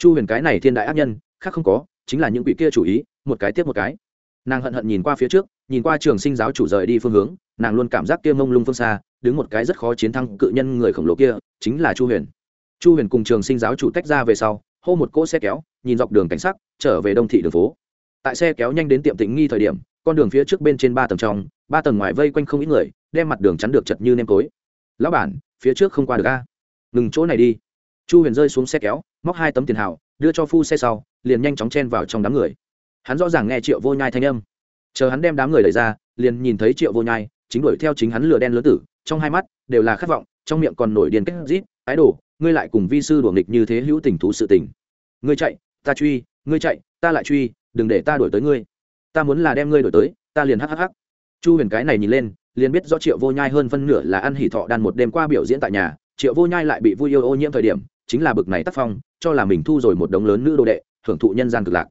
chu huyền cái này thiên đại ác nhân, khác không có, chính là những quỷ kia chủ ý, một cái tiếp một cái. Nàng hận hận nhìn qua phía trước, nhìn qua trường sinh giáo chủ rời đi phương hướng, nàng luôn cảm giác kia mông lung phương xa, đứng một cái rất khó chiến thắng cự nhân người khổng lồ kia, chính là chu huyền. Chu huyền cùng trường sinh giáo chủ tách ra về sau, hô một cỗ xe kéo, nhìn dọc đường cảnh sắc, trở về đông thị đường phố. Tại xe kéo nhanh đến tiệm tĩnh nghi thời điểm, con đường phía trước bên trên ba tầng trong, ba tầng ngoài vây quanh không ít người, đem mặt đường chắn được chật như nêm tối. Lão bản, phía trước không qua được a. Ngừng chỗ này đi chu huyền rơi xuống xe kéo, móc hai tấm tiền hào, đưa cho phu xe sau, liền nhanh chóng chen vào trong đám người. Hắn rõ ràng nghe triệu vô nhai thanh âm. Chờ hắn đem đám người đẩy ra, liền nhìn thấy triệu vô nhai, chính đuổi theo chính hắn lửa đen lớn tử, trong hai mắt đều là khát vọng, trong miệng còn nổi điên kết rít, ái đồ, ngươi lại cùng vi sư đuổi nghịch như thế hữu tình thú sự tình. Ngươi chạy, ta truy, ngươi chạy, ta lại truy, đừng để ta đuổi tới ngươi. Ta muốn là đem ngươi đuổi tới, ta liền hắc hắc hắc. Chu huyền cái này nhìn lên, liền biết rõ triệu vô nhai hơn phân nửa là ăn hỉ thọ đan một đêm qua biểu diễn tại nhà, triệu vô nhai lại bị vui yêu ô nhiễm thời điểm chính là bực này tác phong, cho là mình thu rồi một đống lớn nữ đồ đệ, hưởng thụ nhân gian cực lạc.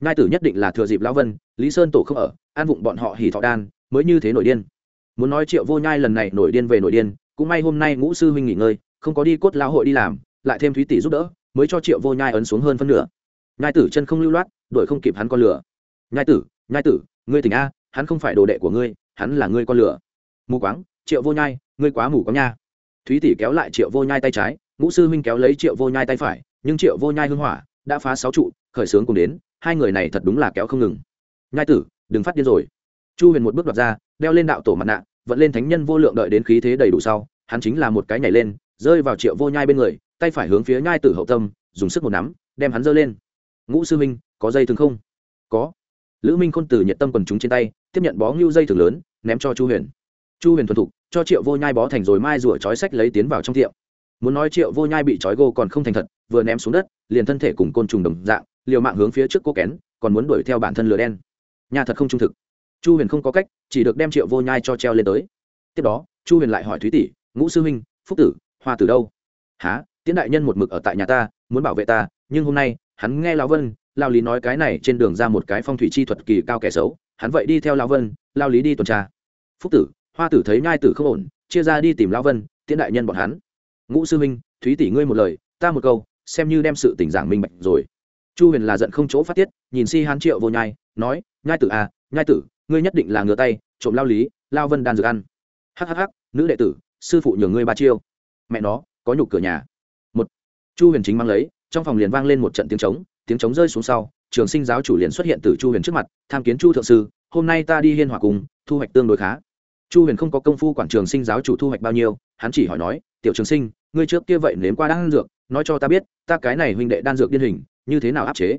Ngai tử nhất định là thừa dịp lão vân, lý sơn tổ không ở, an vụng bọn họ hỉ thọ đan, mới như thế nổi điên. Muốn nói triệu vô nhai lần này nổi điên về nổi điên, cũng may hôm nay ngũ sư huynh nghỉ ngơi, không có đi cốt lão hội đi làm, lại thêm thúy tỷ giúp đỡ, mới cho triệu vô nhai ấn xuống hơn phân nửa. Ngai tử chân không lưu loát, đuổi không kịp hắn con lửa. Nhai tử nhai tử, ngươi tỉnh a, hắn không phải đồ đệ của ngươi, hắn là ngươi con lửa. Mù quáng, triệu vô nhai, ngươi quá mù quáng nha. Thúy tỷ kéo lại triệu vô nhai tay trái ngũ sư huynh kéo lấy triệu vô nhai tay phải, nhưng triệu vô nhai hưng hỏa, đã phá sáu trụ, khởi sướng cùng đến, hai người này thật đúng là kéo không ngừng. Nhai tử, đừng phát điên rồi. Chu huyền một bước đoạt ra, đeo lên đạo tổ mặt nạ, vận lên thánh nhân vô lượng đợi đến khí thế đầy đủ sau, hắn chính là một cái nhảy lên, rơi vào triệu vô nhai bên người, tay phải hướng phía nhai tử hậu tâm, dùng sức một nắm, đem hắn giơ lên. Ngũ sư minh có dây thường không? Có. Lữ minh khôn từ nhiệt tâm quần chúng trên tay, tiếp nhận bó ngưu dây thường lớn, ném cho chu huyền. Chu huyền thuần thục, cho triệu vô nhai bó thành rồi mai rủa trói sách lấy tiến vào trong tiệm muốn nói triệu vô nhai bị trói gô còn không thành thật, vừa ném xuống đất, liền thân thể cùng côn trùng đồng dạng, liều mạng hướng phía trước cô kén, còn muốn đuổi theo bản thân lửa đen. Nhà thật không trung thực. Chu huyền không có cách, chỉ được đem triệu vô nhai cho treo lên tới. Tiếp đó, chu huyền lại hỏi thúy tỷ, ngũ sư huynh, phúc tử, hoa từ đâu? Há tiễn đại nhân một mực ở tại nhà ta, muốn bảo vệ ta, nhưng hôm nay, hắn nghe lao vân lao lý nói cái này trên đường ra một cái phong thủy chi thuật kỳ cao kẻ xấu, hắn vậy đi theo lao vân lao lý đi tuần tra. Phúc tử, hoa tử thấy nhai tử không ổn, chia ra đi tìm lao vân, tiễn đại nhân bọn hắn ngũ sư Minh, thúy tỷ ngươi một lời ta một câu xem như đem sự tình giảng minh bạch rồi. Chu huyền là giận không chỗ phát tiết nhìn si hán triệu vô nhai nói nhai tử à nhai tử ngươi nhất định là ngửa tay trộm lao lý lao vân đan dược ăn. Hhh nữ đệ tử sư phụ nhường ngươi ba chiêu. Mẹ nó có nhục cửa nhà. Một chu huyền chính mang lấy trong phòng liền vang lên một trận tiếng trống tiếng trống rơi xuống sau trường sinh giáo chủ liền xuất hiện từ chu huyền trước mặt tham kiến chu thượng sư hôm nay ta đi hiên hòa cùng thu hoạch tương đối khá. Chu huyền không có công phu quản trường sinh giáo chủ thu hoạch bao nhiêu hắn chỉ hỏi nói tiểu trường sinh, ngươi trước kia vậy nếm qua đan dược, nói cho ta biết, ta cái này huynh đệ đan dược điên hình, như thế nào áp chế?